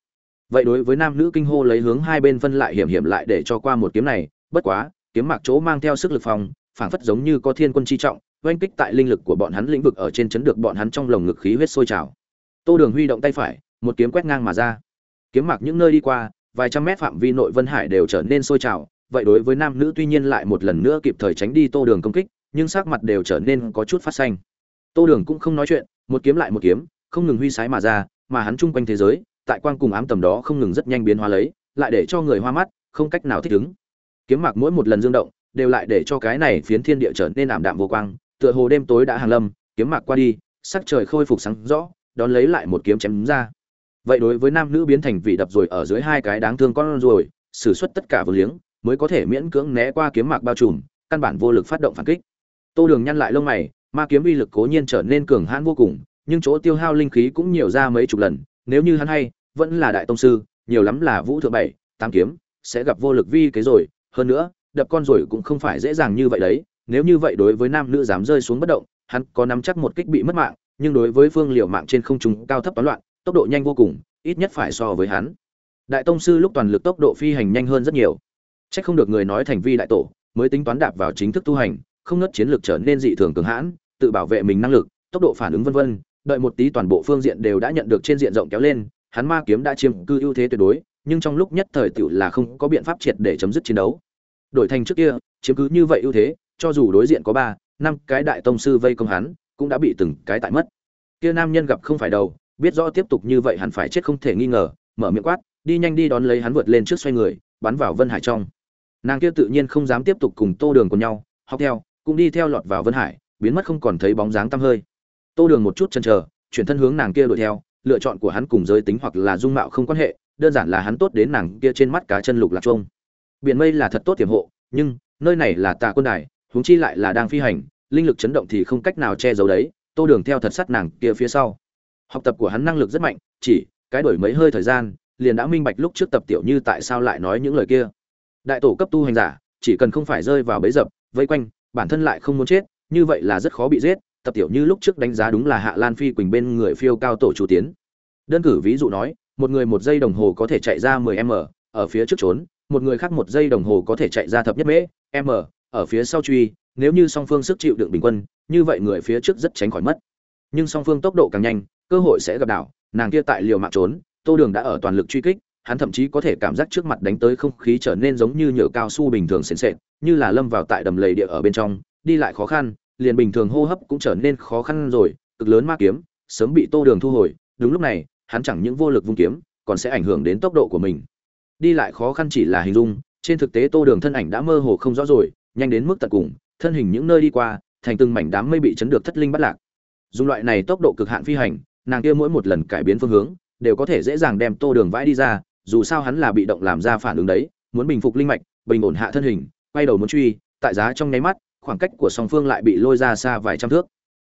Vậy đối với nam nữ kinh hô lấy hướng hai bên phân lại hiểm hiểm lại để cho qua một kiếm này, bất quá, kiếm mạc chỗ mang theo sức lực phòng, phảng phất giống như có thiên quân chi trọng, oanh kích tại linh lực của bọn hắn lĩnh vực ở trên chấn được bọn hắn trong lồng ngực khí huyết sôi trào. Tô đường huy động tay phải, một kiếm quét ngang mà ra. Kiếm mạc những nơi đi qua vài trăm mét phạm vi nội vân hải đều trở nên sôi trào, vậy đối với nam nữ tuy nhiên lại một lần nữa kịp thời tránh đi tô đường công kích, nhưng sắc mặt đều trở nên có chút phát xanh. Tô đường cũng không nói chuyện, một kiếm lại một kiếm, không ngừng huy sái mà ra, mà hắn chung quanh thế giới, tại quang cùng ám tầm đó không ngừng rất nhanh biến hóa lấy, lại để cho người hoa mắt, không cách nào thích ứng. Kiếm mạc mỗi một lần dương động, đều lại để cho cái này phiến thiên địa trở nên ảm đạm vô quang, tựa hồ đêm tối đã hàng lâm, kiếm mạc qua đi, sắc trời khôi phục sáng rõ, đón lấy lại một kiếm chém ra vậy đối với nam nữ biến thành vị đập rồi ở dưới hai cái đáng thương con rồi xử xuất tất cả vừa liếng, mới có thể miễn cưỡng né qua kiếm mạc bao trùm, căn bản vô lực phát động phản kích. Tô đường nhăn lại lông mày, ma kiếm uy lực cố nhiên trở nên cường hãn vô cùng, nhưng chỗ tiêu hao linh khí cũng nhiều ra mấy chục lần, nếu như hắn hay, vẫn là đại tông sư, nhiều lắm là vũ thượng bảy, tám kiếm, sẽ gặp vô lực vi kế rồi. Hơn nữa, đập con rồi cũng không phải dễ dàng như vậy đấy, nếu như vậy đối với nam nữ dám rơi xuống bất động, hắn có nắm chắc một kích bị mất mạng, nhưng đối với phương liều mạng trên không trung cao thấp toán loạn tốc độ nhanh vô cùng ít nhất phải so với hắn đại tông sư lúc toàn lực tốc độ phi hành nhanh hơn rất nhiều Chắc không được người nói thành vi đại tổ, mới tính toán đạp vào chính thức tu hành, không ngớt chiến lược trở nên dị thường cường hãn, tự bảo vệ mình năng lực, tốc độ phản ứng vân vân, đợi một tí toàn bộ phương diện đều đã nhận được trên diện rộng kéo lên, hắn ma kiếm đã chiếm cư ưu thế tuyệt đối, nhưng trong lúc nhất thời tiểu là không có biện pháp triệt để chấm dứt chiến đấu. Đổi thành trước kia, chiếm cứ như vậy ưu thế, cho dù đối diện có ba, năm cái đại tông sư vây công hắn, cũng đã bị từng cái tại mất. Kia nam nhân gặp không phải đầu, biết rõ tiếp tục như vậy hắn phải chết không thể nghi ngờ, mở miệng quát, đi nhanh đi đón lấy hắn vượt lên trước xoay người, bắn vào Vân Hải trong. Nàng kia tự nhiên không dám tiếp tục cùng tô đường cùng nhau học theo cũng đi theo lọt vào vân hải biến mất không còn thấy bóng dáng tăm hơi. Tô đường một chút chần chờ chuyển thân hướng nàng kia đuổi theo lựa chọn của hắn cùng giới tính hoặc là dung mạo không quan hệ đơn giản là hắn tốt đến nàng kia trên mắt cá chân lục lạc trông biển mây là thật tốt tiềm hộ nhưng nơi này là tà quân đài huống chi lại là đang phi hành linh lực chấn động thì không cách nào che giấu đấy tô đường theo thật sát nàng kia phía sau học tập của hắn năng lực rất mạnh, chỉ cái đổi mấy hơi thời gian, liền đã minh bạch lúc trước tập tiểu như tại sao lại nói những lời kia. Đại tổ cấp tu hành giả, chỉ cần không phải rơi vào bẫy dập, vây quanh, bản thân lại không muốn chết, như vậy là rất khó bị giết. Tập tiểu như lúc trước đánh giá đúng là hạ lan phi quỳnh bên người phiêu cao tổ chủ tiến. Đơn cử ví dụ nói, một người một giây đồng hồ có thể chạy ra 10 m, ở phía trước trốn, một người khác một giây đồng hồ có thể chạy ra thập nhất mễ, m, ở phía sau truy, nếu như song phương sức chịu đựng bình quân, như vậy người phía trước rất tránh khỏi mất. Nhưng song phương tốc độ càng nhanh cơ hội sẽ gặp đảo nàng kia tại liều mạng trốn tô đường đã ở toàn lực truy kích hắn thậm chí có thể cảm giác trước mặt đánh tới không khí trở nên giống như nhựa cao su bình thường sền sệt, như là lâm vào tại đầm lầy địa ở bên trong, đi lại khó khăn, liền bình thường hô hấp cũng trở nên khó khăn rồi, cực lớn ma kiếm, sớm bị Tô Đường thu hồi, đúng lúc này, hắn chẳng những vô lực vung kiếm, còn sẽ ảnh hưởng đến tốc độ của mình. Đi lại khó khăn chỉ là hình dung, trên thực tế Tô Đường thân ảnh đã mơ hồ không rõ rồi, nhanh đến mức tận cùng, thân hình những nơi đi qua, thành từng mảnh đám mây bị chấn được thất linh bắt lạc. Dùng loại này tốc độ cực hạn phi hành, nàng kia mỗi một lần cải biến phương hướng, đều có thể dễ dàng đem Tô Đường vãi đi ra, dù sao hắn là bị động làm ra phản ứng đấy muốn bình phục linh mạch bình ổn hạ thân hình quay đầu muốn truy tại giá trong nháy mắt khoảng cách của song phương lại bị lôi ra xa vài trăm thước.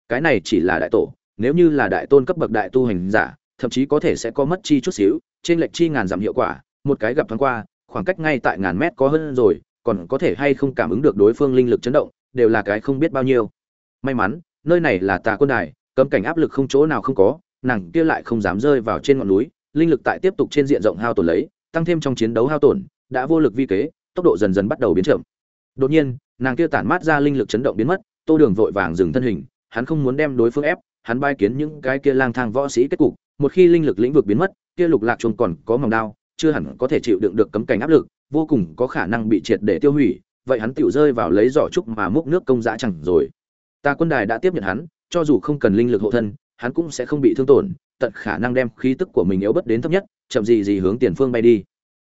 Cái này chỉ là đại tổ nếu như là đại tôn cấp bậc đại tu hành giả thậm chí có thể sẽ có mất chi chút xíu trên lệch chi ngàn giảm hiệu quả một cái gặp thoáng qua khoảng cách ngay tại ngàn mét có hơn rồi còn có thể hay không cảm ứng được đối phương linh lực chấn động đều là cái không biết bao nhiêu. May mắn nơi này là tà quân đài cấm cảnh áp lực không chỗ nào không có nàng kia lại không dám rơi vào trên ngọn núi linh lực tại tiếp tục trên diện rộng hao tổn lấy, tăng thêm trong chiến đấu hao tổn, đã vô lực vi kế, tốc độ dần dần bắt đầu biến chậm. Đột nhiên, nàng kia tản mát ra linh lực chấn động biến mất, Tô Đường vội vàng dừng thân hình, hắn không muốn đem đối phương ép, hắn bay kiến những cái kia lang thang võ sĩ kết cục, một khi linh lực lĩnh vực biến mất, kia lục lạc chuông còn có mỏng đao, chưa hẳn có thể chịu đựng được cấm cảnh áp lực, vô cùng có khả năng bị triệt để tiêu hủy, vậy hắn tiểu rơi vào lấy giỏ trúc mà múc nước công dã chẳng rồi. Ta quân đài đã tiếp nhận hắn, cho dù không cần linh lực hộ thân, hắn cũng sẽ không bị thương tổn, tận khả năng đem khí tức của mình yếu bất đến thấp nhất, chậm gì gì hướng tiền phương bay đi.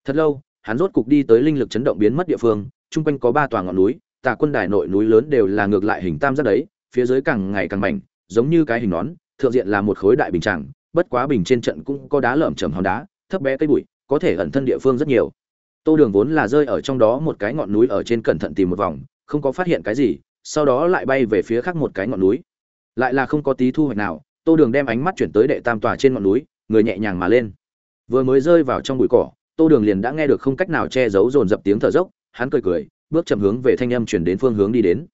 Thật lâu, hắn rốt cục đi tới linh lực chấn động biến mất địa phương, trung quanh có ba tòa ngọn núi, tà quân đài nội núi lớn đều là ngược lại hình tam giác đấy, phía dưới càng ngày càng mảnh, giống như cái hình nón, thượng diện là một khối đại bình tràng, bất quá bình trên trận cũng có đá lởm chởm hòn đá, thấp bé cây bụi, có thể ẩn thân địa phương rất nhiều. Tô Đường vốn là rơi ở trong đó một cái ngọn núi ở trên cẩn thận tìm một vòng, không có phát hiện cái gì, sau đó lại bay về phía khác một cái ngọn núi. Lại là không có tí thu hoạch nào, tô đường đem ánh mắt chuyển tới đệ tam tòa trên ngọn núi, người nhẹ nhàng mà lên. Vừa mới rơi vào trong bụi cỏ, tô đường liền đã nghe được không cách nào che giấu dồn dập tiếng thở dốc, hắn cười cười, bước chậm hướng về thanh âm chuyển đến phương hướng đi đến.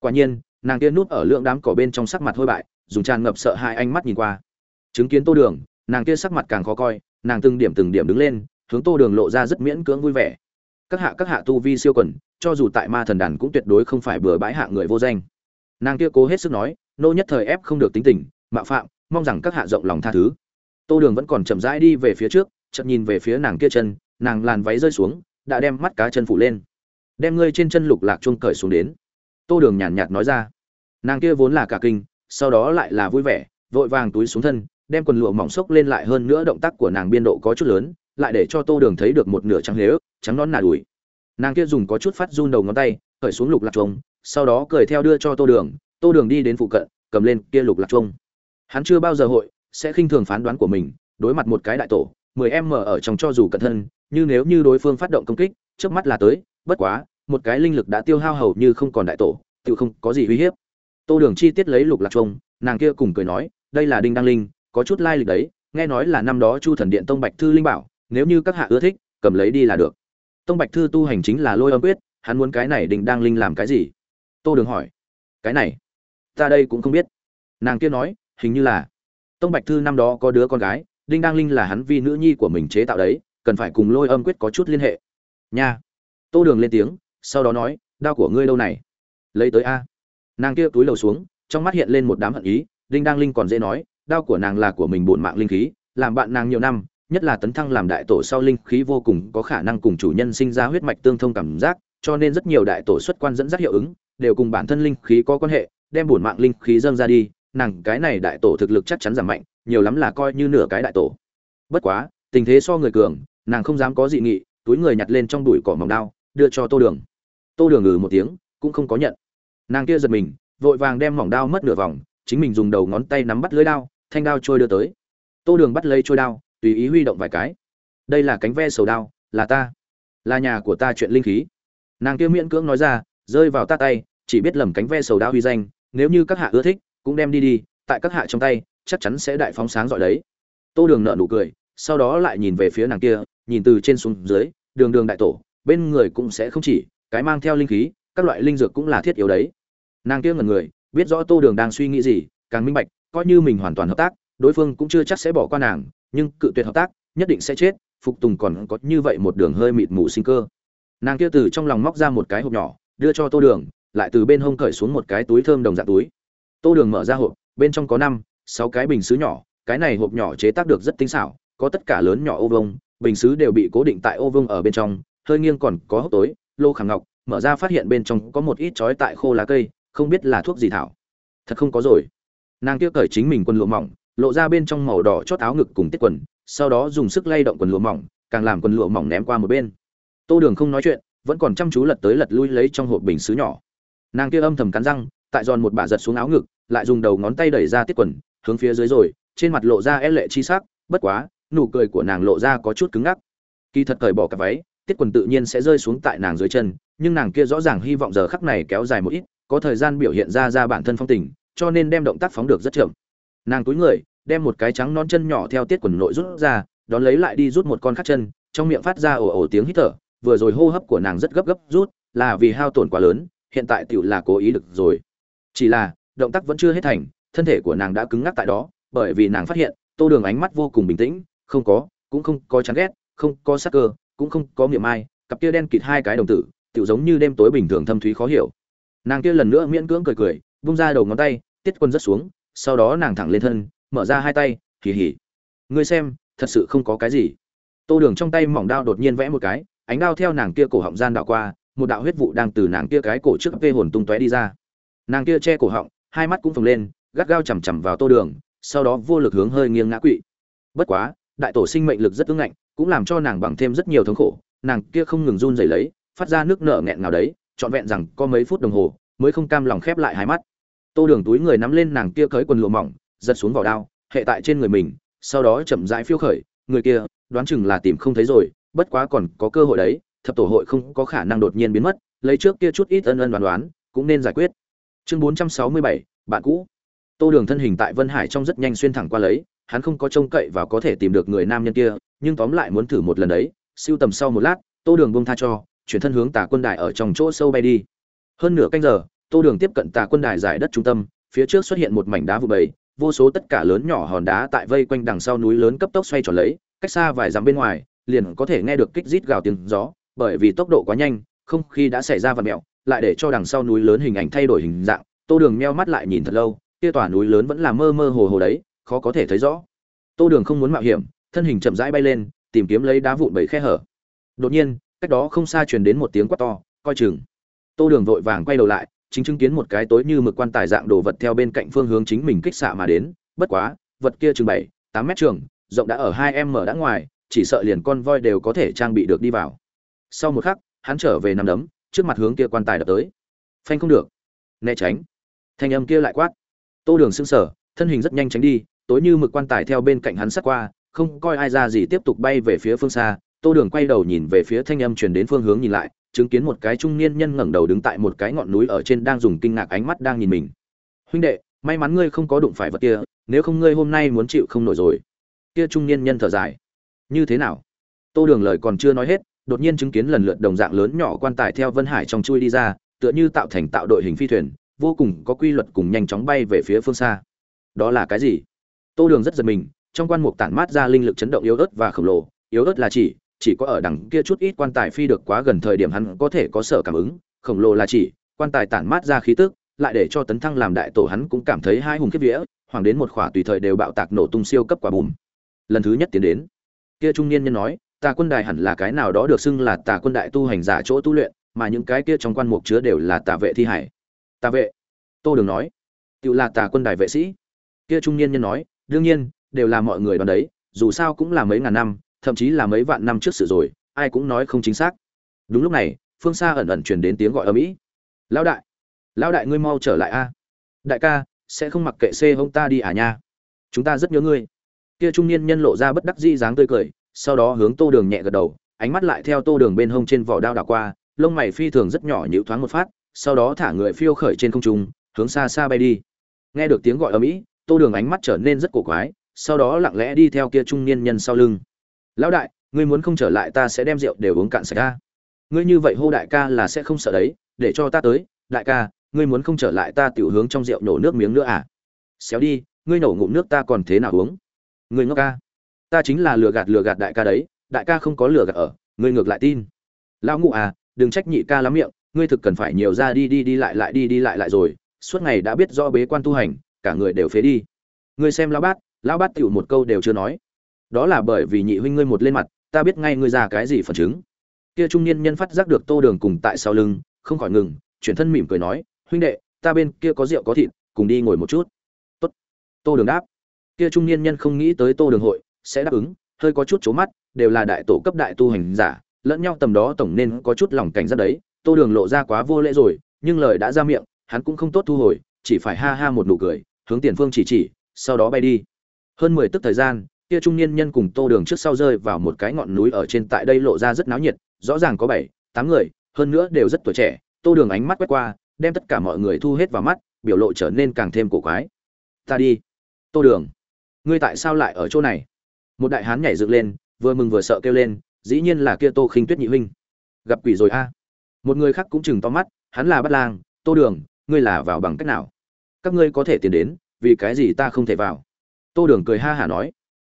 Quả nhiên, nàng kia núp ở lượng đám cỏ bên trong sắc mặt hôi bại, dùng tràn ngập sợ hai ánh mắt nhìn qua. Chứng kiến tô đường, nàng kia sắc mặt càng khó coi, nàng từng điểm từng điểm đứng lên, hướng tô đường lộ ra rất miễn cưỡng vui vẻ. Các hạ các hạ tu vi siêu quần, cho dù tại ma thần đàn cũng tuyệt đối không phải bừa bãi hạ người vô danh. Nàng kia cố hết sức nói, nô nhất thời ép không được tính tình mạo phạm, mong rằng các hạ rộng lòng tha thứ. Tô đường vẫn còn chậm rãi đi về phía trước, chậm nhìn về phía nàng kia chân, nàng làn váy rơi xuống, đã đem mắt cá chân phủ lên. Đem ngươi trên chân lục lạc chuông cởi xuống đến. Tô đường nhàn nhạt nói ra. Nàng kia vốn là cả kinh, sau đó lại là vui vẻ, vội vàng túi xuống thân, đem quần lụa mỏng xốc lên lại hơn nữa động tác của nàng biên độ có chút lớn, lại để cho tô đường thấy được một nửa trắng lế ức trắng nón nà đùi. Nàng kia dùng có chút phát run đầu ngón tay, cởi xuống lục lạc chuông, sau đó cười theo đưa cho tô đường. Tô đường đi đến phụ cận, cầm lên kia lục lạc chuông hắn chưa bao giờ hội, sẽ khinh thường phán đoán của mình, đối mặt một cái đại tổ, mười em mở ở trong cho dù cẩn thân như nếu như đối phương phát động công kích, trước mắt là tới, bất quá, một cái linh lực đã tiêu hao hầu như không còn đại tổ, tự không có gì uy hiếp. Tô đường chi tiết lấy lục lạc trông nàng kia cùng cười nói, đây là đinh đăng linh, có chút lai lịch đấy, nghe nói là năm đó chu thần điện tông bạch thư linh bảo, nếu như các hạ ưa thích, cầm lấy đi là được. Tông bạch thư tu hành chính là lôi âm quyết, hắn muốn cái này đinh đăng linh làm cái gì? Tô đường hỏi. Cái này, ta đây cũng không biết. Nàng kia nói hình như là. Tông bạch thư năm đó có đứa con gái, đinh đang linh là hắn vi nữ nhi của mình chế tạo đấy, cần phải cùng lôi âm quyết có chút liên hệ. Nha. Tô đường lên tiếng, sau đó nói, đao của ngươi lâu này? Lấy tới a. Nàng kia túi lầu xuống, trong mắt hiện lên một đám hận ý, đinh đang linh còn dễ nói, đao của nàng là của mình bổn mạng linh khí, làm bạn nàng nhiều năm, nhất là tấn thăng làm đại tổ sau linh khí vô cùng có khả năng cùng chủ nhân sinh ra huyết mạch tương thông cảm giác, cho nên rất nhiều đại tổ xuất quan dẫn dắt hiệu ứng, đều cùng bản thân linh khí có quan hệ, đem bổn mạng linh khí dâng ra đi nàng cái này đại tổ thực lực chắc chắn giảm mạnh, nhiều lắm là coi như nửa cái đại tổ. Bất quá, tình thế so người cường, nàng không dám có dị nghị, túi người nhặt lên trong đùi cỏ mỏng đao, đưa cho tô đường. Tô đường ngừ một tiếng, cũng không có nhận. Nàng kia giật mình, vội vàng đem mỏng đao mất nửa vòng, chính mình dùng đầu ngón tay nắm bắt lưới đao, thanh đao trôi đưa tới. Tô đường bắt lấy trôi đao, tùy ý huy động vài cái. Đây là cánh ve sầu đao, là ta. Là nhà của ta chuyện linh khí. Nàng kia miễn cưỡng nói ra, rơi vào ta tay, chỉ biết lầm cánh ve sầu đao huy danh, nếu như các hạ ưa thích cũng đem đi đi, tại các hạ trong tay, chắc chắn sẽ đại phóng sáng giỏi đấy. Tô đường nợ nụ cười, sau đó lại nhìn về phía nàng kia, nhìn từ trên xuống dưới, đường đường đại tổ, bên người cũng sẽ không chỉ, cái mang theo linh khí, các loại linh dược cũng là thiết yếu đấy. Nàng kia ngần người, biết rõ tô đường đang suy nghĩ gì, càng minh bạch, coi như mình hoàn toàn hợp tác, đối phương cũng chưa chắc sẽ bỏ qua nàng, nhưng cự tuyệt hợp tác, nhất định sẽ chết, phục tùng còn có như vậy một đường hơi mịt mù sinh cơ. Nàng kia từ trong lòng móc ra một cái hộp nhỏ, đưa cho tô đường, lại từ bên hông cởi xuống một cái túi thơm đồng dạng túi tô đường mở ra hộp, bên trong có năm, sáu cái bình xứ nhỏ, cái này hộp nhỏ chế tác được rất tinh xảo, có tất cả lớn nhỏ ô vông bình xứ đều bị cố định tại ô vông ở bên trong, hơi nghiêng còn có hốc tối, lô khảm ngọc, mở ra phát hiện bên trong có một ít trói tại khô lá cây, không biết là thuốc gì thảo. Thật không có rồi. Nàng kia cởi chính mình quần lụa mỏng, lộ ra bên trong màu đỏ chót áo ngực cùng tiết quần, sau đó dùng sức lay động quần lụa mỏng, càng làm quần lụa mỏng ném qua một bên. Tô đường không nói chuyện, vẫn còn chăm chú lật tới lật lui lấy trong hộp bình xứ nhỏ. Nàng kia âm thầm cắn răng tại giòn một bả giật xuống áo ngực, lại dùng đầu ngón tay đẩy ra tiết quần, hướng phía dưới rồi, trên mặt lộ ra e lệ chi sắc, bất quá, nụ cười của nàng lộ ra có chút cứng ngắc. Kỳ thật cởi bỏ cả váy, tiết quần tự nhiên sẽ rơi xuống tại nàng dưới chân, nhưng nàng kia rõ ràng hy vọng giờ khắc này kéo dài một ít, có thời gian biểu hiện ra ra bản thân phong tình, cho nên đem động tác phóng được rất chậm. Nàng túi người, đem một cái trắng non chân nhỏ theo tiết quần nội rút ra, đón lấy lại đi rút một con khác chân, trong miệng phát ra ồ ồ tiếng hít thở, vừa rồi hô hấp của nàng rất gấp gấp rút, là vì hao tổn quá lớn, hiện tại tựu là cố ý được rồi chỉ là, động tác vẫn chưa hết thành, thân thể của nàng đã cứng ngắc tại đó, bởi vì nàng phát hiện, tô đường ánh mắt vô cùng bình tĩnh, không có, cũng không có chán ghét, không có sắc cơ, cũng không có miệng ai cặp kia đen kịt hai cái đồng tử, tựu giống như đêm tối bình thường thâm thúy khó hiểu. Nàng kia lần nữa miễn cưỡng cười cười bung ra đầu ngón tay, tiết quân rất xuống, sau đó nàng thẳng lên thân, mở ra hai tay kỳ hỉ ngươi xem, thật sự không có cái gì. Tô đường trong tay mỏng đao đột nhiên vẽ một cái, ánh đao theo nàng kia cổ họng gian đạo qua, một đạo huyết vụ đang từ nàng kia cái cổ trước vê hồn tung tóe đi ra nàng kia che cổ họng, hai mắt cũng phồng lên, gắt gao chằm chằm vào tô đường, sau đó vô lực hướng hơi nghiêng ngã quỵ. Bất quá, đại tổ sinh mệnh lực rất ưng ngạnh, cũng làm cho nàng bằng thêm rất nhiều thống khổ. Nàng kia không ngừng run rẩy lấy, phát ra nước nở nghẹn nào đấy, trọn vẹn rằng có mấy phút đồng hồ, mới không cam lòng khép lại hai mắt. Tô đường túi người nắm lên nàng kia cởi quần lụa mỏng, giật xuống vỏ đao, hệ tại trên người mình, sau đó chậm rãi phiêu khởi. Người kia, đoán chừng là tìm không thấy rồi, bất quá còn có cơ hội đấy, thập tổ hội không có khả năng đột nhiên biến mất, lấy trước kia chút ít ân ân đoán đoán, cũng nên giải quyết chương bốn trăm sáu mươi bảy, bạn cũ. Tô đường thân hình tại vân hải trong rất nhanh xuyên thẳng qua lấy, hắn không có trông cậy và có thể tìm được người nam nhân kia, nhưng tóm lại muốn thử một lần đấy. Siêu tầm sau một lát, tô đường buông tha cho, chuyển thân hướng tà quân đài ở trong chỗ sâu bay đi. Hơn nửa canh giờ, tô đường tiếp cận tà quân đài giải đất trung tâm, phía trước xuất hiện một mảnh đá vụ bầy, vô số tất cả lớn nhỏ hòn đá tại vây quanh đằng sau núi lớn cấp tốc xoay tròn lấy, cách xa vài dặm bên ngoài, liền có thể nghe được kích rít gào tiếng gió, bởi vì tốc độ quá nhanh, không khí đã xảy ra vật mẹo lại để cho đằng sau núi lớn hình ảnh thay đổi hình dạng, tô đường meo mắt lại nhìn thật lâu, kia tòa núi lớn vẫn là mơ mơ hồ hồ đấy, khó có thể thấy rõ. Tô đường không muốn mạo hiểm, thân hình chậm rãi bay lên, tìm kiếm lấy đá vụn bảy khe hở. Đột nhiên, cách đó không xa truyền đến một tiếng quát to, coi chừng. Tô đường vội vàng quay đầu lại, chính chứng kiến một cái tối như mực quan tài dạng đồ vật theo bên cạnh phương hướng chính mình kích xạ mà đến, bất quá, vật kia chừng bảy, tám mét trường, rộng đã ở hai em mở đã ngoài, chỉ sợ liền con voi đều có thể trang bị được đi vào. Sau một khắc, hắn trở về nằm đấm trước mặt hướng kia quan tài đập tới. Phanh không được. Né tránh. Thanh âm kia lại quát. Tô đường sững sờ, thân hình rất nhanh tránh đi, tối như mực quan tài theo bên cạnh hắn sát qua, không coi ai ra gì tiếp tục bay về phía phương xa. Tô đường quay đầu nhìn về phía thanh âm truyền đến phương hướng nhìn lại, chứng kiến một cái trung niên nhân ngẩng đầu đứng tại một cái ngọn núi ở trên đang dùng kinh ngạc ánh mắt đang nhìn mình. Huynh đệ, may mắn ngươi không có đụng phải vật kia, nếu không ngươi hôm nay muốn chịu không nổi rồi. Kia trung niên nhân thở dài. Như thế nào? Tô đường lời còn chưa nói hết đột nhiên chứng kiến lần lượt đồng dạng lớn nhỏ quan tài theo vân hải trong chui đi ra, tựa như tạo thành tạo đội hình phi thuyền, vô cùng có quy luật cùng nhanh chóng bay về phía phương xa. Đó là cái gì? Tô đường rất giật mình, trong quan mục tản mát ra linh lực chấn động yếu ớt và khổng lồ, yếu ớt là chỉ chỉ có ở đằng kia chút ít quan tài phi được quá gần thời điểm hắn có thể có sở cảm ứng, khổng lồ là chỉ, quan tài tản mát ra khí tức, lại để cho tấn thăng làm đại tổ hắn cũng cảm thấy hai hùng kiếp vía, hoàng đến một khỏa tùy thời đều bạo tạc nổ tung siêu cấp quả bùm. Lần thứ nhất tiến đến. Kia trung niên nhân nói tà quân đài hẳn là cái nào đó được xưng là tà quân đại tu hành giả chỗ tu luyện, mà những cái kia trong quan mục chứa đều là tà vệ thi hải. Tà vệ? Tô đường nói. Tự là tà quân đài vệ sĩ. Kia trung niên nhân nói, đương nhiên, đều là mọi người đoán đấy, dù sao cũng là mấy ngàn năm, thậm chí là mấy vạn năm trước sự rồi, ai cũng nói không chính xác. Đúng lúc này, phương xa ẩn ẩn truyền đến tiếng gọi ở mỹ lão đại lão đại ngươi mau trở lại a. Đại ca, sẽ không mặc kệ xê ông ta đi à nha. Chúng ta rất nhớ ngươi. Kia trung niên nhân lộ ra bất đắc dĩ dáng tươi cười sau đó hướng tô đường nhẹ gật đầu, ánh mắt lại theo tô đường bên hông trên vỏ đao đảo qua, lông mày phi thường rất nhỏ nhịu thoáng một phát, sau đó thả người phiêu khởi trên không trung, hướng xa xa bay đi. Nghe được tiếng gọi ở mỹ tô đường ánh mắt trở nên rất cổ quái, sau đó lặng lẽ đi theo kia trung niên nhân sau lưng. Lão đại, ngươi muốn không trở lại ta sẽ đem rượu đều uống cạn sạch ca. ngươi như vậy hô đại ca là sẽ không sợ đấy, để cho ta tới, đại ca, ngươi muốn không trở lại ta tiểu hướng trong rượu nổ nước miếng nữa à? Xéo đi, ngươi nổ ngụm nước ta còn thế nào uống? Ngươi ngốc ca ta chính là lừa gạt lừa gạt đại ca đấy, đại ca không có lừa gạt ở, ngươi ngược lại tin. Lão ngụ à đừng trách nhị ca lắm miệng, ngươi thực cần phải nhiều ra đi đi đi lại lại đi đi lại lại rồi, suốt ngày đã biết do bế quan tu hành, cả người đều phế đi. Ngươi xem lão bát lão bát tiểu một câu đều chưa nói. Đó là bởi vì nhị huynh ngươi một lên mặt, ta biết ngay ngươi ra cái gì phần chứng. Kia trung niên nhân phát giác được tô đường cùng tại sau lưng, không khỏi ngừng, chuyển thân mỉm cười nói, huynh đệ, ta bên kia có rượu có thịt, cùng đi ngồi một chút. Tốt. Tô đường đáp. Kia trung niên nhân không nghĩ tới tô đường hội sẽ đáp ứng, hơi có chút c mắt, đều là đại tổ cấp đại tu hành giả, lẫn nhau tầm đó tổng nên có chút lòng cảnh giác đấy. Tô đường lộ ra quá vô lễ rồi, nhưng lời đã ra miệng, hắn cũng không tốt thu hồi, chỉ phải ha ha một nụ cười, hướng tiền phương chỉ chỉ, sau đó bay đi. Hơn mười tức thời gian, kia trung niên nhân cùng tô đường trước sau rơi vào một cái ngọn núi ở trên tại đây lộ ra rất náo nhiệt, rõ ràng có bảy, tám người, hơn nữa đều rất tuổi trẻ. Tô đường ánh mắt quét qua, đem tất cả mọi người thu hết vào mắt, biểu lộ trở nên càng thêm cổ quái. Ta đi. Tô đường, ngươi tại sao lại ở chỗ này? Một đại hán nhảy dựng lên, vừa mừng vừa sợ kêu lên, dĩ nhiên là kia tô khinh tuyết nhị huynh. Gặp quỷ rồi a. Một người khác cũng chừng to mắt, hắn là bắt lang, tô đường, ngươi là vào bằng cách nào? Các ngươi có thể tiến đến, vì cái gì ta không thể vào? Tô đường cười ha hả nói,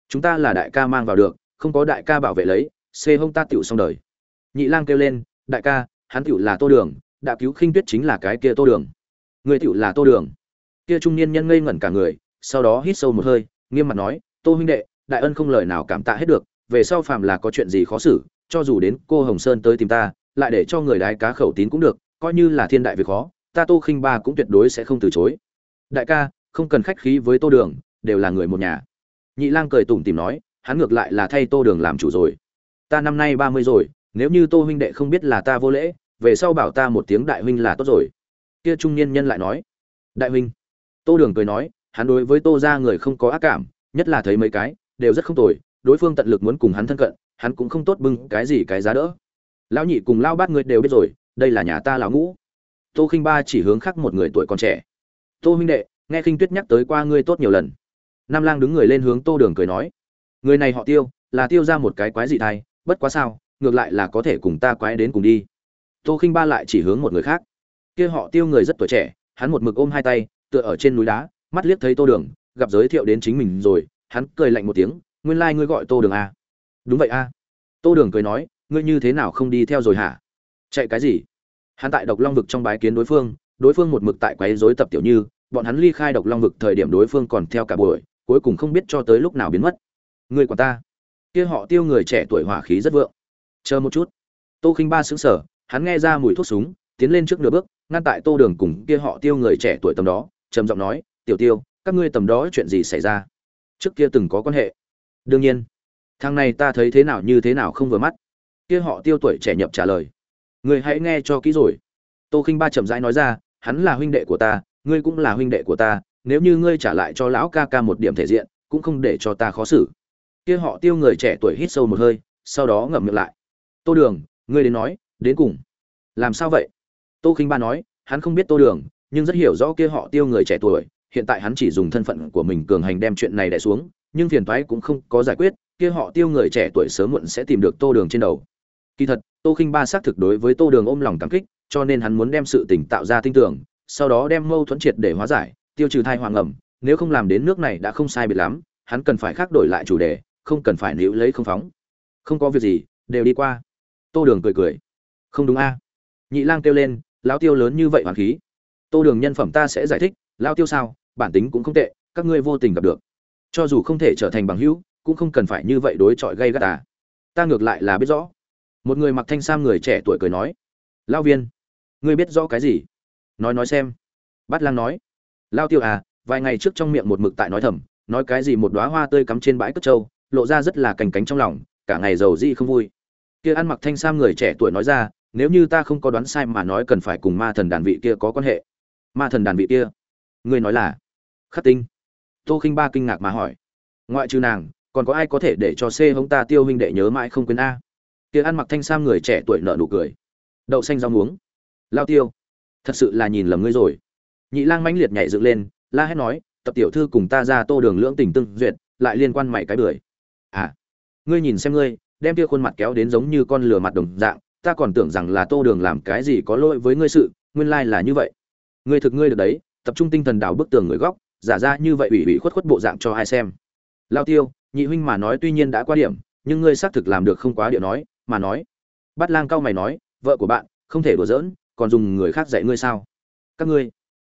chúng ta là đại ca mang vào được, không có đại ca bảo vệ lấy, xê hông ta tựu xong đời. Nhị lang kêu lên, đại ca, hắn tựu là tô đường, đã cứu khinh tuyết chính là cái kia tô đường. Người tựu là tô đường. Kia trung niên nhân ngây ngẩn cả người, sau đó hít sâu một hơi, nghiêm mặt nói, tô huynh đệ đại ân không lời nào cảm tạ hết được, về sau phàm là có chuyện gì khó xử, cho dù đến cô hồng sơn tới tìm ta, lại để cho người đái cá khẩu tín cũng được, coi như là thiên đại việc khó, ta tô khinh ba cũng tuyệt đối sẽ không từ chối. Đại ca, không cần khách khí với tô đường, đều là người một nhà. Nhị lang cười tủm tìm nói, hắn ngược lại là thay tô đường làm chủ rồi. Ta năm nay ba mươi rồi, nếu như tô huynh đệ không biết là ta vô lễ, về sau bảo ta một tiếng đại huynh là tốt rồi. Kia trung niên nhân lại nói, đại huynh. Tô đường cười nói, hắn đối với tô ra người không có ác cảm, nhất là thấy mấy cái đều rất không tồi, đối phương tận lực muốn cùng hắn thân cận, hắn cũng không tốt bưng cái gì cái giá đỡ. Lão nhị cùng lao bát người đều biết rồi, đây là nhà ta lão ngũ. Tô khinh ba chỉ hướng khác một người tuổi còn trẻ. Tô huynh đệ, nghe khinh tuyết nhắc tới qua ngươi tốt nhiều lần. Nam lang đứng người lên hướng tô đường cười nói. Người này họ tiêu, là tiêu ra một cái quái dị thai, bất quá sao, ngược lại là có thể cùng ta quái đến cùng đi. Tô khinh ba lại chỉ hướng một người khác. Kia họ tiêu người rất tuổi trẻ, hắn một mực ôm hai tay, tựa ở trên núi đá, mắt liếc thấy tô đường, gặp giới thiệu đến chính mình rồi hắn cười lạnh một tiếng, nguyên lai、like、ngươi gọi tô đường à? đúng vậy a. À? tô đường cười nói, ngươi như thế nào không đi theo rồi hả? Chạy cái gì? Hắn tại độc long vực trong bái kiến đối phương đối phương một mực tại quấy dối tập tiểu như, bọn hắn ly khai độc long vực thời điểm đối phương còn theo cả buổi, cuối cùng không biết cho tới lúc nào biến mất. Người của ta. Kia họ tiêu người trẻ tuổi hỏa khí rất vượng. Chờ một chút. Tô khinh ba xứng sở hắn nghe ra mùi thuốc súng, tiến lên trước nửa bước, ngăn tại tô đường cùng kia họ tiêu người trẻ tuổi tầm đó, trầm giọng nói, tiểu tiêu, các ngươi tầm đó chuyện gì xảy ra? Trước kia từng có quan hệ. Đương nhiên, thằng này ta thấy thế nào như thế nào không vừa mắt. Kia họ tiêu tuổi trẻ nhập trả lời. Người hãy nghe cho kỹ rồi. Tô khinh ba chậm rãi nói ra, hắn là huynh đệ của ta, ngươi cũng là huynh đệ của ta, nếu như ngươi trả lại cho lão ca ca một điểm thể diện, cũng không để cho ta khó xử. Kia họ tiêu người trẻ tuổi hít sâu một hơi, sau đó ngậm miệng lại. Tô đường, ngươi đến nói, đến cùng. Làm sao vậy? Tô khinh ba nói, hắn không biết tô đường, nhưng rất hiểu rõ kia họ tiêu người trẻ tuổi hiện tại hắn chỉ dùng thân phận của mình cường hành đem chuyện này đẻ xuống, nhưng phiền toái cũng không có giải quyết, kia họ tiêu người trẻ tuổi sớm muộn sẽ tìm được tô đường trên đầu. Kỳ thật, tô khinh ba xác thực đối với tô đường ôm lòng cảm kích, cho nên hắn muốn đem sự tỉnh tạo ra tin tưởng, sau đó đem mâu thuẫn triệt để hóa giải, tiêu trừ thai hoàng ẩm, nếu không làm đến nước này đã không sai biệt lắm, hắn cần phải khác đổi lại chủ đề, không cần phải níu lấy không phóng. Không có việc gì, đều đi qua. Tô đường cười cười. Không đúng a. Nhị lang kêu lên, lão tiêu lớn như vậy hoàn khí. Tô đường nhân phẩm ta sẽ giải thích lao tiêu sao, bản tính cũng không tệ, các ngươi vô tình gặp được. Cho dù không thể trở thành bằng hữu, cũng không cần phải như vậy đối chọi gây gắt à. Ta ngược lại là biết rõ. Một người mặc thanh sam người trẻ tuổi cười nói. Lao viên, ngươi biết rõ cái gì? Nói nói xem. Bát lang nói. Lao tiêu à vài ngày trước trong miệng một mực tại nói thầm, nói cái gì một đoá hoa tươi cắm trên bãi cất trâu, lộ ra rất là cành cánh trong lòng, cả ngày giàu di không vui. Kia ăn mặc thanh sam người trẻ tuổi nói ra, nếu như ta không có đoán sai mà nói cần phải cùng ma thần đàn vị kia có quan hệ. Ma thần đàn vị kia ngươi nói là khắc tinh. Tô khinh ba kinh ngạc mà hỏi. Ngoại trừ nàng, còn có ai có thể để cho c hống ta tiêu huynh đệ nhớ mãi không quên a? Kia ăn mặc thanh sam người trẻ tuổi nợ nụ cười. Đậu xanh rau muống. Lao tiêu, thật sự là nhìn lầm ngươi rồi. Nhị lang mãnh liệt nhảy dựng lên, la hét nói, tập tiểu thư cùng ta ra tô đường lưỡng tình tương duyệt, lại liên quan mày cái bưởi. À ngươi nhìn xem ngươi, đem kia khuôn mặt kéo đến giống như con lừa mặt đồng dạng, ta còn tưởng rằng là tô đường làm cái gì có lỗi với ngươi sự, nguyên lai là như vậy. Ngươi thực ngươi được đấy tập trung tinh thần đào bức tường người góc, giả ra như vậy ủy ủy khuất khuất bộ dạng cho ai xem. Lao tiêu, nhị huynh mà nói tuy nhiên đã qua điểm, nhưng ngươi xác thực làm được không quá điệu nói, mà nói. Bắt lang cao mày nói, vợ của bạn, không thể đùa giỡn, còn dùng người khác dạy ngươi sao? Các ngươi.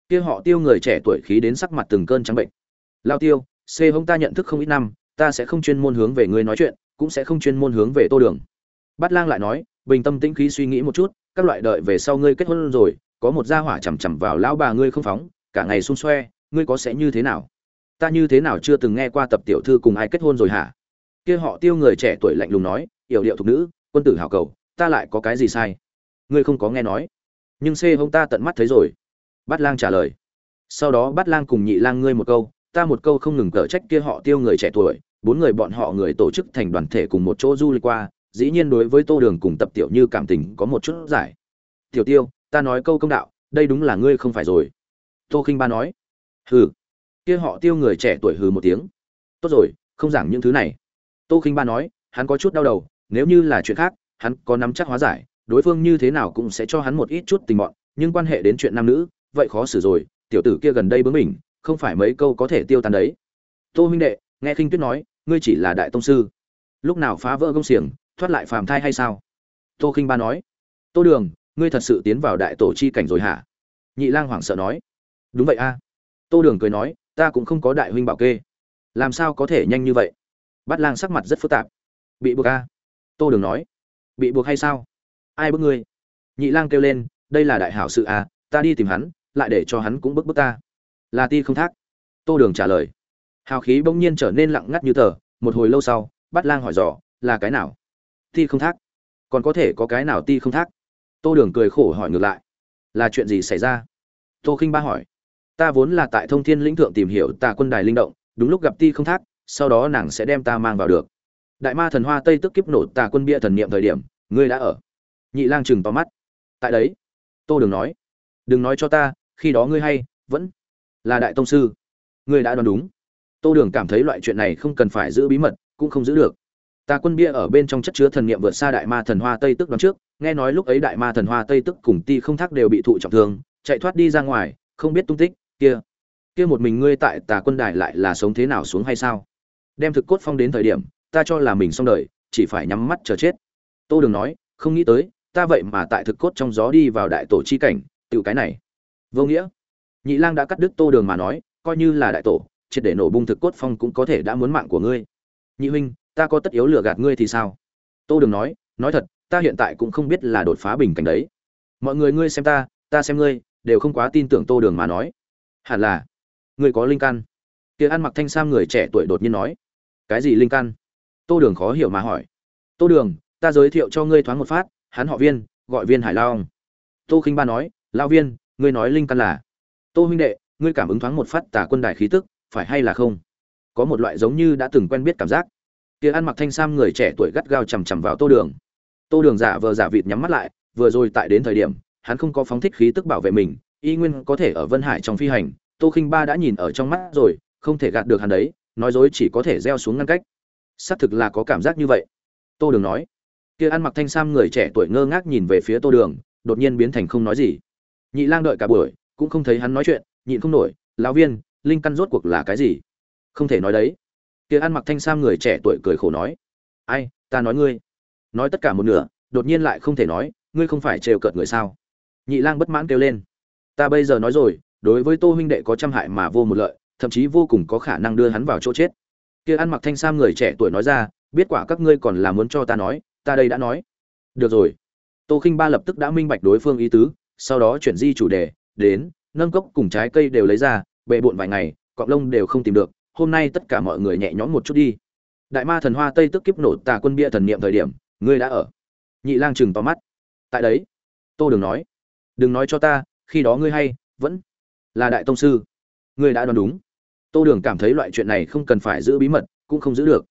Kia họ tiêu người trẻ tuổi khí đến sắc mặt từng cơn trắng bệnh. Lao tiêu, c hông ta nhận thức không ít năm, ta sẽ không chuyên môn hướng về ngươi nói chuyện, cũng sẽ không chuyên môn hướng về tô đường. Bát lang lại nói, bình tâm tĩnh khí suy nghĩ một chút, các loại đợi về sau ngươi kết hôn rồi, có một gia hỏa chằm chằm vào lão bà ngươi không phóng cả ngày xung xoe, ngươi có sẽ như thế nào? Ta như thế nào chưa từng nghe qua tập tiểu thư cùng ai kết hôn rồi hả? Kia họ tiêu người trẻ tuổi lạnh lùng nói, yểu điệu thục nữ, quân tử hảo cầu, ta lại có cái gì sai? Ngươi không có nghe nói. Nhưng c hông ta tận mắt thấy rồi. Bát lang trả lời. Sau đó bát lang cùng nhị lang ngươi một câu, ta một câu không ngừng cở trách kia họ tiêu người trẻ tuổi, bốn người bọn họ người tổ chức thành đoàn thể cùng một chỗ du lịch qua, dĩ nhiên đối với tô đường cùng tập tiểu như cảm tình có một chút giải. Tiểu tiêu, ta nói câu công đạo, đây đúng là ngươi không phải rồi tô khinh ba nói. Hừ. Kia họ tiêu người trẻ tuổi hừ một tiếng. Tốt rồi, không giảng những thứ này. Tô khinh ba nói, hắn có chút đau đầu, nếu như là chuyện khác, hắn có nắm chắc hóa giải, đối phương như thế nào cũng sẽ cho hắn một ít chút tình bọn nhưng quan hệ đến chuyện nam nữ, vậy khó xử rồi, tiểu tử kia gần đây bướng mình không phải mấy câu có thể tiêu tan đấy. Tô huynh đệ, nghe khinh tuyết nói, ngươi chỉ là đại tông sư. Lúc nào phá vỡ công xiềng, thoát lại phàm thai hay sao? Tô khinh ba nói. Tô đường, ngươi thật sự tiến vào đại tổ chi cảnh rồi hả? Nhị lang hoảng sợ nói đúng vậy a. Tô đường cười nói, ta cũng không có đại huynh bảo kê. Làm sao có thể nhanh như vậy? Bát lang sắc mặt rất phức tạp. Bị buộc a? Tô đường nói. Bị buộc hay sao? Ai bức ngươi? Nhị lang kêu lên, đây là đại hảo sự a, ta đi tìm hắn, lại để cho hắn cũng bức bức ta. Là ti không thác. Tô đường trả lời. Hào khí bỗng nhiên trở nên lặng ngắt như tờ, một hồi lâu sau, bát lang hỏi dò, là cái nào? Ti không thác. Còn có thể có cái nào ti không thác? Tô đường cười khổ hỏi ngược lại. Là chuyện gì xảy ra? Tô khinh ba hỏi ta vốn là tại thông thiên lĩnh thượng tìm hiểu tà quân đài linh động, đúng lúc gặp ti không thác, sau đó nàng sẽ đem ta mang vào được. Đại ma thần hoa tây tức kiếp nổ tà quân bia thần niệm thời điểm, ngươi đã ở. Nhị lang chừng to mắt. Tại đấy, tô đường nói, đừng nói cho ta, khi đó ngươi hay, vẫn là đại tông sư. Ngươi đã đoán đúng. Tô đường cảm thấy loại chuyện này không cần phải giữ bí mật, cũng không giữ được. Tà quân bia ở bên trong chất chứa thần niệm vượt xa đại ma thần hoa tây tức đoán trước, nghe nói lúc ấy đại ma thần hoa tây tức cùng ti không thác đều bị thụ trọng thương, chạy thoát đi ra ngoài, không biết tung tích kia kia một mình ngươi tại tà quân đài lại là sống thế nào xuống hay sao? Đem thực cốt phong đến thời điểm, ta cho là mình xong đời, chỉ phải nhắm mắt chờ chết. Tô đường nói, không nghĩ tới, ta vậy mà tại thực cốt trong gió đi vào đại tổ chi cảnh tự cái này. Vô nghĩa. Nhị lang đã cắt đứt tô đường mà nói, coi như là đại tổ, triệt để nổ bung thực cốt phong cũng có thể đã muốn mạng của ngươi. Nhị huynh, ta có tất yếu lừa gạt ngươi thì sao? Tô đường nói nói thật, ta hiện tại cũng không biết là đột phá bình cảnh đấy. Mọi người ngươi xem ta ta xem ngươi, đều không quá tin tưởng tô đường mà nói hẳn là. Người có linh căn kia ăn mặc thanh sam người trẻ tuổi đột nhiên nói. Cái gì linh căn tô đường khó hiểu mà hỏi. Tô đường, ta giới thiệu cho ngươi thoáng một phát, hắn họ viên, gọi viên hải Long. tô khinh ba nói lao viên, ngươi nói linh căn là? Tô huynh đệ, ngươi cảm ứng thoáng một phát tà quân đài khí tức, phải hay là không? Có một loại giống như đã từng quen biết cảm giác. Kia ăn mặc thanh sam người trẻ tuổi gắt gao chằm chằm vào tô đường. Tô đường giả vờ giả vịt nhắm mắt lại, vừa rồi tại đến thời điểm, hắn không có phóng thích khí tức bảo vệ mình y nguyên có thể ở vân hải trong phi hành, tô khinh ba đã nhìn ở trong mắt rồi, không thể gạt được hắn đấy, nói dối chỉ có thể gieo xuống ngăn cách. Xác thực là có cảm giác như vậy. Tô đường nói. Kia ăn mặc thanh sam người trẻ tuổi ngơ ngác nhìn về phía tô đường, đột nhiên biến thành không nói gì. Nhị lang đợi cả buổi, cũng không thấy hắn nói chuyện, nhịn không nổi, lão viên, linh căn rốt cuộc là cái gì? Không thể nói đấy. Kia ăn mặc thanh sam người trẻ tuổi cười khổ nói. Ai, ta nói ngươi. Nói tất cả một nửa, đột nhiên lại không thể nói, ngươi không phải trêu cợt người sao? Nhị lang bất mãn kêu lên ta bây giờ nói rồi, đối với tô huynh đệ có trăm hại mà vô một lợi, thậm chí vô cùng có khả năng đưa hắn vào chỗ chết. Kia ăn mặc thanh sam người trẻ tuổi nói ra, biết quả các ngươi còn là muốn cho ta nói, ta đây đã nói. Được rồi. Tô khinh ba lập tức đã minh bạch đối phương ý tứ, sau đó chuyển di chủ đề, đến, nâng cốc cùng trái cây đều lấy ra, bệ bộn vài ngày, cọng lông đều không tìm được, hôm nay tất cả mọi người nhẹ nhõm một chút đi. Đại ma thần hoa tây tức kiếp nổ tà quân bia thần niệm thời điểm, ngươi đã ở. Nhị lang chừng to mắt. Tại đấy, tô đừng nói. Đừng nói cho ta khi đó ngươi hay, vẫn là đại tông sư. Ngươi đã đoán đúng. Tô đường cảm thấy loại chuyện này không cần phải giữ bí mật, cũng không giữ được.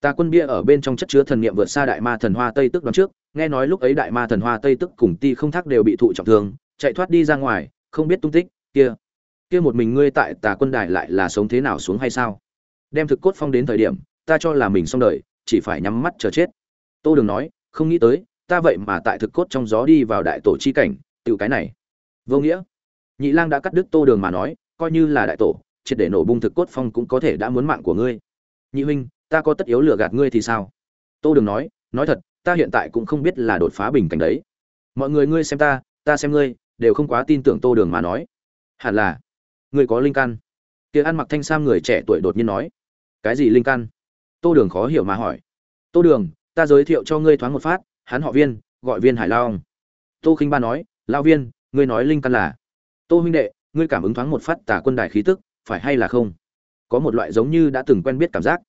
Tà quân bia ở bên trong chất chứa thần niệm vượt xa đại ma thần hoa tây tức đoán trước, nghe nói lúc ấy đại ma thần hoa tây tức cùng ti không thác đều bị thụ trọng thương, chạy thoát đi ra ngoài, không biết tung tích, kia kia một mình ngươi tại tà quân đài lại là sống thế nào xuống hay sao? Đem thực cốt phong đến thời điểm, ta cho là mình xong đời, chỉ phải nhắm mắt chờ chết. Tô đường nói, không nghĩ tới, ta vậy mà tại thực cốt trong gió đi vào đại tổ chi cảnh tự cái này vô nghĩa. Nhị lang đã cắt đứt tô đường mà nói, coi như là đại tổ, triệt để nổ bung thực cốt phong cũng có thể đã muốn mạng của ngươi. Nhị huynh, ta có tất yếu lừa gạt ngươi thì sao? Tô đường nói nói thật, ta hiện tại cũng không biết là đột phá bình cảnh đấy. Mọi người ngươi xem ta ta xem ngươi, đều không quá tin tưởng tô đường mà nói. Hẳn là, ngươi có linh căn kia ăn mặc thanh sam người trẻ tuổi đột nhiên nói. Cái gì linh căn tô đường khó hiểu mà hỏi. Tô đường, ta giới thiệu cho ngươi thoáng một phát, hắn họ viên, gọi viên hải lao tô khinh ba nói, lao viên ngươi nói linh căn là, tô huynh đệ, ngươi cảm ứng thoáng một phát tà quân đài khí tức, phải hay là không? Có một loại giống như đã từng quen biết cảm giác.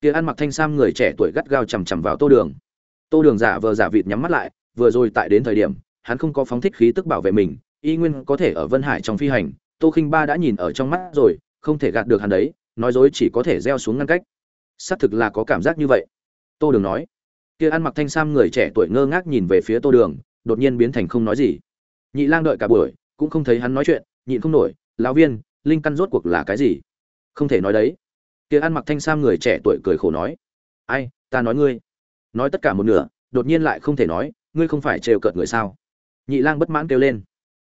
Kia ăn mặc thanh sam người trẻ tuổi gắt gao chằm chằm vào tô đường. Tô đường giả vờ giả vịt nhắm mắt lại, vừa rồi tại đến thời điểm, hắn không có phóng thích khí tức bảo vệ mình, y nguyên có thể ở vân hải trong phi hành. Tô khinh ba đã nhìn ở trong mắt rồi, không thể gạt được hắn đấy, nói dối chỉ có thể gieo xuống ngăn cách. Xác thực là có cảm giác như vậy. Tô đường nói. Kia ăn mặc thanh sam người trẻ tuổi ngơ ngác nhìn về phía tô đường, đột nhiên biến thành không nói gì nhị lang đợi cả buổi, cũng không thấy hắn nói chuyện, nhịn không nổi, lão viên, linh căn rốt cuộc là cái gì? Không thể nói đấy. Kia ăn mặc thanh sam người trẻ tuổi cười khổ nói, ai, ta nói ngươi. Nói tất cả một nửa, đột nhiên lại không thể nói, ngươi không phải trêu cợt người sao? Nhị lang bất mãn kêu lên,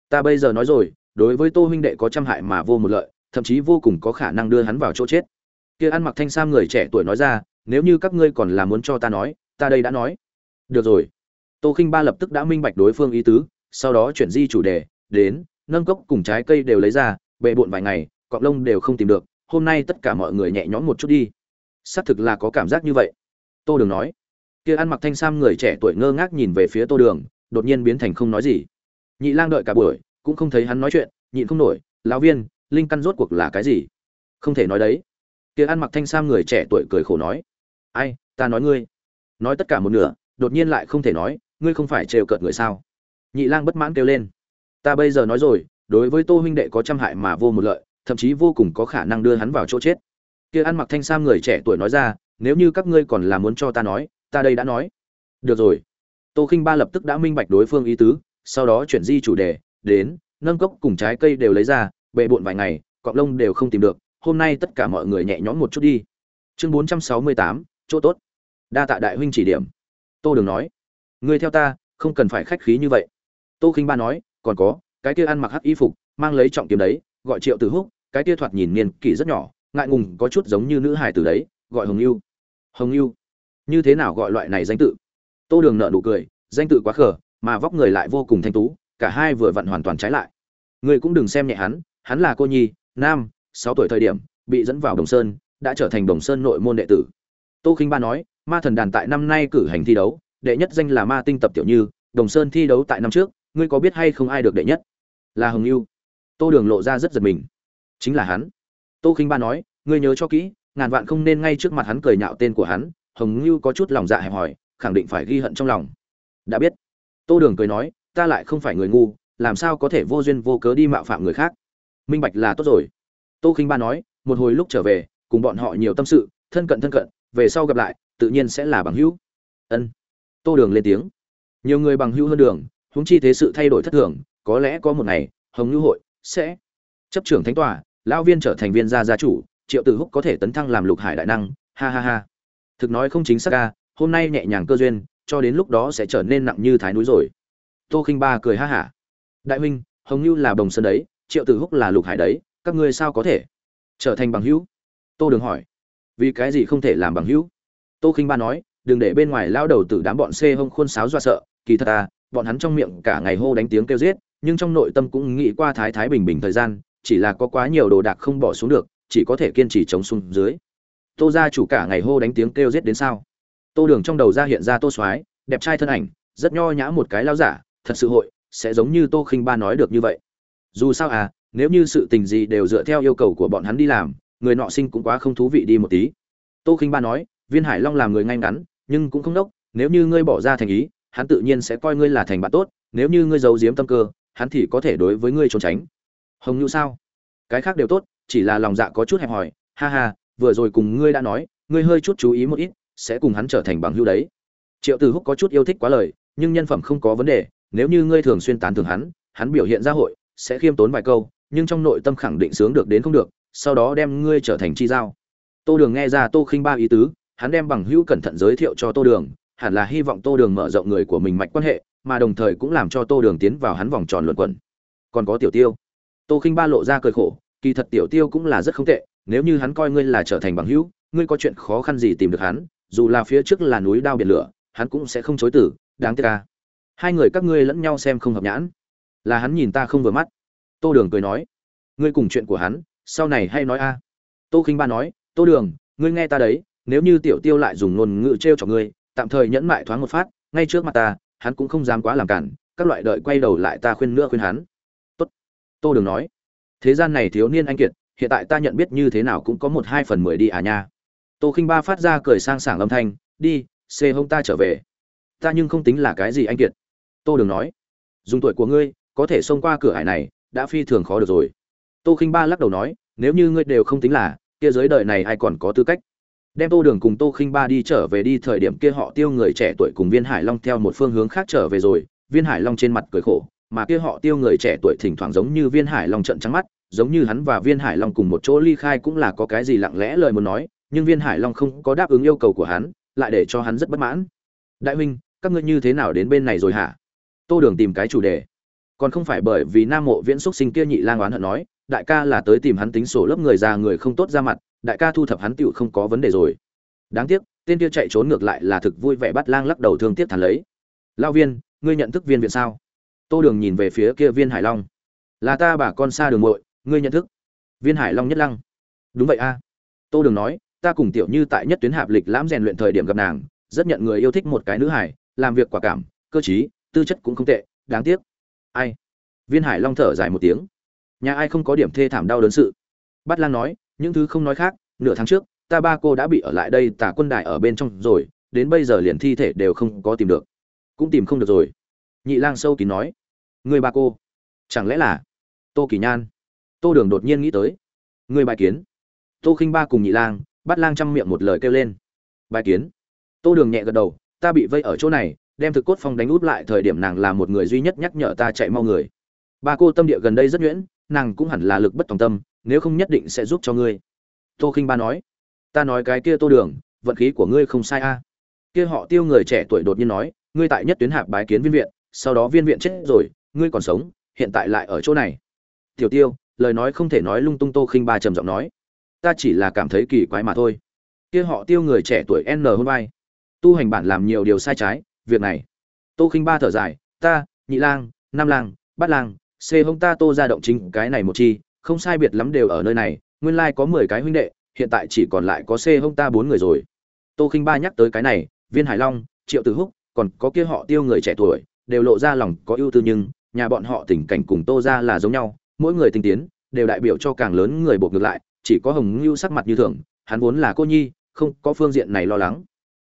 ta bây giờ nói rồi, đối với tô huynh đệ có trăm hại mà vô một lợi, thậm chí vô cùng có khả năng đưa hắn vào chỗ chết. Kia ăn mặc thanh sam người trẻ tuổi nói ra, nếu như các ngươi còn là muốn cho ta nói, ta đây đã nói. Được rồi. Tô khinh ba lập tức đã minh bạch đối phương ý tứ sau đó chuyển di chủ đề, đến, nâng cốc cùng trái cây đều lấy ra, bệ bộn vài ngày, cọng lông đều không tìm được, hôm nay tất cả mọi người nhẹ nhõm một chút đi. Xác thực là có cảm giác như vậy. Tô đường nói. Kia ăn mặc thanh sam người trẻ tuổi ngơ ngác nhìn về phía tô đường, đột nhiên biến thành không nói gì. Nhị lang đợi cả buổi, cũng không thấy hắn nói chuyện, nhịn không nổi, lão viên, linh căn rốt cuộc là cái gì? Không thể nói đấy. Kia ăn mặc thanh sam người trẻ tuổi cười khổ nói. Ai, ta nói ngươi. Nói tất cả một nửa, đột nhiên lại không thể nói, ngươi không phải trêu cợt người sao? Nhị lang bất mãn kêu lên. Ta bây giờ nói rồi, đối với tô huynh đệ có trăm hại mà vô một lợi, thậm chí vô cùng có khả năng đưa hắn vào chỗ chết. Kia ăn mặc thanh sam người trẻ tuổi nói ra, nếu như các ngươi còn là muốn cho ta nói, ta đây đã nói. Được rồi. Tô khinh ba lập tức đã minh bạch đối phương ý tứ, sau đó chuyển di chủ đề, đến, nâng cốc cùng trái cây đều lấy ra, bệ bộn vài ngày, cọng lông đều không tìm được, hôm nay tất cả mọi người nhẹ nhõm một chút đi. Chương bốn trăm sáu mươi tám, chỗ tốt. Đa tạ đại huynh chỉ điểm. Tô đường nói, ngươi theo ta, không cần phải khách khí như vậy tô khinh ba nói còn có cái kia ăn mặc hắc y phục mang lấy trọng kiếm đấy gọi triệu tử húc cái kia thoạt nhìn niên kỷ rất nhỏ ngại ngùng có chút giống như nữ hải từ đấy gọi hồng yêu, hồng yêu. như thế nào gọi loại này danh tự? Tô đường nợ nụ cười danh tự quá khờ mà vóc người lại vô cùng thanh tú cả hai vừa vặn hoàn toàn trái lại. Ngươi cũng đừng xem nhẹ hắn hắn là cô nhi nam sáu tuổi thời điểm bị dẫn vào đồng sơn đã trở thành đồng sơn nội môn đệ tử. Tô khinh ba nói ma thần đàn tại năm nay cử hành thi đấu đệ nhất danh là ma tinh tập tiểu như đồng sơn thi đấu tại năm trước ngươi có biết hay không ai được đệ nhất? Là hồng lưu tô đường lộ ra rất giật mình. Chính là hắn. Tô khinh ba nói, ngươi nhớ cho kỹ, ngàn vạn không nên ngay trước mặt hắn cười nhạo tên của hắn, hồng lưu có chút lòng dạ hẹp hòi, khẳng định phải ghi hận trong lòng. Đã biết. Tô đường cười nói, ta lại không phải người ngu, làm sao có thể vô duyên vô cớ đi mạo phạm người khác? Minh bạch là tốt rồi. Tô khinh ba nói, một hồi lúc trở về, cùng bọn họ nhiều tâm sự, thân cận thân cận, về sau gặp lại, tự nhiên sẽ là bằng hữu. Ân. Tô đường lên tiếng. Nhiều người bằng hữu hơn đường huống chi thế sự thay đổi thất thường, có lẽ có một ngày, hồng ngữ hội sẽ chấp trưởng thánh tòa, lão viên trở thành viên gia gia chủ, triệu tử húc có thể tấn thăng làm lục hải đại năng, ha ha ha. Thực nói không chính xác ca hôm nay nhẹ nhàng cơ duyên, cho đến lúc đó sẽ trở nên nặng như thái núi rồi. Tô khinh ba cười ha hả. Đại huynh, hồng như là bồng sơn đấy, triệu tử húc là lục hải đấy, các ngươi sao có thể trở thành bằng hữu? Tô đường hỏi. Vì cái gì không thể làm bằng hữu? Tô khinh ba nói, đừng để bên ngoài lao đầu từ đám bọn xê hông khuôn sáo do sợ, kỳ thật à bọn hắn trong miệng cả ngày hô đánh tiếng kêu giết, nhưng trong nội tâm cũng nghĩ qua thái thái bình bình thời gian, chỉ là có quá nhiều đồ đạc không bỏ xuống được, chỉ có thể kiên trì chống xuống dưới. Tô gia chủ cả ngày hô đánh tiếng kêu giết đến sao? Tô đường trong đầu ra hiện ra tô soái, đẹp trai thân ảnh, rất nho nhã một cái lao giả, thật sự hội, sẽ giống như tô khinh ba nói được như vậy. Dù sao à nếu như sự tình gì đều dựa theo yêu cầu của bọn hắn đi làm, người nọ sinh cũng quá không thú vị đi một tí. Tô khinh ba nói, viên hải long làm người ngay ngắn, nhưng cũng không đốc, nếu như ngươi bỏ ra thành ý hắn tự nhiên sẽ coi ngươi là thành bạn tốt, nếu như ngươi giấu giếm tâm cơ, hắn thì có thể đối với ngươi trốn tránh. Hồng nhu sao? Cái khác đều tốt, chỉ là lòng dạ có chút hẹp hòi. Ha ha, vừa rồi cùng ngươi đã nói, ngươi hơi chút chú ý một ít, sẽ cùng hắn trở thành bằng hữu đấy. Triệu từ húc có chút yêu thích quá lời, nhưng nhân phẩm không có vấn đề, nếu như ngươi thường xuyên tán thưởng hắn hắn biểu hiện ra hội, sẽ khiêm tốn vài câu, nhưng trong nội tâm khẳng định sướng được đến không được, sau đó đem ngươi trở thành chi giao. Tô đường nghe ra tô khinh ba ý tứ, hắn đem bằng hữu cẩn thận giới thiệu cho tô đường hẳn là hy vọng tô đường mở rộng người của mình mạch quan hệ, mà đồng thời cũng làm cho tô đường tiến vào hắn vòng tròn luận quẩn. Còn có tiểu tiêu. Tô khinh ba lộ ra cười khổ, kỳ thật tiểu tiêu cũng là rất không tệ, nếu như hắn coi ngươi là trở thành bằng hữu, ngươi có chuyện khó khăn gì tìm được hắn, dù là phía trước là núi đao biển lửa, hắn cũng sẽ không chối tử đáng tiếc a. hai người các ngươi lẫn nhau xem không hợp nhãn. Là hắn nhìn ta không vừa mắt. Tô đường cười nói, ngươi cùng chuyện của hắn, sau này hay nói a. Tô khinh ba nói, tô đường, ngươi nghe ta đấy, nếu như tiểu tiêu lại dùng ngôn ngữ trêu chọc cho ngươi tạm thời nhẫn mại thoáng một phát, ngay trước mặt ta, hắn cũng không dám quá làm cản, các loại đợi quay đầu lại ta khuyên nữa khuyên hắn. Tốt. Tô đường nói. Thế gian này thiếu niên anh kiệt, hiện tại ta nhận biết như thế nào cũng có một hai phần mười đi à nha. Tô khinh ba phát ra cười sang sảng âm thanh, đi, xê hông ta trở về. Ta nhưng không tính là cái gì anh kiệt. Tô đường nói. Dùng tuổi của ngươi, có thể xông qua cửa hải này, đã phi thường khó được rồi. Tô khinh ba lắc đầu nói, nếu như ngươi đều không tính là, kia giới đời này ai còn có tư cách? Đem tô đường cùng tô khinh ba đi trở về đi, thời điểm kia họ tiêu người trẻ tuổi cùng viên hải long theo một phương hướng khác trở về rồi. Viên hải long trên mặt cười khổ, mà kia họ tiêu người trẻ tuổi thỉnh thoảng giống như viên hải long trận trắng mắt, giống như hắn và viên hải long cùng một chỗ ly khai cũng là có cái gì lặng lẽ lời muốn nói, nhưng viên hải long không có đáp ứng yêu cầu của hắn, lại để cho hắn rất bất mãn. Đại huynh, các ngươi như thế nào đến bên này rồi hả? Tô đường tìm cái chủ đề. Còn không phải bởi vì nam mộ viễn xúc sinh kia nhị lang oán hận nói đại ca là tới tìm hắn tính sổ lớp người già người không tốt ra mặt, đại ca thu thập hắn tựu không có vấn đề rồi. Đáng tiếc, tên kia chạy trốn ngược lại là thực vui vẻ bắt lang lắc đầu thương tiếc thản lấy. Lao viên, ngươi nhận thức viên viện sao? Tô đường nhìn về phía kia viên hải long. Là ta bà con xa đường muội, ngươi nhận thức. Viên hải long nhất lăng. Đúng vậy a. Tô đường nói, ta cùng tiểu như tại nhất tuyến hạp lịch lãm rèn luyện thời điểm gặp nàng, rất nhận người yêu thích một cái nữ hải làm việc quả cảm, cơ t tư chất cũng không tệ, đáng tiếc. Ai? Viên hải long thở dài một tiếng nhà ai không có điểm thê thảm đau đớn sự. Bát lang nói, những thứ không nói khác, nửa tháng trước, ta ba cô đã bị ở lại đây tả quân đài ở bên trong rồi, đến bây giờ liền thi thể đều không có tìm được. Cũng tìm không được rồi. Nhị lang sâu kín nói, người ba cô, chẳng lẽ là tô kỳ nhan? Tô đường đột nhiên nghĩ tới, người bài kiến. Tô khinh ba cùng nhị lang bắt lang chăm miệng một lời kêu lên, bài kiến? Tô đường nhẹ gật đầu, ta bị vây ở chỗ này, đem thực cốt phong đánh út lại thời điểm nàng là một người duy nhất nhắc nhở ta chạy mau người. Ba cô tâm địa gần đây rất nhuyễn nàng cũng hẳn là lực bất tòng tâm, nếu không nhất định sẽ giúp cho ngươi. Tô khinh ba nói, ta nói cái kia tô đường, vận khí của ngươi không sai a. Kia họ tiêu người trẻ tuổi đột nhiên nói, ngươi tại nhất tuyến hạp bái kiến viên viện, sau đó viên viện chết rồi, ngươi còn sống, hiện tại lại ở chỗ này. Tiểu tiêu, lời nói không thể nói lung tung tô khinh ba trầm giọng nói, ta chỉ là cảm thấy kỳ quái mà thôi. Kia họ tiêu người trẻ tuổi n hôn vai, tu hành bản làm nhiều điều sai trái, việc này. Tô khinh ba thở dài, ta, nhị lang, nam lang, bát lang c hông ta tô ra động chính cái này một chi, không sai biệt lắm đều ở nơi này, nguyên lai có mười cái huynh đệ, hiện tại chỉ còn lại có c hông ta bốn người rồi. Tô khinh ba nhắc tới cái này, viên hải long, triệu tử húc, còn có kia họ tiêu người trẻ tuổi, đều lộ ra lòng có ưu tư nhưng, nhà bọn họ tình cảnh cùng tô ra là giống nhau, mỗi người tinh tiến, đều đại biểu cho càng lớn người buộc ngược lại, chỉ có hồng ngưu sắc mặt như thường, hắn vốn là cô nhi, không có phương diện này lo lắng.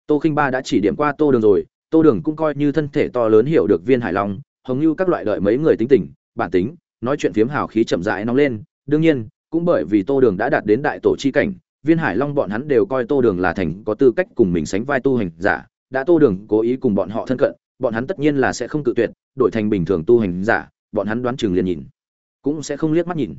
Tô khinh ba đã chỉ điểm qua tô đường rồi, tô đường cũng coi như thân thể to lớn hiểu được viên hải long, hồng ngưu các loại đợi mấy người tính tình bản tính, nói chuyện phiếm hào khí chậm rãi nóng lên. Đương nhiên, cũng bởi vì tô đường đã đạt đến đại tổ chi cảnh, viên hải long bọn hắn đều coi tô đường là thành có tư cách cùng mình sánh vai tu hành giả. Đã tô đường cố ý cùng bọn họ thân cận, bọn hắn tất nhiên là sẽ không cự tuyệt, đổi thành bình thường tu hành giả, bọn hắn đoán chừng liền nhìn, cũng sẽ không liếc mắt nhìn.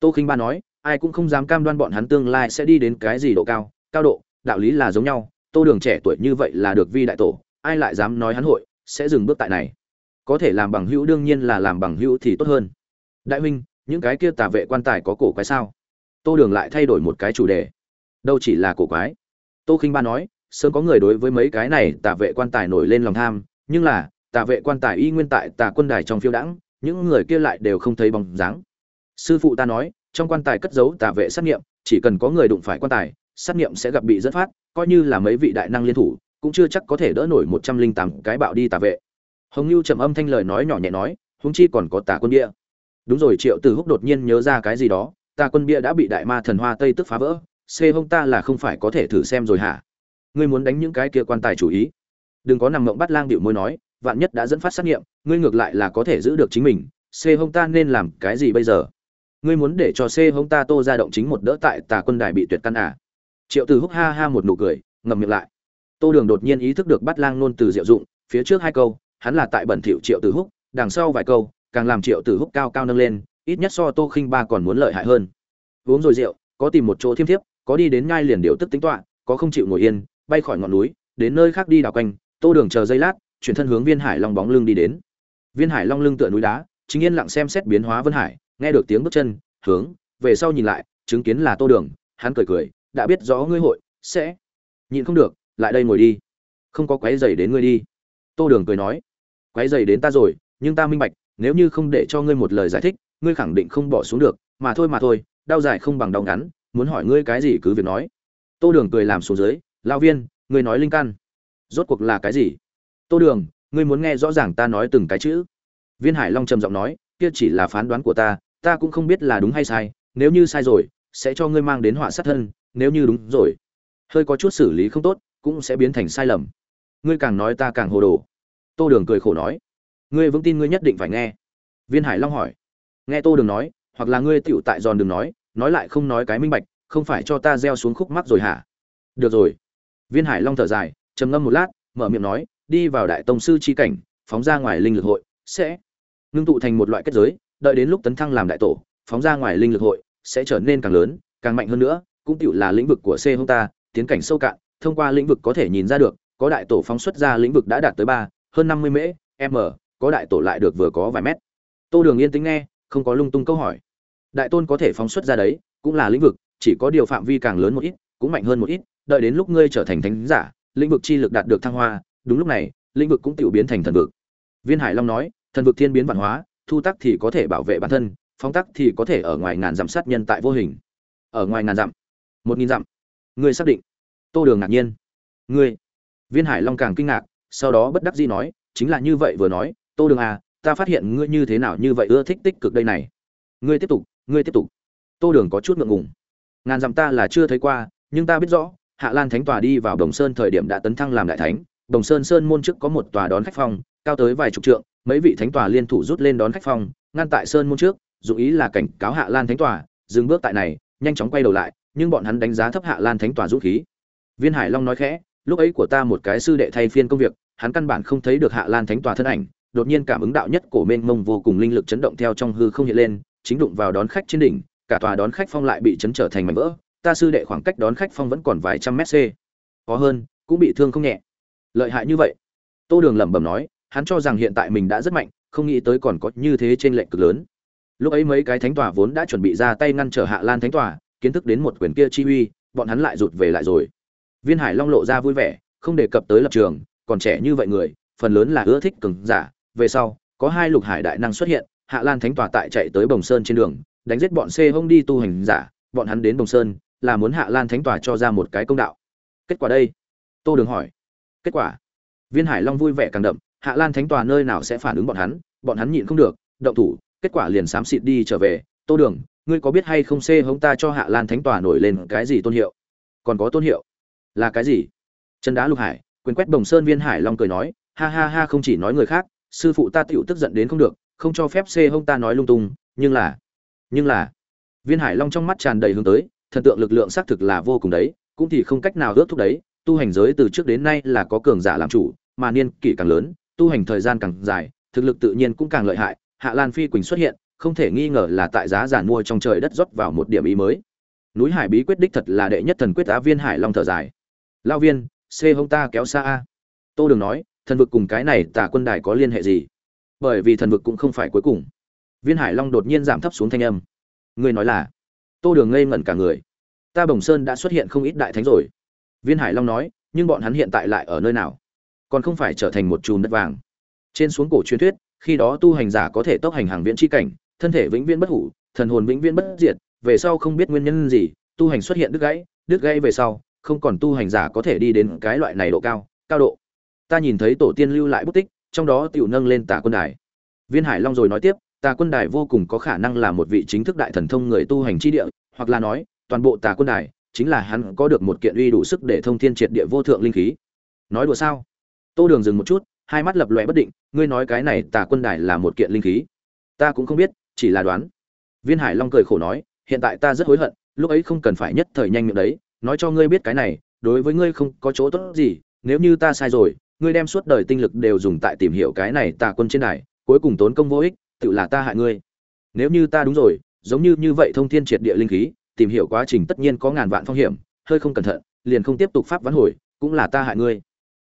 Tô khinh ba nói, ai cũng không dám cam đoan bọn hắn tương lai sẽ đi đến cái gì độ cao cao độ, đạo lý là giống nhau, tô đường trẻ tuổi như vậy là được vi đại tổ, ai lại dám nói hắn hội, sẽ dừng bước tại này có thể làm bằng hữu đương nhiên là làm bằng hữu thì tốt hơn. Đại huynh, những cái kia tà vệ quan tài có cổ quái sao? Tô đường lại thay đổi một cái chủ đề. Đâu chỉ là cổ quái. Tô khinh ba nói, sớm có người đối với mấy cái này tà vệ quan tài nổi lên lòng tham, nhưng là, tà vệ quan tài y nguyên tại tà quân đài trong phiêu đãng, những người kia lại đều không thấy bóng dáng. Sư phụ ta nói, trong quan tài cất giấu tà vệ sát nghiệm, chỉ cần có người đụng phải quan tài, sát nghiệm sẽ gặp bị dẫn phát, coi như là mấy vị đại năng liên thủ, cũng chưa chắc có thể đỡ nổi một trăm linh tám cái bạo đi tà vệ hồng lưu trầm âm thanh lời nói nhỏ nhẹ nói húng chi còn có tà quân bia. Đúng rồi, triệu từ húc đột nhiên nhớ ra cái gì đó, tà quân bia đã bị đại ma thần hoa tây tức phá vỡ c hông ta là không phải có thể thử xem rồi hả? Ngươi muốn đánh những cái kia quan tài chủ ý. Đừng có nằm mộng bắt lang điệu môi nói, vạn nhất đã dẫn phát sát nghiệm, ngươi ngược lại là có thể giữ được chính mình c hông ta nên làm cái gì bây giờ? Ngươi muốn để cho c hông ta tô ra động chính một đỡ tại tà quân đài bị tuyệt căn à? Triệu từ húc ha ha một nụ cười, ngậm miệng lại. Tô đường đột nhiên ý thức được bắt lang nôn từ diệu dụng, phía trước hai câu hắn là tại bẩn thỉu triệu tử húc, đằng sau vài câu, càng làm triệu tử húc cao cao nâng lên, ít nhất so tô khinh ba còn muốn lợi hại hơn. Uống rồi rượu, có tìm một chỗ thiêm thiếp, có đi đến ngay liền điệu tức tính toạ có không chịu ngồi yên, bay khỏi ngọn núi, đến nơi khác đi đào quanh, tô đường chờ giây lát, chuyển thân hướng viên hải long bóng lưng đi đến. Viên hải long lưng tựa núi đá, chính yên lặng xem xét biến hóa vân hải, nghe được tiếng bước chân, hướng, về sau nhìn lại, chứng kiến là tô đường, hắn cười cười, đã biết rõ ngươi hội, sẽ nhịn không được, lại đây ngồi đi. Không có quấy dày đến ngươi đi. Tô đường cười nói quấy dày đến ta rồi, nhưng ta minh bạch, nếu như không để cho ngươi một lời giải thích, ngươi khẳng định không bỏ xuống được, mà thôi mà thôi, đau dài không bằng đau ngắn, muốn hỏi ngươi cái gì cứ việc nói. Tô đường cười làm xuống dưới lao viên, ngươi nói linh căn rốt cuộc là cái gì? Tô đường, ngươi muốn nghe rõ ràng ta nói từng cái chữ. Viên hải long trầm giọng nói, kia chỉ là phán đoán của ta ta cũng không biết là đúng hay sai, nếu như sai rồi, sẽ cho ngươi mang đến họa sát thân, nếu như đúng rồi, hơi có chút xử lý không tốt, cũng sẽ biến thành sai lầm. Ngươi càng nói ta càng hồ đồ tô đường cười khổ nói, ngươi vững tin ngươi nhất định phải nghe. Viên hải long hỏi, nghe tô đường nói, hoặc là ngươi tựu tại giòn đường nói nói lại không nói cái minh bạch, không phải cho ta gieo xuống khúc mắc rồi hả? Được rồi. Viên hải long thở dài, trầm ngâm một lát, mở miệng nói, đi vào đại tông sư chi cảnh, phóng ra ngoài linh lực hội, sẽ ngưng tụ thành một loại kết giới, đợi đến lúc tấn thăng làm đại tổ, phóng ra ngoài linh lực hội, sẽ trở nên càng lớn, càng mạnh hơn nữa, cũng tựu là lĩnh vực của c hông ta, tiến cảnh sâu cạn, thông qua lĩnh vực có thể nhìn ra được, có đại tổ phóng xuất ra lĩnh vực đã đạt tới ba hơn năm mươi mễ, m, có đại tổ lại được vừa có vài mét. Tô đường yên tĩnh nghe, không có lung tung câu hỏi. Đại tôn có thể phóng xuất ra đấy, cũng là lĩnh vực, chỉ có điều phạm vi càng lớn một ít, cũng mạnh hơn một ít, đợi đến lúc ngươi trở thành thánh giả, lĩnh vực chi lực đạt được thăng hoa, đúng lúc này, lĩnh vực cũng tự biến thành thần vực. Viên hải long nói, thần vực thiên biến văn hóa, thu tắc thì có thể bảo vệ bản thân, phóng tắc thì có thể ở ngoài ngàn dặm sát nhân tại vô hình. Ở ngoài ngàn dặm, một nghìn dặm. Ngươi xác định. Tô đường ngạc nhiên. Ngươi. Viên hải long càng kinh ngạc sau đó bất đắc dĩ nói, chính là như vậy vừa nói, tô đường à ta phát hiện ngươi như thế nào như vậy ưa thích tích cực đây này. Ngươi tiếp tục, ngươi tiếp tục. Tô đường có chút ngượng ngùng. Ngàn dặm ta là chưa thấy qua, nhưng ta biết rõ, hạ lan thánh tòa đi vào đồng sơn thời điểm đã tấn thăng làm đại thánh. Đồng sơn sơn môn trước có một tòa đón khách phòng, cao tới vài chục trượng, mấy vị thánh tòa liên thủ rút lên đón khách phòng, ngăn tại sơn môn trước dụng ý là cảnh cáo hạ lan thánh tòa, dừng bước tại này, nhanh chóng quay đầu lại, nhưng bọn hắn đánh giá thấp hạ lan thánh tòa rút khí. Viên hải long nói khẽ, lúc ấy của ta một cái sư đệ thay phiên công việc hắn căn bản không thấy được hạ lan thánh tòa thân ảnh, đột nhiên cảm ứng đạo nhất cổ mênh mông vô cùng linh lực chấn động theo trong hư không hiện lên, chính đụng vào đón khách trên đỉnh, cả tòa đón khách phong lại bị chấn trở thành mảnh vỡ, ta sư đệ khoảng cách đón khách phong vẫn còn vài trăm mét c có hơn, cũng bị thương không nhẹ. Lợi hại như vậy. Tô đường lẩm bẩm nói, hắn cho rằng hiện tại mình đã rất mạnh, không nghĩ tới còn có như thế trên lệnh cực lớn. Lúc ấy mấy cái thánh tòa vốn đã chuẩn bị ra tay ngăn trở hạ lan thánh tòa, kiến thức đến một quyền kia chi uy, bọn hắn lại rụt về lại rồi. Viên hải long lộ ra vui vẻ, không đề cập tới lập trường còn trẻ như vậy người, phần lớn là ưa thích cường giả. Về sau, có hai lục hải đại năng xuất hiện, hạ lan thánh tòa tại chạy tới bồng sơn trên đường, đánh giết bọn xê hông đi tu hành giả. Bọn hắn đến bồng sơn là muốn hạ lan thánh tòa cho ra một cái công đạo. Kết quả đây? Tô đường hỏi. Kết quả? Viên hải long vui vẻ càng đậm. Hạ lan thánh tòa nơi nào sẽ phản ứng bọn hắn? Bọn hắn nhịn không được, động thủ. Kết quả liền xám xịt đi trở về. Tô đường, ngươi có biết hay không xê hống ta cho hạ lan thánh tòa nổi lên cái gì tôn hiệu? Còn có tôn hiệu? Là cái gì? Chân đá lục hải quyền quét đồng sơn viên hải long cười nói, ha ha ha, không chỉ nói người khác, sư phụ ta tựu tức giận đến không được, không cho phép xê hông ta nói lung tung, nhưng là nhưng là. Viên hải long trong mắt tràn đầy hướng tới, thần tượng lực lượng xác thực là vô cùng đấy, cũng thì không cách nào ước thúc đấy, tu hành giới từ trước đến nay là có cường giả làm chủ, mà niên kỷ càng lớn, tu hành thời gian càng dài, thực lực tự nhiên cũng càng lợi hại, hạ lan phi quỳnh xuất hiện, không thể nghi ngờ là tại giá giản mua trong trời đất rót vào một điểm ý mới. Núi hải bí quyết đích thật là đệ nhất thần quyết á viên hải long thở dài. Lao viên c hông ta kéo xa a. Tô đường nói, thần vực cùng cái này tả quân đài có liên hệ gì? Bởi vì thần vực cũng không phải cuối cùng. Viên hải long đột nhiên giảm thấp xuống thanh âm. Ngươi nói là, tô đường ngây ngẩn cả người. Ta bồng sơn đã xuất hiện không ít đại thánh rồi. Viên hải long nói, nhưng bọn hắn hiện tại lại ở nơi nào? Còn không phải trở thành một chùm đất vàng. Trên xuống cổ truyền thuyết, khi đó tu hành giả có thể tốc hành hàng viễn chi cảnh, thân thể vĩnh viễn bất hủ, thần hồn vĩnh viễn bất diệt, về sau không biết nguyên nhân gì, tu hành xuất hiện đứt gãy đứt gãy về sau không còn tu hành giả có thể đi đến cái loại này độ cao cao độ. Ta nhìn thấy tổ tiên lưu lại bút tích, trong đó tiểu nâng lên tà quân đài. Viên hải long rồi nói tiếp, tà quân đài vô cùng có khả năng là một vị chính thức đại thần thông người tu hành chi địa, hoặc là nói, toàn bộ tà quân đài chính là hắn có được một kiện uy đủ sức để thông thiên triệt địa vô thượng linh khí. Nói đùa sao? Tô đường dừng một chút, hai mắt lập lòe bất định, ngươi nói cái này tà quân đài là một kiện linh khí. Ta cũng không biết, chỉ là đoán. Viên hải long cười khổ nói, hiện tại ta rất hối hận, lúc ấy không cần phải nhất thời nhanh miệng đấy nói cho ngươi biết cái này, đối với ngươi không có chỗ tốt gì, nếu như ta sai rồi, ngươi đem suốt đời tinh lực đều dùng tại tìm hiểu cái này tà quân trên đài cuối cùng tốn công vô ích, tự là ta hại ngươi. Nếu như ta đúng rồi, giống như như vậy thông thiên triệt địa linh khí, tìm hiểu quá trình tất nhiên có ngàn vạn phong hiểm, hơi không cẩn thận, liền không tiếp tục pháp vãn hồi, cũng là ta hại ngươi.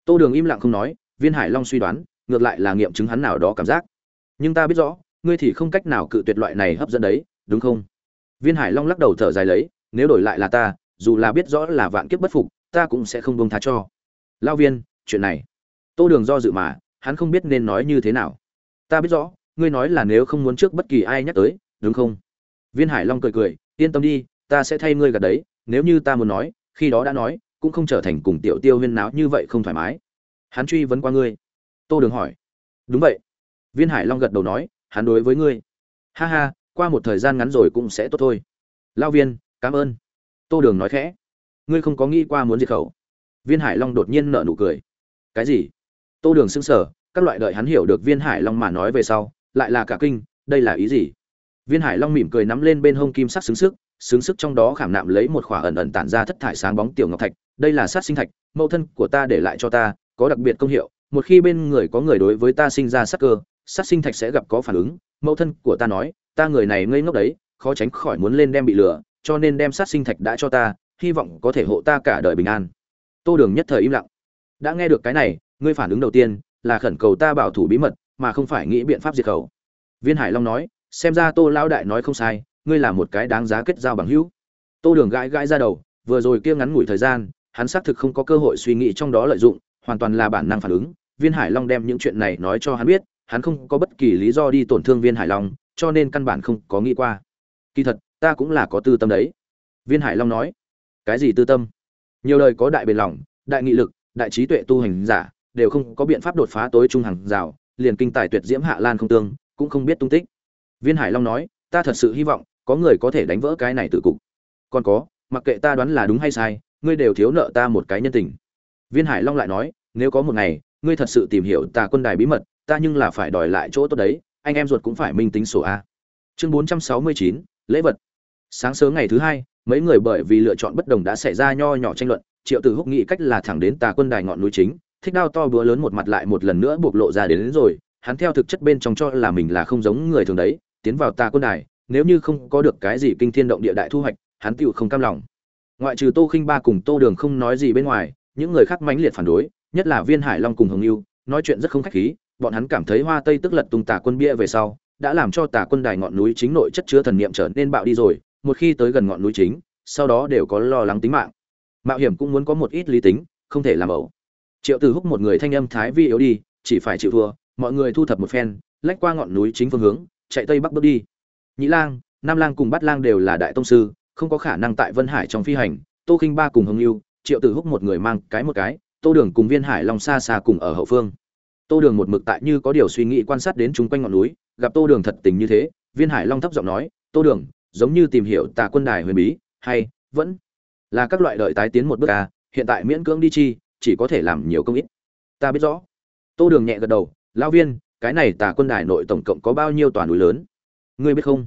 Tô đường im lặng không nói, viên hải long suy đoán, ngược lại là nghiệm chứng hắn nào đó cảm giác. Nhưng ta biết rõ, ngươi thì không cách nào cự tuyệt loại này hấp dẫn đấy, đúng không? Viên hải long lắc đầu thở dài lấy, nếu đổi lại là ta dù là biết rõ là vạn kiếp bất phục, ta cũng sẽ không bông tha cho. Lao viên, chuyện này. Tô đường do dự mà, hắn không biết nên nói như thế nào. Ta biết rõ, ngươi nói là nếu không muốn trước bất kỳ ai nhắc tới, đúng không? Viên hải long cười cười, yên tâm đi, ta sẽ thay ngươi gật đấy, nếu như ta muốn nói, khi đó đã nói, cũng không trở thành cùng tiểu tiêu huyên náo như vậy không thoải mái. Hắn truy vấn qua ngươi. Tô đường hỏi. Đúng vậy. Viên hải long gật đầu nói, hắn đối với ngươi. Ha ha, qua một thời gian ngắn rồi cũng sẽ tốt thôi. Lao viên, cảm ơn tô đường nói khẽ. Ngươi không có nghĩ qua muốn diệt khẩu. Viên hải long đột nhiên nở nụ cười. Cái gì? Tô đường xưng sở các loại đợi hắn hiểu được viên hải long mà nói về sau, lại là cả kinh, đây là ý gì? Viên hải long mỉm cười nắm lên bên hông kim sắc xứng sức xứng sức trong đó khảm nạm lấy một khỏa ẩn ẩn tản ra thất thải sáng bóng tiểu ngọc thạch, đây là sát sinh thạch, mẫu thân của ta để lại cho ta, có đặc biệt công hiệu, một khi bên người có người đối với ta sinh ra sắc cơ, sát sinh thạch sẽ gặp có phản ứng, mẫu thân của ta nói, ta người này ngây ngốc đấy, khó tránh khỏi muốn lên đem bị lừa cho nên đem sát sinh thạch đã cho ta, hy vọng có thể hộ ta cả đời bình an. Tô đường nhất thời im lặng. Đã nghe được cái này, ngươi phản ứng đầu tiên là khẩn cầu ta bảo thủ bí mật, mà không phải nghĩ biện pháp diệt khẩu. Viên hải long nói, xem ra tô lão đại nói không sai, ngươi là một cái đáng giá kết giao bằng hữu. Tô đường gãi gãi ra đầu, vừa rồi kia ngắn ngủi thời gian, hắn xác thực không có cơ hội suy nghĩ trong đó lợi dụng, hoàn toàn là bản năng phản ứng. Viên hải long đem những chuyện này nói cho hắn biết, hắn không có bất kỳ lý do đi tổn thương viên hải long, cho nên căn bản không có nghĩ qua. Kỳ thật ta cũng là có tư tâm đấy. Viên hải long nói. Cái gì tư tâm? Nhiều lời có đại bền lòng, đại nghị lực, đại trí tuệ tu hành giả, đều không có biện pháp đột phá tối trung hàng rào, liền kinh tài tuyệt diễm hạ lan không tương, cũng không biết tung tích. Viên hải long nói, ta thật sự hy vọng, có người có thể đánh vỡ cái này tự cục. Còn có, mặc kệ ta đoán là đúng hay sai, ngươi đều thiếu nợ ta một cái nhân tình. Viên hải long lại nói, nếu có một ngày, ngươi thật sự tìm hiểu tà quân đài bí mật, ta nhưng là phải đòi lại chỗ tốt đấy, anh em ruột cũng phải minh tính sổ a. Chương bốn trăm sáu mươi chín, lễ vật sáng sớm ngày thứ hai mấy người bởi vì lựa chọn bất đồng đã xảy ra nho nhỏ tranh luận triệu tử húc nghĩ cách là thẳng đến tà quân đài ngọn núi chính thích đao to búa lớn một mặt lại một lần nữa bộc lộ ra đến, đến rồi hắn theo thực chất bên trong cho là mình là không giống người thường đấy tiến vào tà quân đài nếu như không có được cái gì kinh thiên động địa đại thu hoạch hắn tựu không cam lòng. Ngoại trừ tô khinh ba cùng tô đường không nói gì bên ngoài những người khác mãnh liệt phản đối nhất là viên hải long cùng hồng yêu nói chuyện rất không khách khí bọn hắn cảm thấy hoa tây tức lật tung tà quân bia về sau đã làm cho tà quân đài ngọn núi chính nội chất chứa thần niệm trở nên bạo đi rồi một khi tới gần ngọn núi chính, sau đó đều có lo lắng tính mạng. Mạo hiểm cũng muốn có một ít lý tính, không thể làm ẩu. Triệu từ húc một người thanh âm thái vi yếu đi, chỉ phải chịu thua, mọi người thu thập một phen, lách qua ngọn núi chính phương hướng, chạy tây bắc bước đi. Nhĩ lang, nam lang cùng bát lang đều là đại tông sư, không có khả năng tại vân hải trong phi hành, tô khinh ba cùng hồng lưu triệu tử húc một người mang cái một cái, tô đường cùng viên hải long xa xa cùng ở hậu phương. Tô đường một mực tại như có điều suy nghĩ quan sát đến chung quanh ngọn núi, gặp tô đường thật tình như thế, viên hải long thấp giọng nói, tô đường giống như tìm hiểu tà quân đài huyền bí, hay, vẫn là các loại đợi tái tiến một bước à hiện tại miễn cưỡng đi chi, chỉ có thể làm nhiều công ít. Ta biết rõ. Tô đường nhẹ gật đầu lao viên, cái này tà quân đài nội tổng cộng có bao nhiêu tòa núi lớn? Ngươi biết không?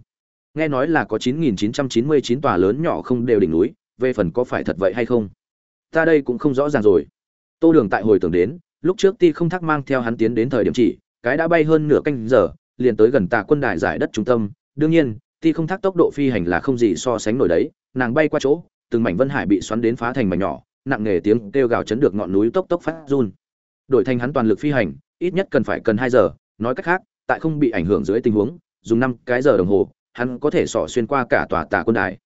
Nghe nói là có 9.999 tòa lớn nhỏ không đều đỉnh núi, về phần có phải thật vậy hay không? Ta đây cũng không rõ ràng rồi. Tô đường tại hồi tưởng đến, lúc trước ti không thắc mang theo hắn tiến đến thời điểm chỉ, cái đã bay hơn nửa canh giờ, liền tới gần tà quân đài giải đất trung tâm. Đương nhiên ti không thác tốc độ phi hành là không gì so sánh nổi đấy, nàng bay qua chỗ, từng mảnh vân hải bị xoắn đến phá thành mảnh nhỏ, nặng nề tiếng kêu gào chấn được ngọn núi tốc tốc phát run. Đổi thành hắn toàn lực phi hành, ít nhất cần phải cần hai giờ, nói cách khác, tại không bị ảnh hưởng dưới tình huống, dùng năm cái giờ đồng hồ, hắn có thể xỏ xuyên qua cả tòa tà quân đài.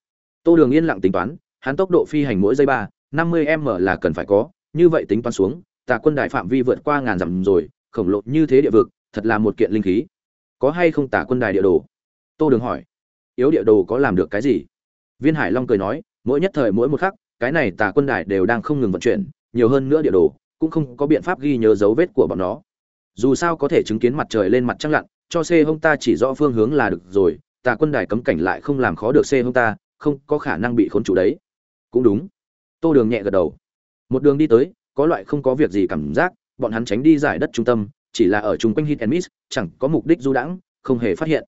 Tô đường yên lặng tính toán, hắn tốc độ phi hành mỗi giây ba, năm mươi m là cần phải có, như vậy tính toán xuống, tà quân đài phạm vi vượt qua ngàn dặm rồi, khổng lồ như thế địa vực, thật là một kiện linh khí. Có hay không tà quân đài địa đồ? Tô đường hỏi yếu địa đồ có làm được cái gì? Viên hải long cười nói, mỗi nhất thời mỗi một khắc, cái này tà quân đài đều đang không ngừng vận chuyển, nhiều hơn nữa địa đồ, cũng không có biện pháp ghi nhớ dấu vết của bọn nó. Dù sao có thể chứng kiến mặt trời lên mặt trăng lặn, cho c hông ta chỉ rõ phương hướng là được rồi, tà quân đài cấm cảnh lại không làm khó được c hông ta, không có khả năng bị khốn chủ đấy. Cũng đúng. Tô đường nhẹ gật đầu. Một đường đi tới, có loại không có việc gì cảm giác, bọn hắn tránh đi giải đất trung tâm, chỉ là ở chung quanh hit and miss, chẳng có mục đích du đãng, không hề phát hiện.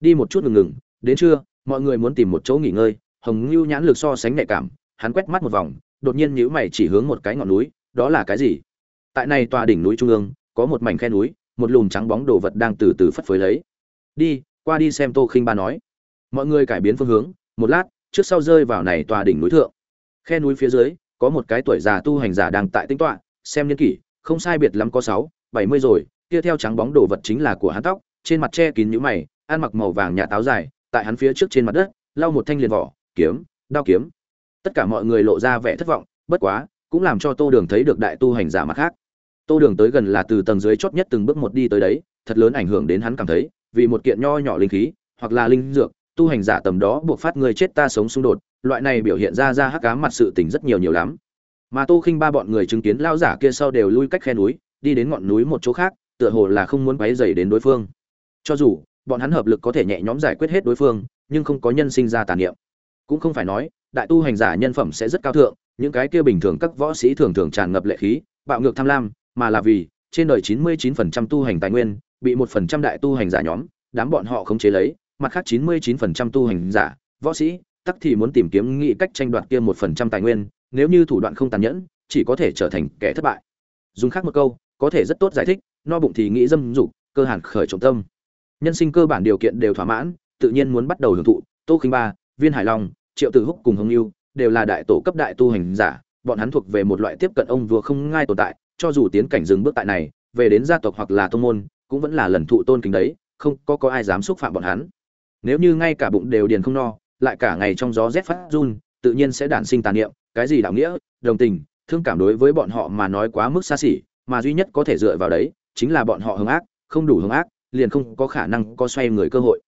Đi một chút ngừng ngừng đến trưa, mọi người muốn tìm một chỗ nghỉ ngơi, hồng ngưu nhãn lực so sánh nhạy cảm, hắn quét mắt một vòng, đột nhiên nhíu mày chỉ hướng một cái ngọn núi, đó là cái gì? Tại này tòa đỉnh núi trung ương, có một mảnh khe núi, một lùm trắng bóng đồ vật đang từ từ phất phới lấy. Đi, qua đi xem tô khinh ba nói. Mọi người cải biến phương hướng, một lát, trước sau rơi vào này tòa đỉnh núi thượng. Khe núi phía dưới, có một cái tuổi già tu hành giả đang tại tinh tọa, xem niên kỷ, không sai biệt lắm có sáu, bảy mươi rồi, kia theo trắng bóng đồ vật chính là của hắn tóc, trên mặt che kín nhũ mày, ăn mặc màu vàng nhà táo dài tại hắn phía trước trên mặt đất, lau một thanh liền vỏ, kiếm, đao kiếm. Tất cả mọi người lộ ra vẻ thất vọng, bất quá, cũng làm cho tô đường thấy được đại tu hành giả mặt khác. Tô đường tới gần là từ tầng dưới chót nhất từng bước một đi tới đấy, thật lớn ảnh hưởng đến hắn cảm thấy, vì một kiện nho nhỏ linh khí, hoặc là linh dược, tu hành giả tầm đó buộc phát người chết ta sống xung đột, loại này biểu hiện ra ra hắc ám mặt sự tình rất nhiều nhiều lắm. Mà tô khinh ba bọn người chứng kiến lao giả kia sau đều lui cách khe núi, đi đến ngọn núi một chỗ khác, tựa hồ là không muốn quấy dày đến đối phương. Cho dù bọn hắn hợp lực có thể nhẹ nhõm giải quyết hết đối phương, nhưng không có nhân sinh ra tàn niệm. Cũng không phải nói, đại tu hành giả nhân phẩm sẽ rất cao thượng, những cái kia bình thường các võ sĩ thường thường tràn ngập lệ khí, bạo ngược tham lam, mà là vì, trên đời 99% tu hành tài nguyên, bị một phần trăm đại tu hành giả nhóm, đám bọn họ không chế lấy, mặt khác 99% tu hành giả, võ sĩ, tắc thì muốn tìm kiếm nghị cách tranh đoạt kia một phần trăm tài nguyên, nếu như thủ đoạn không tàn nhẫn, chỉ có thể trở thành kẻ thất bại. Dùng khác một câu, có thể rất tốt giải thích, no bụng thì nghĩ dâm dục, cơ hàn khởi trọng tâm nhân sinh cơ bản điều kiện đều thỏa mãn, tự nhiên muốn bắt đầu hưởng thụ. Tô khinh ba, viên hải long, triệu tử húc cùng hồng lưu đều là đại tổ cấp đại tu hành giả, bọn hắn thuộc về một loại tiếp cận ông vua không ngai tồn tại, cho dù tiến cảnh dừng bước tại này, về đến gia tộc hoặc là tông môn, cũng vẫn là lần thụ tôn kính đấy, không có có ai dám xúc phạm bọn hắn. Nếu như ngay cả bụng đều điền không no, lại cả ngày trong gió rét phát run, tự nhiên sẽ đản sinh tàn niệm, cái gì đạo nghĩa, đồng tình, thương cảm đối với bọn họ mà nói quá mức xa xỉ, mà duy nhất có thể dựa vào đấy, chính là bọn họ hung ác, không đủ hung ác liền không có khả năng có xoay người cơ hội.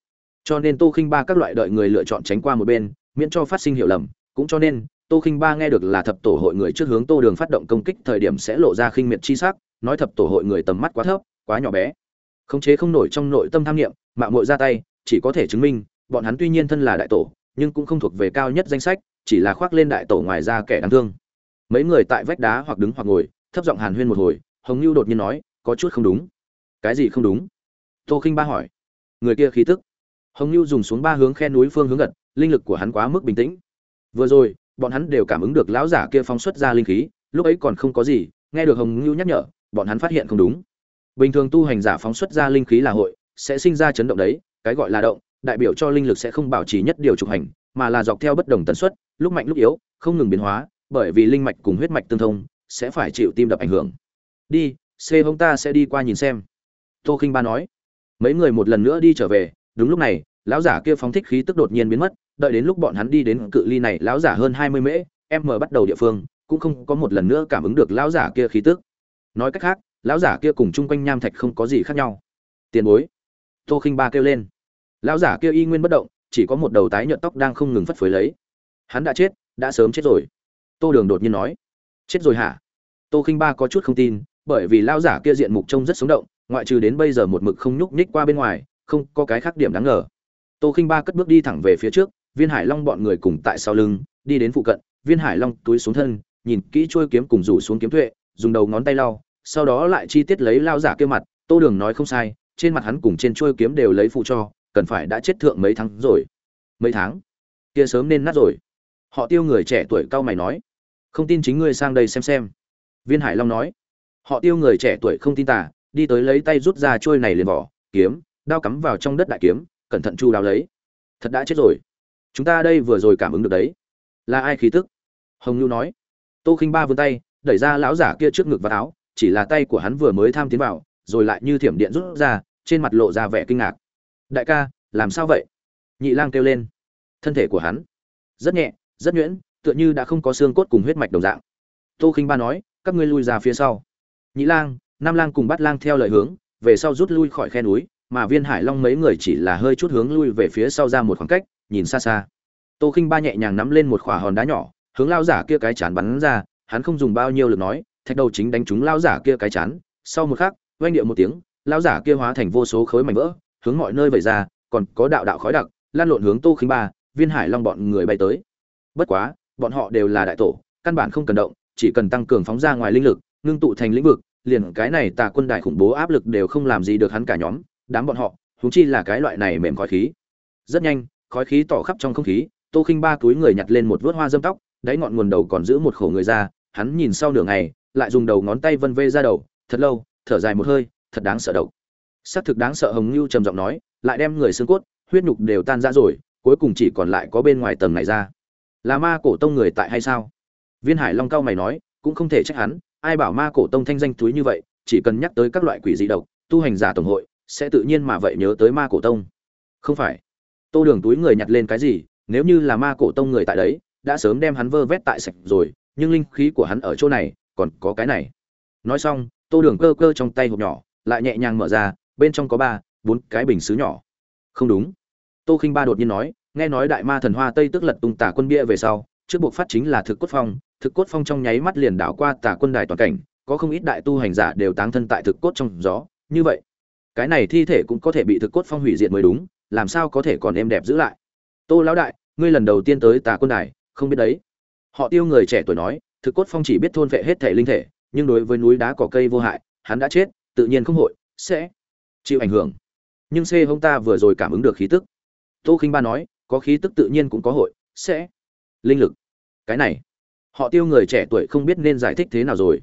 Cho nên tô khinh ba các loại đợi người lựa chọn tránh qua một bên, miễn cho phát sinh hiểu lầm. Cũng cho nên, tô khinh ba nghe được là thập tổ hội người trước hướng tô đường phát động công kích thời điểm sẽ lộ ra khinh miệt chi sắc, nói thập tổ hội người tầm mắt quá thấp, quá nhỏ bé. Khống chế không nổi trong nội tâm tham nghiệm mạng mội ra tay, chỉ có thể chứng minh, bọn hắn tuy nhiên thân là đại tổ, nhưng cũng không thuộc về cao nhất danh sách, chỉ là khoác lên đại tổ ngoài ra kẻ đáng thương. Mấy người tại vách đá hoặc đứng hoặc ngồi, thấp giọng hàn huyên một hồi, hồng lưu đột nhiên nói, có chút không đúng. Cái gì không đúng? Tô khinh ba hỏi. Người kia khí tức. Hồng lưu dùng xuống ba hướng khe núi phương hướng gật, linh lực của hắn quá mức bình tĩnh. Vừa rồi, bọn hắn đều cảm ứng được lão giả kia phóng xuất ra linh khí, lúc ấy còn không có gì, nghe được hồng lưu nhắc nhở, bọn hắn phát hiện không đúng. Bình thường tu hành giả phóng xuất ra linh khí là hội, sẽ sinh ra chấn động đấy, cái gọi là động, đại biểu cho linh lực sẽ không bảo trì nhất điều trục hành, mà là dọc theo bất đồng tần suất, lúc mạnh lúc yếu, không ngừng biến hóa, bởi vì linh mạch cùng huyết mạch tương thông, sẽ phải chịu tim đập ảnh hưởng. Đi c hông ta sẽ đi qua nhìn xem. Tô khinh ba nói mấy người một lần nữa đi trở về, đúng lúc này, lão giả kia phóng thích khí tức đột nhiên biến mất, đợi đến lúc bọn hắn đi đến cự ly này, lão giả hơn hai mươi mễ, em mở bắt đầu địa phương, cũng không có một lần nữa cảm ứng được lão giả kia khí tức. Nói cách khác, lão giả kia cùng chung quanh nham thạch không có gì khác nhau. Tiền bối, tô khinh ba kêu lên. Lão giả kia y nguyên bất động, chỉ có một đầu tái nhợt tóc đang không ngừng phất phới lấy. Hắn đã chết, đã sớm chết rồi. Tô đường đột nhiên nói. Chết rồi hả? Tô khinh ba có chút không tin, bởi vì lão giả kia diện mục trông rất sống động ngoại trừ đến bây giờ một mực không nhúc nhích qua bên ngoài, không có cái khác điểm đáng ngờ. Tô khinh ba cất bước đi thẳng về phía trước, viên hải long bọn người cùng tại sau lưng, đi đến phụ cận, viên hải long túi xuống thân, nhìn kỹ chuôi kiếm cùng rủ xuống kiếm tuệ, dùng đầu ngón tay lau, sau đó lại chi tiết lấy lao giả kia mặt, tô đường nói không sai, trên mặt hắn cùng trên chuôi kiếm đều lấy phụ cho, cần phải đã chết thượng mấy tháng rồi. Mấy tháng? Kia sớm nên nát rồi. Họ tiêu người trẻ tuổi cao mày nói. Không tin chính ngươi sang đây xem xem. Viên hải long nói. Họ tiêu người trẻ tuổi không tin tả đi tới lấy tay rút ra trôi này liền vỏ, kiếm, đao cắm vào trong đất đại kiếm, cẩn thận chu đáo lấy. Thật đã chết rồi. Chúng ta đây vừa rồi cảm ứng được đấy. Là ai khí tức? Hồng nhu nói. Tô khinh ba vươn tay, đẩy ra lão giả kia trước ngực và áo, chỉ là tay của hắn vừa mới tham tiến vào, rồi lại như thiểm điện rút ra, trên mặt lộ ra vẻ kinh ngạc. Đại ca, làm sao vậy? Nhị lang kêu lên. Thân thể của hắn, rất nhẹ, rất nhuyễn, tựa như đã không có xương cốt cùng huyết mạch đồng dạng. Tô khinh ba nói, các ngươi lui ra phía sau. Nhị lang nam lang cùng Bát lang theo lời hướng, về sau rút lui khỏi khe núi, mà viên hải long mấy người chỉ là hơi chút hướng lui về phía sau ra một khoảng cách, nhìn xa xa. Tô khinh ba nhẹ nhàng nắm lên một khỏa hòn đá nhỏ, hướng lao giả kia cái chán bắn ra, hắn không dùng bao nhiêu lực nói, thạch đầu chính đánh trúng lao giả kia cái chán. Sau một khắc vang điệu một tiếng lao giả kia hóa thành vô số khối mảnh vỡ, hướng mọi nơi vẩy ra, còn có đạo đạo khói đặc, lan lộn hướng tô khinh ba, viên hải long bọn người bay tới. Bất quá, bọn họ đều là đại tổ, căn bản không cần động, chỉ cần tăng cường phóng ra ngoài linh lực, ngưng tụ thành lĩnh vực liền cái này tà quân đại khủng bố áp lực đều không làm gì được hắn cả nhóm, đám bọn họ húng chi là cái loại này mềm khói khí. Rất nhanh, khói khí tỏ khắp trong không khí, tô khinh ba túi người nhặt lên một vớt hoa dâm tóc, đáy ngọn nguồn đầu còn giữ một khổ người ra, hắn nhìn sau nửa ngày, lại dùng đầu ngón tay vân vê ra đầu, thật lâu, thở dài một hơi, thật đáng sợ độc. Xác thực đáng sợ hồng lưu trầm giọng nói, lại đem người xương cốt, huyết nhục đều tan ra rồi, cuối cùng chỉ còn lại có bên ngoài tầng này ra. Là ma cổ tông người tại hay sao? Viên hải long cao mày nói, cũng không thể trách hắn ai bảo ma cổ tông thanh danh túi như vậy, chỉ cần nhắc tới các loại quỷ dị độc, tu hành giả tổng hội, sẽ tự nhiên mà vậy nhớ tới ma cổ tông. Không phải. Tô đường túi người nhặt lên cái gì, nếu như là ma cổ tông người tại đấy, đã sớm đem hắn vơ vét tại sạch rồi, nhưng linh khí của hắn ở chỗ này, còn có cái này. Nói xong, tô đường cơ cơ trong tay hộp nhỏ, lại nhẹ nhàng mở ra, bên trong có ba, bốn cái bình xứ nhỏ. Không đúng. Tô khinh ba đột nhiên nói, nghe nói đại ma thần hoa tây tức lật tung tả quân bia về sau, trước buộc phát chính là thực cốt phong thực cốt phong trong nháy mắt liền đảo qua tà quân đài toàn cảnh, có không ít đại tu hành giả đều táng thân tại thực cốt trong gió. Như vậy, cái này thi thể cũng có thể bị thực cốt phong hủy diệt mới đúng, làm sao có thể còn êm đẹp giữ lại? Tô lão đại, ngươi lần đầu tiên tới tà quân đài, không biết đấy. Họ tiêu người trẻ tuổi nói, thực cốt phong chỉ biết thôn vệ hết thể linh thể, nhưng đối với núi đá cỏ cây vô hại, hắn đã chết, tự nhiên không hội, sẽ chịu ảnh hưởng. Nhưng c hông ta vừa rồi cảm ứng được khí tức. Tô khinh ba nói, có khí tức tự nhiên cũng có hội, sẽ, linh lực. Cái này họ tiêu người trẻ tuổi không biết nên giải thích thế nào rồi.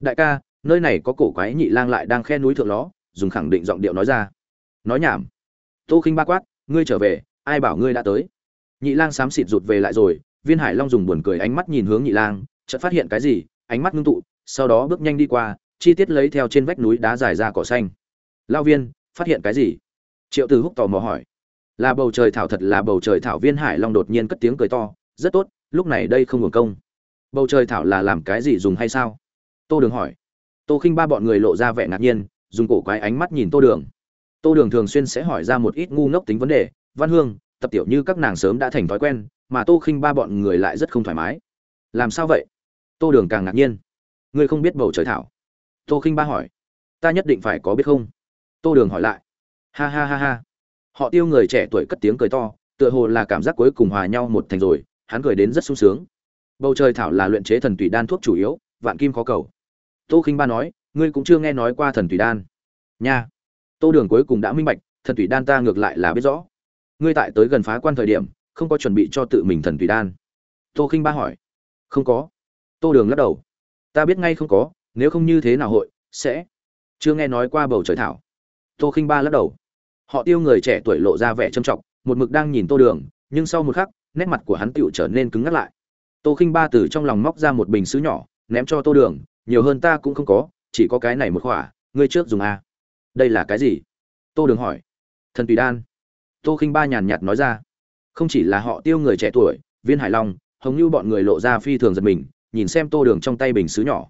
Đại ca, nơi này có cổ quái nhị lang lại đang khe núi thượng ló, dùng khẳng định giọng điệu nói ra. Nói nhảm. Tô khinh ba quát, ngươi trở về, ai bảo ngươi đã tới? Nhị lang xám xịt rụt về lại rồi, viên hải long dùng buồn cười ánh mắt nhìn hướng nhị lang, chợt phát hiện cái gì, ánh mắt ngưng tụ, sau đó bước nhanh đi qua, chi tiết lấy theo trên vách núi đá dài ra cỏ xanh. Lao viên, phát hiện cái gì? Triệu từ húc tò mò hỏi. Là bầu trời thảo thật là bầu trời thảo. Viên hải long đột nhiên cất tiếng cười to, rất tốt, lúc này đây không hưởng công bầu trời thảo là làm cái gì dùng hay sao? Tô đường hỏi. Tô khinh ba bọn người lộ ra vẻ ngạc nhiên, dùng cổ quái ánh mắt nhìn tô đường. Tô đường thường xuyên sẽ hỏi ra một ít ngu ngốc tính vấn đề, văn hương, tập tiểu như các nàng sớm đã thành thói quen, mà tô khinh ba bọn người lại rất không thoải mái. Làm sao vậy? Tô đường càng ngạc nhiên. Ngươi không biết bầu trời thảo? Tô khinh ba hỏi. Ta nhất định phải có biết không? Tô đường hỏi lại. Ha ha ha ha. Họ tiêu người trẻ tuổi cất tiếng cười to, tựa hồ là cảm giác cuối cùng hòa nhau một thành rồi, hắn cười đến rất sung sướng bầu trời thảo là luyện chế thần tùy đan thuốc chủ yếu, vạn kim khó cầu. Tô khinh ba nói, ngươi cũng chưa nghe nói qua thần tùy đan. Nha. Tô đường cuối cùng đã minh bạch, thần tùy đan ta ngược lại là biết rõ. Ngươi tại tới gần phá quan thời điểm, không có chuẩn bị cho tự mình thần tùy đan. Tô khinh ba hỏi. Không có. Tô đường lắc đầu. Ta biết ngay không có, nếu không như thế nào hội, sẽ. Chưa nghe nói qua bầu trời thảo. Tô khinh ba lắc đầu. Họ tiêu người trẻ tuổi lộ ra vẻ trầm trọng, một mực đang nhìn tô đường, nhưng sau một khắc, nét mặt của hắn tựu trở nên cứng ngắt lại tô khinh ba từ trong lòng móc ra một bình xứ nhỏ, ném cho tô đường, nhiều hơn ta cũng không có, chỉ có cái này một khỏa, ngươi trước dùng a. Đây là cái gì? Tô đường hỏi. Thần tùy đan. Tô khinh ba nhàn nhạt nói ra. Không chỉ là họ tiêu người trẻ tuổi, viên hải long, hồng như bọn người lộ ra phi thường giật mình, nhìn xem tô đường trong tay bình xứ nhỏ.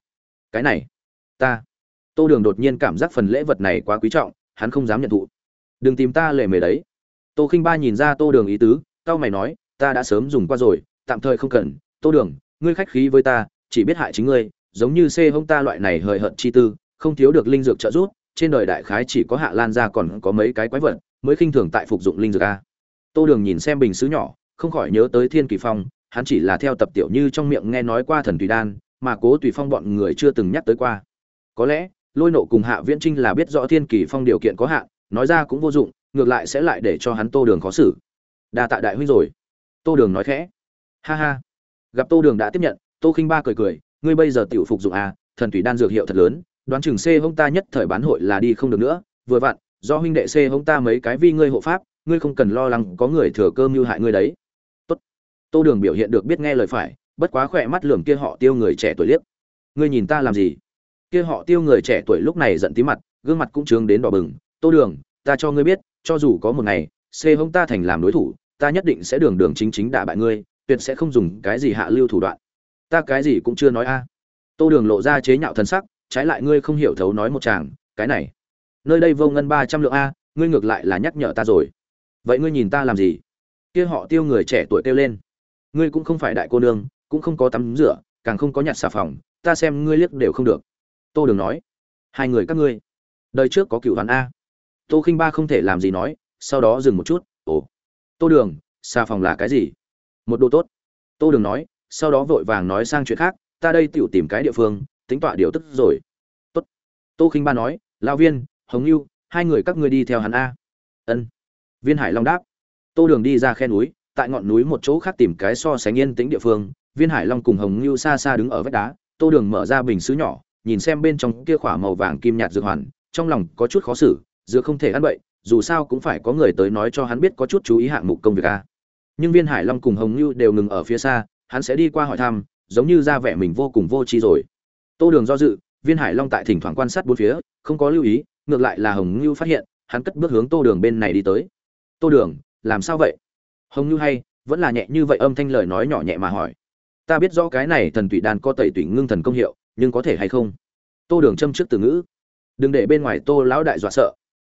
Cái này, ta. Tô đường đột nhiên cảm giác phần lễ vật này quá quý trọng, hắn không dám nhận thụ. Đừng tìm ta lề mề đấy. Tô khinh ba nhìn ra tô đường ý tứ tao mày nói, ta đã sớm dùng qua rồi, tạm thời không cần tô đường, ngươi khách khí với ta, chỉ biết hại chính ngươi, giống như xê hông ta loại này hời hợt chi tư, không thiếu được linh dược trợ giúp, trên đời đại khái chỉ có hạ lan ra còn có mấy cái quái vật, mới khinh thường tại phục dụng linh dược a. Tô đường nhìn xem bình xứ nhỏ, không khỏi nhớ tới thiên kỳ phong, hắn chỉ là theo tập tiểu như trong miệng nghe nói qua thần tùy đan, mà cố tùy phong bọn người chưa từng nhắc tới qua. Có lẽ, lôi nộ cùng hạ viễn trinh là biết rõ thiên kỳ phong điều kiện có hạn, nói ra cũng vô dụng, ngược lại sẽ lại để cho hắn tô đường khó xử. Đa tạ đại huynh rồi. Tô đường nói khẽ. Ha ha gặp tô đường đã tiếp nhận, tô khinh ba cười cười, ngươi bây giờ tiểu phục dụng à thần thủy đan dược hiệu thật lớn, đoán chừng c hông ta nhất thời bán hội là đi không được nữa, vừa vặn, do huynh đệ c hông ta mấy cái vi ngươi hộ pháp, ngươi không cần lo lắng có người thừa cơ mưu hại ngươi đấy. Tốt. Tô đường biểu hiện được biết nghe lời phải, bất quá khỏe mắt lường kia họ tiêu người trẻ tuổi liếc. Ngươi nhìn ta làm gì? Kia họ tiêu người trẻ tuổi lúc này giận tí mặt, gương mặt cũng trướng đến đỏ bừng. Tô đường, ta cho ngươi biết, cho dù có một ngày xê hông ta thành làm đối thủ, ta nhất định sẽ đường đường chính chính đả bại ngươi tuyệt sẽ không dùng cái gì hạ lưu thủ đoạn. Ta cái gì cũng chưa nói a. Tô đường lộ ra chế nhạo thần sắc, trái lại ngươi không hiểu thấu nói một chàng, cái này. Nơi đây vô ngân ba trăm lượng a, ngươi ngược lại là nhắc nhở ta rồi. Vậy ngươi nhìn ta làm gì? Kia họ tiêu người trẻ tuổi kêu lên. Ngươi cũng không phải đại cô nương, cũng không có tắm rửa, càng không có nhặt xà phòng, ta xem ngươi liếc đều không được. Tô đường nói. Hai người các ngươi. Đời trước có cựu hoàn a. Tô khinh ba không thể làm gì nói, sau đó dừng một chút. Ồ. Tô đường, xà phòng là cái gì? Một đồ tốt. Tô đường nói, sau đó vội vàng nói sang chuyện khác, ta đây tựu tìm cái địa phương, tính tọa điều tức rồi. Tốt. Tô khinh ba nói lao viên, hồng lưu hai người các ngươi đi theo hắn a. Ân. Viên hải long đáp. Tô đường đi ra khe núi, tại ngọn núi một chỗ khác tìm cái so sánh yên tĩnh địa phương. Viên hải long cùng hồng lưu xa xa đứng ở vách đá. Tô đường mở ra bình xứ nhỏ, nhìn xem bên trong kia khỏa màu vàng kim nhạt dược hoàn, trong lòng có chút khó xử, dược không thể ăn bậy, dù sao cũng phải có người tới nói cho hắn biết có chút chú ý hạng mục công việc a nhưng viên hải long cùng hồng lưu đều ngừng ở phía xa, hắn sẽ đi qua hỏi thăm, giống như ra vẻ mình vô cùng vô tri rồi. Tô đường do dự, viên hải long tại thỉnh thoảng quan sát bốn phía, không có lưu ý, ngược lại là hồng lưu phát hiện, hắn cất bước hướng tô đường bên này đi tới. Tô đường, làm sao vậy? Hồng lưu hay, vẫn là nhẹ như vậy âm thanh lời nói nhỏ nhẹ mà hỏi. Ta biết rõ cái này thần tụy đan có tẩy tụy ngưng thần công hiệu, nhưng có thể hay không? Tô đường châm trước từ ngữ. Đừng để bên ngoài tô lão đại dọa sợ.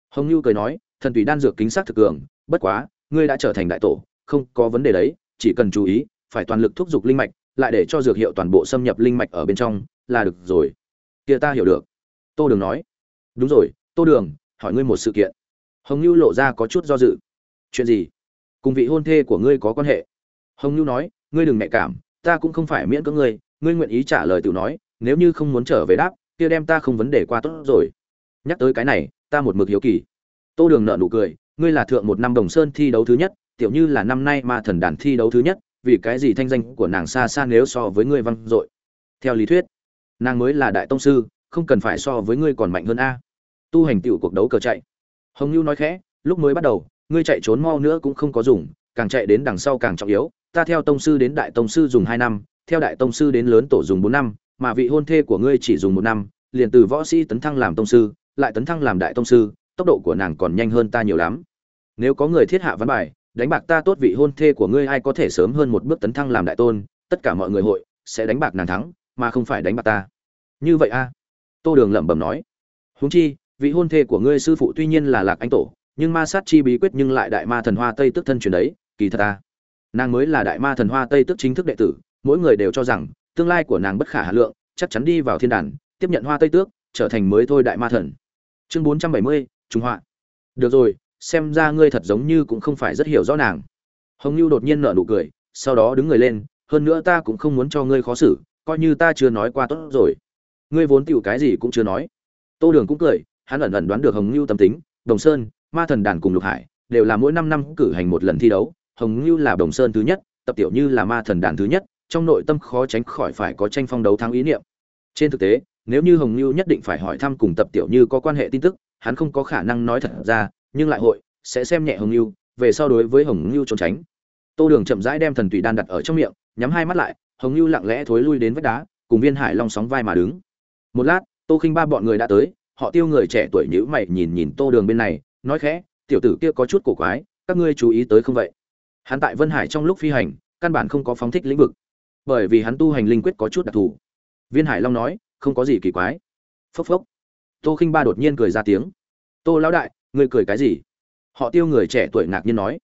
Hồng lưu cười nói, thần tụy đan dược kính sát thực cường, bất quá, ngươi đã trở thành đại tổ không có vấn đề đấy, chỉ cần chú ý, phải toàn lực thúc giục linh mạch, lại để cho dược hiệu toàn bộ xâm nhập linh mạch ở bên trong, là được rồi. Kia ta hiểu được. Tô đường nói. Đúng rồi, tô đường, hỏi ngươi một sự kiện. Hồng Nhu lộ ra có chút do dự. Chuyện gì? Cùng vị hôn thê của ngươi có quan hệ? Hồng Nhu nói, ngươi đừng nhạy cảm, ta cũng không phải miễn cưỡng ngươi ngươi nguyện ý trả lời tự nói, nếu như không muốn trở về đáp, kia đem ta không vấn đề qua tốt rồi. Nhắc tới cái này, ta một mực hiếu kỳ. Tô đường nợ nụ cười, ngươi là thượng một năm đồng sơn thi đấu thứ nhất tiểu như là năm nay ma thần đàn thi đấu thứ nhất, vì cái gì thanh danh của nàng xa xa nếu so với ngươi Văn dội? Theo lý thuyết, nàng mới là đại tông sư, không cần phải so với ngươi còn mạnh hơn a. Tu hành tựu cuộc đấu cờ chạy. Hồng lưu nói khẽ, lúc mới bắt đầu, ngươi chạy trốn mau nữa cũng không có dùng, càng chạy đến đằng sau càng trọng yếu, ta theo tông sư đến đại tông sư dùng hai năm, theo đại tông sư đến lớn tổ dùng bốn năm, mà vị hôn thê của ngươi chỉ dùng một năm, liền từ võ sĩ tấn thăng làm tông sư, lại tấn thăng làm đại tông sư, tốc độ của nàng còn nhanh hơn ta nhiều lắm. Nếu có người thiết hạ văn bài đánh bạc ta tốt vị hôn thê của ngươi ai có thể sớm hơn một bước tấn thăng làm đại tôn, tất cả mọi người hội sẽ đánh bạc nàng thắng, mà không phải đánh bạc ta. Như vậy a? Tô đường lẩm bẩm nói. Huống chi, vị hôn thê của ngươi sư phụ tuy nhiên là lạc anh tổ, nhưng ma sát chi bí quyết nhưng lại đại ma thần hoa tây tức thân truyền đấy, kỳ thật ta nàng mới là đại ma thần hoa tây tức chính thức đệ tử, mỗi người đều cho rằng, tương lai của nàng bất khả hà lượng, chắc chắn đi vào thiên đàn, tiếp nhận hoa tây tước, trở thành mới thôi đại ma thần. Chương bốn trăm bảy mươi, trung họa. Được rồi xem ra ngươi thật giống như cũng không phải rất hiểu rõ nàng. Hồng lưu đột nhiên nở nụ cười, sau đó đứng người lên, hơn nữa ta cũng không muốn cho ngươi khó xử, coi như ta chưa nói qua tốt rồi. Ngươi vốn tựu cái gì cũng chưa nói. Tô đường cũng cười, hắn ẩn ẩn đoán được hồng lưu tâm tính, đồng sơn, ma thần đàn cùng lục hải, đều là mỗi năm năm cử hành một lần thi đấu, hồng lưu là đồng sơn thứ nhất, tập tiểu như là ma thần đàn thứ nhất, trong nội tâm khó tránh khỏi phải có tranh phong đấu thắng ý niệm. Trên thực tế, nếu như hồng lưu nhất định phải hỏi thăm cùng tập tiểu như có quan hệ tin tức, hắn không có khả năng nói thật ra nhưng lại hội, sẽ xem nhẹ hồng lưu về sau đối với hồng lưu trốn tránh. Tô đường chậm rãi đem thần tùy đan đặt ở trong miệng, nhắm hai mắt lại, hồng lưu lặng lẽ thối lui đến vách đá, cùng viên hải long sóng vai mà đứng. Một lát, tô khinh ba bọn người đã tới, họ tiêu người trẻ tuổi nhữ mày nhìn nhìn tô đường bên này, nói khẽ, tiểu tử kia có chút cổ quái, các ngươi chú ý tới không vậy? Hắn tại vân hải trong lúc phi hành, căn bản không có phóng thích lĩnh vực, bởi vì hắn tu hành linh quyết có chút đặc thù. Viên hải long nói, không có gì kỳ quái. Phốc phốc. Tô khinh ba đột nhiên cười ra tiếng. Tô lão đại ngươi cười cái gì? Họ tiêu người trẻ tuổi ngạc nhiên nói.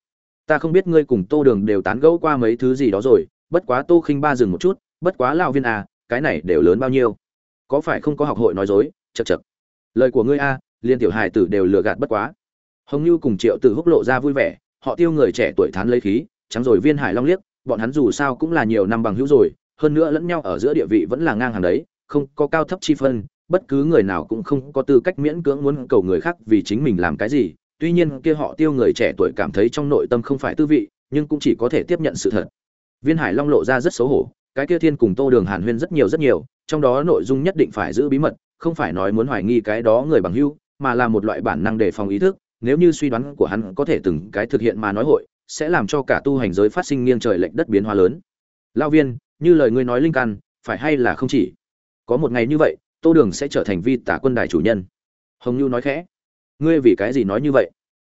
Ta không biết ngươi cùng tô đường đều tán gẫu qua mấy thứ gì đó rồi, bất quá tô khinh ba dừng một chút, bất quá lao viên à cái này đều lớn bao nhiêu? Có phải không có học hội nói dối? Chật chật lời của ngươi a liên tiểu hài tử đều lừa gạt bất quá. Hồng như cùng triệu tử húc lộ ra vui vẻ, họ tiêu người trẻ tuổi thán lấy khí, trắng rồi viên hải long liếc, bọn hắn dù sao cũng là nhiều năm bằng hữu rồi, hơn nữa lẫn nhau ở giữa địa vị vẫn là ngang hàng đấy, không có cao thấp chi phân bất cứ người nào cũng không có tư cách miễn cưỡng muốn cầu người khác vì chính mình làm cái gì. Tuy nhiên kia họ tiêu người trẻ tuổi cảm thấy trong nội tâm không phải tư vị, nhưng cũng chỉ có thể tiếp nhận sự thật. Viên hải long lộ ra rất xấu hổ, cái kia thiên cùng tô đường hàn huyên rất nhiều rất nhiều, trong đó nội dung nhất định phải giữ bí mật, không phải nói muốn hoài nghi cái đó người bằng hưu, mà là một loại bản năng đề phòng ý thức, nếu như suy đoán của hắn có thể từng cái thực hiện mà nói hội, sẽ làm cho cả tu hành giới phát sinh nghiêng trời lệch đất biến hóa lớn. Lao viên, như lời ngươi nói linh căn phải hay là không chỉ? Có một ngày như vậy tô đường sẽ trở thành vi tả quân đài chủ nhân. Hồng nhu nói khẽ. Ngươi vì cái gì nói như vậy?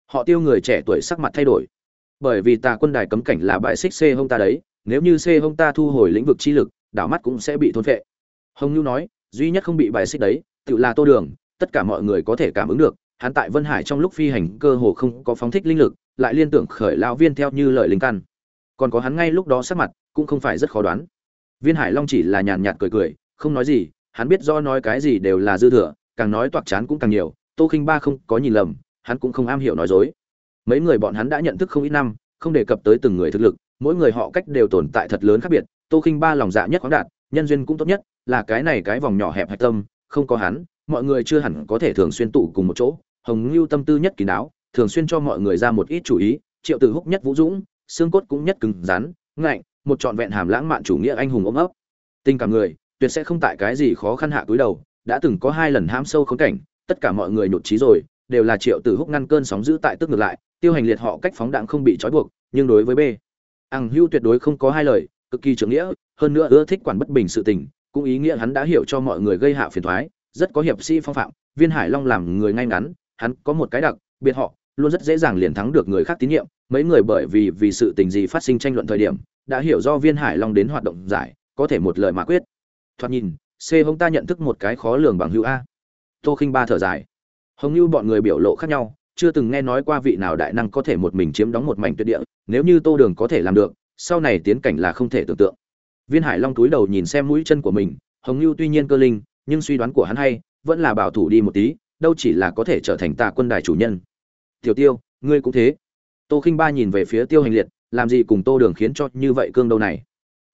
Họ tiêu người trẻ tuổi sắc mặt thay đổi. Bởi vì tà quân đài cấm cảnh là bại xích c hông ta đấy, nếu như c hông ta thu hồi lĩnh vực chi lực, đảo mắt cũng sẽ bị thôn phệ. Hồng nhu nói, duy nhất không bị bài xích đấy, tự là tô đường, tất cả mọi người có thể cảm ứng được, hắn tại vân hải trong lúc phi hành cơ hồ không có phóng thích linh lực, lại liên tưởng khởi lao viên theo như lời linh căn. Còn có hắn ngay lúc đó sắc mặt cũng không phải rất khó đoán. Viên hải long chỉ là nhàn nhạt cười cười, không nói gì hắn biết do nói cái gì đều là dư thừa, càng nói toạc chán cũng càng nhiều, tô khinh ba không có nhìn lầm, hắn cũng không am hiểu nói dối. Mấy người bọn hắn đã nhận thức không ít năm, không đề cập tới từng người thực lực, mỗi người họ cách đều tồn tại thật lớn khác biệt, tô khinh ba lòng dạ nhất khoáng đạt, nhân duyên cũng tốt nhất, là cái này cái vòng nhỏ hẹp hạch tâm, không có hắn, mọi người chưa hẳn có thể thường xuyên tụ cùng một chỗ, hồng Nưu tâm tư nhất kỳ đáo, thường xuyên cho mọi người ra một ít chủ ý, triệu tử húc nhất vũ dũng, xương cốt cũng nhất cứng rắn, ngạnh, một trọn vẹn hàm lãng mạn chủ nghĩa anh hùng ôm ấp. Tình cảm người tuyệt sẽ không tại cái gì khó khăn hạ túi đầu, đã từng có hai lần hãm sâu khốn cảnh, tất cả mọi người nhột trí rồi, đều là triệu tử húc ngăn cơn sóng giữ tại tức ngược lại, tiêu hành liệt họ cách phóng đạn không bị trói buộc, nhưng đối với b. Ằng hưu tuyệt đối không có hai lời, cực kỳ trưởng nghĩa, hơn nữa ưa thích quản bất bình sự tình, cũng ý nghĩa hắn đã hiểu cho mọi người gây hạ phiền thoái, rất có hiệp sĩ phong phạm, viên hải long làm người ngay ngắn, hắn có một cái đặc, biệt họ, luôn rất dễ dàng liền thắng được người khác tín nhiệm, mấy người bởi vì vì sự tình gì phát sinh tranh luận thời điểm, đã hiểu do viên hải long đến hoạt động giải, có thể một lời mà quyết thoạt nhìn, c hông ta nhận thức một cái khó lường bằng hữu a. Tô khinh ba thở dài. Hồng như bọn người biểu lộ khác nhau, chưa từng nghe nói qua vị nào đại năng có thể một mình chiếm đóng một mảnh tuyệt địa, nếu như tô đường có thể làm được, sau này tiến cảnh là không thể tưởng tượng. Viên hải long túi đầu nhìn xem mũi chân của mình, hồng như tuy nhiên cơ linh, nhưng suy đoán của hắn hay, vẫn là bảo thủ đi một tí, đâu chỉ là có thể trở thành tà quân đài chủ nhân. Tiểu tiêu, ngươi cũng thế. Tô khinh ba nhìn về phía tiêu hành liệt, làm gì cùng tô đường khiến cho như vậy cương đâu này?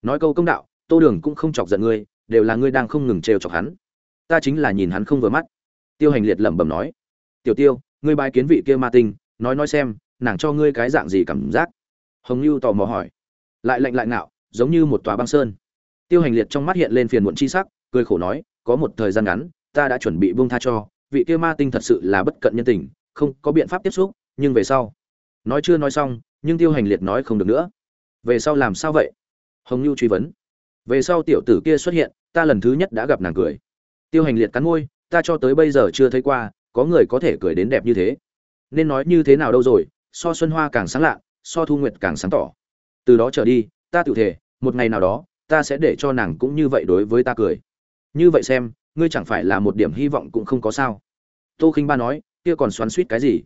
Nói câu công đạo, tô đường cũng không chọc giận ngươi đều là ngươi đang không ngừng trêu chọc hắn. Ta chính là nhìn hắn không vừa mắt. Tiêu hành liệt lẩm bẩm nói. Tiểu tiêu, ngươi bài kiến vị kia ma tinh, nói nói xem, nàng cho ngươi cái dạng gì cảm giác? Hồng lưu tò mò hỏi. Lại lạnh lại ngạo, giống như một tòa băng sơn. Tiêu hành liệt trong mắt hiện lên phiền muộn chi sắc, cười khổ nói, có một thời gian ngắn, ta đã chuẩn bị buông tha cho, vị kia ma tinh thật sự là bất cận nhân tình, không có biện pháp tiếp xúc, nhưng về sau. Nói chưa nói xong, nhưng tiêu hành liệt nói không được nữa. Về sau làm sao vậy? Hồng Lưu truy vấn. Về sau tiểu tử kia xuất hiện ta lần thứ nhất đã gặp nàng cười. Tiêu hành liệt cắn môi, ta cho tới bây giờ chưa thấy qua, có người có thể cười đến đẹp như thế. Nên nói như thế nào đâu rồi, so xuân hoa càng sáng lạ, so thu nguyệt càng sáng tỏ. Từ đó trở đi, ta tự thể một ngày nào đó, ta sẽ để cho nàng cũng như vậy đối với ta cười. Như vậy xem, ngươi chẳng phải là một điểm hy vọng cũng không có sao. Tô khinh ba nói, kia còn xoắn suýt cái gì?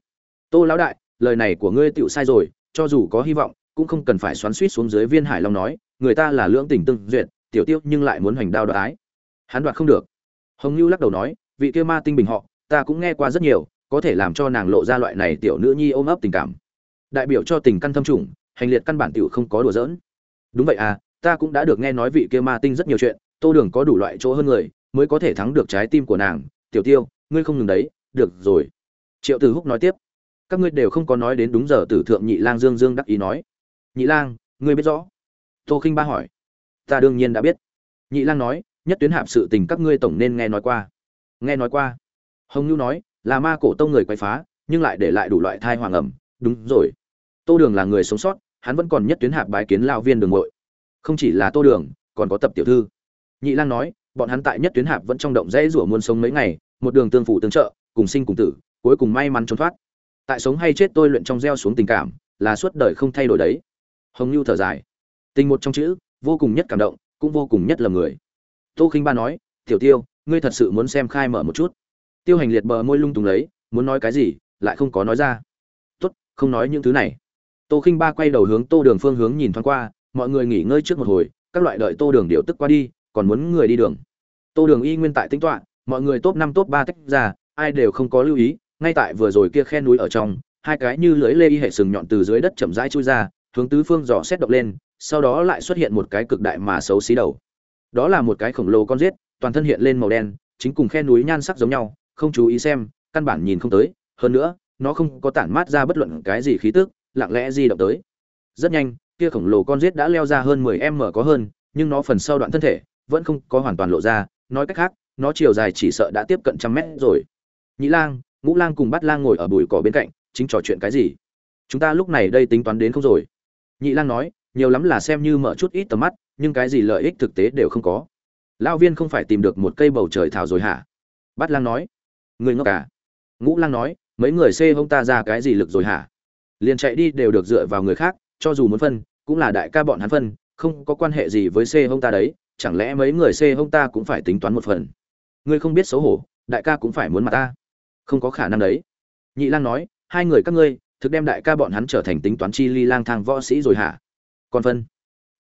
Tô lão đại, lời này của ngươi tựu sai rồi, cho dù có hy vọng, cũng không cần phải xoắn suýt xuống dưới viên hải long nói, người ta là lưỡng tình tương duyệt tiểu tiêu nhưng lại muốn hoành đao đoạt ái. Hắn đoạt không được. Hồng lưu lắc đầu nói, vị kia ma tinh bình họ, ta cũng nghe qua rất nhiều, có thể làm cho nàng lộ ra loại này tiểu nữ nhi ôm ấp tình cảm. Đại biểu cho tình căn thâm trùng, hành liệt căn bản tiểu không có đùa giỡn. Đúng vậy à ta cũng đã được nghe nói vị kia ma tinh rất nhiều chuyện, tô đường có đủ loại chỗ hơn người, mới có thể thắng được trái tim của nàng. Tiểu tiêu, ngươi không ngừng đấy, được rồi. Triệu tử húc nói tiếp. Các ngươi đều không có nói đến đúng giờ tử thượng nhị lang dương dương đắc ý nói. Nhị lang, ngươi biết rõ. Tô khinh ba hỏi ta đương nhiên đã biết. Nhị lang nói, nhất tuyến hạp sự tình các ngươi tổng nên nghe nói qua. Nghe nói qua. Hồng nhu nói, là ma cổ tông người quay phá, nhưng lại để lại đủ loại thai hoàng ẩm. Đúng rồi. Tô đường là người sống sót, hắn vẫn còn nhất tuyến hạp bái kiến lao viên đường nội không chỉ là tô đường, còn có tập tiểu thư. Nhị lang nói, bọn hắn tại nhất tuyến hạp vẫn trong động dãy rủa muôn sống mấy ngày, một đường tương phụ tương trợ, cùng sinh cùng tử, cuối cùng may mắn trốn thoát. Tại sống hay chết tôi luyện trong gieo xuống tình cảm, là suốt đời không thay đổi đấy. Hồng nhu thở dài. Tình một trong chữ vô cùng nhất cảm động, cũng vô cùng nhất là người. Tô khinh ba nói, tiểu tiêu, ngươi thật sự muốn xem khai mở một chút? Tiêu hành liệt bờ môi lung tung lấy, muốn nói cái gì, lại không có nói ra. Tốt, không nói những thứ này. Tô khinh ba quay đầu hướng tô đường phương hướng nhìn thoáng qua, mọi người nghỉ ngơi trước một hồi, các loại đợi tô đường điều tức qua đi, còn muốn người đi đường. Tô đường y nguyên tại tính toán mọi người top năm top ba tách ra, ai đều không có lưu ý, ngay tại vừa rồi kia khe núi ở trong, hai cái như lưới lê y hệ sừng nhọn từ dưới đất chậm rãi chui ra, hướng tứ phương dò xét động lên sau đó lại xuất hiện một cái cực đại mà xấu xí đầu. Đó là một cái khổng lồ con giết, toàn thân hiện lên màu đen, chính cùng khe núi nhan sắc giống nhau, không chú ý xem, căn bản nhìn không tới. Hơn nữa, nó không có tản mát ra bất luận cái gì khí tức, lặng lẽ di động tới. Rất nhanh, kia khổng lồ con giết đã leo ra hơn 10 m có hơn, nhưng nó phần sau đoạn thân thể vẫn không có hoàn toàn lộ ra. Nói cách khác, nó chiều dài chỉ sợ đã tiếp cận trăm mét rồi. Nhĩ lang, ngũ lang cùng bát lang ngồi ở bụi cỏ bên cạnh, chính trò chuyện cái gì? Chúng ta lúc này đây tính toán đến không rồi. Nhị lang nói nhiều lắm là xem như mở chút ít tầm mắt, nhưng cái gì lợi ích thực tế đều không có. Lão viên không phải tìm được một cây bầu trời thảo rồi hả? Bát lang nói. Người ngốc cả à? ngũ lang nói, mấy người xê hông ta ra cái gì lực rồi hả? Liền chạy đi đều được dựa vào người khác, cho dù muốn phân, cũng là đại ca bọn hắn phân, không có quan hệ gì với xê hông ta đấy, chẳng lẽ mấy người xê hông ta cũng phải tính toán một phần? Ngươi không biết xấu hổ, đại ca cũng phải muốn mặt ta. Không có khả năng đấy. Nhị lang nói, hai người các ngươi, thực đem đại ca bọn hắn trở thành tính toán chi ly lang thang võ sĩ rồi hả? Còn phân.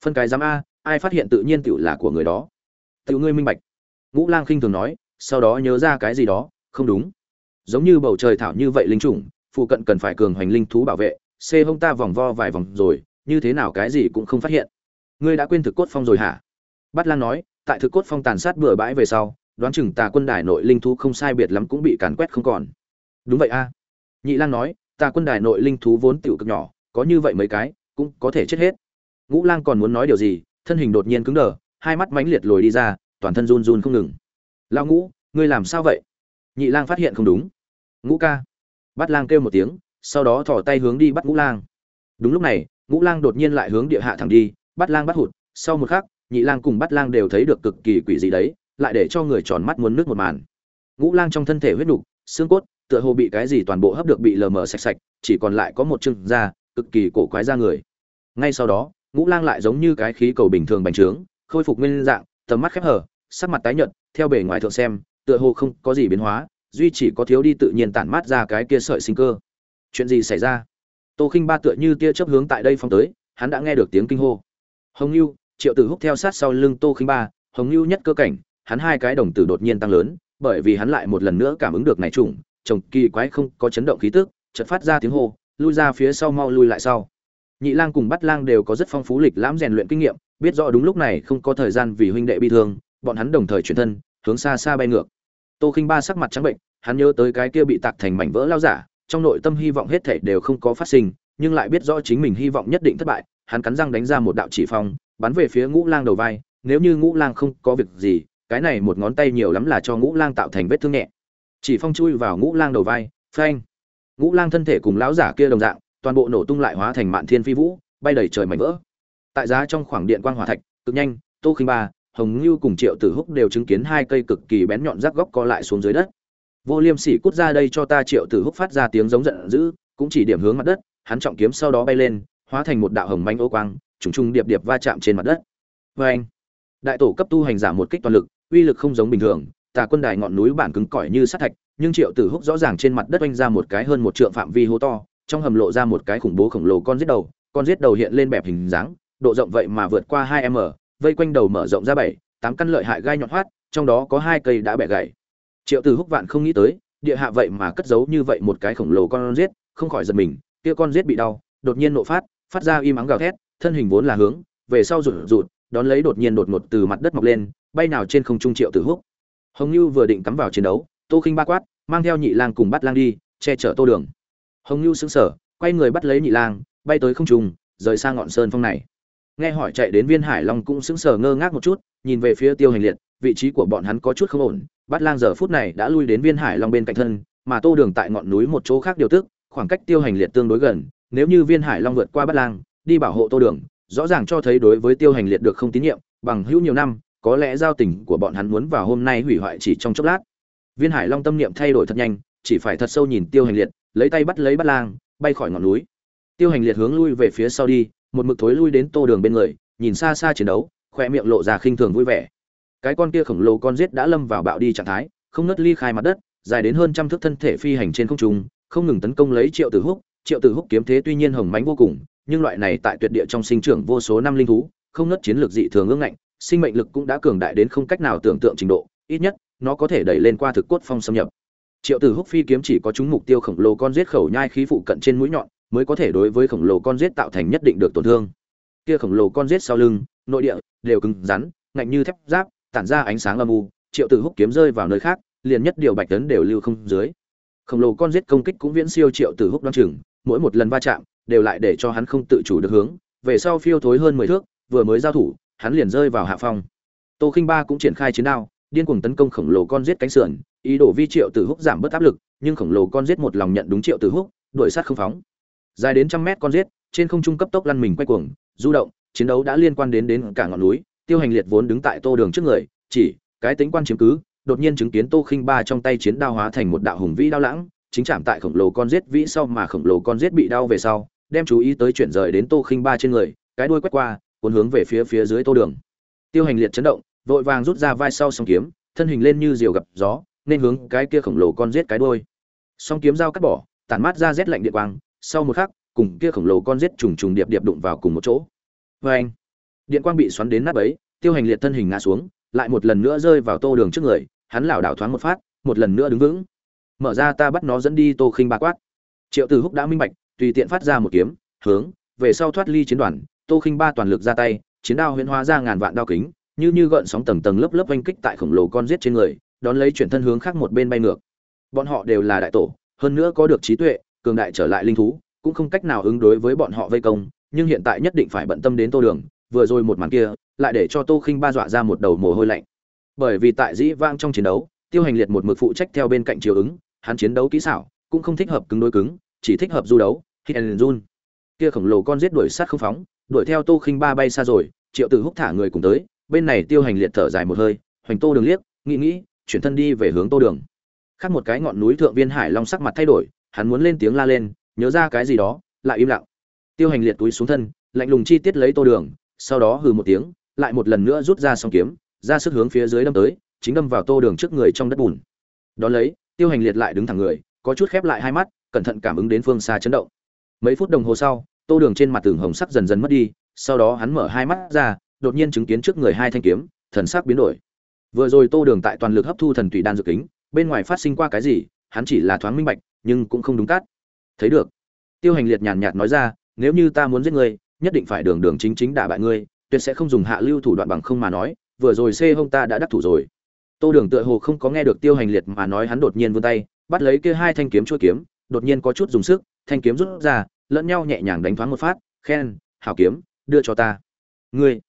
Phân cái giám a, ai phát hiện tự nhiên tựu là của người đó? Tựu ngươi minh bạch. Ngũ lang khinh thường nói, sau đó nhớ ra cái gì đó, không đúng. Giống như bầu trời thảo như vậy linh chủng phụ cận cần phải cường hoành linh thú bảo vệ, xê hông ta vòng vo vài vòng rồi, như thế nào cái gì cũng không phát hiện. Ngươi đã quên thực cốt phong rồi hả? Bát lang nói, tại thực cốt phong tàn sát bừa bãi về sau, đoán chừng tà quân đài nội linh thú không sai biệt lắm cũng bị càn quét không còn. Đúng vậy a. Nhị lang nói tà quân đài nội linh thú vốn tiểu cực nhỏ, có như vậy mấy cái, cũng có thể chết hết ngũ lang còn muốn nói điều gì, thân hình đột nhiên cứng đờ, hai mắt mãnh liệt lồi đi ra, toàn thân run run không ngừng. Lao ngũ, ngươi làm sao vậy? Nhị lang phát hiện không đúng. Ngũ ca. Bắt lang kêu một tiếng, sau đó thò tay hướng đi bắt ngũ lang. Đúng lúc này, ngũ lang đột nhiên lại hướng địa hạ thẳng đi bắt lang bắt hụt, sau một khắc, nhị lang cùng bắt lang đều thấy được cực kỳ quỷ gì đấy, lại để cho người tròn mắt muốn nước một màn. Ngũ lang trong thân thể huyết nục, xương cốt, tựa hồ bị cái gì toàn bộ hấp được bị lờ mờ sạch sạch, chỉ còn lại có một chân da, cực kỳ cổ quái da người. Ngay sau đó ngũ lang lại giống như cái khí cầu bình thường bành trướng, khôi phục nguyên dạng, tầm mắt khép hở sắc mặt tái nhợt, theo bề ngoài thượng xem, tựa hồ không có gì biến hóa, duy chỉ có thiếu đi tự nhiên tản mát ra cái kia sợi sinh cơ. Chuyện gì xảy ra? Tô khinh ba tựa như tia chớp hướng tại đây phong tới, hắn đã nghe được tiếng kinh hô. Hồng lưu triệu tử húc theo sát sau lưng tô khinh ba, hồng lưu nhất cơ cảnh, hắn hai cái đồng tử đột nhiên tăng lớn, bởi vì hắn lại một lần nữa cảm ứng được này trùng chồng kỳ quái không có chấn động khí tức, chợt phát ra tiếng hô, lui ra phía sau mau lui lại sau nhị lang cùng bắt lang đều có rất phong phú lịch lãm rèn luyện kinh nghiệm, biết rõ đúng lúc này không có thời gian vì huynh đệ bị thương, bọn hắn đồng thời chuyển thân, hướng xa xa bay ngược. Tô khinh ba sắc mặt trắng bệnh, hắn nhớ tới cái kia bị tạc thành mảnh vỡ lao giả, trong nội tâm hy vọng hết thảy đều không có phát sinh, nhưng lại biết rõ chính mình hy vọng nhất định thất bại, hắn cắn răng đánh ra một đạo chỉ phong, bắn về phía ngũ lang đầu vai, nếu như ngũ lang không có việc gì, cái này một ngón tay nhiều lắm là cho ngũ lang tạo thành vết thương nhẹ. Chỉ phong chui vào ngũ lang đầu vai, phanh. Ngũ lang thân thể cùng lão giả kia đồng dạng toàn bộ nổ tung lại hóa thành mạn thiên phi vũ, bay đầy trời mảnh vỡ. Tại giá trong khoảng điện quang hỏa thạch, cực nhanh, tô khinh ba, hồng ngưu cùng triệu tử húc đều chứng kiến hai cây cực kỳ bén nhọn rác góc co lại xuống dưới đất. Vô liêm sỉ cút ra đây cho ta, triệu tử húc phát ra tiếng giống giận dữ, cũng chỉ điểm hướng mặt đất, hắn trọng kiếm sau đó bay lên, hóa thành một đạo hồng manh ô quang, trùng trùng điệp điệp va chạm trên mặt đất. Vê anh, đại tổ cấp tu hành giả một kích toàn lực, uy lực không giống bình thường, tà quân đài ngọn núi bản cứng cỏi như sắt thạch, nhưng triệu tử húc rõ ràng trên mặt đất oanh ra một cái hơn một trượng phạm vi hố to trong hầm lộ ra một cái khủng bố khổng lồ con giết đầu, con giết đầu hiện lên bẹp hình dáng, độ rộng vậy mà vượt qua hai m, vây quanh đầu mở rộng ra bảy, tám căn lợi hại gai nhọn hoắt, trong đó có hai cây đã bẻ gãy. Triệu tử húc vạn không nghĩ tới, địa hạ vậy mà cất giấu như vậy một cái khổng lồ con giết, không khỏi giật mình, kia con giết bị đau, đột nhiên nộ phát phát ra im ắng gào thét, thân hình vốn là hướng, về sau rụt rụt, đón lấy đột nhiên đột ngột từ mặt đất mọc lên, bay nào trên không trung triệu tử húc. Hồng như vừa định cắm vào chiến đấu, tô khinh ba quát, mang theo nhị lang cùng bắt lang đi, che chở tô đường hồng như sững sờ, quay người bắt lấy nhị lang, bay tới không trung, rời sang ngọn sơn phong này. Nghe hỏi chạy đến viên hải long cũng sững sờ ngơ ngác một chút, nhìn về phía tiêu hành liệt, vị trí của bọn hắn có chút không ổn bắt lang giờ phút này đã lui đến viên hải long bên cạnh thân, mà tô đường tại ngọn núi một chỗ khác điều tức, khoảng cách tiêu hành liệt tương đối gần, nếu như viên hải long vượt qua bắt lang, đi bảo hộ tô đường, rõ ràng cho thấy đối với tiêu hành liệt được không tín nhiệm, bằng hữu nhiều năm, có lẽ giao tình của bọn hắn muốn vào hôm nay hủy hoại chỉ trong chốc lát. Viên hải long tâm niệm thay đổi thật nhanh, chỉ phải thật sâu nhìn tiêu hành liệt lấy tay bắt lấy bắt lang, bay khỏi ngọn núi. Tiêu hành liệt hướng lui về phía sau đi, một mực thối lui đến tô đường bên người, nhìn xa xa chiến đấu khoe miệng lộ ra khinh thường vui vẻ. Cái con kia khổng lồ con giết đã lâm vào bạo đi trạng thái, không nứt ly khai mặt đất, dài đến hơn trăm thước thân thể phi hành trên không trung, không ngừng tấn công lấy triệu tử húc. Triệu tử húc kiếm thế tuy nhiên hồng mánh vô cùng, nhưng loại này tại tuyệt địa trong sinh trưởng vô số năm linh thú, không nứt chiến lược dị thường ương ngạnh, sinh mệnh lực cũng đã cường đại đến không cách nào tưởng tượng trình độ, ít nhất, nó có thể đẩy lên qua thực cốt phong xâm nhập triệu tử húc phi kiếm chỉ có chúng mục tiêu khổng lồ con giết khẩu nhai khí phụ cận trên mũi nhọn, mới có thể đối với khổng lồ con giết tạo thành nhất định được tổn thương. Kia khổng lồ con giết sau lưng, nội địa, đều cứng rắn, ngạnh như thép giáp, tản ra ánh sáng âm u. Triệu tử húc kiếm rơi vào nơi khác, liền nhất điều bạch tấn đều lưu không dưới. Khổng lồ con giết công kích cũng viễn siêu triệu tử húc đoan chừng, mỗi một lần va chạm, đều lại để cho hắn không tự chủ được hướng. Về sau phiêu thối hơn mười thước, vừa mới giao thủ, hắn liền rơi vào hạ phong. Tô khinh ba cũng triển khai chiến đao, điên cuồng tấn công khổng lồ con giết cánh sườn ý đồ vi triệu tử húc giảm bớt áp lực nhưng khổng lồ con rết một lòng nhận đúng triệu tử húc đuổi sát không phóng. Dài đến trăm mét con rết, trên không trung cấp tốc lăn mình quay cuồng du động chiến đấu đã liên quan đến đến cả ngọn núi tiêu hành liệt vốn đứng tại tô đường trước người chỉ cái tính quan chiếm cứ đột nhiên chứng kiến tô khinh ba trong tay chiến đao hóa thành một đạo hùng vĩ đao lãng chính chạm tại khổng lồ con rết vĩ sau mà khổng lồ con rết bị đau về sau đem chú ý tới chuyển rời đến tô khinh ba trên người cái đuôi quét qua cuốn hướng về phía phía dưới tô đường. Tiêu hành liệt chấn động vội vàng rút ra vai sau song kiếm thân hình lên như diều gặp gió nên hướng cái kia khổng lồ con giết cái đuôi. Song kiếm dao cắt bỏ, tản mát ra rét lạnh điện quang, sau một khắc, cùng kia khổng lồ con giết trùng trùng điệp điệp đụng vào cùng một chỗ. Vê anh, điện quang bị xoắn đến nát ấy tiêu hành liệt thân hình ngã xuống, lại một lần nữa rơi vào tô đường trước người, hắn lảo đảo thoáng một phát, một lần nữa đứng vững. Mở ra ta bắt nó dẫn đi tô khinh ba quát. Triệu tử húc đã minh bạch, tùy tiện phát ra một kiếm, hướng, về sau thoát ly chiến đoàn, tô khinh ba toàn lực ra tay, chiến đao huyễn hóa ra ngàn vạn đao kính, như như gợn sóng tầng tầng lớp lớp oanh kích tại khổng lồ con giết trên người đón lấy chuyển thân hướng khác một bên bay ngược. Bọn họ đều là đại tổ, hơn nữa có được trí tuệ, cường đại trở lại linh thú, cũng không cách nào ứng đối với bọn họ vây công, nhưng hiện tại nhất định phải bận tâm đến tô đường, vừa rồi một màn kia, lại để cho tô khinh ba dọa ra một đầu mồ hôi lạnh. Bởi vì tại dĩ vang trong chiến đấu, tiêu hành liệt một mực phụ trách theo bên cạnh chiều ứng, hắn chiến đấu kỹ xảo, cũng không thích hợp cứng đối cứng, chỉ thích hợp du đấu, hit and run. Kia khổng lồ con giết đuổi sát không phóng, đuổi theo tô khinh ba bay xa rồi, triệu tử húc thả người cùng tới, bên này tiêu hành liệt thở dài một hơi, hoành tô đường liếc, nghĩ nghĩ chuyển thân đi về hướng tô đường. Khác một cái ngọn núi thượng viên hải long sắc mặt thay đổi, hắn muốn lên tiếng la lên, nhớ ra cái gì đó, lại im lặng. Tiêu hành liệt túi xuống thân, lạnh lùng chi tiết lấy tô đường, sau đó hừ một tiếng, lại một lần nữa rút ra song kiếm, ra sức hướng phía dưới đâm tới, chính đâm vào tô đường trước người trong đất bùn. Đón lấy, tiêu hành liệt lại đứng thẳng người, có chút khép lại hai mắt, cẩn thận cảm ứng đến phương xa chấn động. Mấy phút đồng hồ sau, tô đường trên mặt tường hồng sắc dần dần mất đi, sau đó hắn mở hai mắt ra, đột nhiên chứng kiến trước người hai thanh kiếm, thần sắc biến đổi vừa rồi tô đường tại toàn lực hấp thu thần tùy đan dược kính, bên ngoài phát sinh qua cái gì, hắn chỉ là thoáng minh bạch, nhưng cũng không đúng cát. Thấy được. Tiêu hành liệt nhàn nhạt nói ra, nếu như ta muốn giết ngươi, nhất định phải đường đường chính chính đả bại ngươi, tuyệt sẽ không dùng hạ lưu thủ đoạn bằng không mà nói, vừa rồi xê hông ta đã đắc thủ rồi. Tô đường tựa hồ không có nghe được tiêu hành liệt mà nói hắn đột nhiên vươn tay, bắt lấy kia hai thanh kiếm chua kiếm, đột nhiên có chút dùng sức, thanh kiếm rút ra, lẫn nhau nhẹ nhàng đánh thoáng một phát, khen, hảo kiếm, đưa cho ta. Ngươi?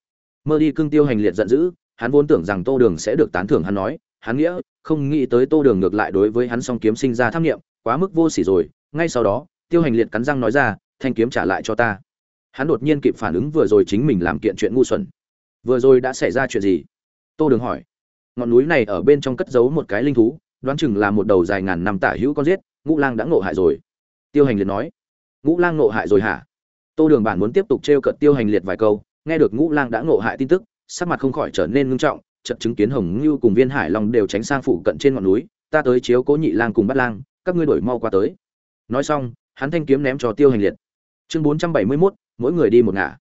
Mơ đi cưng tiêu hành liệt giận dữ hắn vốn tưởng rằng tô đường sẽ được tán thưởng, hắn nói, hắn nghĩa, không nghĩ tới tô đường ngược lại đối với hắn song kiếm sinh ra tham nghiệm quá mức vô sỉ rồi. Ngay sau đó, tiêu hành liệt cắn răng nói ra, thanh kiếm trả lại cho ta. Hắn đột nhiên kịp phản ứng vừa rồi chính mình làm kiện chuyện ngu xuẩn. Vừa rồi đã xảy ra chuyện gì? Tô đường hỏi. Ngọn núi này ở bên trong cất giấu một cái linh thú, đoán chừng là một đầu dài ngàn năm tả hữu con giết, ngũ lang đã ngộ hại rồi. Tiêu hành liệt nói. Ngũ lang ngộ hại rồi hả? Tô đường bản muốn tiếp tục t r e o cợt tiêu hành liệt vài câu, nghe được ngũ lang đã ngộ hại tin tức sắc mặt không khỏi trở nên ngưng trọng trận chứng kiến hồng ngưu cùng viên hải long đều tránh sang phủ cận trên ngọn núi, ta tới chiếu cố nhị lang cùng bắt lang, các ngươi đổi mau qua tới. Nói xong, hắn thanh kiếm ném cho tiêu hành liệt. Chương bốn trăm bảy mươi mốt, mỗi người đi một ngả.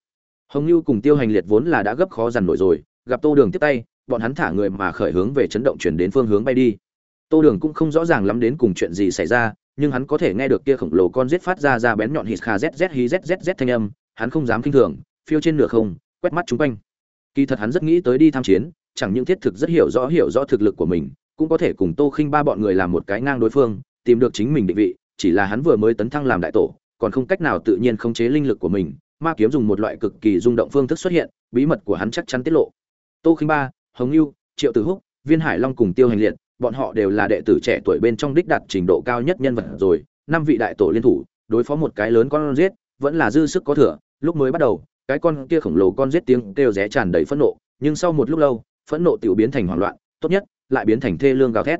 Hồng ngưu cùng tiêu hành liệt vốn là đã gấp khó dằn nổi rồi, gặp tô đường tiếp tay, bọn hắn thả người mà khởi hướng về chấn động chuyển đến phương hướng bay đi. Tô đường cũng không rõ ràng lắm đến cùng chuyện gì xảy ra, nhưng hắn có thể nghe được kia khổng lồ con giết phát ra ra bén nhọn hít kha zz hí zzz thanh âm, hắn không dám kinh thường, phiêu trên nửa không, quét mắt chung quanh kỳ thật hắn rất nghĩ tới đi tham chiến, chẳng những thiết thực rất hiểu rõ hiểu rõ thực lực của mình, cũng có thể cùng tô khinh ba bọn người làm một cái ngang đối phương, tìm được chính mình định vị, chỉ là hắn vừa mới tấn thăng làm đại tổ, còn không cách nào tự nhiên khống chế linh lực của mình, ma kiếm dùng một loại cực kỳ rung động phương thức xuất hiện, bí mật của hắn chắc chắn tiết lộ. Tô khinh ba, hồng lưu triệu tử húc, viên hải long cùng tiêu hành liệt, bọn họ đều là đệ tử trẻ tuổi bên trong đích đạt trình độ cao nhất nhân vật rồi, năm vị đại tổ liên thủ, đối phó một cái lớn con giết, vẫn là dư sức có thừa, lúc mới bắt đầu cái con kia khổng lồ con giết tiếng kêu ré tràn đầy phẫn nộ, nhưng sau một lúc lâu, phẫn nộ tiểu biến thành hoảng loạn, tốt nhất, lại biến thành thê lương gào thét.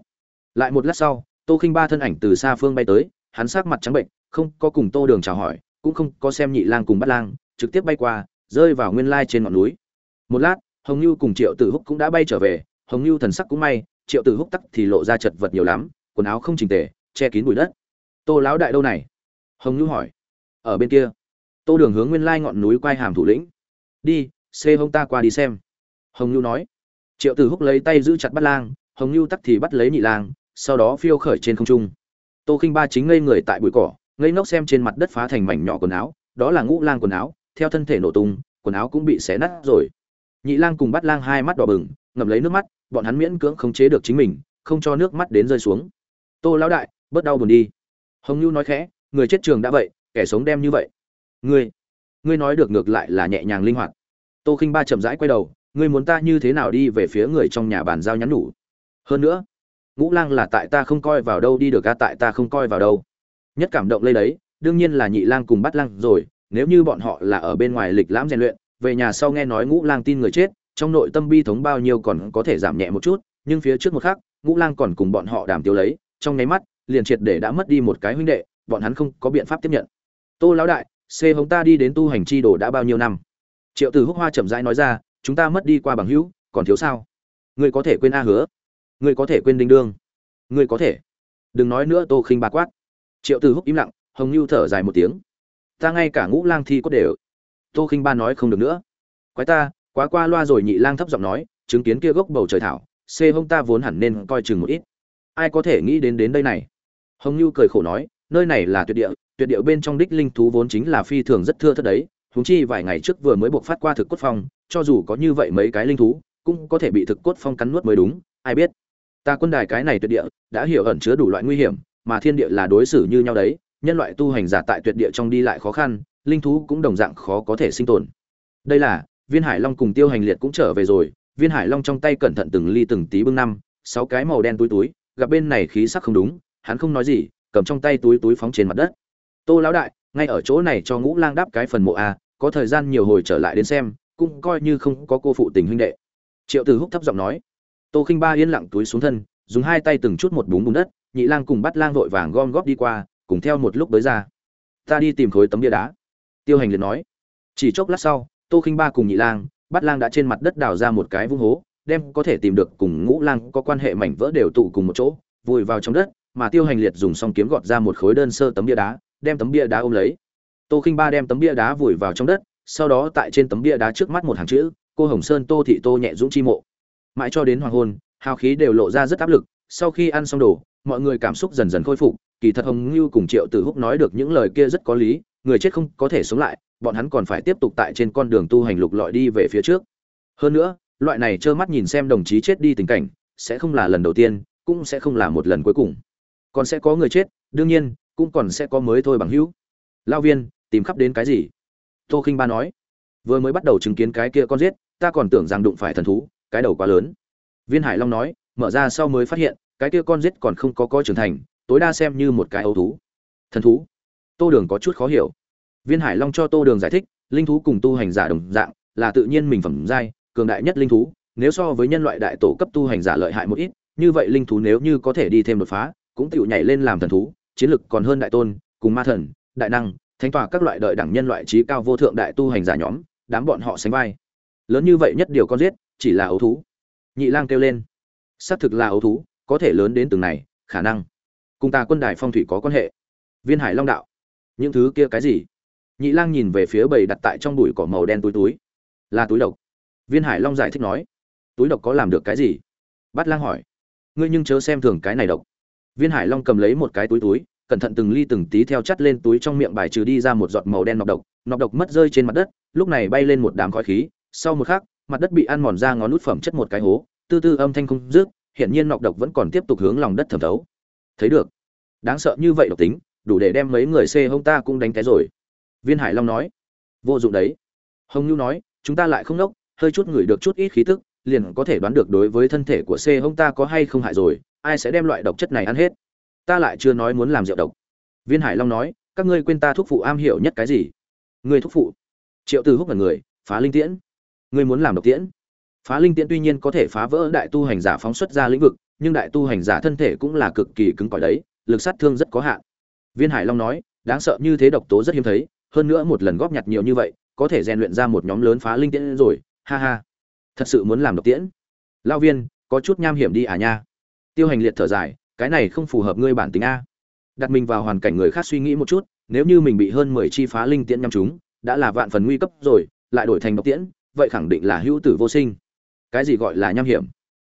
Lại một lát sau, tô khinh ba thân ảnh từ xa phương bay tới, hắn sắc mặt trắng bệnh, không có cùng tô đường chào hỏi, cũng không có xem nhị lang cùng bắt lang, trực tiếp bay qua, rơi vào nguyên lai trên ngọn núi. Một lát, hồng nhu cùng triệu tử húc cũng đã bay trở về, hồng nhu thần sắc cũng may, triệu tử húc tắc thì lộ ra chật vật nhiều lắm, quần áo không chỉnh tề, che kín bụi đất. Tô lão đại đâu này? Hồng nhu hỏi. Ở bên kia tô đường hướng nguyên lai ngọn núi quai hàm thủ lĩnh. Đi, xê hông ta qua đi xem. Hồng nhu nói. Triệu tử húc lấy tay giữ chặt bắt lang, hồng nhu tắc thì bắt lấy nhị lang, sau đó phiêu khởi trên không trung. Tô khinh ba chính ngây người tại bụi cỏ, ngây ngốc xem trên mặt đất phá thành mảnh nhỏ quần áo, đó là ngũ lang quần áo, theo thân thể nổ tung, quần áo cũng bị xé nát rồi. Nhị lang cùng bắt lang hai mắt đỏ bừng, ngậm lấy nước mắt, bọn hắn miễn cưỡng khống chế được chính mình, không cho nước mắt đến rơi xuống. Tô lão đại, bớt đau buồn đi. Hồng nhu nói khẽ, người chết trường đã vậy, kẻ sống đem như vậy ngươi ngươi nói được ngược lại là nhẹ nhàng linh hoạt. Tô khinh ba chậm rãi quay đầu, ngươi muốn ta như thế nào đi về phía người trong nhà bàn giao nhắn nhủ? Hơn nữa, ngũ lang là tại ta không coi vào đâu đi được ca tại ta không coi vào đâu. Nhất cảm động lây đấy, đương nhiên là nhị lang cùng bắt lang rồi, nếu như bọn họ là ở bên ngoài lịch lãm rèn luyện, về nhà sau nghe nói ngũ lang tin người chết, trong nội tâm bi thống bao nhiêu còn có thể giảm nhẹ một chút, nhưng phía trước một khắc, ngũ lang còn cùng bọn họ đàm tiêu lấy, trong nháy mắt, liền triệt để đã mất đi một cái huynh đệ, bọn hắn không có biện pháp tiếp nhận. Tô lão đại c hống ta đi đến tu hành chi đồ đã bao nhiêu năm? Triệu từ húc hoa chậm rãi nói ra, chúng ta mất đi qua bằng hữu, còn thiếu sao? Ngươi có thể quên a hứa. Ngươi có thể quên đinh đương. Ngươi có thể. Đừng nói nữa, tô khinh ba quát. Triệu từ húc im lặng, hồng nhu thở dài một tiếng. Ta ngay cả ngũ lang thi có đều. Tô khinh ba nói không được nữa. Quái ta, quá qua loa rồi nhị lang thấp giọng nói, chứng kiến kia gốc bầu trời thảo xê hông ta vốn hẳn nên coi chừng một ít. Ai có thể nghĩ đến đến đây này? Hồng nhu cười khổ nói, nơi này là tuyệt địa tuyệt địa bên trong đích linh thú vốn chính là phi thường rất thưa thớt đấy húng chi vài ngày trước vừa mới buộc phát qua thực cốt phong, cho dù có như vậy mấy cái linh thú, cũng có thể bị thực cốt phong cắn nuốt mới đúng, ai biết. Ta quân đài cái này tuyệt địa, đã hiểu ẩn chứa đủ loại nguy hiểm, mà thiên địa là đối xử như nhau đấy, nhân loại tu hành giả tại tuyệt địa trong đi lại khó khăn, linh thú cũng đồng dạng khó có thể sinh tồn. Đây là, viên hải long cùng tiêu hành liệt cũng trở về rồi, viên hải long trong tay cẩn thận từng ly từng tí bưng năm, sáu cái màu đen túi túi, gặp bên này khí sắc không đúng, hắn không nói gì, cầm trong tay túi túi phóng trên mặt đất tô lão đại, ngay ở chỗ này cho ngũ lang đáp cái phần mộ a có thời gian nhiều hồi trở lại đến xem, cũng coi như không có cô phụ tình huynh đệ. Triệu từ húc thấp giọng nói. Tô khinh ba yên lặng túi xuống thân, dùng hai tay từng chút một búng bùn đất, nhị lang cùng bắt lang vội vàng gom góp đi qua, cùng theo một lúc tới ra. Ta đi tìm khối tấm bia đá. Tiêu hành liền nói. Chỉ chốc lát sau, tô khinh ba cùng nhị lang bắt lang đã trên mặt đất đào ra một cái vung hố, đem có thể tìm được cùng ngũ lang có quan hệ mảnh vỡ đều tụ cùng một chỗ, vùi vào trong đất, mà tiêu hành liệt dùng song kiếm gọt ra một khối đơn sơ tấm bia đá đem tấm bia đá ôm lấy. Tô khinh ba đem tấm bia đá vùi vào trong đất, sau đó tại trên tấm bia đá trước mắt một hàng chữ, cô hồng sơn tô thị tô nhẹ dũng chi mộ. Mãi cho đến hoàng hôn, hào khí đều lộ ra rất áp lực, sau khi ăn xong đồ, mọi người cảm xúc dần dần khôi phục, kỳ thật hồng ngưu cùng triệu tử húc nói được những lời kia rất có lý, người chết không có thể sống lại, bọn hắn còn phải tiếp tục tại trên con đường tu hành lục lọi đi về phía trước. Hơn nữa, loại này trơ mắt nhìn xem đồng chí chết đi tình cảnh, sẽ không là lần đầu tiên, cũng sẽ không là một lần cuối cùng. Còn sẽ có người chết, đương nhiên cũng còn sẽ có mới thôi bằng hữu. Lao viên, tìm khắp đến cái gì? Tô khinh ba nói. Vừa mới bắt đầu chứng kiến cái kia con giết, ta còn tưởng rằng đụng phải thần thú, cái đầu quá lớn. Viên hải long nói, mở ra sau mới phát hiện, cái kia con giết còn không có coi trưởng thành, tối đa xem như một cái ấu thú. Thần thú? Tô đường có chút khó hiểu. Viên hải long cho tô đường giải thích, linh thú cùng tu hành giả đồng dạng, là tự nhiên mình phẩm giai, cường đại nhất linh thú, nếu so với nhân loại đại tổ cấp tu hành giả lợi hại một ít, như vậy linh thú nếu như có thể đi thêm đột phá, cũng tựu nhảy lên làm thần thú chiến lực còn hơn đại tôn, cùng ma thần, đại năng, thánh tòa các loại đợi đẳng nhân loại trí cao vô thượng đại tu hành giả nhóm, đám bọn họ sánh vai. Lớn như vậy nhất điều con giết, chỉ là ấu thú. Nhị lang kêu lên. Xác thực là ấu thú, có thể lớn đến từng này, khả năng. Cùng ta quân đài phong thủy có quan hệ. Viên hải long đạo. Những thứ kia cái gì? Nhị lang nhìn về phía bầy đặt tại trong bụi cỏ màu đen túi túi. Là túi độc. Viên hải long giải thích nói. Túi độc có làm được cái gì? Bát lang hỏi. Ngươi nhưng chớ xem thường cái này độc viên hải long cầm lấy một cái túi túi, cẩn thận từng ly từng tí theo chắt lên túi trong miệng bài trừ đi ra một giọt màu đen nọc độc. Nọc độc mất rơi trên mặt đất, lúc này bay lên một đám khói khí, sau một khắc, mặt đất bị ăn mòn ra ngón nút phẩm chất một cái hố, tư tư âm thanh không rước hiển nhiên nọc độc vẫn còn tiếp tục hướng lòng đất thẩm thấu. Thấy được. Đáng sợ như vậy độc tính, đủ để đem mấy người xê hông ta cũng đánh cái rồi. Viên hải long nói. Vô dụng đấy. Hồng nhu nói, chúng ta lại không nốc, hơi chút ngửi được chút ít khí tức, liền có thể đoán được đối với thân thể của xê hông ta có hay không hại rồi ai sẽ đem loại độc chất này ăn hết? Ta lại chưa nói muốn làm rượu độc. Viên hải long nói, các ngươi quên ta thuốc phụ am hiểu nhất cái gì? Người thuốc phụ. Triệu từ húc là người, phá linh tiễn. Ngươi muốn làm độc tiễn. Phá linh tiễn tuy nhiên có thể phá vỡ đại tu hành giả phóng xuất ra lĩnh vực, nhưng đại tu hành giả thân thể cũng là cực kỳ cứng cỏi đấy, lực sát thương rất có hạn. Viên hải long nói, đáng sợ như thế độc tố rất hiếm thấy, hơn nữa một lần góp nhặt nhiều như vậy, có thể rèn luyện ra một nhóm lớn phá linh tiễn rồi, ha ha. Thật sự muốn làm độc tiễn. Lao viên, có chút nham hiểm đi à nha tiêu hành liệt thở dài, cái này không phù hợp ngươi bản tính a. Đặt mình vào hoàn cảnh người khác suy nghĩ một chút, nếu như mình bị hơn mười chi phá linh tiễn nhắm chúng đã là vạn phần nguy cấp rồi, lại đổi thành độc tiễn, vậy khẳng định là hữu tử vô sinh. Cái gì gọi là nham hiểm?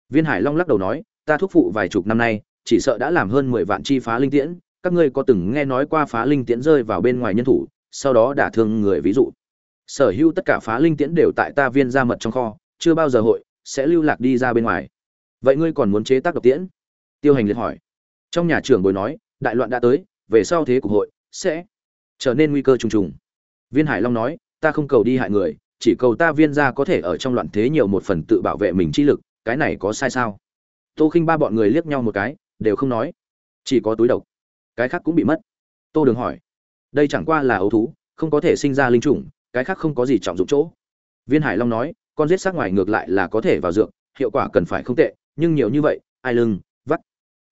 Viên hải long lắc đầu nói, ta thúc phụ vài chục năm nay, chỉ sợ đã làm hơn mười vạn chi phá linh tiễn, các ngươi có từng nghe nói qua phá linh tiễn rơi vào bên ngoài nhân thủ, sau đó đả thương người ví dụ. Sở hữu tất cả phá linh tiễn đều tại ta viên ra mật trong kho, chưa bao giờ hội, sẽ lưu lạc đi ra bên ngoài vậy ngươi còn muốn chế tác độc tiễn? Tiêu hành liệt hỏi. Trong nhà trưởng bồi nói, đại loạn đã tới, về sau thế cục hội sẽ trở nên nguy cơ trùng trùng. Viên hải long nói, ta không cầu đi hại người, chỉ cầu ta viên ra có thể ở trong loạn thế nhiều một phần tự bảo vệ mình chi lực, cái này có sai sao? Tô khinh ba bọn người liếc nhau một cái, đều không nói. Chỉ có túi độc. Cái khác cũng bị mất. Tô đường hỏi. Đây chẳng qua là ấu thú, không có thể sinh ra linh chủng, cái khác không có gì trọng dụng chỗ. Viên hải long nói, con giết xác ngoài ngược lại là có thể vào dược, hiệu quả cần phải không tệ nhưng nhiều như vậy, ai lưng, vắt,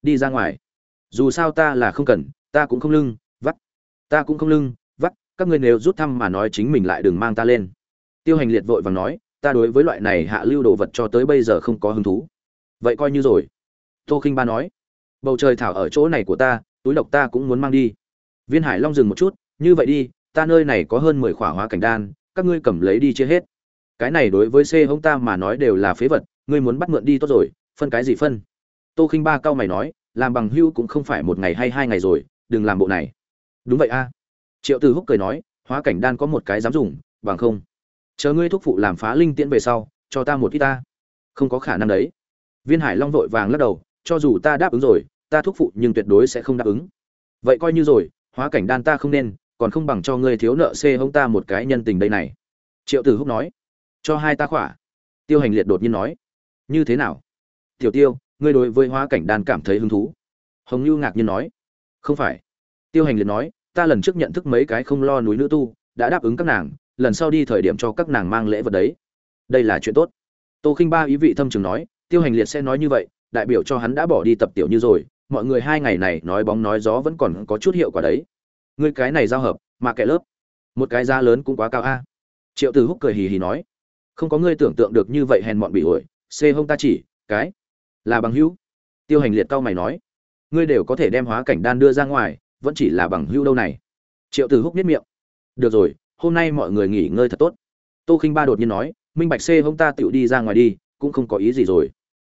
đi ra ngoài. Dù sao ta là không cần, ta cũng không lưng, vắt. Ta cũng không lưng, vắt, các ngươi nếu rút thăm mà nói chính mình lại đừng mang ta lên. Tiêu hành liệt vội vàng nói, ta đối với loại này hạ lưu đồ vật cho tới bây giờ không có hứng thú. Vậy coi như rồi. Tô khinh ba nói, bầu trời thảo ở chỗ này của ta, túi độc ta cũng muốn mang đi. Viên hải long dừng một chút, như vậy đi, ta nơi này có hơn mười khỏa hóa cảnh đan, các ngươi cầm lấy đi chia hết. Cái này đối với c hông ta mà nói đều là phế vật, ngươi muốn bắt mượn đi tốt rồi phân cái gì phân? Tô khinh ba cao mày nói, làm bằng hưu cũng không phải một ngày hay hai ngày rồi, đừng làm bộ này. Đúng vậy a. Triệu từ húc cười nói, hóa cảnh đan có một cái dám dùng, bằng không. Chờ ngươi thúc phụ làm phá linh tiễn về sau, cho ta một ít ta. Không có khả năng đấy. Viên hải long vội vàng lắc đầu, cho dù ta đáp ứng rồi, ta thúc phụ nhưng tuyệt đối sẽ không đáp ứng. Vậy coi như rồi, hóa cảnh đan ta không nên, còn không bằng cho ngươi thiếu nợ xê hông ta một cái nhân tình đây này. Triệu tử húc nói, cho hai ta khỏa. Tiêu hành liệt đột nhiên nói, như thế nào? Tiểu tiêu, ngươi đối với hóa cảnh đan cảm thấy hứng thú? Hồng lưu ngạc nhiên nói. Không phải. Tiêu hành liệt nói, ta lần trước nhận thức mấy cái không lo núi nữ tu, đã đáp ứng các nàng, lần sau đi thời điểm cho các nàng mang lễ vật đấy. Đây là chuyện tốt. Tô khinh ba ý vị thâm trường nói, tiêu hành liệt sẽ nói như vậy, đại biểu cho hắn đã bỏ đi tập tiểu như rồi, mọi người hai ngày này nói bóng nói gió vẫn còn có chút hiệu quả đấy. Ngươi cái này giao hợp, mà kẻ lớp, một cái giá lớn cũng quá cao a. Triệu từ húc cười hì hì nói, không có ngươi tưởng tượng được như vậy hèn mọn bị ổi xê hông ta chỉ, cái là bằng hữu. Tiêu hành liệt cao mày nói, ngươi đều có thể đem hóa cảnh đan đưa ra ngoài, vẫn chỉ là bằng hữu đâu này. Triệu tử húc biết miệng, được rồi, hôm nay mọi người nghỉ ngơi thật tốt. Tô khinh ba đột nhiên nói, minh bạch xê hông ta tựu đi ra ngoài đi, cũng không có ý gì rồi.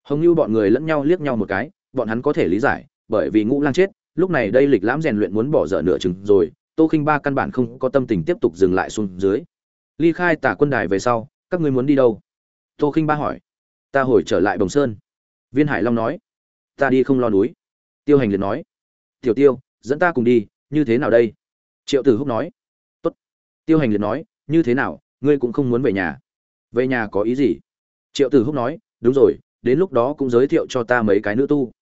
Hồng như bọn người lẫn nhau liếc nhau một cái, bọn hắn có thể lý giải, bởi vì ngũ lang chết, lúc này đây lịch lãm rèn luyện muốn bỏ dở nửa chừng rồi, tô khinh ba căn bản không có tâm tình tiếp tục dừng lại xuống dưới. Ly khai tả quân đài về sau, các ngươi muốn đi đâu? Tô khinh ba hỏi. Ta hồi trở lại bồng sơn viên hải long nói, ta đi không lo núi. Tiêu hành liền nói, tiểu tiêu, dẫn ta cùng đi, như thế nào đây? Triệu tử húc nói, tốt. Tiêu hành liền nói, như thế nào, ngươi cũng không muốn về nhà. Về nhà có ý gì? Triệu tử húc nói, đúng rồi, đến lúc đó cũng giới thiệu cho ta mấy cái nữ tu.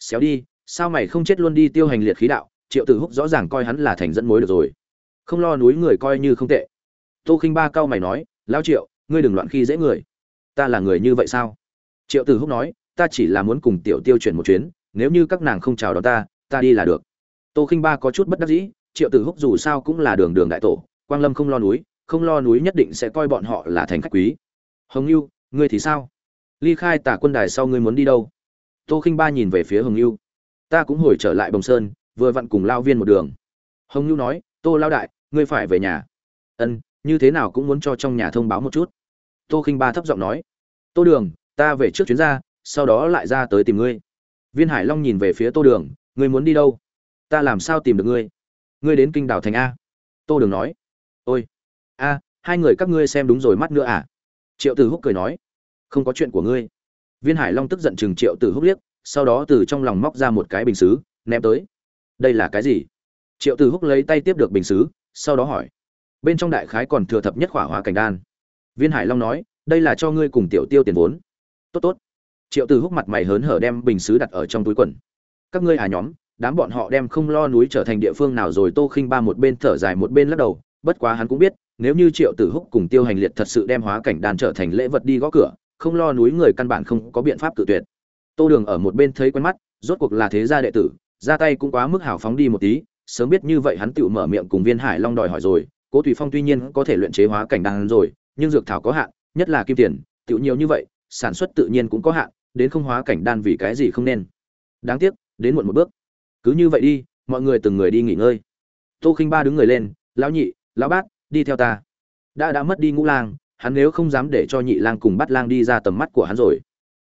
Xéo đi, sao mày không chết luôn đi? Tiêu hành liệt khí đạo, triệu tử húc rõ ràng coi hắn là thành dẫn mối được rồi. Không lo núi người coi như không tệ. Tô khinh ba cao mày nói, lão triệu, ngươi đừng loạn khi dễ người. Ta là người như vậy sao? Triệu tử húc nói ta chỉ là muốn cùng tiểu tiêu chuyển một chuyến, nếu như các nàng không chào đón ta ta đi là được. Tô khinh ba có chút bất đắc dĩ, triệu tử húc dù sao cũng là đường đường đại tổ, quang lâm không lo núi, không lo núi nhất định sẽ coi bọn họ là thành khách quý. Hồng lưu ngươi thì sao? Ly khai tả quân đài sau ngươi muốn đi đâu? Tô khinh ba nhìn về phía hồng lưu ta cũng hồi trở lại bồng sơn, vừa vặn cùng lao viên một đường. Hồng lưu nói, tô lao đại, ngươi phải về nhà. Ân, như thế nào cũng muốn cho trong nhà thông báo một chút. Tô khinh ba thấp giọng nói, tô đường, ta về trước chuyến ra sau đó lại ra tới tìm ngươi. Viên hải long nhìn về phía tô đường, ngươi muốn đi đâu? Ta làm sao tìm được ngươi? Ngươi đến kinh đảo thành a. Tô đường nói. Ôi, a, hai người các ngươi xem đúng rồi mắt nữa à? Triệu tử húc cười nói. Không có chuyện của ngươi. Viên hải long tức giận chừng triệu tử húc liếc, sau đó từ trong lòng móc ra một cái bình xứ, ném tới. Đây là cái gì? Triệu tử húc lấy tay tiếp được bình xứ, sau đó hỏi. Bên trong đại khái còn thừa thập nhất khỏa hóa cảnh đan. Viên hải long nói, đây là cho ngươi cùng tiểu tiêu tiền vốn. Tốt tốt triệu tử húc mặt mày hớn hở đem bình xứ đặt ở trong túi quần. Các ngươi hà nhóm, đám bọn họ đem không lo núi trở thành địa phương nào rồi tô khinh ba một bên thở dài một bên lắc đầu, bất quá hắn cũng biết, nếu như triệu tử húc cùng tiêu hành liệt thật sự đem hóa cảnh đàn trở thành lễ vật đi gõ cửa, không lo núi người căn bản không có biện pháp tự tuyệt. Tô đường ở một bên thấy quen mắt, rốt cuộc là thế gia đệ tử, ra tay cũng quá mức hào phóng đi một tí, sớm biết như vậy hắn tự mở miệng cùng viên hải long đòi hỏi rồi, cố thủy phong tuy nhiên có thể luyện chế hóa cảnh đàn rồi, nhưng dược thảo có hạn, nhất là kim tiền tự nhiều như vậy, sản xuất tự nhiên cũng có hạn đến không hóa cảnh đan vì cái gì không nên. Đáng tiếc, đến muộn một bước. Cứ như vậy đi, mọi người từng người đi nghỉ ngơi. Tô khinh ba đứng người lên, lão nhị, lão bát, đi theo ta. Đã đã mất đi ngũ lang, hắn nếu không dám để cho nhị lang cùng bắt lang đi ra tầm mắt của hắn rồi.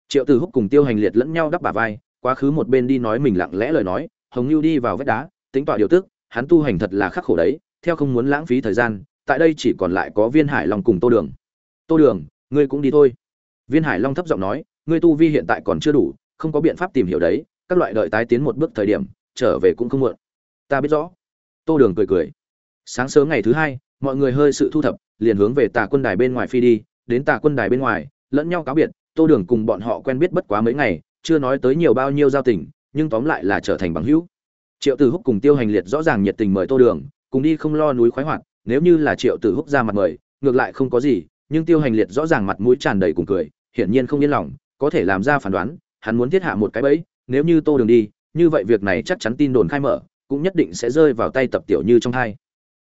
Triệu tử húc cùng tiêu hành liệt lẫn nhau đắp bả vai, quá khứ một bên đi nói mình lặng lẽ lời nói, hồng lưu đi vào vách đá, tính tọa điều tức, hắn tu hành thật là khắc khổ đấy, theo không muốn lãng phí thời gian, tại đây chỉ còn lại có viên hải long cùng tô đường. Tô đường, ngươi cũng đi thôi. Viên hải long thấp giọng nói ngươi tu vi hiện tại còn chưa đủ, không có biện pháp tìm hiểu đấy, các loại đợi tái tiến một bước thời điểm, trở về cũng không muộn. Ta biết rõ. Tô đường cười cười. Sáng sớm ngày thứ hai, mọi người hơi sự thu thập, liền hướng về tà quân đài bên ngoài phi đi. Đến tà quân đài bên ngoài, lẫn nhau cáo biệt, tô đường cùng bọn họ quen biết bất quá mấy ngày, chưa nói tới nhiều bao nhiêu giao tình, nhưng tóm lại là trở thành bằng hữu. Triệu tử húc cùng tiêu hành liệt rõ ràng nhiệt tình mời tô đường, cùng đi không lo núi khoái hoạt, nếu như là triệu tử húc ra mặt mời, ngược lại không có gì, nhưng tiêu hành liệt rõ ràng mặt mũi tràn đầy cùng cười, hiển nhiên không yên lòng có thể làm ra phán đoán, hắn muốn thiết hạ một cái bẫy, nếu như tô đường đi, như vậy việc này chắc chắn tin đồn khai mở, cũng nhất định sẽ rơi vào tay tập tiểu như trong hai.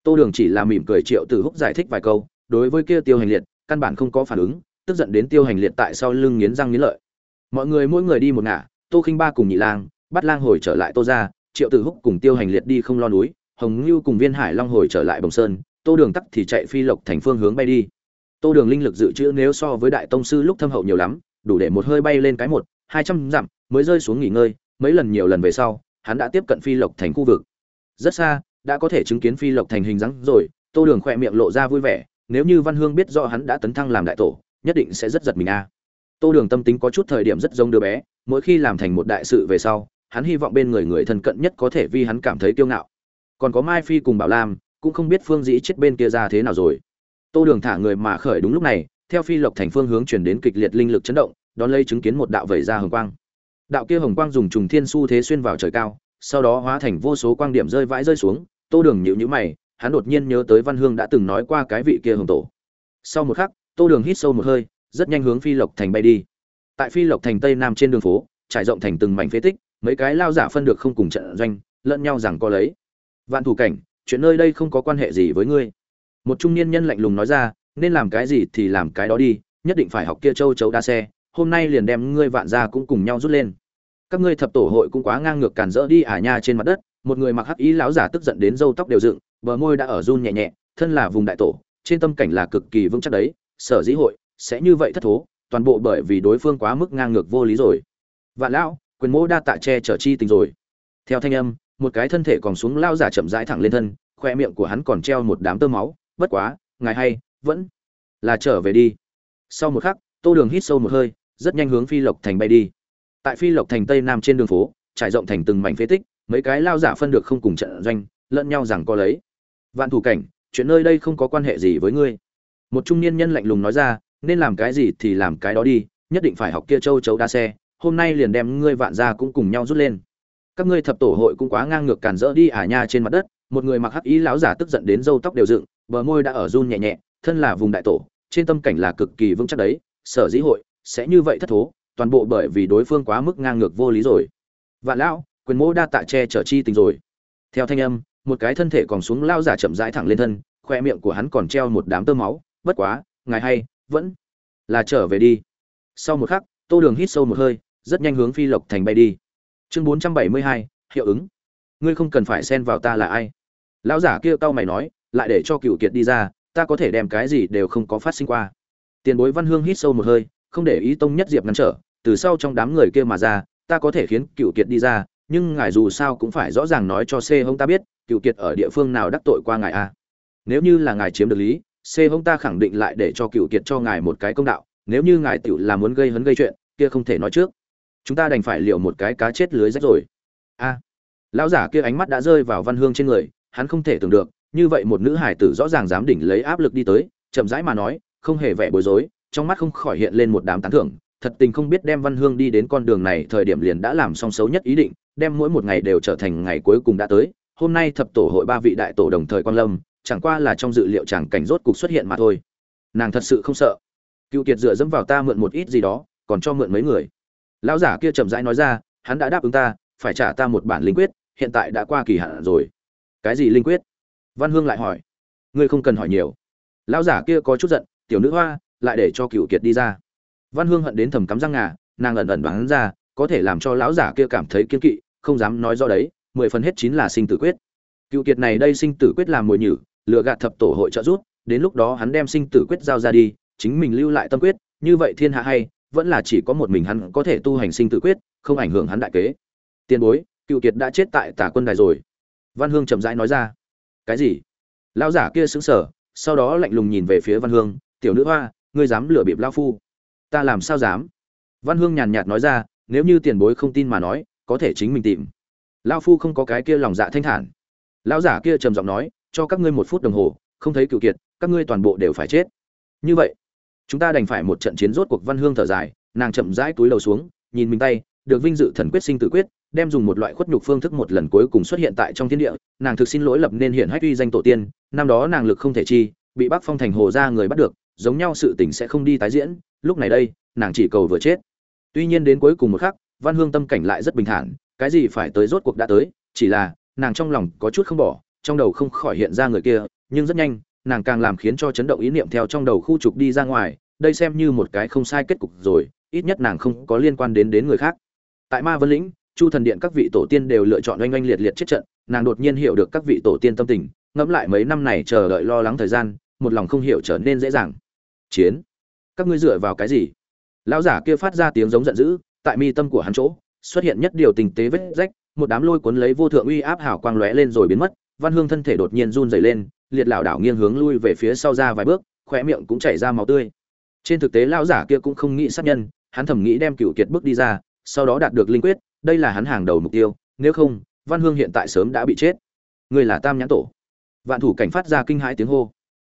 Tô đường chỉ là mỉm cười triệu từ húc giải thích vài câu, đối với kia tiêu hành liệt, căn bản không có phản ứng, tức giận đến tiêu hành liệt tại sau lưng nghiến răng nghiến lợi. Mọi người mỗi người đi một ngả, tô khinh ba cùng nhị lang bắt lang hồi trở lại tô ra triệu tử húc cùng tiêu hành liệt đi không lo núi, hồng ngưu cùng viên hải long hồi trở lại bồng sơn, tô đường tắt thì chạy phi lộc thành phương hướng bay đi. Tô đường linh lực dự trữ nếu so với đại tông sư lúc thâm hậu nhiều lắm đủ để một hơi bay lên cái một, hai trăm dặm, mới rơi xuống nghỉ ngơi, mấy lần nhiều lần về sau, hắn đã tiếp cận phi lộc thành khu vực. Rất xa, đã có thể chứng kiến phi lộc thành hình dáng rồi, tô đường khỏe miệng lộ ra vui vẻ, nếu như văn hương biết rõ hắn đã tấn thăng làm đại tổ, nhất định sẽ rất giật mình a. Tô đường tâm tính có chút thời điểm rất giống đứa bé, mỗi khi làm thành một đại sự về sau, hắn hy vọng bên người người thân cận nhất có thể vì hắn cảm thấy kiêu ngạo. Còn có mai phi cùng bảo lam, cũng không biết phương dĩ chết bên kia ra thế nào rồi. Tô đường thả người mà khởi đúng lúc này theo phi lộc thành phương hướng chuyển đến kịch liệt linh lực chấn động, đón lấy chứng kiến một đạo vẩy ra hồng quang. Đạo kia hồng quang dùng trùng thiên su thế xuyên vào trời cao, sau đó hóa thành vô số quang điểm rơi vãi rơi xuống, tô đường nhịu nhữ mày, hắn đột nhiên nhớ tới văn hương đã từng nói qua cái vị kia hồng tổ. Sau một khắc, tô đường hít sâu một hơi, rất nhanh hướng phi lộc thành bay đi. Tại phi lộc thành tây nam trên đường phố, trải rộng thành từng mảnh phế tích, mấy cái lao giả phân được không cùng trận doanh, lẫn nhau rằng có lấy. Vạn thủ cảnh, chuyện nơi đây không có quan hệ gì với ngươi. Một trung niên nhân lạnh lùng nói ra nên làm cái gì thì làm cái đó đi, nhất định phải học kia châu chấu đa xe, hôm nay liền đem ngươi vạn ra cũng cùng nhau rút lên. Các ngươi thập tổ hội cũng quá ngang ngược cản rỡ đi ả nha trên mặt đất, một người mặc hắc ý lão giả tức giận đến râu tóc đều dựng, bờ môi đã ở run nhẹ nhẹ, thân là vùng đại tổ, trên tâm cảnh là cực kỳ vững chắc đấy, sở dĩ hội sẽ như vậy thất thố, toàn bộ bởi vì đối phương quá mức ngang ngược vô lý rồi. Vạn lão, quyền mô đa tạ che chở chi tình rồi. Theo thanh âm, một cái thân thể còn xuống lao giả chậm rãi thẳng lên thân, khoe miệng của hắn còn treo một đám tơ máu, bất quá, ngài hay vẫn là trở về đi. Sau một khắc, tô đường hít sâu một hơi, rất nhanh hướng phi lộc thành bay đi. Tại phi lộc thành tây nam trên đường phố, trải rộng thành từng mảnh phế tích, mấy cái lao giả phân được không cùng trận doanh, lẫn nhau rằng có lấy. Vạn thủ cảnh, chuyện nơi đây không có quan hệ gì với ngươi. Một trung niên nhân lạnh lùng nói ra, nên làm cái gì thì làm cái đó đi, nhất định phải học kia châu chấu đa xe, hôm nay liền đem ngươi vạn ra cũng cùng nhau rút lên. Các ngươi thập tổ hội cũng quá ngang ngược cản rỡ đi ả nha trên mặt đất. Một người mặc hắc ý lão giả tức giận đến râu tóc đều dựng, bờ môi đã ở run nhẹ nhẹ thân là vùng đại tổ, trên tâm cảnh là cực kỳ vững chắc đấy, sở dĩ hội sẽ như vậy thất thố, toàn bộ bởi vì đối phương quá mức ngang ngược vô lý rồi. Vạn lão, quyền mô đa tạ che chở chi tình rồi. Theo thanh âm, một cái thân thể còn xuống lao giả chậm rãi thẳng lên thân, khoe miệng của hắn còn treo một đám tơ máu, bất quá, ngài hay, vẫn là trở về đi. Sau một khắc, tô đường hít sâu một hơi, rất nhanh hướng phi lộc thành bay đi. Chương bốn trăm bảy mươi hai, hiệu ứng. Ngươi không cần phải xen vào ta là ai. Lão giả kia cau mày nói, lại để cho cựu kiệt đi ra ta có thể đem cái gì đều không có phát sinh qua. Tiền bối văn hương hít sâu một hơi, không để ý tông nhất diệp ngăn trở, từ sau trong đám người kia mà ra, ta có thể khiến cựu kiệt đi ra, nhưng ngài dù sao cũng phải rõ ràng nói cho c hông ta biết cựu kiệt ở địa phương nào đắc tội qua ngài a nếu như là ngài chiếm được lý c hông ta khẳng định lại để cho cựu kiệt cho ngài một cái công đạo, nếu như ngài tiểu là muốn gây hấn gây chuyện, kia không thể nói trước. Chúng ta đành phải liệu một cái cá chết lưới rách rồi. A. Lão giả kia ánh mắt đã rơi vào văn hương trên người, hắn không thể tưởng được như vậy một nữ hải tử rõ ràng dám đỉnh lấy áp lực đi tới, chậm rãi mà nói, không hề vẻ bối rối, trong mắt không khỏi hiện lên một đám tán thưởng. Thật tình không biết đem văn hương đi đến con đường này, thời điểm liền đã làm xong xấu nhất ý định, đem mỗi một ngày đều trở thành ngày cuối cùng đã tới. Hôm nay thập tổ hội ba vị đại tổ đồng thời quan lâm, chẳng qua là trong dự liệu chẳng cảnh rốt cục xuất hiện mà thôi. Nàng thật sự không sợ. Cựu kiệt dựa dẫm vào ta mượn một ít gì đó, còn cho mượn mấy người. Lão giả kia chậm rãi nói ra, hắn đã đáp ứng ta, phải trả ta một bản linh quyết, hiện tại đã qua kỳ hạn rồi. Cái gì linh quyết? Văn hương lại hỏi, ngươi không cần hỏi nhiều. Lão giả kia có chút giận, tiểu nữ hoa, lại để cho cựu kiệt đi ra. Văn hương hận đến thầm cắm răng ngà, nàng ẩn ẩn đoán ra, có thể làm cho lão giả kia cảm thấy kiên kỵ, không dám nói rõ đấy, mười phần hết chín là sinh tử quyết. Cựu kiệt này đây sinh tử quyết làm mồi nhử lựa gạt thập tổ hội trợ rút đến lúc đó hắn đem sinh tử quyết giao ra đi, chính mình lưu lại tâm quyết, như vậy thiên hạ hay, vẫn là chỉ có một mình hắn có thể tu hành sinh tử quyết, không ảnh hưởng hắn đại kế. Tiền bối cựu kiệt đã chết tại tả quân đài rồi. Văn hương chậm rãi nói ra cái gì? Lão giả kia sững sờ, sau đó lạnh lùng nhìn về phía văn hương, tiểu nữ hoa, ngươi dám lừa bịp lao phu? Ta làm sao dám? Văn hương nhàn nhạt nói ra, nếu như tiền bối không tin mà nói, có thể chính mình tìm. Lao phu không có cái kia lòng dạ thanh thản. Lão giả kia trầm giọng nói, cho các ngươi một phút đồng hồ, không thấy cựu kiệt, các ngươi toàn bộ đều phải chết. Như vậy, chúng ta đành phải một trận chiến rốt cuộc văn hương thở dài, nàng chậm rãi túi đầu xuống, nhìn mình tay, được vinh dự thần quyết sinh tự quyết đem dùng một loại khuất nhục phương thức một lần cuối cùng xuất hiện tại trong thiên địa, nàng thực xin lỗi lập nên hiện hách uy danh tổ tiên, năm đó nàng lực không thể chi, bị bắc phong thành hồ ra người bắt được, giống nhau sự tình sẽ không đi tái diễn, lúc này đây, nàng chỉ cầu vừa chết. Tuy nhiên đến cuối cùng một khắc, văn hương tâm cảnh lại rất bình thản, cái gì phải tới rốt cuộc đã tới, chỉ là, nàng trong lòng có chút không bỏ, trong đầu không khỏi hiện ra người kia, nhưng rất nhanh, nàng càng làm khiến cho chấn động ý niệm theo trong đầu khu trục đi ra ngoài, đây xem như một cái không sai kết cục rồi, ít nhất nàng không có liên quan đến đến người khác. Tại ma vân lĩnh chu thần điện các vị tổ tiên đều lựa chọn oanh oanh liệt liệt chết trận, nàng đột nhiên hiểu được các vị tổ tiên tâm tình, ngẫm lại mấy năm này chờ đợi lo lắng thời gian, một lòng không hiểu trở nên dễ dàng. Chiến. Các ngươi dựa vào cái gì? Lão giả kia phát ra tiếng giống giận dữ, tại mi tâm của hắn chỗ, xuất hiện nhất điều tình tế vết rách, một đám lôi cuốn lấy vô thượng uy áp hào quang lóe lên rồi biến mất, văn hương thân thể đột nhiên run rẩy lên, liệt lảo đảo nghiêng hướng lui về phía sau ra vài bước, khóe miệng cũng chảy ra máu tươi. Trên thực tế lão giả kia cũng không nghĩ sát nhân, hắn thầm nghĩ đem cựu kiệt bước đi ra, sau đó đạt được linh quyết đây là hắn hàng đầu mục tiêu, nếu không, văn hương hiện tại sớm đã bị chết. Người là tam nhãn tổ. Vạn thủ cảnh phát ra kinh hãi tiếng hô.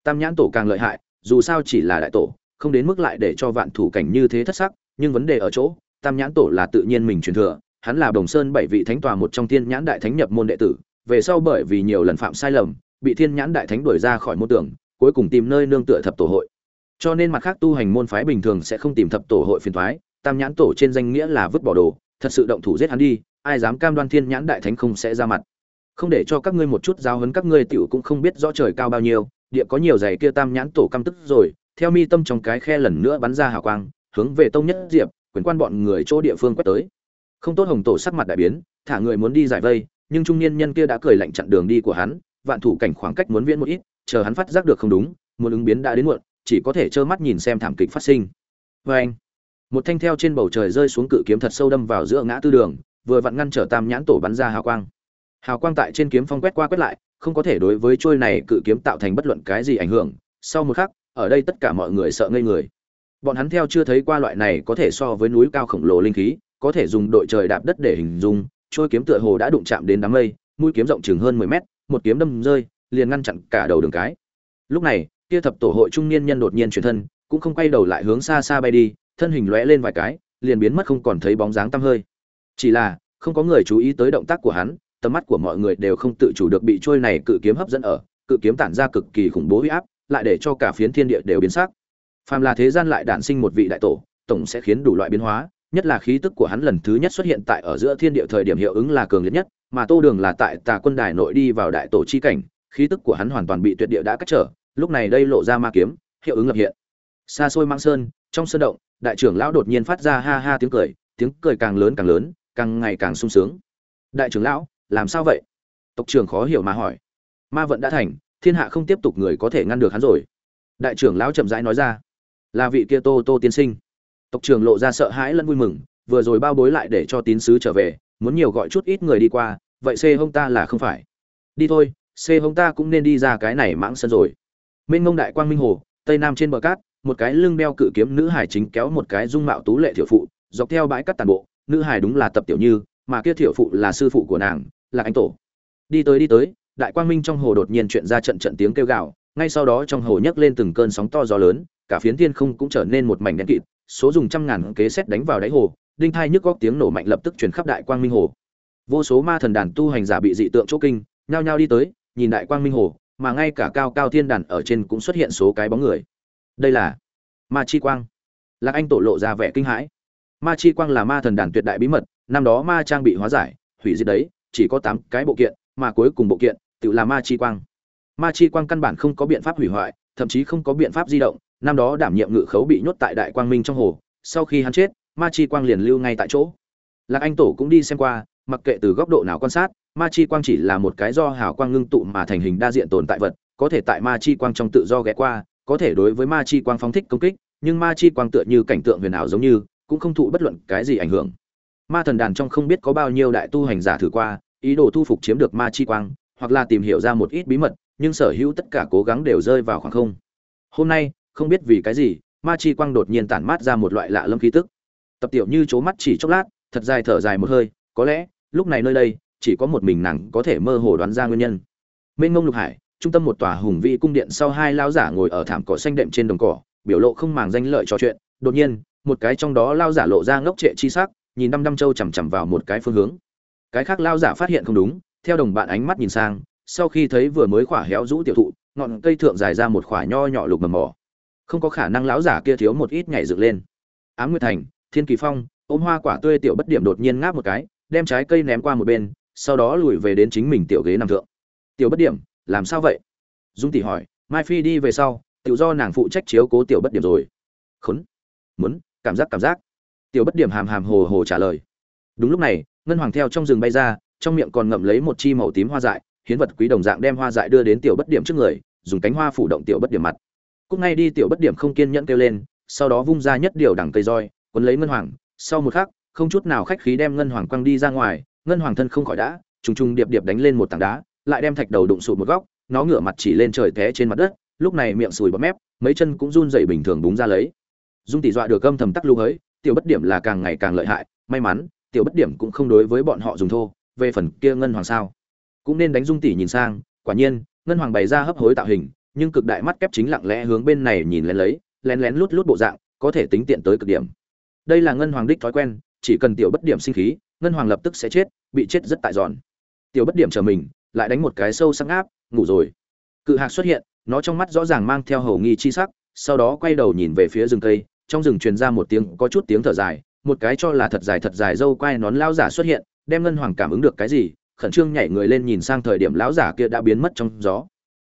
Tam nhãn tổ càng lợi hại, dù sao chỉ là đại tổ, không đến mức lại để cho vạn thủ cảnh như thế thất sắc, nhưng vấn đề ở chỗ, tam nhãn tổ là tự nhiên mình truyền thừa, hắn là đồng sơn bảy vị thánh tòa một trong thiên nhãn đại thánh nhập môn đệ tử, về sau bởi vì nhiều lần phạm sai lầm, bị thiên nhãn đại thánh đuổi ra khỏi môn tưởng cuối cùng tìm nơi nương tựa thập tổ hội. Cho nên mặt khác tu hành môn phái bình thường sẽ không tìm thập tổ hội phiền thoái tam nhãn tổ trên danh nghĩa là vứt bỏ đồ thật sự động thủ giết hắn đi, ai dám cam đoan thiên nhãn đại thánh không sẽ ra mặt. Không để cho các ngươi một chút giáo hấn các ngươi tiểu cũng không biết rõ trời cao bao nhiêu, địa có nhiều giày kia tam nhãn tổ căm tức rồi, theo mi tâm trong cái khe lần nữa bắn ra hào quang, hướng về tông nhất diệp, quyền quan bọn người chỗ địa phương quét tới. Không tốt hồng tổ sắc mặt đại biến, thả người muốn đi giải vây, nhưng trung niên nhân kia đã cười lạnh chặn đường đi của hắn, vạn thủ cảnh khoảng cách muốn viễn một ít, chờ hắn phát giác được không đúng, muốn ứng biến đã đến muộn, chỉ có thể trơ mắt nhìn xem thảm kịch phát sinh. Vê anh một thanh theo trên bầu trời rơi xuống cự kiếm thật sâu đâm vào giữa ngã tư đường, vừa vặn ngăn trở tam nhãn tổ bắn ra hào quang. Hào quang tại trên kiếm phong quét qua quét lại, không có thể đối với trôi này cự kiếm tạo thành bất luận cái gì ảnh hưởng. Sau một khắc, ở đây tất cả mọi người sợ ngây người. Bọn hắn theo chưa thấy qua loại này có thể so với núi cao khổng lồ linh khí, có thể dùng đội trời đạp đất để hình dung, trôi kiếm tựa hồ đã đụng chạm đến đám mây, mũi kiếm rộng chừng hơn mười mét, một kiếm đâm rơi, liền ngăn chặn cả đầu đường cái. Lúc này, kia thập tổ hội trung niên nhân đột nhiên chuyển thân, cũng không quay đầu lại hướng xa xa bay đi thân hình lóe lên vài cái, liền biến mất không còn thấy bóng dáng tăm hơi. Chỉ là, không có người chú ý tới động tác của hắn, tầm mắt của mọi người đều không tự chủ được bị trôi này cự kiếm hấp dẫn ở, cự kiếm tản ra cực kỳ khủng bố uy áp, lại để cho cả phiến thiên địa đều biến sắc. Phàm là thế gian lại đản sinh một vị đại tổ, tổng sẽ khiến đủ loại biến hóa, nhất là khí tức của hắn lần thứ nhất xuất hiện tại ở giữa thiên địa thời điểm hiệu ứng là cường liệt nhất, mà tô đường là tại tà quân đài nội đi vào đại tổ chi cảnh, khí tức của hắn hoàn toàn bị tuyệt địa đã cách trở, lúc này đây lộ ra ma kiếm, hiệu ứng lập hiện. Xa xôi mang sơn, trong sơn động đại trưởng lão đột nhiên phát ra ha ha tiếng cười tiếng cười càng lớn càng lớn, càng ngày càng sung sướng. Đại trưởng lão, làm sao vậy? Tộc trưởng khó hiểu mà hỏi. Ma vận đã thành, thiên hạ không tiếp tục người có thể ngăn được hắn rồi. Đại trưởng lão chậm rãi nói ra. Là vị kia tô tô tiên sinh. Tộc trưởng lộ ra sợ hãi lẫn vui mừng, vừa rồi bao bối lại để cho tín sứ trở về, muốn nhiều gọi chút ít người đi qua, vậy xê hông ta là không phải. Đi thôi, xê hông ta cũng nên đi ra cái này mãng sân rồi. Minh ngông đại quang minh hồ, tây nam trên bờ cát một cái lưng đeo cự kiếm nữ hải chính kéo một cái dung mạo tú lệ thiểu phụ, dọc theo bãi cát tàn bộ, nữ hải đúng là tập tiểu như, mà kia thiểu phụ là sư phụ của nàng, là anh tổ. Đi tới đi tới, đại quang minh trong hồ đột nhiên chuyện ra trận trận tiếng kêu gào, ngay sau đó trong hồ nhấc lên từng cơn sóng to gió lớn, cả phiến thiên không cũng trở nên một mảnh đen kịt, số dùng trăm ngàn kế xét đánh vào đáy hồ, đinh thai nhức góc tiếng nổ mạnh lập tức truyền khắp đại quang minh hồ. Vô số ma thần đàn tu hành giả bị dị tượng chỗ kinh, nhao nhao đi tới, nhìn đại quang minh hồ, mà ngay cả cao cao thiên đàn ở trên cũng xuất hiện số cái bóng người đây là ma chi quang. Lạc anh tổ lộ ra vẻ kinh hãi. Ma chi quang là ma thần đàn tuyệt đại bí mật, năm đó ma trang bị hóa giải, hủy diệt đấy, chỉ có tám cái bộ kiện, mà cuối cùng bộ kiện tự là ma chi quang. Ma chi quang căn bản không có biện pháp hủy hoại, thậm chí không có biện pháp di động, năm đó đảm nhiệm ngự khấu bị nhốt tại đại quang minh trong hồ, sau khi hắn chết, ma chi quang liền lưu ngay tại chỗ. Lạc anh tổ cũng đi xem qua, mặc kệ từ góc độ nào quan sát, ma chi quang chỉ là một cái do hào quang ngưng tụ mà thành hình đa diện tồn tại vật, có thể tại ma chi quang trong tự do ghé qua có thể đối với ma chi quang phóng thích công kích, nhưng ma chi quang tựa như cảnh tượng huyền ảo giống như, cũng không thụ bất luận cái gì ảnh hưởng. Ma thần đàn trong không biết có bao nhiêu đại tu hành giả thử qua, ý đồ thu phục chiếm được ma chi quang, hoặc là tìm hiểu ra một ít bí mật, nhưng sở hữu tất cả cố gắng đều rơi vào khoảng không. Hôm nay, không biết vì cái gì, ma chi quang đột nhiên tản mát ra một loại lạ lâm khí tức. Tập tiểu như c mắt chỉ chốc lát, thật dài thở dài một hơi, có lẽ, lúc này nơi đây, chỉ có một mình nàng có thể mơ hồ đoán ra nguyên nhân. Mênh ngông lục hải trung tâm một tòa hùng vĩ cung điện sau hai lao giả ngồi ở thảm cỏ xanh đệm trên đồng cỏ, biểu lộ không màng danh lợi trò chuyện. Đột nhiên, một cái trong đó lao giả lộ ra ngốc trệ chi sắc, nhìn đăm đăm trâu chằm chằm vào một cái phương hướng. Cái khác lao giả phát hiện không đúng, theo đồng bạn ánh mắt nhìn sang, sau khi thấy vừa mới khỏa héo rũ tiểu thụ, ngọn cây thượng dài ra một khỏa nho nhỏ lục mầm mỏ. Không có khả năng lão giả kia thiếu một ít nhảy dựng lên. Ám nguyệt thành, thiên kỳ phong, ôm hoa quả tươi tiểu bất điểm đột nhiên ngáp một cái, đem trái cây ném qua một bên, sau đó lùi về đến chính mình tiểu ghế nằm thượng. Tiểu bất điểm làm sao vậy? Dung tỷ hỏi. Mai phi đi về sau, tự do nàng phụ trách chiếu cố tiểu bất điểm rồi. Khốn. Muốn, cảm giác cảm giác. Tiểu bất điểm hàm hàm hồ hồ trả lời. Đúng lúc này, ngân hoàng theo trong rừng bay ra, trong miệng còn ngậm lấy một chi màu tím hoa dại, hiến vật quý đồng dạng đem hoa dại đưa đến tiểu bất điểm trước người, dùng cánh hoa phủ động tiểu bất điểm mặt. Cúc ngay đi tiểu bất điểm không kiên nhẫn kêu lên, sau đó vung ra nhất điều đằng cây roi, quấn lấy ngân hoàng. Sau một khắc, không chút nào khách khí đem ngân hoàng quăng đi ra ngoài, ngân hoàng thân không khỏi đã, trùng trùng điệp điệp đánh lên một tảng đá lại đem thạch đầu đụng sụt một góc, nó ngửa mặt chỉ lên trời té trên mặt đất, lúc này miệng sùi bọt mép, mấy chân cũng run rẩy bình thường búng ra lấy. Dung tỷ dọa được âm thầm tắc lưu hới, tiểu bất điểm là càng ngày càng lợi hại, may mắn, tiểu bất điểm cũng không đối với bọn họ dùng thô, về phần kia ngân hoàng sao. Cũng nên đánh dung tỷ nhìn sang, quả nhiên, ngân hoàng bày ra hấp hối tạo hình, nhưng cực đại mắt kép chính lặng lẽ hướng bên này nhìn lén lấy, lén lén lút lút bộ dạng, có thể tính tiện tới cực điểm. Đây là ngân hoàng đích thói quen, chỉ cần tiểu bất điểm sinh khí, ngân hoàng lập tức sẽ chết, bị chết rất tại giòn tiểu bất điểm chờ mình lại đánh một cái sâu sắc áp ngủ rồi. Cự hạc xuất hiện, nó trong mắt rõ ràng mang theo hầu nghi chi sắc, sau đó quay đầu nhìn về phía rừng cây, trong rừng truyền ra một tiếng, có chút tiếng thở dài, một cái cho là thật dài thật dài dâu quai nón lão giả xuất hiện, đem ngân hoàng cảm ứng được cái gì, khẩn trương nhảy người lên nhìn sang thời điểm lão giả kia đã biến mất trong gió.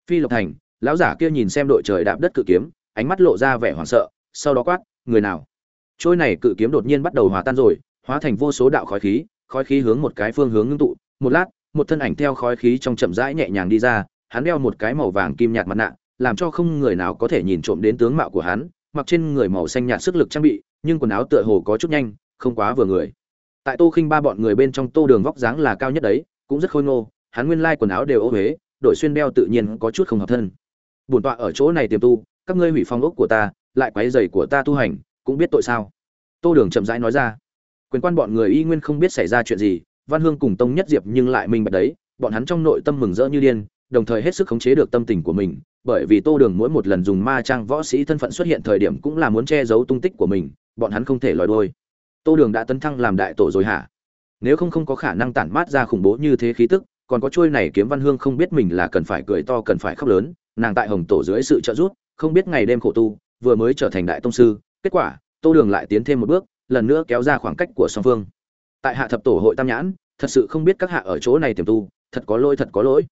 Phi lộc thành, lão giả kia nhìn xem đội trời đạp đất cự kiếm, ánh mắt lộ ra vẻ hoảng sợ, sau đó quát, người nào? Trôi này cự kiếm đột nhiên bắt đầu hòa tan rồi, hóa thành vô số đạo khói khí khói khí hướng một cái phương hướng ngưng tụ, một lát một thân ảnh theo khói khí trong chậm rãi nhẹ nhàng đi ra, hắn đeo một cái màu vàng kim nhạt mặt nạ, làm cho không người nào có thể nhìn trộm đến tướng mạo của hắn, mặc trên người màu xanh nhạt sức lực trang bị, nhưng quần áo tựa hồ có chút nhanh, không quá vừa người. Tại tô khinh ba bọn người bên trong tô đường vóc dáng là cao nhất đấy, cũng rất khôi ngô, hắn nguyên lai quần áo đều ô huế đổi xuyên đeo tự nhiên có chút không hợp thân. Bổn tọa ở chỗ này tiềm tu, các ngươi hủy phong ốc của ta, lại quấy rầy của ta tu hành, cũng biết tội sao? Tô đường chậm rãi nói ra. Quyền quan bọn người y nguyên không biết xảy ra chuyện gì văn hương cùng tông nhất diệp nhưng lại minh bạch đấy, bọn hắn trong nội tâm mừng rỡ như điên, đồng thời hết sức khống chế được tâm tình của mình, bởi vì tô đường mỗi một lần dùng ma trang võ sĩ thân phận xuất hiện thời điểm cũng là muốn che giấu tung tích của mình, bọn hắn không thể lòi đuôi. tô đường đã tấn thăng làm đại tổ rồi hả nếu không không có khả năng tản mát ra khủng bố như thế khí tức, còn có trôi này kiếm văn hương không biết mình là cần phải cười to cần phải khóc lớn, nàng tại hồng tổ dưới sự trợ giúp, không biết ngày đêm khổ tu, vừa mới trở thành đại tông sư, kết quả, tô đường lại tiến thêm một bước, lần nữa kéo ra khoảng cách của song phương tại hạ thập tổ hội tam nhãn, thật sự không biết các hạ ở chỗ này tiềm tu, thật có lỗi, thật có lỗi.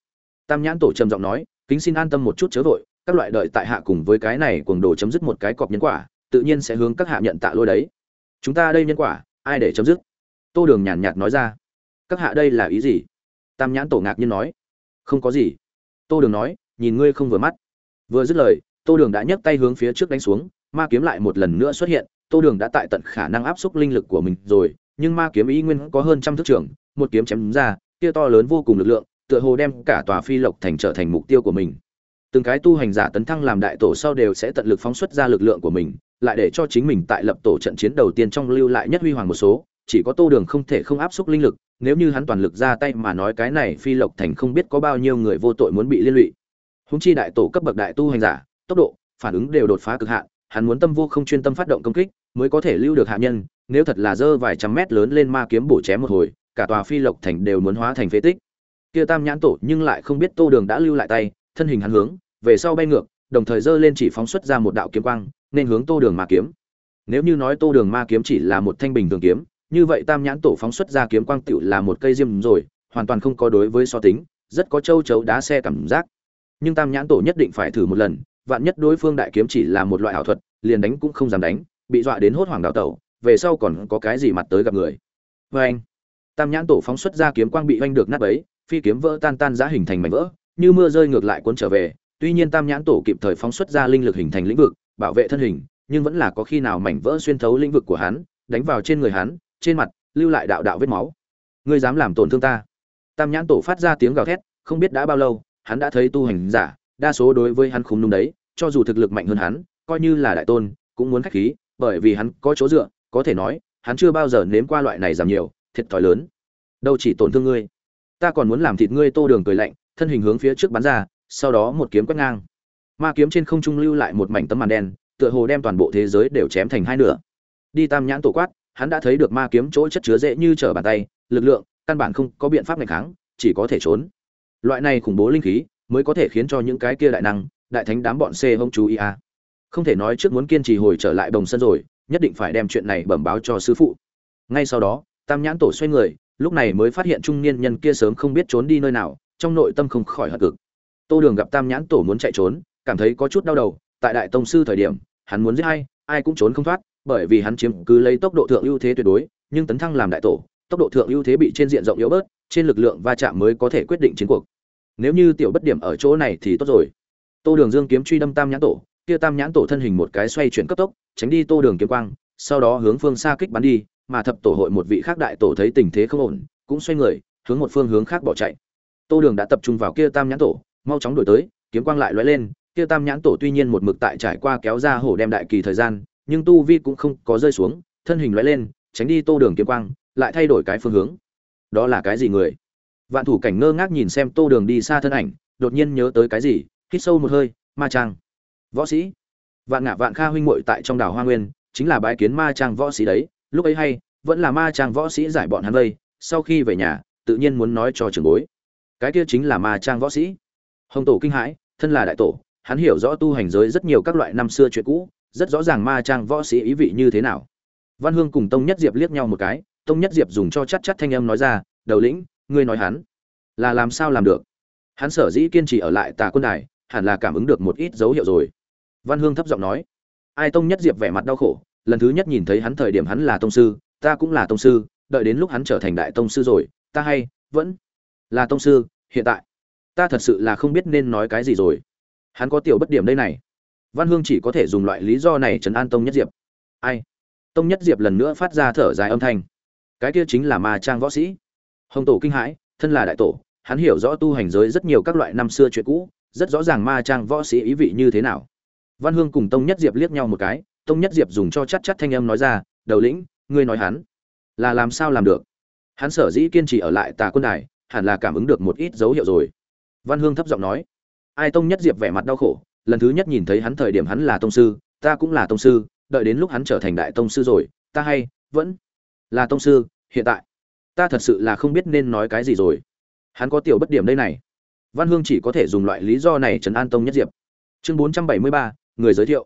Tam nhãn tổ trầm giọng nói, kính xin an tâm một chút chớ vội, các loại đợi tại hạ cùng với cái này cuồng đồ chấm dứt một cái cọp nhân quả, tự nhiên sẽ hướng các hạ nhận tạ lỗi đấy. Chúng ta đây nhân quả, ai để chấm dứt? Tô đường nhàn nhạt nói ra. Các hạ đây là ý gì? Tam nhãn tổ ngạc nhiên nói. Không có gì. Tô đường nói, nhìn ngươi không vừa mắt. Vừa dứt lời, tô đường đã nhấc tay hướng phía trước đánh xuống, ma kiếm lại một lần nữa xuất hiện. Tô đường đã tại tận khả năng áp xúc linh lực của mình rồi nhưng ma kiếm ý nguyên có hơn trăm thước trưởng một kiếm chém ra kia to lớn vô cùng lực lượng, tựa hồ đem cả tòa phi lộc thành trở thành mục tiêu của mình. Từng cái tu hành giả tấn thăng làm đại tổ sau đều sẽ tận lực phóng xuất ra lực lượng của mình, lại để cho chính mình tại lập tổ trận chiến đầu tiên trong lưu lại nhất huy hoàng một số, chỉ có tô đường không thể không áp xúc linh lực, nếu như hắn toàn lực ra tay mà nói cái này phi lộc thành không biết có bao nhiêu người vô tội muốn bị liên lụy. Húng chi đại tổ cấp bậc đại tu hành giả, tốc độ, phản ứng đều đột phá cực hạn, hắn muốn tâm vô không chuyên tâm phát động công kích, mới có thể lưu được hạ nhân nếu thật là dơ vài trăm mét lớn lên ma kiếm bổ chém một hồi, cả tòa phi lộc thành đều muốn hóa thành phế tích. Kia tam nhãn tổ nhưng lại không biết tô đường đã lưu lại tay, thân hình hắn hướng, về sau bay ngược, đồng thời dơ lên chỉ phóng xuất ra một đạo kiếm quang, nên hướng tô đường ma kiếm. Nếu như nói tô đường ma kiếm chỉ là một thanh bình thường kiếm, như vậy tam nhãn tổ phóng xuất ra kiếm quang tựu là một cây diêm rồi, hoàn toàn không có đối với so tính, rất có châu chấu đá xe cảm giác. Nhưng tam nhãn tổ nhất định phải thử một lần, vạn nhất đối phương đại kiếm chỉ là một loại ảo thuật, liền đánh cũng không dám đánh, bị dọa đến hốt hoảng đào tẩu về sau còn có cái gì mặt tới gặp người. Vê anh, tam nhãn tổ phóng xuất ra kiếm quang bị oanh được nát ấy phi kiếm vỡ tan tan giá hình thành mảnh vỡ, như mưa rơi ngược lại cuốn trở về. Tuy nhiên tam nhãn tổ kịp thời phóng xuất ra linh lực hình thành lĩnh vực, bảo vệ thân hình, nhưng vẫn là có khi nào mảnh vỡ xuyên thấu lĩnh vực của hắn, đánh vào trên người hắn, trên mặt, lưu lại đạo đạo vết máu. Ngươi dám làm tổn thương ta? Tam nhãn tổ phát ra tiếng gào thét, không biết đã bao lâu, hắn đã thấy tu hành giả, đa số đối với hắn khúng đúng đấy, cho dù thực lực mạnh hơn hắn, coi như là đại tôn, cũng muốn khách khí, bởi vì hắn có chỗ dựa có thể nói, hắn chưa bao giờ nếm qua loại này giảm nhiều, thiệt thòi lớn. Đâu chỉ tổn thương ngươi. Ta còn muốn làm thịt ngươi tô đường cười lạnh, thân hình hướng phía trước bắn ra, sau đó một kiếm quét ngang. Ma kiếm trên không trung lưu lại một mảnh tấm màn đen, tựa hồ đem toàn bộ thế giới đều chém thành hai nửa. Đi tam nhãn tổ quát, hắn đã thấy được ma kiếm chỗ chất chứa dễ như trở bàn tay, lực lượng, căn bản không có biện pháp ngày kháng, chỉ có thể trốn. Loại này khủng bố linh khí, mới có thể khiến cho những cái kia đại năng, đại thánh đám bọn c hông chú ý à. không thể nói trước muốn kiên trì hồi trở lại đồng sân rồi nhất định phải đem chuyện này bẩm báo cho sư phụ. Ngay sau đó, tam nhãn tổ xoay người, lúc này mới phát hiện trung niên nhân kia sớm không biết trốn đi nơi nào, trong nội tâm không khỏi hận cực. Tô đường gặp tam nhãn tổ muốn chạy trốn, cảm thấy có chút đau đầu, tại đại tông sư thời điểm, hắn muốn giết ai ai cũng trốn không thoát, bởi vì hắn chiếm cứ lấy tốc độ thượng ưu thế tuyệt đối, nhưng tấn thăng làm đại tổ, tốc độ thượng ưu thế bị trên diện rộng yếu bớt, trên lực lượng va chạm mới có thể quyết định chiến cuộc. Nếu như tiểu bất điểm ở chỗ này thì tốt rồi. Tô đường dương kiếm truy đâm tam nhãn tổ kia tam nhãn tổ thân hình một cái xoay chuyển cấp tốc, tránh đi tô đường kiếm quang, sau đó hướng phương xa kích bắn đi, mà thập tổ hội một vị khác đại tổ thấy tình thế không ổn, cũng xoay người, hướng một phương hướng khác bỏ chạy. Tô đường đã tập trung vào kia tam nhãn tổ, mau chóng đổi tới, kiếm quang lại lóe lên, kia tam nhãn tổ tuy nhiên một mực tại trải qua kéo ra hổ đem đại kỳ thời gian, nhưng tu vi cũng không có rơi xuống, thân hình lóe lên, tránh đi tô đường kiếm quang, lại thay đổi cái phương hướng. Đó là cái gì người? Vạn thủ cảnh ngơ ngác nhìn xem tô đường đi xa thân ảnh, đột nhiên nhớ tới cái gì, hít sâu một hơi, ma trang võ sĩ. Vạn ngạ vạn kha huynh muội tại trong đảo hoa nguyên, chính là bái kiến ma trang võ sĩ đấy. Lúc ấy hay, vẫn là ma trang võ sĩ giải bọn hắn vây sau khi về nhà, tự nhiên muốn nói cho trường bối. Cái kia chính là ma trang võ sĩ. Hồng tổ kinh hãi, thân là đại tổ, hắn hiểu rõ tu hành giới rất nhiều các loại năm xưa chuyện cũ, rất rõ ràng ma trang võ sĩ ý vị như thế nào. Văn hương cùng tông nhất diệp liếc nhau một cái, tông nhất diệp dùng cho chắc chắc thanh âm nói ra, đầu lĩnh, ngươi nói hắn là làm sao làm được? Hắn sở dĩ kiên trì ở lại tà quân đài, hẳn là cảm ứng được một ít dấu hiệu rồi văn hương thấp giọng nói. Ai tông nhất diệp vẻ mặt đau khổ, lần thứ nhất nhìn thấy hắn thời điểm hắn là tông sư, ta cũng là tông sư, đợi đến lúc hắn trở thành đại tông sư rồi, ta hay vẫn là tông sư, hiện tại. Ta thật sự là không biết nên nói cái gì rồi. Hắn có tiểu bất điểm đây này. Văn hương chỉ có thể dùng loại lý do này trấn an tông nhất diệp. Ai? Tông nhất diệp lần nữa phát ra thở dài âm thanh. Cái kia chính là ma trang võ sĩ. Hồng tổ kinh hãi, thân là đại tổ, hắn hiểu rõ tu hành giới rất nhiều các loại năm xưa chuyện cũ, rất rõ ràng ma trang võ sĩ ý vị như thế nào. Văn Hương cùng Tông Nhất Diệp liếc nhau một cái, Tông Nhất Diệp dùng cho chắt chắt thanh âm nói ra, "Đầu lĩnh, ngươi nói hắn là làm sao làm được?" Hắn sở dĩ kiên trì ở lại Tà Quân Đài, hẳn là cảm ứng được một ít dấu hiệu rồi. Văn Hương thấp giọng nói, "Ai Tông Nhất Diệp vẻ mặt đau khổ, lần thứ nhất nhìn thấy hắn thời điểm hắn là tông sư, ta cũng là tông sư, đợi đến lúc hắn trở thành đại tông sư rồi, ta hay vẫn là tông sư, hiện tại ta thật sự là không biết nên nói cái gì rồi." Hắn có tiểu bất điểm đây này. Văn Hương chỉ có thể dùng loại lý do này trấn an Tông Nhất Diệp. Chương 473, người giới thiệu.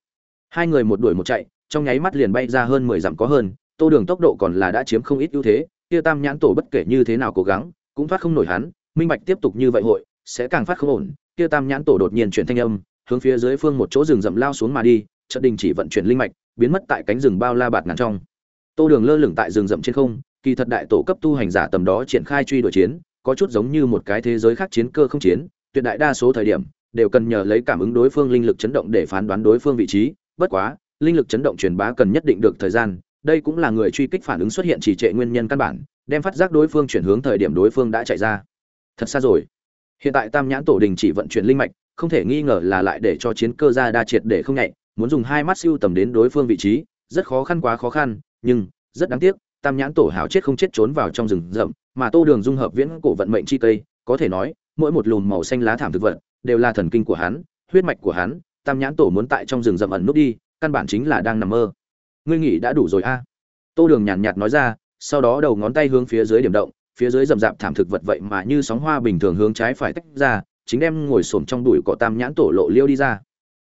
Hai người một đuổi một chạy, trong nháy mắt liền bay ra hơn mười dặm có hơn, tô đường tốc độ còn là đã chiếm không ít ưu thế, kia tam nhãn tổ bất kể như thế nào cố gắng, cũng thoát không nổi hắn, minh bạch tiếp tục như vậy hội, sẽ càng phát không ổn. Kia tam nhãn tổ đột nhiên chuyển thanh âm, hướng phía dưới phương một chỗ rừng rậm lao xuống mà đi, chợt đình chỉ vận chuyển linh mạch, biến mất tại cánh rừng bao la bạt ngàn trong. Tô đường lơ lửng tại rừng rậm trên không, kỳ thật đại tổ cấp tu hành giả tầm đó triển khai truy đuổi chiến, có chút giống như một cái thế giới khác chiến cơ không chiến, tuyệt đại đa số thời điểm đều cần nhờ lấy cảm ứng đối phương linh lực chấn động để phán đoán đối phương vị trí. Bất quá, linh lực chấn động truyền bá cần nhất định được thời gian. Đây cũng là người truy kích phản ứng xuất hiện chỉ trệ nguyên nhân căn bản, đem phát giác đối phương chuyển hướng thời điểm đối phương đã chạy ra. Thật xa rồi. Hiện tại tam nhãn tổ đình chỉ vận chuyển linh mạch, không thể nghi ngờ là lại để cho chiến cơ ra đa triệt để không nhạy, muốn dùng hai mắt siêu tầm đến đối phương vị trí, rất khó khăn quá khó khăn, nhưng rất đáng tiếc, tam nhãn tổ hào chết không chết trốn vào trong rừng rậm, mà tô đường dung hợp viễn cổ vận mệnh chi cây, có thể nói, mỗi một lùm màu xanh lá thảm thực vật đều là thần kinh của hắn, huyết mạch của hắn, tam nhãn tổ muốn tại trong rừng rậm ẩn nút đi, căn bản chính là đang nằm mơ. Ngươi nghĩ đã đủ rồi a? Tô đường nhàn nhạt nói ra, sau đó đầu ngón tay hướng phía dưới điểm động, phía dưới rậm rạp thảm thực vật vậy mà như sóng hoa bình thường hướng trái phải tách ra, chính đem ngồi xổm trong đùi cỏ tam nhãn tổ lộ liêu đi ra.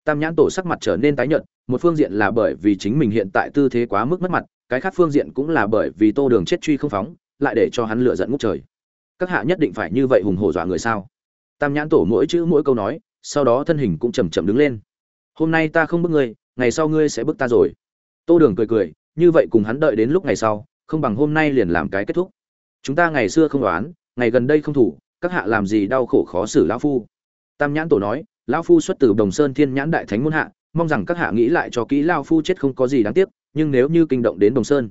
Tam nhãn tổ sắc mặt trở nên tái nhợt, một phương diện là bởi vì chính mình hiện tại tư thế quá mức mất mặt, cái khác phương diện cũng là bởi vì tô đường chết truy không phóng, lại để cho hắn lựa giận ngút trời. Các hạ nhất định phải như vậy hùng hổ dọa người sao? Tam nhãn tổ mỗi chữ mỗi câu nói, sau đó thân hình cũng chầm chậm đứng lên. Hôm nay ta không bức ngươi, ngày sau ngươi sẽ bức ta rồi. Tô đường cười cười, như vậy cùng hắn đợi đến lúc ngày sau, không bằng hôm nay liền làm cái kết thúc. Chúng ta ngày xưa không đoán ngày gần đây không thủ, các hạ làm gì đau khổ khó xử lão phu. Tam nhãn tổ nói, lão phu xuất từ đồng sơn thiên nhãn đại thánh môn hạ, mong rằng các hạ nghĩ lại cho kỹ lão phu chết không có gì đáng tiếc, nhưng nếu như kinh động đến đồng sơn.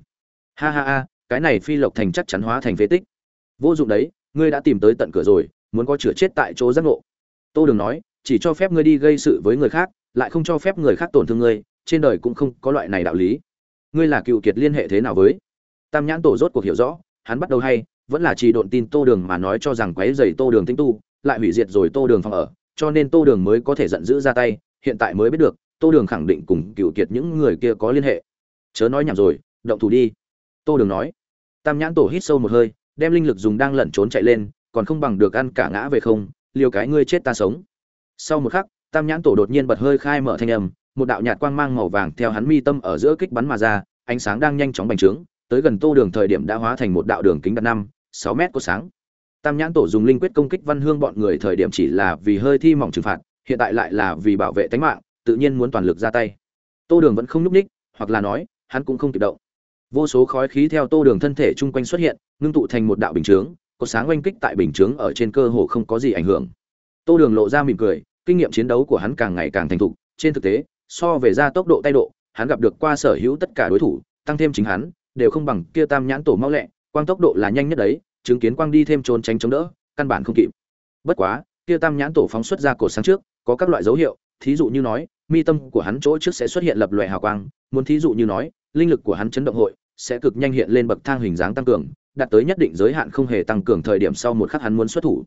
Ha ha ha, cái này phi lộc thành chắc chắn hóa thành phế tích. Vô dụng đấy, ngươi đã tìm tới tận cửa rồi muốn có chữa chết tại chỗ giác ngộ. Tô đường nói, chỉ cho phép ngươi đi gây sự với người khác, lại không cho phép người khác tổn thương ngươi, trên đời cũng không có loại này đạo lý. Ngươi là cựu kiệt liên hệ thế nào với? Tam nhãn tổ rốt cuộc hiểu rõ, hắn bắt đầu hay, vẫn là chỉ độn tin tô đường mà nói cho rằng quấy dày tô đường tinh tu, lại hủy diệt rồi tô đường phòng ở, cho nên tô đường mới có thể giận dữ ra tay, hiện tại mới biết được, tô đường khẳng định cùng cựu kiệt những người kia có liên hệ. Chớ nói nhảm rồi, động thủ đi. Tô đường nói. Tam nhãn tổ hít sâu một hơi, đem linh lực dùng đang lẩn trốn chạy lên còn không bằng được ăn cả ngã về không, liều cái ngươi chết ta sống. Sau một khắc, tam nhãn tổ đột nhiên bật hơi khai mở thanh âm, một đạo nhạt quang mang màu vàng theo hắn mi tâm ở giữa kích bắn mà ra, ánh sáng đang nhanh chóng bành trướng, tới gần tô đường thời điểm đã hóa thành một đạo đường kính đạt năm, sáu mét của sáng. Tam nhãn tổ dùng linh quyết công kích văn hương bọn người thời điểm chỉ là vì hơi thi mỏng trừng phạt, hiện tại lại là vì bảo vệ tính mạng, tự nhiên muốn toàn lực ra tay. Tô đường vẫn không nhúc ních hoặc là nói, hắn cũng không kịp động. Vô số khói khí theo tô đường thân thể chung quanh xuất hiện, ngưng tụ thành một đạo bình chướng có sáng oanh kích tại bình chướng ở trên cơ hồ không có gì ảnh hưởng. Tô đường lộ ra mỉm cười, kinh nghiệm chiến đấu của hắn càng ngày càng thành thục, trên thực tế, so về ra tốc độ tay độ, hắn gặp được qua sở hữu tất cả đối thủ, tăng thêm chính hắn, đều không bằng kia tam nhãn tổ mau lẹ, quang tốc độ là nhanh nhất đấy, chứng kiến quang đi thêm trốn tránh chống đỡ, căn bản không kịp. Bất quá, kia tam nhãn tổ phóng xuất ra cổ sáng trước, có các loại dấu hiệu, thí dụ như nói, mi tâm của hắn chỗ trước sẽ xuất hiện lập lòe hào quang, muốn thí dụ như nói, linh lực của hắn chấn động hội, sẽ cực nhanh hiện lên bậc thang hình dáng tăng cường đạt tới nhất định giới hạn không hề tăng cường thời điểm sau một khắc hắn muốn xuất thủ.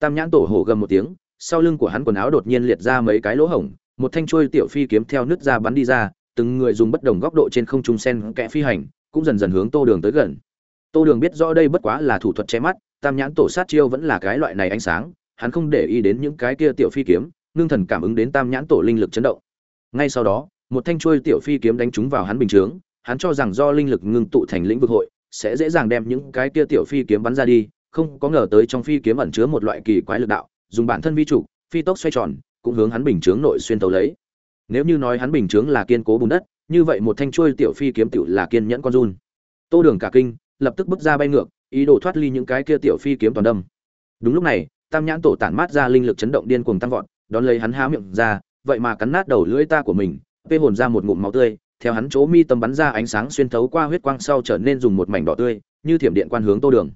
Tam nhãn tổ hổ gầm một tiếng, sau lưng của hắn quần áo đột nhiên liệt ra mấy cái lỗ hổng, một thanh chuôi tiểu phi kiếm theo nước ra bắn đi ra, từng người dùng bất đồng góc độ trên không trung sen kẽ phi hành, cũng dần dần hướng tô đường tới gần. Tô đường biết rõ đây bất quá là thủ thuật che mắt, tam nhãn tổ sát chiêu vẫn là cái loại này ánh sáng, hắn không để ý đến những cái kia tiểu phi kiếm, ngưng thần cảm ứng đến tam nhãn tổ linh lực chấn động. Ngay sau đó, một thanh chuôi tiểu phi kiếm đánh trúng vào hắn bình chướng, hắn cho rằng do linh lực ngưng tụ thành lĩnh vực hội sẽ dễ dàng đem những cái kia tiểu phi kiếm bắn ra đi, không có ngờ tới trong phi kiếm ẩn chứa một loại kỳ quái lực đạo, dùng bản thân vi trục phi tốc xoay tròn, cũng hướng hắn bình chướng nội xuyên tấu lấy. Nếu như nói hắn bình chướng là kiên cố bùn đất, như vậy một thanh chuôi tiểu phi kiếm tiểu là kiên nhẫn con run. Tô đường cả kinh, lập tức bước ra bay ngược, ý đồ thoát ly những cái kia tiểu phi kiếm toàn đâm. Đúng lúc này, tam nhãn tổ tản mát ra linh lực chấn động điên cuồng tăng vọt, đón lấy hắn há miệng ra, vậy mà cắn nát đầu lưỡi ta của mình vê hồn ra một ngụm máu tươi theo hắn chỗ mi tâm bắn ra ánh sáng xuyên thấu qua huyết quang sau trở nên dùng một mảnh đỏ tươi, như thiểm điện quan hướng tô đường.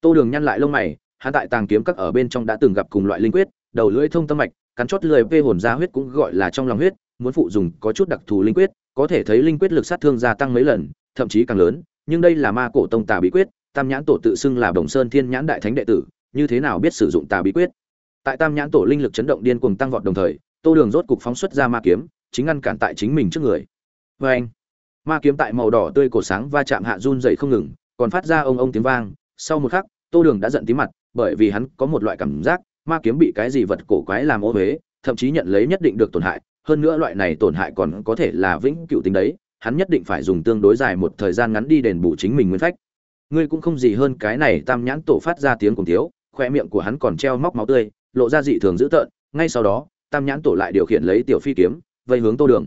Tô đường nhăn lại lông mày, hắn tại tàng kiếm các ở bên trong đã từng gặp cùng loại linh quyết, đầu lưỡi thông tâm mạch, cắn chót lười vê hồn ra huyết cũng gọi là trong lòng huyết, muốn phụ dùng có chút đặc thù linh quyết, có thể thấy linh quyết lực sát thương gia tăng mấy lần, thậm chí càng lớn, nhưng đây là ma cổ tông tà bí quyết, tam nhãn tổ tự xưng là đồng sơn thiên nhãn đại thánh đệ tử, như thế nào biết sử dụng tà bí quyết? Tại tam nhãn tổ linh lực chấn động điên cuồng tăng vọt đồng thời, tô đường rốt cục phóng xuất ra ma kiếm, chính ngăn cản tại chính mình trước người vê anh. Ma kiếm tại màu đỏ tươi cổ sáng va chạm hạ run dậy không ngừng, còn phát ra ông ông tiếng vang. Sau một khắc, tô đường đã giận tí mặt, bởi vì hắn có một loại cảm giác, ma kiếm bị cái gì vật cổ quái làm ô huế thậm chí nhận lấy nhất định được tổn hại. Hơn nữa loại này tổn hại còn có thể là vĩnh cựu tính đấy, hắn nhất định phải dùng tương đối dài một thời gian ngắn đi đền bù chính mình nguyên phách. Ngươi cũng không gì hơn cái này, tam nhãn tổ phát ra tiếng cùng thiếu, khoe miệng của hắn còn treo móc máu tươi, lộ ra dị thường dữ tợn. Ngay sau đó, tam nhãn tổ lại điều khiển lấy tiểu phi kiếm, vây hướng tô đường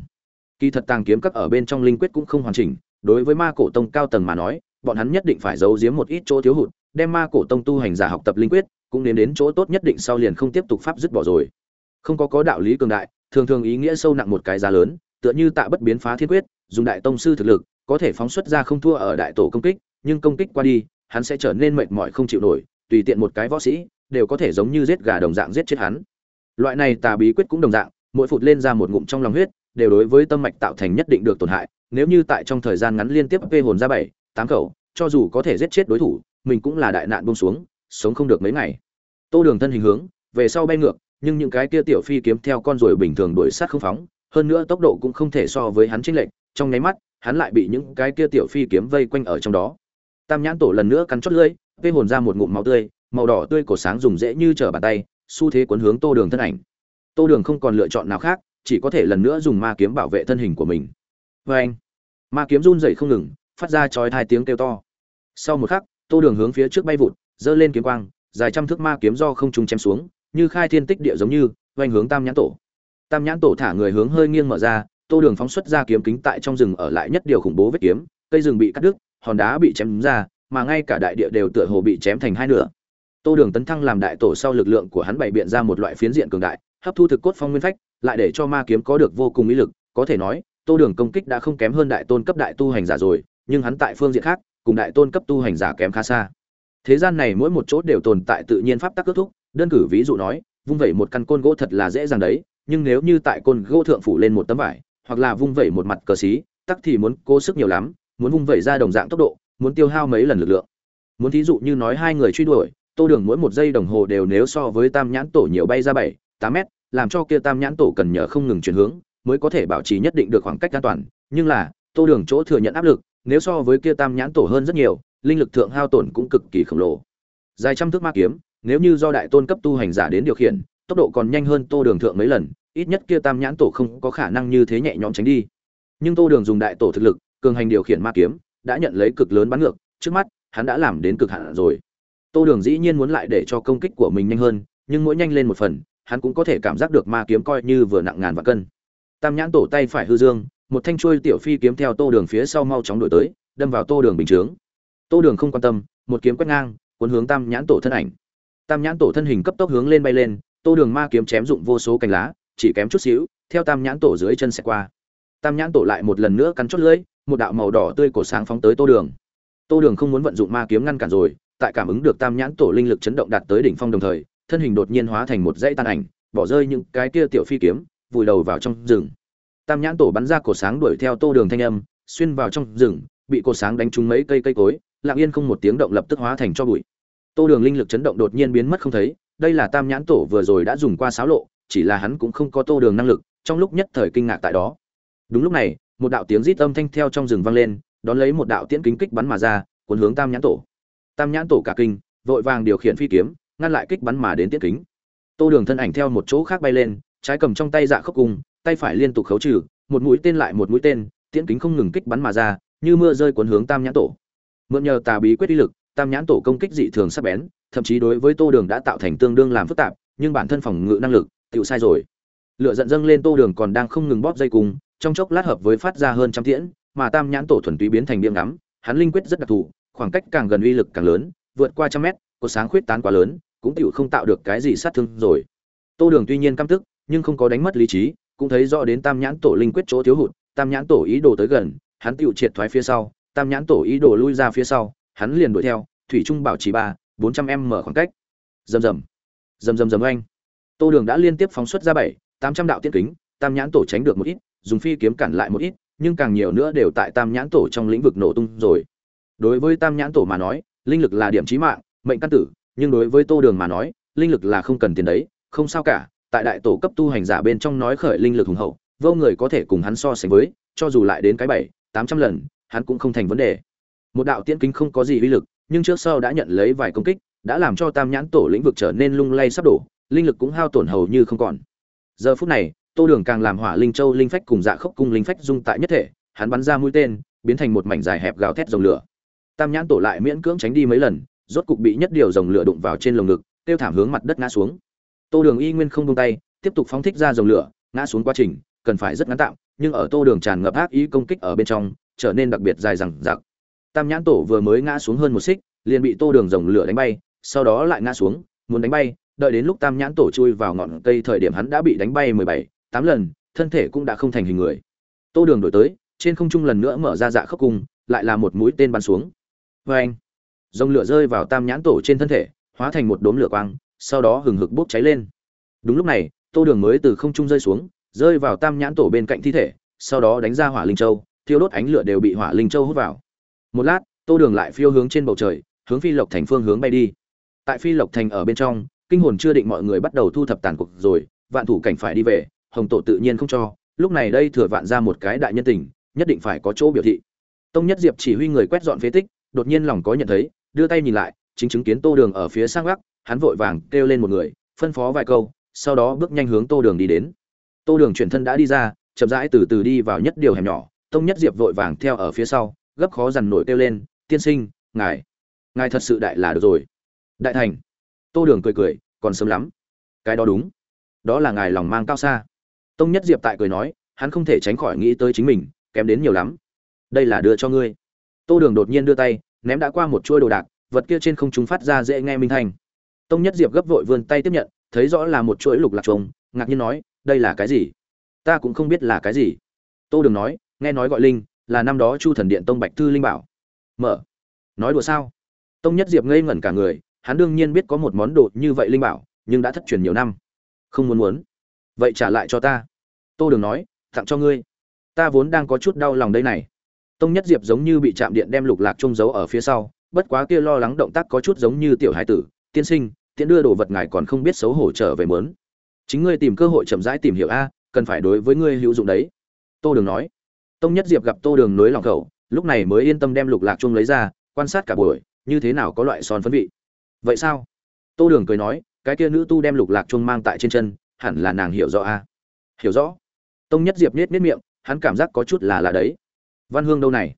kỳ thật tàng kiếm các ở bên trong linh quyết cũng không hoàn chỉnh, đối với ma cổ tông cao tầng mà nói, bọn hắn nhất định phải giấu giếm một ít chỗ thiếu hụt, đem ma cổ tông tu hành giả học tập linh quyết, cũng đến đến chỗ tốt nhất định sau liền không tiếp tục pháp dứt bỏ rồi. Không có có đạo lý cường đại, thường thường ý nghĩa sâu nặng một cái giá lớn, tựa như tạ bất biến phá thiên quyết, dùng đại tông sư thực lực, có thể phóng xuất ra không thua ở đại tổ công kích, nhưng công kích qua đi, hắn sẽ trở nên mệt mỏi không chịu nổi, tùy tiện một cái võ sĩ, đều có thể giống như giết gà đồng dạng giết chết hắn. Loại này tà bí quyết cũng đồng dạng, mỗi phụt lên ra một ngụm trong lòng huyết đều đối với tâm mạch tạo thành nhất định được tổn hại, nếu như tại trong thời gian ngắn liên tiếp vê hồn ra bảy, tám khẩu, cho dù có thể giết chết đối thủ, mình cũng là đại nạn buông xuống, sống không được mấy ngày. Tô đường thân hình hướng, về sau bay ngược, nhưng những cái kia tiểu phi kiếm theo con ruồi bình thường đuổi sát không phóng, hơn nữa tốc độ cũng không thể so với hắn chênh lệch, trong nháy mắt, hắn lại bị những cái kia tiểu phi kiếm vây quanh ở trong đó. Tam nhãn tổ lần nữa cắn chót lưỡi, vê hồn ra một ngụm máu tươi, màu đỏ tươi cổ sáng dùng dễ như trở bàn tay, xu thế cuốn hướng tô đường thân ảnh. Tô đường không còn lựa chọn nào khác chỉ có thể lần nữa dùng ma kiếm bảo vệ thân hình của mình. Vê anh, ma kiếm run rẩy không ngừng, phát ra chói hai tiếng kêu to. Sau một khắc, tô đường hướng phía trước bay vụt, giơ lên kiếm quang, dài trăm thước ma kiếm do không trung chém xuống, như khai thiên tích địa giống như oanh hướng tam nhãn tổ. Tam nhãn tổ thả người hướng hơi nghiêng mở ra, tô đường phóng xuất ra kiếm kính tại trong rừng ở lại nhất điều khủng bố vết kiếm, cây rừng bị cắt đứt, hòn đá bị chém ra, mà ngay cả đại địa đều tựa hồ bị chém thành hai nửa. Tô đường tấn thăng làm đại tổ sau lực lượng của hắn bày biện ra một loại phiến diện cường đại hấp thu thực cốt phong nguyên phách, lại để cho ma kiếm có được vô cùng ý lực, có thể nói, tô đường công kích đã không kém hơn đại tôn cấp đại tu hành giả rồi, nhưng hắn tại phương diện khác, cùng đại tôn cấp tu hành giả kém khá xa. Thế gian này mỗi một chỗ đều tồn tại tự nhiên pháp tắc kết thúc, đơn cử ví dụ nói, vung vẩy một căn côn gỗ thật là dễ dàng đấy, nhưng nếu như tại côn gỗ thượng phủ lên một tấm vải, hoặc là vung vẩy một mặt cờ xí, tắc thì muốn cố sức nhiều lắm, muốn vung vẩy ra đồng dạng tốc độ, muốn tiêu hao mấy lần lực lượng. Muốn thí dụ như nói hai người truy đuổi, tô đường mỗi một giây đồng hồ đều nếu so với tam nhãn tổ nhiều bay ra bảy tám mét, làm cho kia tam nhãn tổ cần nhờ không ngừng chuyển hướng, mới có thể bảo trì nhất định được khoảng cách an toàn. Nhưng là, tô đường chỗ thừa nhận áp lực, nếu so với kia tam nhãn tổ hơn rất nhiều, linh lực thượng hao tổn cũng cực kỳ khổng lồ. Dài trăm thước ma kiếm, nếu như do đại tôn cấp tu hành giả đến điều khiển, tốc độ còn nhanh hơn tô đường thượng mấy lần, ít nhất kia tam nhãn tổ không có khả năng như thế nhẹ nhõm tránh đi. Nhưng tô đường dùng đại tổ thực lực, cường hành điều khiển ma kiếm, đã nhận lấy cực lớn bắn ngược, trước mắt, hắn đã làm đến cực hạn rồi. Tô đường dĩ nhiên muốn lại để cho công kích của mình nhanh hơn, nhưng mỗi nhanh lên một phần hắn cũng có thể cảm giác được ma kiếm coi như vừa nặng ngàn vạn cân. Tam nhãn tổ tay phải hư dương, một thanh chuôi tiểu phi kiếm theo tô đường phía sau mau chóng đổi tới, đâm vào tô đường bình chướng. Tô đường không quan tâm, một kiếm quét ngang, cuốn hướng tam nhãn tổ thân ảnh. Tam nhãn tổ thân hình cấp tốc hướng lên bay lên, tô đường ma kiếm chém dụng vô số cành lá, chỉ kém chút xíu, theo tam nhãn tổ dưới chân xẹt qua. Tam nhãn tổ lại một lần nữa cắn chốt lưỡi, một đạo màu đỏ tươi cổ sáng phóng tới tô đường. Tô đường không muốn vận dụng ma kiếm ngăn cản rồi, tại cảm ứng được tam nhãn tổ linh lực chấn động đạt tới đỉnh phong đồng thời thân hình đột nhiên hóa thành một dãy tàn ảnh, bỏ rơi những cái kia tiểu phi kiếm, vùi đầu vào trong rừng. Tam nhãn tổ bắn ra cổ sáng đuổi theo tô đường thanh âm, xuyên vào trong rừng, bị cổ sáng đánh trúng mấy cây cây cối, lặng yên không một tiếng động lập tức hóa thành cho bụi. Tô đường linh lực chấn động đột nhiên biến mất không thấy, đây là tam nhãn tổ vừa rồi đã dùng qua sáo lộ, chỉ là hắn cũng không có tô đường năng lực, trong lúc nhất thời kinh ngạc tại đó. Đúng lúc này, một đạo tiếng rít âm thanh theo trong rừng vang lên, đón lấy một đạo tiễn kính kích bắn mà ra, cuốn hướng tam nhãn tổ. Tam nhãn tổ cả kinh, vội vàng điều khiển phi kiếm ngăn lại kích bắn mà đến tiễn kính. Tô đường thân ảnh theo một chỗ khác bay lên, trái cầm trong tay dạ khốc cung tay phải liên tục khấu trừ, một mũi tên lại một mũi tên, tiễn kính không ngừng kích bắn mà ra, như mưa rơi cuốn hướng tam nhãn tổ. Mượn nhờ tà bí quyết uy lực, tam nhãn tổ công kích dị thường sắc bén, thậm chí đối với tô đường đã tạo thành tương đương làm phức tạp, nhưng bản thân phòng ngự năng lực tựu sai rồi. Lựa giận dâng lên tô đường còn đang không ngừng bóp dây cung trong chốc lát hợp với phát ra hơn trăm tiễn, mà tam nhãn tổ thuần túy biến thành điểm ngắm, hắn linh quyết rất đặc thù, khoảng cách càng gần uy lực càng lớn, vượt qua trăm mét, có sáng khuyết tán quá lớn cũng tựu không tạo được cái gì sát thương rồi. Tô đường tuy nhiên căm tức, nhưng không có đánh mất lý trí, cũng thấy rõ đến tam nhãn tổ linh quyết chỗ thiếu hụt, tam nhãn tổ ý đồ tới gần, hắn tựu triệt thoái phía sau, tam nhãn tổ ý đồ lui ra phía sau, hắn liền đuổi theo, thủy trung bảo trì ba, bốn trăm m mở khoảng cách. Rầm rầm rầm rầm rầm oanh. Tô đường đã liên tiếp phóng xuất ra bảy, tám trăm đạo tiên kính, tam nhãn tổ tránh được một ít, dùng phi kiếm cản lại một ít, nhưng càng nhiều nữa đều tại tam nhãn tổ trong lĩnh vực nổ tung rồi. Đối với tam nhãn tổ mà nói, linh lực là điểm chí mạng, mệnh căn tử nhưng đối với tô đường mà nói, linh lực là không cần tiền đấy, không sao cả, tại đại tổ cấp tu hành giả bên trong nói khởi linh lực hùng hậu, vô người có thể cùng hắn so sánh với, cho dù lại đến cái bảy, tám trăm lần, hắn cũng không thành vấn đề. Một đạo tiễn kính không có gì uy lực, nhưng trước sau đã nhận lấy vài công kích, đã làm cho tam nhãn tổ lĩnh vực trở nên lung lay sắp đổ, linh lực cũng hao tổn hầu như không còn. Giờ phút này, tô đường càng làm hỏa linh châu linh phách cùng dạ khốc cung linh phách dung tại nhất thể, hắn bắn ra mũi tên, biến thành một mảnh dài hẹp gào thét dòng lửa. Tam nhãn tổ lại miễn cưỡng tránh đi mấy lần rốt cục bị nhất điều dòng lửa đụng vào trên lồng ngực tiêu thảm hướng mặt đất ngã xuống. Tô đường y nguyên không buông tay, tiếp tục phóng thích ra dòng lửa, ngã xuống quá trình, cần phải rất ngắn tạm, nhưng ở tô đường tràn ngập ác ý công kích ở bên trong, trở nên đặc biệt dài dằng dặc. Tam nhãn tổ vừa mới ngã xuống hơn một xích, liền bị tô đường dòng lửa đánh bay, sau đó lại ngã xuống, muốn đánh bay, đợi đến lúc tam nhãn tổ chui vào ngọn cây thời điểm hắn đã bị đánh bay mười bảy, tám lần, thân thể cũng đã không thành hình người. Tô đường đổi tới, trên không trung lần nữa mở ra dạ khốc cung, lại là một mũi tên bắn xuống. Vê anh dòng lửa rơi vào tam nhãn tổ trên thân thể, hóa thành một đốm lửa quang, sau đó hừng hực bốc cháy lên. Đúng lúc này, tô đường mới từ không trung rơi xuống, rơi vào tam nhãn tổ bên cạnh thi thể, sau đó đánh ra hỏa linh châu, thiêu đốt ánh lửa đều bị hỏa linh châu hút vào. Một lát, tô đường lại phiêu hướng trên bầu trời, hướng phi lộc thành phương hướng bay đi. Tại phi lộc thành ở bên trong, kinh hồn chưa định mọi người bắt đầu thu thập tàn cuộc rồi, vạn thủ cảnh phải đi về, hồng tổ tự nhiên không cho. Lúc này đây thừa vạn ra một cái đại nhân tình, nhất định phải có chỗ biểu thị. Tông nhất diệp chỉ huy người quét dọn phế tích, đột nhiên lòng có nhận thấy đưa tay nhìn lại, chính chứng kiến tô đường ở phía sang gác, hắn vội vàng kêu lên một người, phân phó vài câu, sau đó bước nhanh hướng tô đường đi đến. Tô đường chuyển thân đã đi ra, chậm rãi từ từ đi vào nhất điều hẻm nhỏ, tông nhất diệp vội vàng theo ở phía sau, gấp khó dằn nổi kêu lên, tiên sinh, ngài ngài thật sự đại là được rồi. Đại thành. Tô đường cười cười, còn sớm lắm. Cái đó đúng. Đó là ngài lòng mang cao xa. Tông nhất diệp tại cười nói, hắn không thể tránh khỏi nghĩ tới chính mình, kém đến nhiều lắm. Đây là đưa cho ngươi. Tô đường đột nhiên đưa tay ném đã qua một chuôi đồ đạc, vật kia trên không trung phát ra dễ nghe minh thanh. Tông nhất diệp gấp vội vươn tay tiếp nhận, thấy rõ là một chuỗi lục lạc trống ngạc nhiên nói, đây là cái gì? Ta cũng không biết là cái gì. Tô đường nói, nghe nói gọi linh, là năm đó chu thần điện tông bạch thư linh bảo. Mở. Nói đùa sao? Tông nhất diệp ngây ngẩn cả người, hắn đương nhiên biết có một món đồ như vậy linh bảo, nhưng đã thất truyền nhiều năm. Không muốn muốn. Vậy trả lại cho ta. Tô đường nói, tặng cho ngươi. Ta vốn đang có chút đau lòng đây này tông nhất diệp giống như bị chạm điện đem lục lạc trông giấu ở phía sau, bất quá kia lo lắng động tác có chút giống như tiểu hải tử, tiên sinh tiện đưa đồ vật ngài còn không biết xấu hổ trở về mớn. Chính ngươi tìm cơ hội chậm rãi tìm hiểu a, cần phải đối với ngươi hữu dụng đấy. Tô đường nói. Tông nhất diệp gặp tô đường nối lòng khẩu, lúc này mới yên tâm đem lục lạc chung lấy ra, quan sát cả buổi, như thế nào có loại son phấn vị. Vậy sao? Tô đường cười nói, cái kia nữ tu đem lục lạc chung mang tại trên chân, hẳn là nàng hiểu rõ a. Hiểu rõ. Tông nhất diệp nhếch nết miệng, hắn cảm giác có chút là là đấy văn hương đâu này?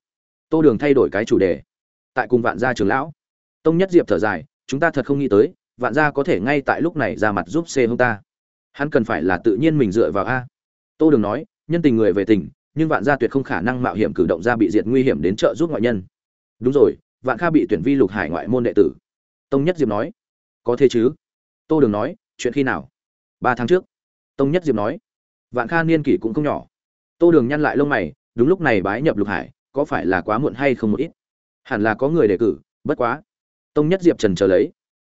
Tô đường thay đổi cái chủ đề. Tại cùng vạn gia trường lão. Tông nhất diệp thở dài, chúng ta thật không nghĩ tới, vạn gia có thể ngay tại lúc này ra mặt giúp c hông ta. Hắn cần phải là tự nhiên mình dựa vào a. Tô đường nói, nhân tình người về tình, nhưng vạn gia tuyệt không khả năng mạo hiểm cử động ra bị diệt nguy hiểm đến trợ giúp ngoại nhân. Đúng rồi, vạn kha bị tuyển vi lục hải ngoại môn đệ tử. Tông nhất diệp nói. Có thế chứ? Tô đường nói, chuyện khi nào? Ba tháng trước. Tông nhất diệp nói. Vạn kha niên kỷ cũng không nhỏ. Tô đường nhăn lại lông mày đúng lúc này bái nhập lục hải, có phải là quá muộn hay không một ít? Hẳn là có người đề cử, bất quá. Tông nhất diệp trần chờ lấy.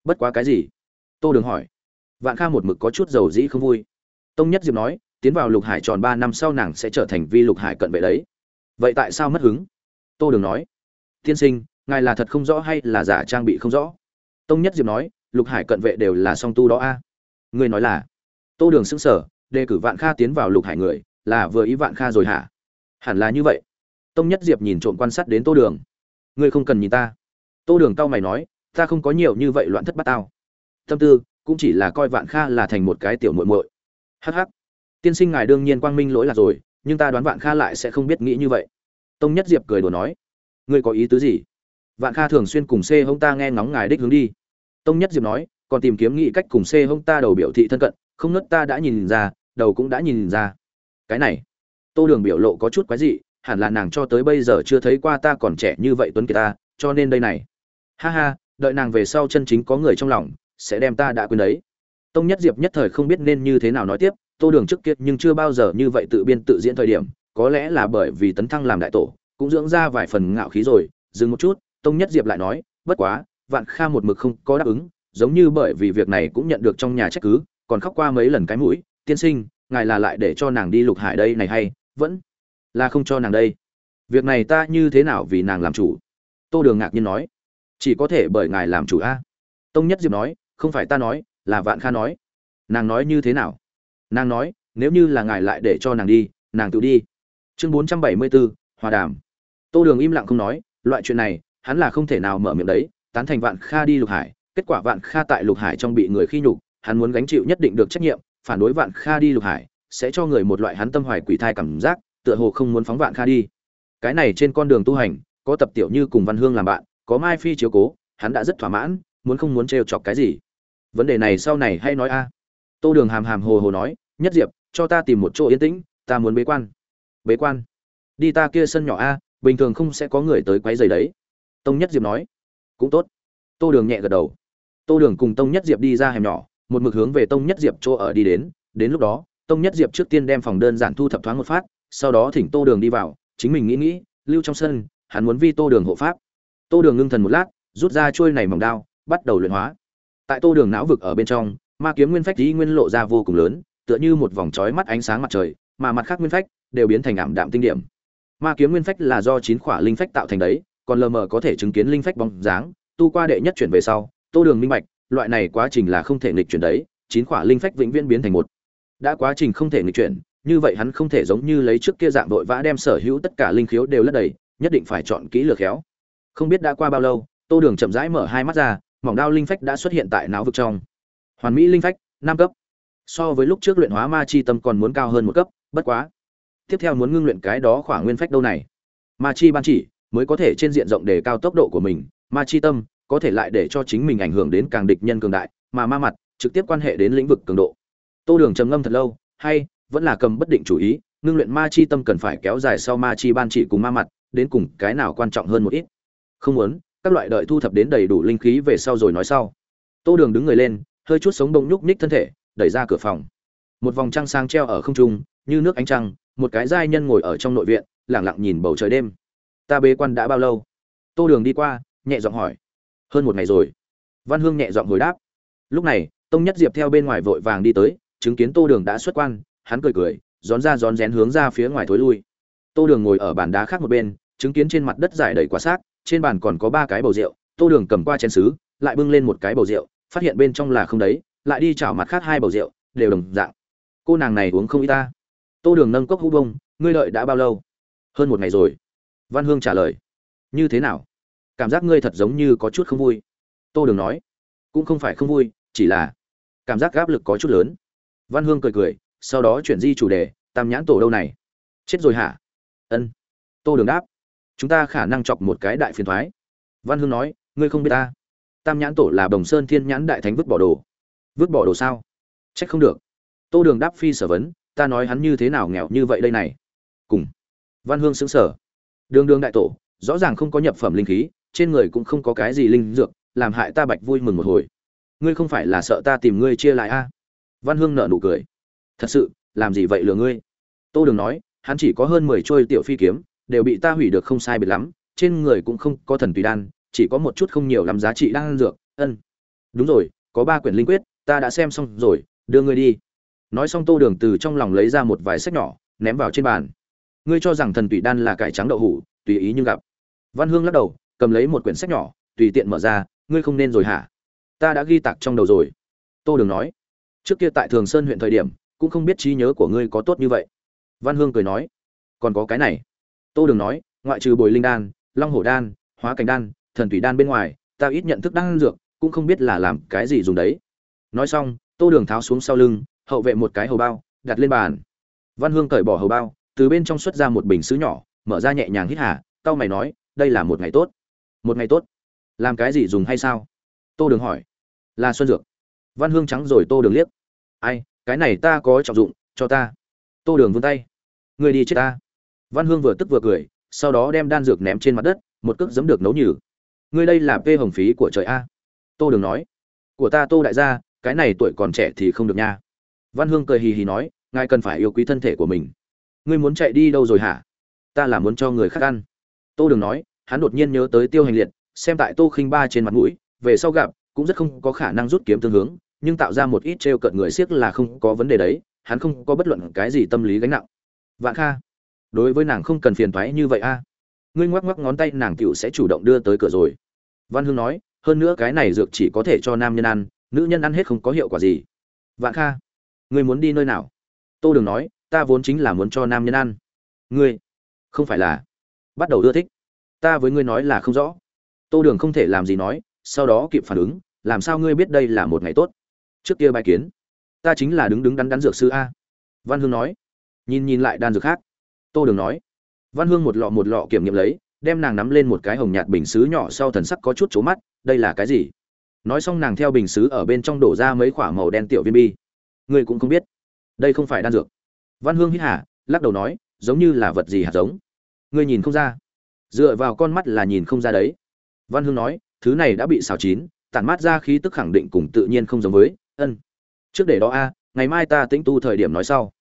Bất quá cái gì? Tô đường hỏi. Vạn kha một mực có chút dầu dĩ không vui. Tông nhất diệp nói, tiến vào lục hải tròn ba năm sau nàng sẽ trở thành vi lục hải cận vệ đấy. Vậy tại sao mất hứng? Tô đường nói. Tiên sinh, ngài là thật không rõ hay là giả trang bị không rõ? Tông nhất diệp nói, lục hải cận vệ đều là song tu đó a. À? người nói là. Tô đường xưng sở đề cử vạn kha tiến vào lục hải người, là vừa ý vạn kha rồi hả? Hẳn là như vậy. Tông nhất diệp nhìn trộm quan sát đến tô đường. Ngươi không cần nhìn ta. Tô đường tao mày nói, ta không có nhiều như vậy loạn thất bát tao. Tâm tư, cũng chỉ là coi vạn kha là thành một cái tiểu muội muội. Hh tiên sinh ngài đương nhiên quang minh lỗi là rồi, nhưng ta đoán vạn kha lại sẽ không biết nghĩ như vậy. Tông nhất diệp cười đùa nói, ngươi có ý tứ gì? Vạn kha thường xuyên cùng xê hông ta nghe ngóng ngài đích hướng đi. Tông nhất diệp nói, còn tìm kiếm nghị cách cùng xê hông ta đầu biểu thị thân cận, không nớt ta đã nhìn ra, đầu cũng đã nhìn ra. Cái này tô đường biểu lộ có chút quái dị, hẳn là nàng cho tới bây giờ chưa thấy qua ta còn trẻ như vậy tuấn kiệt ta, cho nên đây này. Ha ha, đợi nàng về sau chân chính có người trong lòng, sẽ đem ta đã quên đấy. Tông nhất diệp nhất thời không biết nên như thế nào nói tiếp, tô đường trước kia nhưng chưa bao giờ như vậy tự biên tự diễn thời điểm, có lẽ là bởi vì tấn thăng làm đại tổ, cũng dưỡng ra vài phần ngạo khí rồi, dừng một chút, tông nhất diệp lại nói, bất quá, vạn kha một mực không có đáp ứng, giống như bởi vì việc này cũng nhận được trong nhà trách cứ, còn khóc qua mấy lần cái mũi, tiên sinh, ngài là lại để cho nàng đi lục hải đây này hay? Vẫn là không cho nàng đây. Việc này ta như thế nào vì nàng làm chủ? Tô đường ngạc nhiên nói. Chỉ có thể bởi ngài làm chủ a. Tông nhất diệp nói, không phải ta nói, là vạn kha nói. Nàng nói như thế nào? Nàng nói, nếu như là ngài lại để cho nàng đi, nàng tự đi. Chương bốn trăm bảy mươi bốn hòa đàm. Tô đường im lặng không nói, loại chuyện này, hắn là không thể nào mở miệng đấy, tán thành vạn kha đi lục hải. Kết quả vạn kha tại lục hải trong bị người khi nhục, hắn muốn gánh chịu nhất định được trách nhiệm, phản đối vạn kha đi lục hải sẽ cho người một loại hắn tâm hoài quỷ thai cảm giác, tựa hồ không muốn phóng vạn kha đi. Cái này trên con đường tu hành, có tập tiểu như cùng văn hương làm bạn, có mai phi chiếu cố, hắn đã rất thỏa mãn, muốn không muốn trêu chọc cái gì. Vấn đề này sau này hay nói a. Tô đường hàm hàm hồ hồ nói, nhất diệp, cho ta tìm một chỗ yên tĩnh, ta muốn bế quan. Bế quan? Đi ta kia sân nhỏ a, bình thường không sẽ có người tới quấy giày đấy. Tông nhất diệp nói. Cũng tốt. Tô đường nhẹ gật đầu. Tô đường cùng tông nhất diệp đi ra hẻm nhỏ, một mực hướng về tông nhất diệp chỗ ở đi đến đến lúc đó tông nhất diệp trước tiên đem phòng đơn giản thu thập thoáng một phát, sau đó thỉnh tô đường đi vào, chính mình nghĩ nghĩ, lưu trong sân, hắn muốn vi tô đường hộ pháp. Tô đường ngưng thần một lát, rút ra trôi này mỏng đao, bắt đầu luyện hóa. Tại tô đường não vực ở bên trong, ma kiếm nguyên phách dĩ nguyên lộ ra vô cùng lớn, tựa như một vòng trói mắt ánh sáng mặt trời, mà mặt khác nguyên phách đều biến thành ảm đạm tinh điểm. Ma kiếm nguyên phách là do chín khỏa linh phách tạo thành đấy, còn lờ mờ có thể chứng kiến linh phách bóng dáng, tu qua đệ nhất chuyển về sau, tô đường minh bạch, loại này quá trình là không thể nghịch chuyển đấy, chín khỏa linh phách vĩnh viễn biến thành một đã quá trình không thể nghịch chuyển, như vậy hắn không thể giống như lấy trước kia dạng vội vã đem sở hữu tất cả linh khiếu đều lất đầy, nhất định phải chọn kỹ lược khéo. Không biết đã qua bao lâu, tô đường chậm rãi mở hai mắt ra, mỏng đao linh phách đã xuất hiện tại não vực trong. Hoàn mỹ linh phách, năm cấp. So với lúc trước luyện hóa ma chi tâm còn muốn cao hơn một cấp, bất quá. Tiếp theo muốn ngưng luyện cái đó khỏa nguyên phách đâu này? Ma chi ban chỉ, mới có thể trên diện rộng đề cao tốc độ của mình, ma chi tâm, có thể lại để cho chính mình ảnh hưởng đến càng địch nhân cường đại, mà ma mặt, trực tiếp quan hệ đến lĩnh vực cường độ tô đường trầm ngâm thật lâu, hay, vẫn là cầm bất định chủ ý, ngưng luyện ma chi tâm cần phải kéo dài sau ma chi ban chỉ cùng ma mặt, đến cùng cái nào quan trọng hơn một ít. Không muốn, các loại đợi thu thập đến đầy đủ linh khí về sau rồi nói sau. Tô đường đứng người lên, hơi chút sống đông nhúc nhích thân thể, đẩy ra cửa phòng. Một vòng trăng sáng treo ở không trung, như nước ánh trăng, một cái giai nhân ngồi ở trong nội viện lẳng lặng nhìn bầu trời đêm. Ta bế quan đã bao lâu? Tô đường đi qua, nhẹ giọng hỏi. Hơn một ngày rồi. Văn hương nhẹ giọng hồi đáp. Lúc này, tông nhất diệp theo bên ngoài vội vàng đi tới chứng kiến tô đường đã xuất quan, hắn cười cười rón ra rón rén hướng ra phía ngoài thối lui. Tô đường ngồi ở bàn đá khác một bên, chứng kiến trên mặt đất giải đầy quả xác, trên bàn còn có ba cái bầu rượu, tô đường cầm qua chén xứ lại bưng lên một cái bầu rượu, phát hiện bên trong là không đấy, lại đi chảo mặt khác hai bầu rượu, đều đồng dạng. Cô nàng này uống không ít ta. Tô đường nâng cốc hú bông, ngươi đợi đã bao lâu? Hơn một ngày rồi. Văn hương trả lời, như thế nào? Cảm giác ngươi thật giống như có chút không vui. Tô đường nói, cũng không phải không vui, chỉ là cảm giác áp lực có chút lớn văn hương cười cười, sau đó chuyển di chủ đề, tam nhãn tổ đâu này? Chết rồi hả? Ân. Tô đường đáp. Chúng ta khả năng chọc một cái đại phiền thoái. Văn hương nói, ngươi không biết ta. Tam nhãn tổ là bồng sơn thiên nhãn đại thánh vứt bỏ đồ. Vứt bỏ đồ sao? Chết không được. Tô đường đáp phi sở vấn, ta nói hắn như thế nào nghèo như vậy đây này? Cùng. Văn hương xứng sở đường đường đại tổ, rõ ràng không có nhập phẩm linh khí, trên người cũng không có cái gì linh dược, làm hại ta bạch vui mừng một hồi. Ngươi không phải là sợ ta tìm ngươi chia lại a? à? Văn hương nợ nụ cười. Thật sự, làm gì vậy lừa ngươi? Tô đường nói, hắn chỉ có hơn mười trôi tiểu phi kiếm, đều bị ta hủy được không sai biệt lắm, trên người cũng không có thần tùy đan, chỉ có một chút không nhiều lắm giá trị đan dược, ân. Đúng rồi, có ba quyển linh quyết, ta đã xem xong rồi, đưa ngươi đi. Nói xong tô đường từ trong lòng lấy ra một vài sách nhỏ, ném vào trên bàn. Ngươi cho rằng thần tùy đan là cải trắng đậu hủ, tùy ý nhưng gặp. Văn hương lắc đầu, cầm lấy một quyển sách nhỏ, tùy tiện mở ra, ngươi không nên rồi hả? Ta đã ghi tạc trong đầu rồi. Tô đường nói trước kia tại thường sơn huyện thời điểm, cũng không biết trí nhớ của ngươi có tốt như vậy. Văn hương cười nói, còn có cái này. Tô đường nói, ngoại trừ bồi linh đan, long hổ đan, hóa cảnh đan, thần thủy đan bên ngoài, ta ít nhận thức đan dược, cũng không biết là làm cái gì dùng đấy. Nói xong, tô đường tháo xuống sau lưng, hậu vệ một cái hầu bao, đặt lên bàn. Văn hương cởi bỏ hầu bao, từ bên trong xuất ra một bình xứ nhỏ, mở ra nhẹ nhàng hít hà tao mày nói, đây là một ngày tốt. Một ngày tốt? Làm cái gì dùng hay sao? Tô đường hỏi, là xuân dược. Văn hương trắng rồi tô đường liếc ai, cái này ta có trọng dụng, cho ta. Tô đường vươn tay. Người đi chết ta. Văn hương vừa tức vừa cười, sau đó đem đan dược ném trên mặt đất, một cước giấm được nấu nhử ngươi đây là p hồng phí của trời a. Tô đường nói. Của ta tô đại gia, cái này tuổi còn trẻ thì không được nha. Văn hương cười hì hì nói, ngài cần phải yêu quý thân thể của mình. Ngươi muốn chạy đi đâu rồi hả? Ta là muốn cho người khác ăn. Tô đường nói, hắn đột nhiên nhớ tới tiêu hành liệt, xem tại tô khinh ba trên mặt mũi, về sau gặp, cũng rất không có khả năng rút kiếm tương hướng nhưng tạo ra một ít trêu cợt người siếc là không có vấn đề đấy, hắn không có bất luận cái gì tâm lý gánh nặng. Vạn kha, đối với nàng không cần phiền thoái như vậy a. Ngươi ngoắc ngoắc ngón tay nàng tựu sẽ chủ động đưa tới cửa rồi. Văn hương nói, hơn nữa cái này dược chỉ có thể cho nam nhân ăn, nữ nhân ăn hết không có hiệu quả gì. Vạn kha, ngươi muốn đi nơi nào? Tô đường nói, ta vốn chính là muốn cho nam nhân ăn. Ngươi, không phải là, bắt đầu ưa thích. Ta với ngươi nói là không rõ. Tô đường không thể làm gì nói, sau đó kịp phản ứng, làm sao ngươi biết đây là một ngày tốt? Trước kia bài kiến. Ta chính là đứng đứng đắn đắn dược sư a. Văn hương nói. Nhìn nhìn lại đan dược khác. Tô đường nói. Văn hương một lọ một lọ kiểm nghiệm lấy, đem nàng nắm lên một cái hồng nhạt bình xứ nhỏ sau thần sắc có chút trố mắt, đây là cái gì? Nói xong nàng theo bình xứ ở bên trong đổ ra mấy k h ỏ a màu đen tiểu viên bi. Ngươi cũng không biết. Đây không phải đan dược. Văn hương hít hả lắc đầu nói, giống như là vật gì hạt giống. Ngươi nhìn không ra. Dựa vào con mắt là nhìn không ra đấy. Văn hương nói, thứ này đã bị xào chín, tản mát ra khí tức khẳng định cùng tự nhiên không giống với ân. Trước để đó a, ngày mai ta tĩnh tu thời điểm nói sau.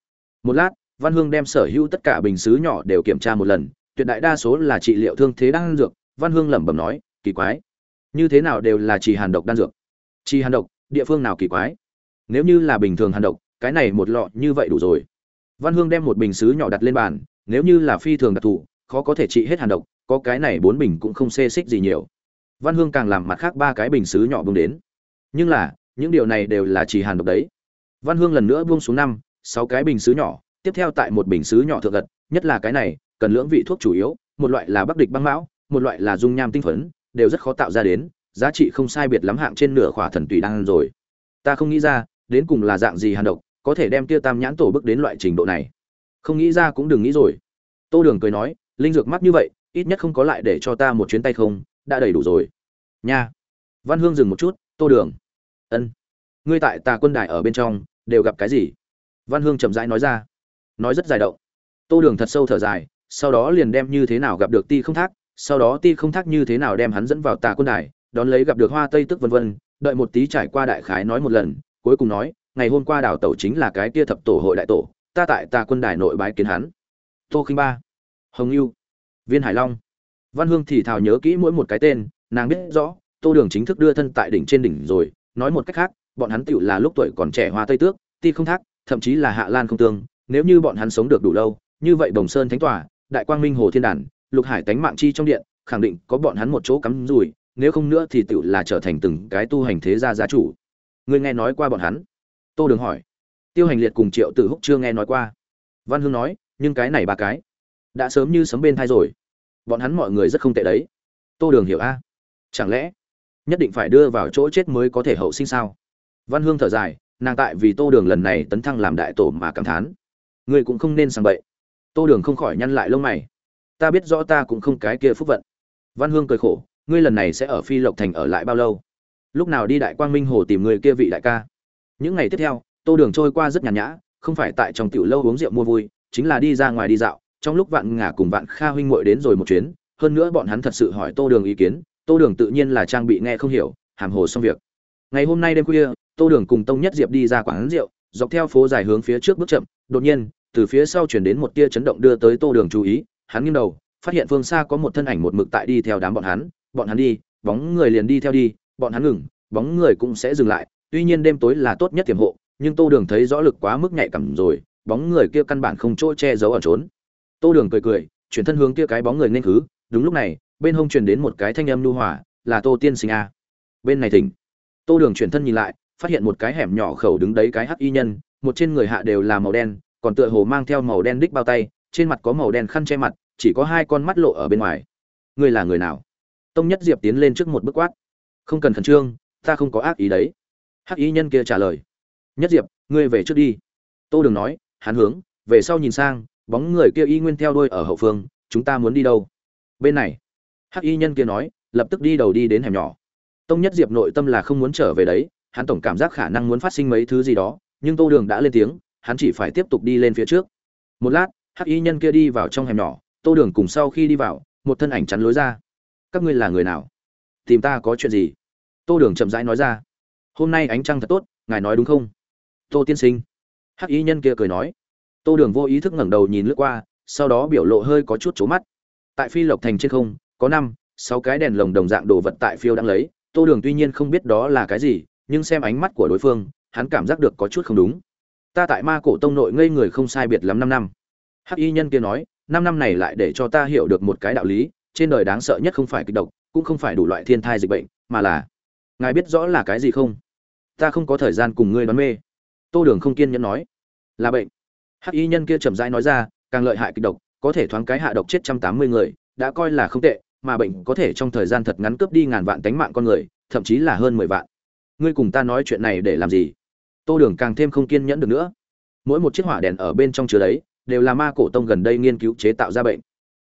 Một lát, văn hương đem sở hữu tất cả bình xứ nhỏ đều kiểm tra một lần, tuyệt đại đa số là trị liệu thương thế đan dược. Văn hương lẩm bẩm nói, kỳ quái. Như thế nào đều là trì hàn độc đan dược? Trì hàn độc, địa phương nào kỳ quái? Nếu như là bình thường hàn độc, cái này một lọ như vậy đủ rồi. Văn hương đem một bình xứ nhỏ đặt lên bàn, nếu như là phi thường đặc thù, khó có thể trị hết hàn độc, có cái này bốn bình cũng không xê xích gì nhiều. Văn hương càng làm mặt khác ba cái bình xứ nhỏ bưng đến. Nhưng là những điều này đều là chỉ hàn độc đấy. Văn hương lần nữa buông xuống năm, sáu cái bình xứ nhỏ, tiếp theo tại một bình xứ nhỏ thượng gật, nhất là cái này, cần lưỡng vị thuốc chủ yếu, một loại là bắc địch băng mão, một loại là dung nham tinh phấn, đều rất khó tạo ra đến, giá trị không sai biệt lắm hạng trên nửa khỏa thần tùy đang rồi. Ta không nghĩ ra, đến cùng là dạng gì hàn độc, có thể đem kia tam nhãn tổ bước đến loại trình độ này. Không nghĩ ra cũng đừng nghĩ rồi. Tô đường cười nói, linh dược mắt như vậy, ít nhất không có lại để cho ta một chuyến tay không, đã đầy đủ rồi. Nha. Văn hương dừng một chút, tô đường ân. Ngươi tại tà quân đài ở bên trong, đều gặp cái gì? Văn hương chậm rãi nói ra. Nói rất dài động. Tô đường thật sâu thở dài, sau đó liền đem như thế nào gặp được ti không thác, sau đó ti không thác như thế nào đem hắn dẫn vào tà quân đài, đón lấy gặp được hoa tây tức vân vân, đợi một tí trải qua đại khái nói một lần, cuối cùng nói, ngày hôm qua đảo tẩu chính là cái kia thập tổ hội đại tổ, ta tại tà quân đài nội bái kiến hắn. Tô khinh ba. Hồng lưu viên hải long. Văn hương thì thào nhớ kỹ mỗi một cái tên, nàng biết rõ, tô đường chính thức đưa thân tại đỉnh trên đỉnh rồi nói một cách khác, bọn hắn tựu là lúc tuổi còn trẻ hoa tây tước, ti không thác, thậm chí là hạ lan không tương, nếu như bọn hắn sống được đủ lâu, như vậy đồng sơn thánh tòa, đại quang minh hồ thiên đản lục hải tánh mạng chi trong điện, khẳng định có bọn hắn một chỗ cắm rùi nếu không nữa thì tựu là trở thành từng cái tu hành thế gia gia chủ. Người nghe nói qua bọn hắn? Tô đường hỏi. Tiêu hành liệt cùng triệu tử húc chưa nghe nói qua. Văn hương nói, nhưng cái này ba cái, đã sớm như sấm bên thai rồi. Bọn hắn mọi người rất không tệ đấy. Tô đường hiểu a. Chẳng lẽ nhất định phải đưa vào chỗ chết mới có thể hậu sinh sao? Văn hương thở dài, nàng tại vì tô đường lần này tấn thăng làm đại tổ mà cảm thán. Ngươi cũng không nên sang bậy. Tô đường không khỏi nhăn lại lông mày. Ta biết rõ ta cũng không cái kia phúc vận. Văn hương cười khổ, ngươi lần này sẽ ở phi lộc thành ở lại bao lâu? Lúc nào đi đại quang minh hồ tìm người kia vị đại ca? Những ngày tiếp theo, tô đường trôi qua rất nhàn nhã, không phải tại trong tiểu lâu uống rượu mua vui, chính là đi ra ngoài đi dạo. Trong lúc vạn ngả cùng vạn kha huynh muội đến rồi một chuyến, hơn nữa bọn hắn thật sự hỏi tô đường ý kiến tô đường tự nhiên là trang bị nghe không hiểu, hàm hồ xong việc. Ngày hôm nay đêm khuya, tô đường cùng tông nhất diệp đi ra quán rượu, dọc theo phố dài hướng phía trước bước chậm, đột nhiên, từ phía sau chuyển đến một tia chấn động đưa tới tô đường chú ý, hắn nghiêng đầu, phát hiện phương xa có một thân ảnh một mực tại đi theo đám bọn hắn bọn hắn đi, bóng người liền đi theo đi, bọn hắn ngừng, bóng người cũng sẽ dừng lại. Tuy nhiên đêm tối là tốt nhất tiềm hộ, nhưng tô đường thấy rõ lực quá mức nhạy cảm rồi, bóng người kia căn bản không chỗ che giấu ở trốn. Tô đường cười cười, chuyển thân hướng kia cái bóng người nên khứ đúng lúc này bên hông truyền đến một cái thanh âm nhu hòa, là tô tiên sinh a. Bên này thỉnh. Tô đường chuyển thân nhìn lại, phát hiện một cái hẻm nhỏ khẩu đứng đấy cái hắc y nhân, một trên người hạ đều là màu đen, còn tựa hồ mang theo màu đen đích bao tay, trên mặt có màu đen khăn che mặt, chỉ có hai con mắt lộ ở bên ngoài. Ngươi là người nào? Tông nhất diệp tiến lên trước một bước quát. Không cần khẩn trương, ta không có ác ý đấy. Hắc y nhân kia trả lời. Nhất diệp, ngươi về trước đi. Tô đường nói, hắn hướng, về sau nhìn sang, bóng người kia y nguyên theo đuôi ở hậu phương, chúng ta muốn đi đâu? Bên này hắc y nhân kia nói, lập tức đi đầu đi đến hẻm nhỏ. Tông nhất diệp nội tâm là không muốn trở về đấy, hắn tổng cảm giác khả năng muốn phát sinh mấy thứ gì đó, nhưng tô đường đã lên tiếng, hắn chỉ phải tiếp tục đi lên phía trước. Một lát, hắc y nhân kia đi vào trong hẻm nhỏ, tô đường cùng sau khi đi vào, một thân ảnh chắn lối ra. Các ngươi là người nào? Tìm ta có chuyện gì? Tô đường chậm rãi nói ra. Hôm nay ánh trăng thật tốt, ngài nói đúng không? Tô tiên sinh. Hắc y nhân kia cười nói. Tô đường vô ý thức ngẩng đầu nhìn lướt qua, sau đó biểu lộ hơi có chút trố mắt. Tại phi lộc thành trên không có năm, sáu cái đèn lồng đồng dạng đồ vật tại phiêu đang lấy, tô đường tuy nhiên không biết đó là cái gì, nhưng xem ánh mắt của đối phương, hắn cảm giác được có chút không đúng. Ta tại ma cổ tông nội ngây người không sai biệt lắm năm năm. Hắc y nhân kia nói, năm năm này lại để cho ta hiểu được một cái đạo lý, trên đời đáng sợ nhất không phải kịch độc, cũng không phải đủ loại thiên thai dịch bệnh, mà là, ngài biết rõ là cái gì không? Ta không có thời gian cùng ngươi đoán mê. Tô đường không kiên nhẫn nói, là bệnh. Hắc y nhân kia chậm rãi nói ra, càng lợi hại kịch độc, có thể thoáng cái hạ độc chết trăm tám mươi người, đã coi là không tệ mà bệnh có thể trong thời gian thật ngắn cướp đi ngàn vạn tánh mạng con người, thậm chí là hơn mười vạn. Ngươi cùng ta nói chuyện này để làm gì? Tô đường càng thêm không kiên nhẫn được nữa. Mỗi một chiếc hỏa đèn ở bên trong chứa đấy, đều là ma cổ tông gần đây nghiên cứu chế tạo ra bệnh.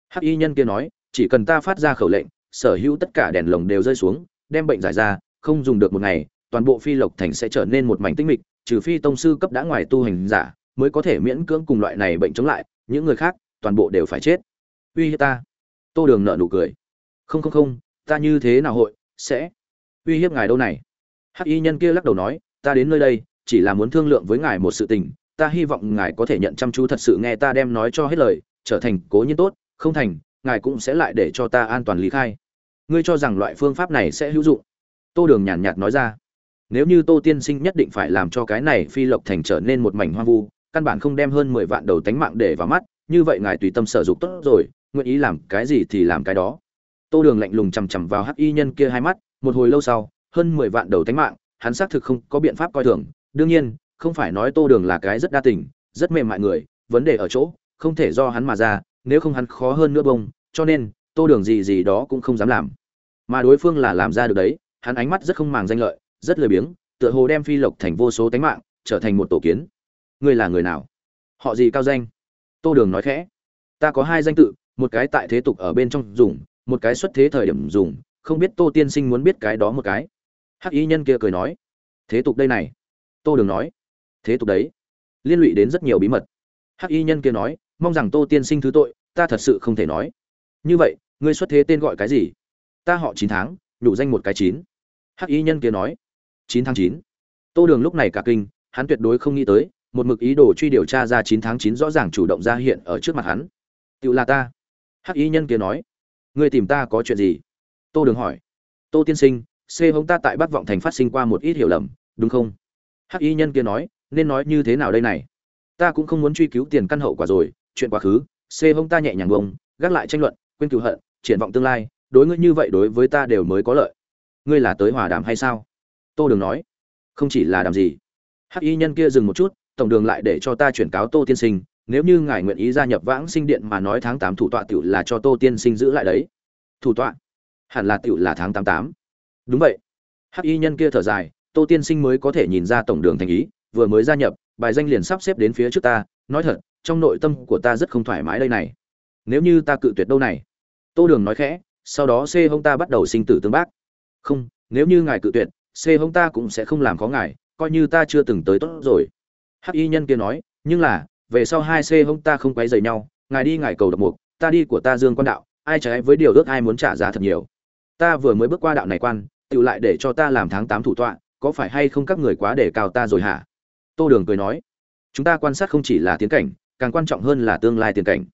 Hắc y nhân kia nói, chỉ cần ta phát ra khẩu lệnh, sở hữu tất cả đèn lồng đều rơi xuống, đem bệnh giải ra, không dùng được một ngày, toàn bộ phi lộc thành sẽ trở nên một mảnh tinh mịch, trừ phi tông sư cấp đã ngoài tu hành giả, mới có thể miễn cưỡng cùng loại này bệnh chống lại, những người khác toàn bộ đều phải chết. Uy hiếp ta. Tô đường nợ nụ cười không không không, ta như thế nào hội, sẽ uy hiếp ngài đâu này? Hắc y nhân kia lắc đầu nói, ta đến nơi đây, chỉ là muốn thương lượng với ngài một sự tình, ta hy vọng ngài có thể nhận chăm chú thật sự nghe ta đem nói cho hết lời, trở thành cố nhiên tốt, không thành, ngài cũng sẽ lại để cho ta an toàn lý khai. Ngươi cho rằng loại phương pháp này sẽ hữu dụng? Tô đường nhàn nhạt nói ra. Nếu như tô tiên sinh nhất định phải làm cho cái này phi lộc thành trở nên một mảnh hoang vu, căn bản không đem hơn mười vạn đầu tánh mạng để vào mắt, như vậy ngài tùy tâm sở dục tốt rồi, nguyện ý làm cái gì thì làm cái đó tô đường lạnh lùng chằm chằm vào hắc y nhân kia hai mắt, một hồi lâu sau, hơn mười vạn đầu tánh mạng, hắn xác thực không có biện pháp coi thường. Đương nhiên, không phải nói tô đường là cái rất đa tình, rất mềm mại người, vấn đề ở chỗ, không thể do hắn mà ra, nếu không hắn khó hơn nữa bông, cho nên, tô đường gì gì đó cũng không dám làm. Mà đối phương là làm ra được đấy, hắn ánh mắt rất không màng danh lợi, rất lười biếng, tựa hồ đem phi lộc thành vô số tánh mạng, trở thành một tổ kiến. Ngươi là người nào? Họ gì cao danh? Tô đường nói khẽ. Ta có hai danh tự, một cái tại thế tục ở bên trong dùng một cái xuất thế thời điểm dùng, không biết tô tiên sinh muốn biết cái đó một cái. Hắc y nhân kia cười nói, thế tục đây này. Tô đường nói, thế tục đấy, liên lụy đến rất nhiều bí mật. Hắc y nhân kia nói, mong rằng tô tiên sinh thứ tội, ta thật sự không thể nói. Như vậy, ngươi xuất thế tên gọi cái gì? Ta họ chín tháng, nhủ danh một cái chín. Hắc y nhân kia nói, chín tháng chín. Tô đường lúc này cả kinh, hắn tuyệt đối không nghĩ tới, một mực ý đồ truy điều tra ra chín tháng chín rõ ràng chủ động ra hiện ở trước mặt hắn. Tự là ta. Hắc y nhân kia nói ngươi tìm ta có chuyện gì? Tô đường hỏi. Tô tiên sinh, c hống ta tại bắc vọng thành phát sinh qua một ít hiểu lầm, đúng không? Hắc y nhân kia nói, nên nói như thế nào đây này? Ta cũng không muốn truy cứu tiền căn hậu quả rồi, chuyện quá khứ. C hống ta nhẹ nhàng bông gác lại tranh luận, quên cựu hận, triển vọng tương lai, đối ngươi như vậy đối với ta đều mới có lợi. Ngươi là tới hòa đàm hay sao? Tô đường nói. Không chỉ là đàm gì. Hắc y nhân kia dừng một chút, tổng đường lại để cho ta chuyển cáo tô tiên sinh nếu như ngài nguyện ý gia nhập vãng sinh điện mà nói tháng tám thủ tọa tiểu là cho tô tiên sinh giữ lại đấy. Thủ tọa? Hẳn là tiểu là tháng tám tám. Đúng vậy. Hắc y nhân kia thở dài, tô tiên sinh mới có thể nhìn ra tổng đường thành ý, vừa mới gia nhập, bài danh liền sắp xếp đến phía trước ta. Nói thật, trong nội tâm của ta rất không thoải mái đây này. Nếu như ta cự tuyệt đâu này? Tô đường nói khẽ, sau đó c hông ta bắt đầu sinh tử tương bác. Không, nếu như ngài cự tuyệt c hông ta cũng sẽ không làm khó ngài, coi như ta chưa từng tới tốt rồi. Hắc y nhân kia nói, nhưng là về sau hai c hông ta không quấy dày nhau, ngài đi ngài cầu độc mục, ta đi của ta dương quan đạo, ai trái với điều ước ai muốn trả giá thật nhiều. Ta vừa mới bước qua đạo này quan, tự lại để cho ta làm tháng tám thủ tọa, có phải hay không các người quá để cao ta rồi hả? Tô đường cười nói, chúng ta quan sát không chỉ là tiến cảnh, càng quan trọng hơn là tương lai tiền cảnh.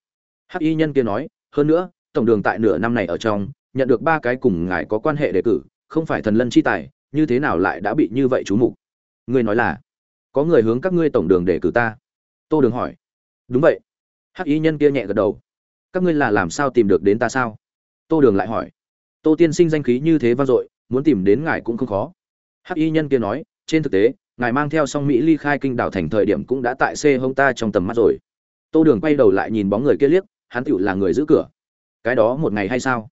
Hắc y nhân kia nói, hơn nữa, tổng đường tại nửa năm này ở trong, nhận được ba cái cùng ngài có quan hệ đề cử, không phải thần lân chi tài, như thế nào lại đã bị như vậy chú mục? Ngươi nói là, có người hướng các ngươi tổng đường đề cử ta tô đường hỏi. Đúng vậy. Hắc y nhân kia nhẹ gật đầu. Các ngươi là làm sao tìm được đến ta sao? Tô đường lại hỏi. Tô tiên sinh danh khí như thế vang dội, muốn tìm đến ngài cũng không khó. Hắc y nhân kia nói, trên thực tế, ngài mang theo song mỹ ly khai kinh đảo thành thời điểm cũng đã tại c hông ta trong tầm mắt rồi. Tô đường quay đầu lại nhìn bóng người kia liếc, hắn tựu là người giữ cửa. Cái đó một ngày hay sao?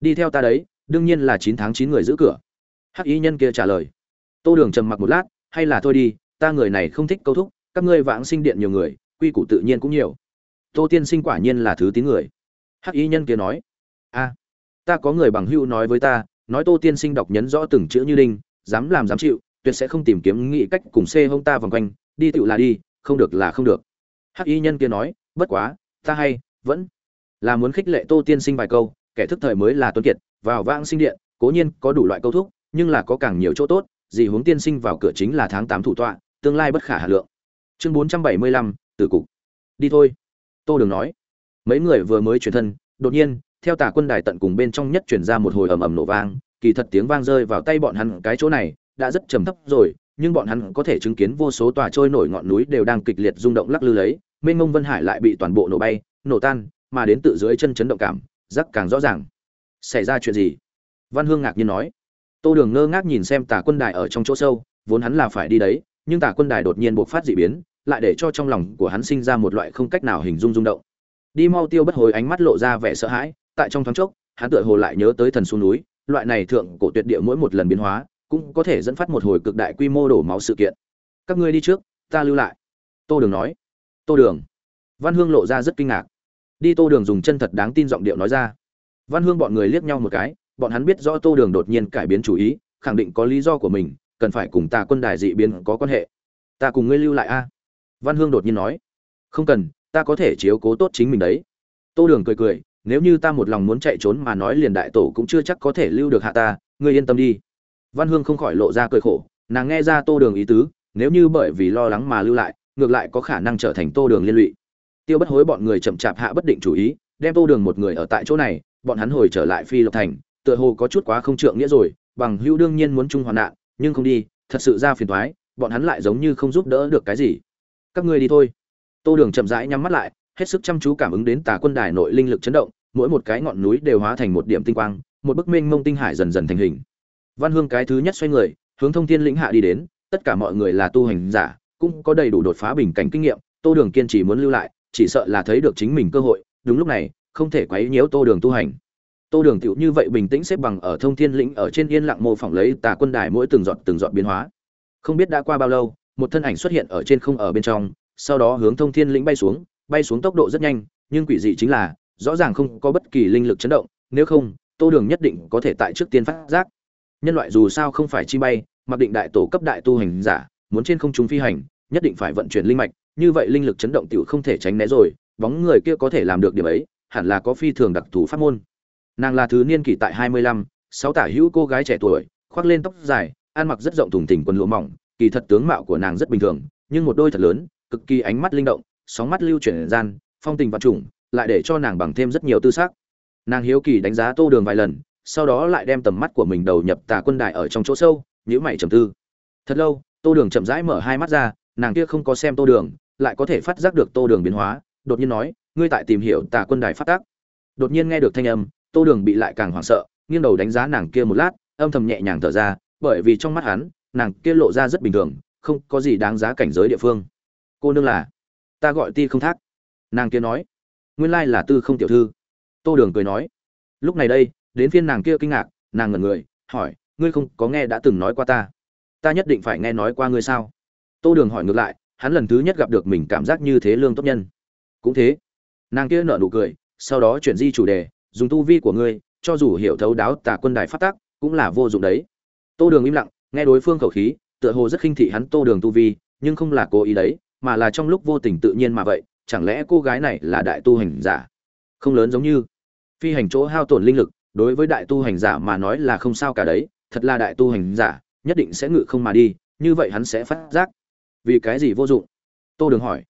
Đi theo ta đấy, đương nhiên là chín tháng chín người giữ cửa. Hắc y nhân kia trả lời. Tô đường trầm mặc một lát, hay là thôi đi, ta người này không thích câu thúc các ngươi vãng sinh điện nhiều người, quy củ tự nhiên cũng nhiều. Tô tiên sinh quả nhiên là thứ tín người. Hắc y nhân kia nói, a, ta có người bằng hữu nói với ta, nói tô tiên sinh đọc nhấn rõ từng chữ như đinh, dám làm dám chịu, tuyệt sẽ không tìm kiếm nghị cách cùng xê hông ta vòng quanh, đi tựu là đi, không được là không được. Hắc y nhân kia nói, bất quá, ta hay, vẫn là muốn khích lệ tô tiên sinh vài câu, kẻ thức thời mới là tuấn kiệt, vào vãng sinh điện, cố nhiên có đủ loại câu thúc, nhưng là có càng nhiều chỗ tốt, gì hướng tiên sinh vào cửa chính là tháng tám thủ tọa, tương lai bất khả hà lượng chương bốn trăm bảy mươi lăm, tử cục. Đi thôi. Tô đường nói. Mấy người vừa mới chuyển thân, đột nhiên, theo tà quân đài tận cùng bên trong nhất chuyển ra một hồi ầm ầm nổ vang, kỳ thật tiếng vang rơi vào tay bọn hắn cái chỗ này đã rất trầm thấp rồi, nhưng bọn hắn có thể chứng kiến vô số tòa trôi nổi ngọn núi đều đang kịch liệt rung động lắc lư lấy, mênh mông vân hải lại bị toàn bộ nổ bay, nổ tan, mà đến tự dưới chân chấn động cảm, rắc càng rõ ràng. Xảy ra chuyện gì? Văn hương ngạc nhiên nói. Tô đường ngơ ngác nhìn xem tà quân đài ở trong chỗ sâu, vốn hắn là phải đi đấy nhưng tà quân đài đột nhiên bộc phát dị biến, lại để cho trong lòng của hắn sinh ra một loại không cách nào hình dung rung động. Đi mau tiêu bất hồi ánh mắt lộ ra vẻ sợ hãi, tại trong thoáng chốc, hắn tựa hồ lại nhớ tới thần xuống núi, loại này thượng cổ tuyệt địa mỗi một lần biến hóa, cũng có thể dẫn phát một hồi cực đại quy mô đổ máu sự kiện. Các ngươi đi trước, ta lưu lại. Tô đường nói. Tô đường. Văn hương lộ ra rất kinh ngạc. Đi tô đường dùng chân thật đáng tin giọng điệu nói ra. Văn hương bọn người liếc nhau một cái, bọn hắn biết rõ tô đường đột nhiên cải biến chủ ý, khẳng định có lý do của mình cần phải cùng ta quân đài dị biến có quan hệ. Ta cùng ngươi lưu lại a. Văn hương đột nhiên nói. Không cần, ta có thể chiếu cố tốt chính mình đấy. Tô đường cười cười, nếu như ta một lòng muốn chạy trốn mà nói liền đại tổ cũng chưa chắc có thể lưu được hạ ta, ngươi yên tâm đi. Văn hương không khỏi lộ ra cười khổ, nàng nghe ra tô đường ý tứ, nếu như bởi vì lo lắng mà lưu lại, ngược lại có khả năng trở thành tô đường liên lụy. Tiêu bất hối bọn người chậm chạp hạ bất định chủ ý, đem tô đường một người ở tại chỗ này, bọn hắn hồi trở lại phi lộc thành, tựa hồ có chút quá không trượng nghĩa rồi, bằng hữu đương nhiên muốn chung hoàn nạn nhưng không đi, thật sự ra phiền thoái bọn hắn lại giống như không giúp đỡ được cái gì. Các ngươi đi thôi. Tô đường chậm rãi nhắm mắt lại, hết sức chăm chú cảm ứng đến tà quân đài nội linh lực chấn động, mỗi một cái ngọn núi đều hóa thành một điểm tinh quang, một bức minh mông tinh hải dần dần thành hình. Văn hương cái thứ nhất xoay người, hướng thông thiên lĩnh hạ đi đến, tất cả mọi người là tu hành giả, cũng có đầy đủ đột phá bình cảnh kinh nghiệm, tô đường kiên trì muốn lưu lại, chỉ sợ là thấy được chính mình cơ hội, đúng lúc này, không thể quấy nhiễu tô đường tu hành tô đường tiểu như vậy bình tĩnh xếp bằng ở thông thiên lĩnh ở trên yên lặng mô phỏng lấy tà quân đài mỗi từng giọt từng giọt biến hóa. Không biết đã qua bao lâu, một thân ảnh xuất hiện ở trên không ở bên trong, sau đó hướng thông thiên lĩnh bay xuống bay xuống tốc độ rất nhanh, nhưng quỷ dị chính là, rõ ràng không có bất kỳ linh lực chấn động, nếu không, tô đường nhất định có thể tại trước tiên phát giác. Nhân loại dù sao không phải chi bay, mặc định đại tổ cấp đại tu hành giả, muốn trên không trung phi hành, nhất định phải vận chuyển linh mạch, như vậy linh lực chấn động tiểu không thể tránh né rồi, bóng người kia có thể làm được điểm ấy, hẳn là có phi thường đặc thù pháp môn nàng là thứ niên kỷ tại hai mươi lăm, sáu tả hữu cô gái trẻ tuổi, khoác lên tóc dài, ăn mặc rất rộng thùng thình quần lụa mỏng, kỳ thật tướng mạo của nàng rất bình thường, nhưng một đôi thật lớn, cực kỳ ánh mắt linh động, sóng mắt lưu chuyển gian, phong tình vạn trùng, lại để cho nàng bằng thêm rất nhiều tư sắc. Nàng hiếu kỳ đánh giá tô đường vài lần, sau đó lại đem tầm mắt của mình đầu nhập tà quân đại ở trong chỗ sâu nhữ mày trầm tư. Thật lâu, tô đường chậm rãi mở hai mắt ra, nàng kia không có xem tô đường, lại có thể phát giác được tô đường biến hóa, đột nhiên nói, ngươi tại tìm hiểu tà quân đài phát tác. Đột nhiên nghe được thanh âm tô đường bị lại càng hoảng sợ, nghiêng đầu đánh giá nàng kia một lát, âm thầm nhẹ nhàng thở ra, bởi vì trong mắt hắn, nàng kia lộ ra rất bình thường, không có gì đáng giá cảnh giới địa phương. Cô nương là, ta gọi ti không thác. Nàng kia nói, nguyên lai là tư không tiểu thư. Tô đường cười nói, lúc này đây, đến phiên nàng kia kinh ngạc, nàng ngẩn người, hỏi, ngươi không có nghe đã từng nói qua ta? Ta nhất định phải nghe nói qua ngươi sao? Tô đường hỏi ngược lại, hắn lần thứ nhất gặp được mình cảm giác như thế lương tốt nhân. Cũng thế. Nàng kia nở nụ cười, sau đó chuyển di chủ đề dùng tu vi của ngươi, cho dù hiểu thấu đáo tà quân đài phát tác cũng là vô dụng đấy. Tô đường im lặng, nghe đối phương khẩu khí, tựa hồ rất khinh thị hắn tô đường tu vi, nhưng không là cố ý đấy, mà là trong lúc vô tình tự nhiên mà vậy, chẳng lẽ cô gái này là đại tu hành giả? Không lớn giống như phi hành chỗ hao tổn linh lực, đối với đại tu hành giả mà nói là không sao cả đấy, thật là đại tu hành giả, nhất định sẽ ngự không mà đi, như vậy hắn sẽ phát giác. Vì cái gì vô dụng? Tô đường hỏi.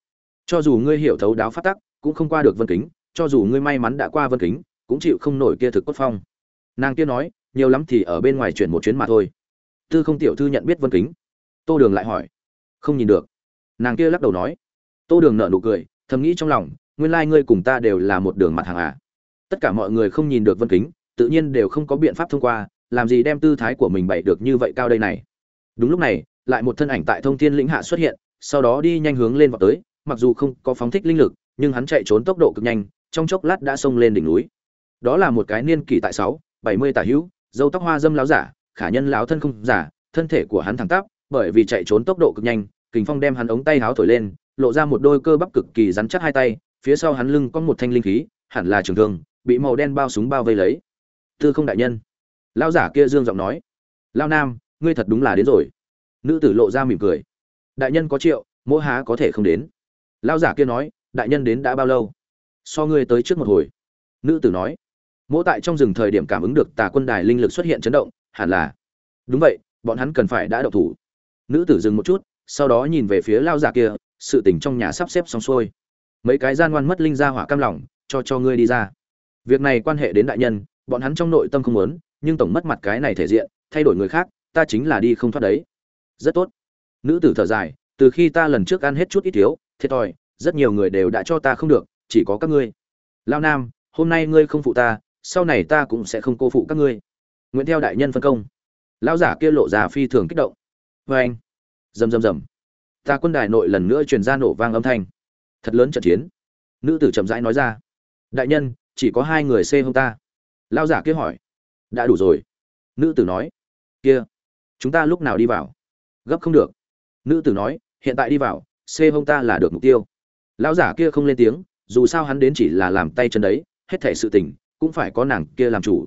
Cho dù ngươi hiểu thấu đáo phát tắc, cũng không qua được vân kính, cho dù ngươi may mắn đã qua vân kính cũng chịu không nổi kia thực cốt phong. Nàng kia nói, nhiều lắm thì ở bên ngoài chuyển một chuyến mà thôi. Tư không tiểu thư nhận biết vân kính. Tô đường lại hỏi, không nhìn được. Nàng kia lắc đầu nói, tô đường nợ nụ cười, thầm nghĩ trong lòng, nguyên lai、like、ngươi cùng ta đều là một đường mặt hàng à. Tất cả mọi người không nhìn được vân kính, tự nhiên đều không có biện pháp thông qua, làm gì đem tư thái của mình bày được như vậy cao đây này. Đúng lúc này, lại một thân ảnh tại thông thiên lĩnh hạ xuất hiện, sau đó đi nhanh hướng lên vào tới, mặc dù không có phóng thích linh lực, nhưng hắn chạy trốn tốc độ cực nhanh, trong chốc lát đã xông lên đỉnh núi đó là một cái niên kỷ tại sáu, bảy mươi tả hữu, dâu tóc hoa dâm láo giả, khả nhân láo thân không giả, thân thể của hắn thẳng tắp, bởi vì chạy trốn tốc độ cực nhanh, kình phong đem hắn ống tay háo thổi lên, lộ ra một đôi cơ bắp cực kỳ rắn chắc hai tay, phía sau hắn lưng có một thanh linh khí, hẳn là trường thương, bị màu đen bao súng bao vây lấy. Tư không đại nhân. Lao giả kia dương giọng nói. Lao nam, ngươi thật đúng là đến rồi. Nữ tử lộ ra mỉm cười. Đại nhân có triệu mỗi há có thể không đến? Lao giả kia nói. Đại nhân đến đã bao lâu? So ngươi tới trước một hồi. Nữ tử nói mỗi tại trong rừng thời điểm cảm ứng được tà quân đài linh lực xuất hiện chấn động, hẳn là, đúng vậy, bọn hắn cần phải đã động thủ. Nữ tử dừng một chút, sau đó nhìn về phía lao giả kia, sự tình trong nhà sắp xếp xong xuôi. Mấy cái gian ngoan mất linh ra hỏa cam lòng, cho cho ngươi đi ra. Việc này quan hệ đến đại nhân, bọn hắn trong nội tâm không muốn, nhưng tổng mất mặt cái này thể diện, thay đổi người khác, ta chính là đi không thoát đấy. Rất tốt. Nữ tử thở dài, từ khi ta lần trước ăn hết chút ít thiếu, thiệt thòi, rất nhiều người đều đã cho ta không được, chỉ có các ngươi. Lao nam, hôm nay ngươi không phụ ta sau này ta cũng sẽ không cô phụ các ngươi. Nguyện theo đại nhân phân công. Lão giả kia lộ già phi thường kích động. Vê anh. Rầm rầm rầm. Ta quân đài nội lần nữa truyền ra nổ vang âm thanh. Thật lớn trận chiến. Nữ tử chậm rãi nói ra. Đại nhân, chỉ có hai người xê hông ta. Lao giả kia hỏi. Đã đủ rồi. Nữ tử nói. Kia, chúng ta lúc nào đi vào? Gấp không được. Nữ tử nói. Hiện tại đi vào, xê hông ta là được mục tiêu. Lão giả kia không lên tiếng, dù sao hắn đến chỉ là làm tay chân đấy, hết thể sự tình cũng phải có nàng kia làm chủ.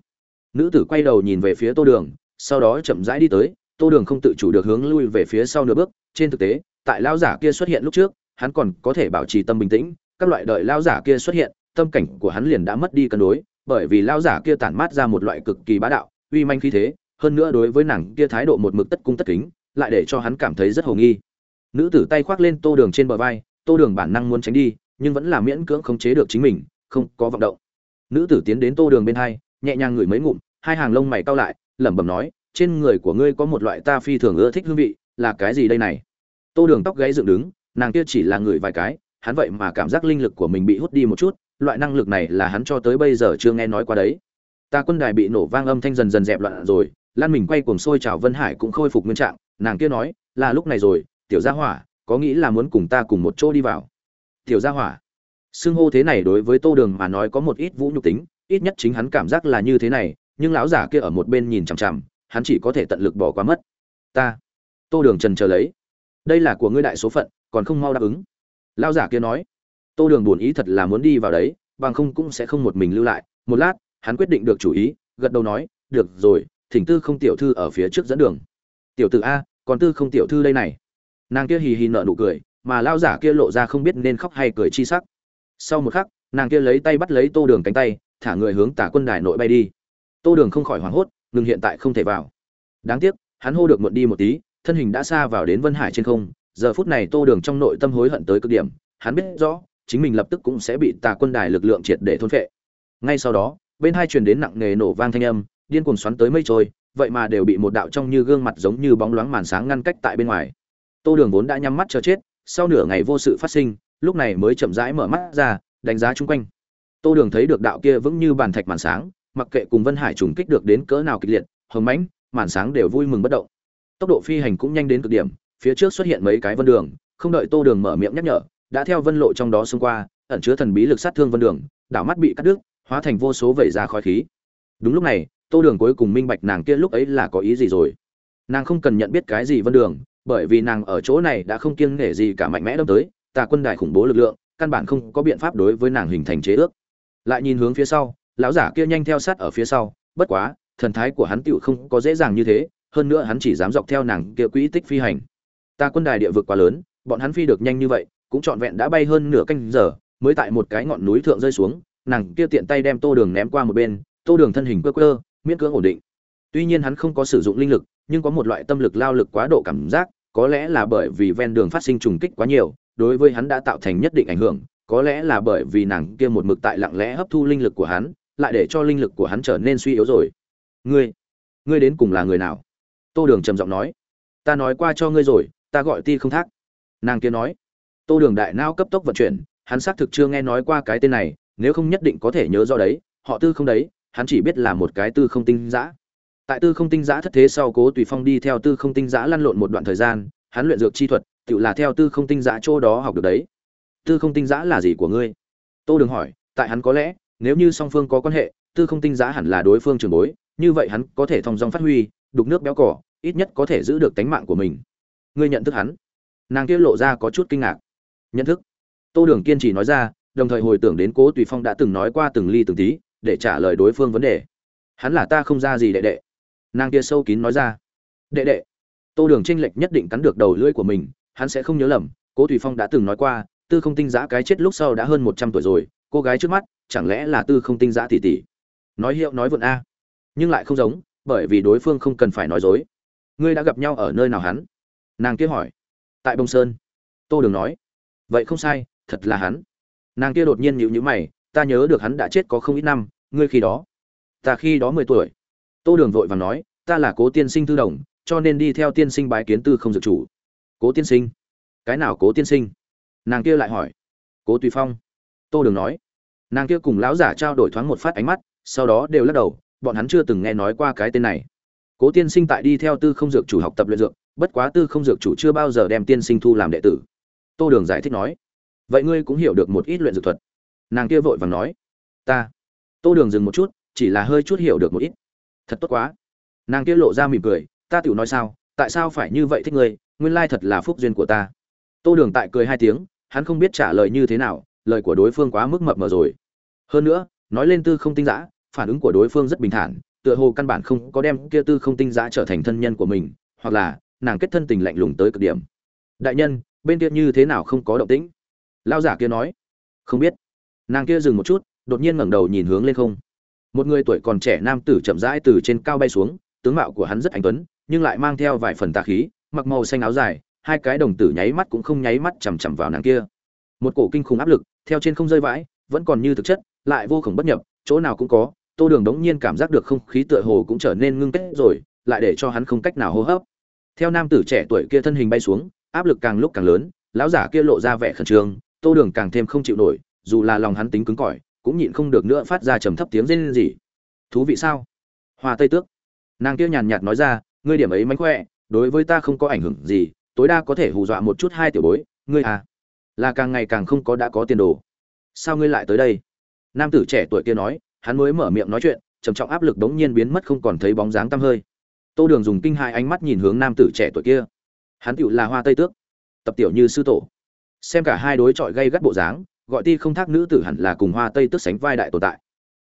Nữ tử quay đầu nhìn về phía tô đường, sau đó chậm rãi đi tới, tô đường không tự chủ được hướng lui về phía sau nửa bước. Trên thực tế, tại lao giả kia xuất hiện lúc trước, hắn còn có thể bảo trì tâm bình tĩnh, các loại đợi lao giả kia xuất hiện, tâm cảnh của hắn liền đã mất đi cân đối, bởi vì lao giả kia tản mát ra một loại cực kỳ bá đạo, uy manh khí thế, hơn nữa đối với nàng kia thái độ một mực tất cung tất kính, lại để cho hắn cảm thấy rất hồ nghi. Nữ tử tay khoác lên tô đường trên bờ vai, tô đường bản năng muốn tránh đi, nhưng vẫn là miễn cưỡng khống chế được chính mình, không có vọng động nữ tử tiến đến tô đường bên hai, nhẹ nhàng ngửi mấy ngụm, hai hàng lông mày cau lại, lẩm bẩm nói, trên người của ngươi có một loại ta phi thường ưa thích hương vị, là cái gì đây này? Tô đường tóc gáy dựng đứng, nàng kia chỉ là người vài cái, hắn vậy mà cảm giác linh lực của mình bị hút đi một chút, loại năng lực này là hắn cho tới bây giờ chưa nghe nói qua đấy. Ta quân đài bị nổ vang âm thanh dần dần dẹp loạn rồi, lan mình quay cuồng sôi trào vân hải cũng khôi phục nguyên trạng, nàng kia nói, là lúc này rồi, tiểu gia hỏa, có nghĩ là muốn cùng ta cùng một chỗ đi vào? Tiểu gia hỏa? Xưng hô thế này đối với tô đường mà nói có một ít vũ nhục tính, ít nhất chính hắn cảm giác là như thế này, nhưng lão giả kia ở một bên nhìn chằm chằm, hắn chỉ có thể tận lực bỏ qua mất. Ta, tô đường trần chờ lấy. Đây là của ngươi đại số phận, còn không mau đáp ứng. Lão giả kia nói. Tô đường buồn ý thật là muốn đi vào đấy, bằng không cũng sẽ không một mình lưu lại. Một lát, hắn quyết định được chủ ý, gật đầu nói, được rồi, thỉnh tư không tiểu thư ở phía trước dẫn đường. Tiểu tử a, còn tư không tiểu thư đây này. Nàng kia hì hì nợ nụ cười, mà lao giả kia lộ ra không biết nên khóc hay cười chi sắc sau một khắc, nàng kia lấy tay bắt lấy tô đường cánh tay, thả người hướng tả quân đài nội bay đi. Tô đường không khỏi hoảng hốt, ngừng hiện tại không thể vào. Đáng tiếc, hắn hô được muộn đi một tí, thân hình đã xa vào đến vân hải trên không, giờ phút này tô đường trong nội tâm hối hận tới cực điểm, hắn biết rõ, chính mình lập tức cũng sẽ bị tà quân đài lực lượng triệt để thôn phệ. Ngay sau đó, bên hai truyền đến nặng nề nổ vang thanh âm, điên cuồng xoắn tới mây trôi, vậy mà đều bị một đạo trong như gương mặt giống như bóng loáng màn sáng ngăn cách tại bên ngoài. Tô đường vốn đã nhắm mắt chờ chết, sau nửa ngày vô sự phát sinh lúc này mới chậm rãi mở mắt ra, đánh giá chung quanh. Tô đường thấy được đạo kia vững như bàn thạch màn sáng, mặc kệ cùng vân hải trùng kích được đến cỡ nào kịch liệt, hồng mãnh, màn sáng đều vui mừng bất động. Tốc độ phi hành cũng nhanh đến cực điểm, phía trước xuất hiện mấy cái vân đường, không đợi tô đường mở miệng nhắc nhở, đã theo vân lộ trong đó xông qua, ẩn chứa thần bí lực sát thương vân đường, đảo mắt bị cắt đứt, hóa thành vô số vẩy ra khói khí. Đúng lúc này, tô đường cuối cùng minh bạch nàng kia lúc ấy là có ý gì rồi. Nàng không cần nhận biết cái gì vân đường, bởi vì nàng ở chỗ này đã không kiêng nể gì cả mạnh mẽ đâm tới tà quân đài khủng bố lực lượng, căn bản không có biện pháp đối với nàng hình thành chế ước. Lại nhìn hướng phía sau, lão giả kia nhanh theo sát ở phía sau, bất quá, thần thái của hắn tựu không có dễ dàng như thế, hơn nữa hắn chỉ dám dọc theo nàng kia quỹ tích phi hành. Ta quân đài địa vực quá lớn, bọn hắn phi được nhanh như vậy, cũng trọn vẹn đã bay hơn nửa canh giờ, mới tại một cái ngọn núi thượng rơi xuống, nàng kia tiện tay đem tô đường ném qua một bên, tô đường thân hình cơ cơ miễn cưỡng ổn định. Tuy nhiên hắn không có sử dụng linh lực, nhưng có một loại tâm lực lao lực quá độ cảm giác, có lẽ là bởi vì ven đường phát sinh trùng kích quá nhiều đối với hắn đã tạo thành nhất định ảnh hưởng, có lẽ là bởi vì nàng kia một mực tại lặng lẽ hấp thu linh lực của hắn, lại để cho linh lực của hắn trở nên suy yếu rồi. Ngươi ngươi đến cùng là người nào? Tô đường trầm giọng nói. Ta nói qua cho ngươi rồi, ta gọi ti không thác. Nàng kia nói. Tô đường đại não cấp tốc vận chuyển, hắn xác thực chưa nghe nói qua cái tên này, nếu không nhất định có thể nhớ rõ đấy, họ tư không đấy, hắn chỉ biết là một cái tư không tinh dã. tại tư không tinh dã thất thế sau cố tùy phong đi theo tư không tinh dã lăn lộn một đoạn thời gian, hắn luyện dược chi thuật tự là theo tư không tinh giã chỗ đó học được đấy. Tư không tinh giã là gì của ngươi? Tô đường hỏi, tại hắn có lẽ, nếu như song phương có quan hệ, tư không tinh giã hẳn là đối phương trường bối, như vậy hắn có thể thong dong phát huy, đục nước béo cỏ, ít nhất có thể giữ được tánh mạng của mình. Ngươi nhận thức hắn? Nàng kia lộ ra có chút kinh ngạc. Nhận thức. Tô đường kiên trì nói ra, đồng thời hồi tưởng đến cố tùy phong đã từng nói qua từng ly từng tí, để trả lời đối phương vấn đề. Hắn là ta không ra gì đệ đệ. Nàng kia sâu kín nói ra. Đệ đệ. Tô đường tranh lệch nhất định cắn được đầu lưỡi của mình hắn sẽ không nhớ lầm, cố tùy phong đã từng nói qua, tư không tinh giã cái chết lúc sau đã hơn một trăm tuổi rồi, cô gái trước mắt, chẳng lẽ là tư không tinh giã tỷ tỷ? Nói hiệu nói vượn a. Nhưng lại không giống, bởi vì đối phương không cần phải nói dối. Ngươi đã gặp nhau ở nơi nào hắn? Nàng kia hỏi. Tại bông sơn. Tô đường nói. Vậy không sai, thật là hắn. Nàng kia đột nhiên nhịu nhữ mày, ta nhớ được hắn đã chết có không ít năm, ngươi khi đó. Ta khi đó mười tuổi. Tô đường vội và nói, ta là cố tiên sinh thư đồng, cho nên đi theo tiên sinh bái kiến tư không dược chủ cố tiên sinh. Cái nào cố tiên sinh? Nàng kia lại hỏi. Cố tùy phong. Tô đường nói. Nàng kia cùng lão giả trao đổi thoáng một phát ánh mắt, sau đó đều lắc đầu, bọn hắn chưa từng nghe nói qua cái tên này. Cố tiên sinh tại đi theo tư không dược chủ học tập luyện dược, bất quá tư không dược chủ chưa bao giờ đem tiên sinh thu làm đệ tử. Tô đường giải thích nói. Vậy ngươi cũng hiểu được một ít luyện dược thuật. Nàng kia vội vàng nói. Ta. Tô đường dừng một chút, chỉ là hơi chút hiểu được một ít. Thật tốt quá. Nàng kia lộ ra mỉm cười. Ta tiểu nói sao? Tại sao phải như vậy thích ngươi? Nguyên lai thật là phúc duyên của ta. Tô đường tại cười hai tiếng, hắn không biết trả lời như thế nào, lời của đối phương quá mức mập mờ rồi. Hơn nữa, nói lên tư không tinh giã, phản ứng của đối phương rất bình thản, tựa hồ căn bản không có đem kia tư không tinh giã trở thành thân nhân của mình, hoặc là nàng kết thân tình lạnh lùng tới cực điểm. Đại nhân, bên kia như thế nào không có động tĩnh? Lao giả kia nói. Không biết. Nàng kia dừng một chút, đột nhiên ngẩng đầu nhìn hướng lên không. Một người tuổi còn trẻ nam tử chậm rãi từ trên cao bay xuống, tướng mạo của hắn rất anh tuấn, nhưng lại mang theo vài phần tà khí mặc màu xanh áo dài, hai cái đồng tử nháy mắt cũng không nháy mắt chằm chằm vào nàng kia. Một cổ kinh khủng áp lực, theo trên không rơi vãi, vẫn còn như thực chất, lại vô khổng bất nhập, chỗ nào cũng có, tô đường đống nhiên cảm giác được không khí tựa hồ cũng trở nên ngưng kết rồi, lại để cho hắn không cách nào hô hấp. Theo nam tử trẻ tuổi kia thân hình bay xuống, áp lực càng lúc càng lớn, lão giả kia lộ ra vẻ khẩn trương, tô đường càng thêm không chịu nổi, dù là lòng hắn tính cứng cỏi, cũng nhịn không được nữa phát ra trầm thấp tiếng rên rỉ. Thú vị sao? Hoa tây tước. Nàng kia nhàn nhạt nói ra, ngươi điểm ấy mánh khỏe đối với ta không có ảnh hưởng gì, tối đa có thể hù dọa một chút hai tiểu bối, ngươi à là càng ngày càng không có đã có tiền đồ. Sao ngươi lại tới đây? Nam tử trẻ tuổi kia nói, hắn mới mở miệng nói chuyện, trầm trọng áp lực đống nhiên biến mất không còn thấy bóng dáng tăm hơi. Tô đường dùng kinh hai ánh mắt nhìn hướng nam tử trẻ tuổi kia. Hắn tựu là hoa tây tước, tập tiểu như sư tổ. Xem cả hai đối chọi gây gắt bộ dáng, gọi ti không thác nữ tử hẳn là cùng hoa tây tước sánh vai đại tồn tại.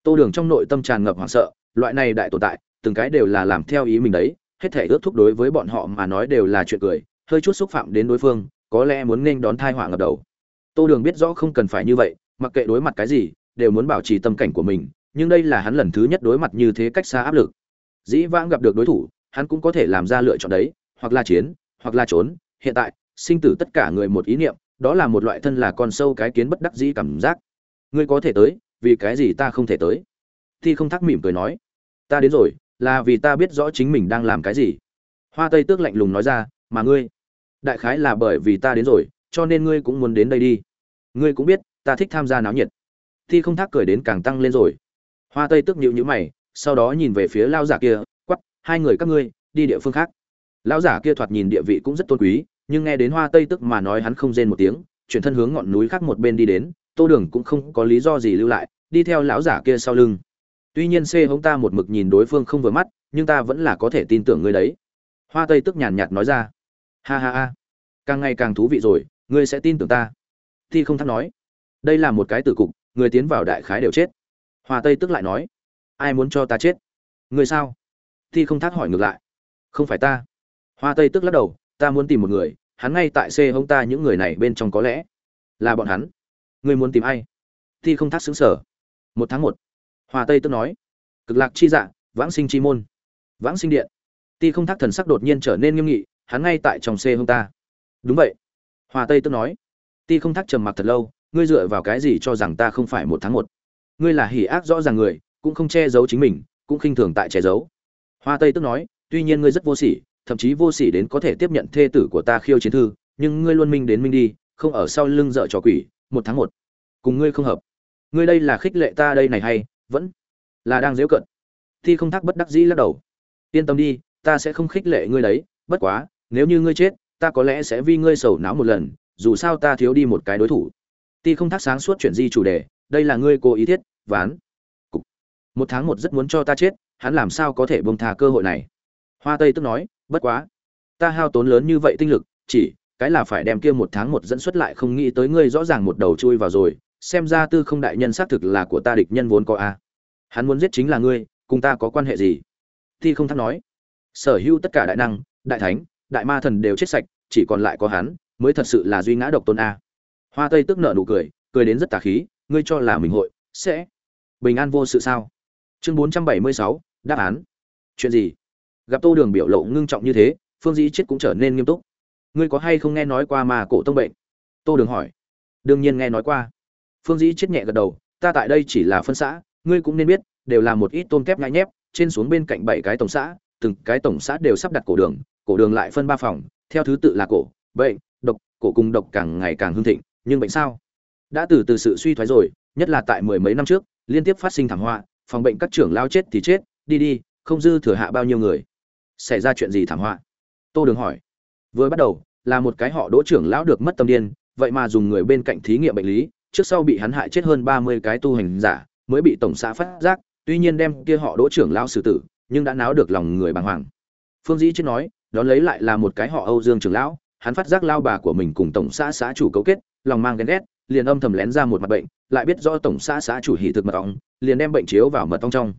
Tô đường trong nội tâm tràn ngập hoảng sợ, loại này đại tồn tại, từng cái đều là làm theo ý mình đấy hết thể ước thúc đối với bọn họ mà nói đều là chuyện cười, hơi chút xúc phạm đến đối phương, có lẽ muốn nên đón thai họa ngập đầu. Tô đường biết rõ không cần phải như vậy, mặc kệ đối mặt cái gì, đều muốn bảo trì tâm cảnh của mình, nhưng đây là hắn lần thứ nhất đối mặt như thế cách xa áp lực. Dĩ vãng gặp được đối thủ, hắn cũng có thể làm ra lựa chọn đấy, hoặc là chiến, hoặc là trốn. Hiện tại, sinh tử tất cả người một ý niệm, đó là một loại thân là con sâu cái kiến bất đắc dĩ cảm giác. Ngươi có thể tới, vì cái gì ta không thể tới? Thi không thắc mỉm cười nói. Ta đến rồi là vì ta biết rõ chính mình đang làm cái gì. Hoa tây tước lạnh lùng nói ra, mà ngươi, đại khái là bởi vì ta đến rồi, cho nên ngươi cũng muốn đến đây đi. Ngươi cũng biết, ta thích tham gia náo nhiệt. Thi không thác cười đến càng tăng lên rồi. Hoa tây tước nhịu nhữ mày, sau đó nhìn về phía lao giả kia quắp hai người các ngươi, đi địa phương khác. Lão giả kia thoạt nhìn địa vị cũng rất tôn quý, nhưng nghe đến hoa tây tức mà nói hắn không rên một tiếng, chuyển thân hướng ngọn núi khác một bên đi đến, tô đường cũng không có lý do gì lưu lại, đi theo lão giả kia sau lưng tuy nhiên c hống ta một mực nhìn đối phương không vừa mắt, nhưng ta vẫn là có thể tin tưởng ngươi đấy. Hoa tây tức nhàn nhạt nói ra. Ha ha ha. Càng ngày càng thú vị rồi, ngươi sẽ tin tưởng ta. Thi không thắc nói. Đây là một cái tử cục, người tiến vào đại khái đều chết. Hoa tây tức lại nói. Ai muốn cho ta chết? Người sao? Thi không thác hỏi ngược lại. Không phải ta. Hoa tây tức lắc đầu. Ta muốn tìm một người. Hắn ngay tại C hông ta những người này bên trong có lẽ là bọn hắn. Ngươi muốn tìm ai? Thi không thác xứng sở một tháng một hoa tây tức nói. Cực lạc chi dạ vãng sinh chi môn. Vãng sinh điện. Ti không thác thần sắc đột nhiên trở nên nghiêm nghị, hắn ngay tại trong xe hung ta. Đúng vậy. Hoa tây tức nói. Ti không thác trầm mặc thật lâu, ngươi dựa vào cái gì cho rằng ta không phải một tháng một? Ngươi là hỉ ác rõ ràng người, cũng không che giấu chính mình, cũng khinh thường tại che giấu. Hoa tây tức nói, tuy nhiên ngươi rất vô sỉ, thậm chí vô sỉ đến có thể tiếp nhận thê tử của ta khiêu chiến thư, nhưng ngươi luôn minh đến minh đi, không ở sau lưng dở trò quỷ, một tháng một. Cùng ngươi không hợp. Ngươi đây là khích lệ ta đây này hay vẫn là đang dễu cận. Thi không thắc bất đắc dĩ lắc đầu. Yên tâm đi, ta sẽ không khích lệ ngươi đấy, bất quá, nếu như ngươi chết, ta có lẽ sẽ vì ngươi sầu não một lần, dù sao ta thiếu đi một cái đối thủ. Ti không thắc sáng suốt chuyển di chủ đề, đây là ngươi cố ý thiết, ván. Cục. một tháng một rất muốn cho ta chết, hắn làm sao có thể bông thà cơ hội này? Hoa tây tức nói, bất quá. Ta hao tốn lớn như vậy tinh lực, chỉ, cái là phải đem kia một tháng một dẫn xuất lại không nghĩ tới ngươi rõ ràng một đầu chui vào rồi, xem ra tư không đại nhân xác thực là của ta địch nhân vốn có a hắn muốn giết chính là ngươi, cùng ta có quan hệ gì? Thi không thắc nói. Sở hữu tất cả đại năng, đại thánh, đại ma thần đều chết sạch, chỉ còn lại có hắn, mới thật sự là duy ngã độc tôn a. Hoa tây tức nợ nụ cười cười đến rất tà khí, ngươi cho là mình hội, sẽ bình an vô sự sao? Chương bốn trăm bảy mươi sáu, đáp án. Chuyện gì? Gặp tô đường biểu lộ ngưng trọng như thế, phương dĩ chết cũng trở nên nghiêm túc. Ngươi có hay không nghe nói qua mà cổ tông bệnh? Tô đường hỏi. Đương nhiên nghe nói qua. Phương dĩ chết nhẹ gật đầu, ta tại đây chỉ là phân xã ngươi cũng nên biết, đều là một ít tôm kép nhãi nhép, trên xuống bên cạnh bảy cái tổng xã, từng cái tổng xã đều sắp đặt cổ đường cổ đường lại phân ba phòng, theo thứ tự là cổ, bệnh, độc, cổ cùng độc càng ngày càng hưng thịnh, nhưng bệnh sao? Đã từ từ sự suy thoái rồi, nhất là tại mười mấy năm trước, liên tiếp phát sinh thảm họa, phòng bệnh các trưởng lao chết thì chết, đi đi, không dư thừa hạ bao nhiêu người. Xảy ra chuyện gì thảm họa? Tô đường hỏi. Vừa bắt đầu, là một cái họ đỗ trưởng lão được mất tâm điên, vậy mà dùng người bên cạnh thí nghiệm bệnh lý, trước sau bị hắn hại chết hơn ba mươi cái tu hành giả mới bị tổng xã phát giác, tuy nhiên đem kia họ đỗ trưởng lão xử tử, nhưng đã náo được lòng người bàng hoàng. Phương dĩ chết nói, đón lấy lại là một cái họ âu dương trưởng lão, hắn phát giác lao bà của mình cùng tổng xã xã chủ cấu kết, lòng mang ghen ghét, liền âm thầm lén ra một mặt bệnh, lại biết do tổng xã xã chủ hỉ thực mật ong, liền đem bệnh chiếu vào mật ong trong.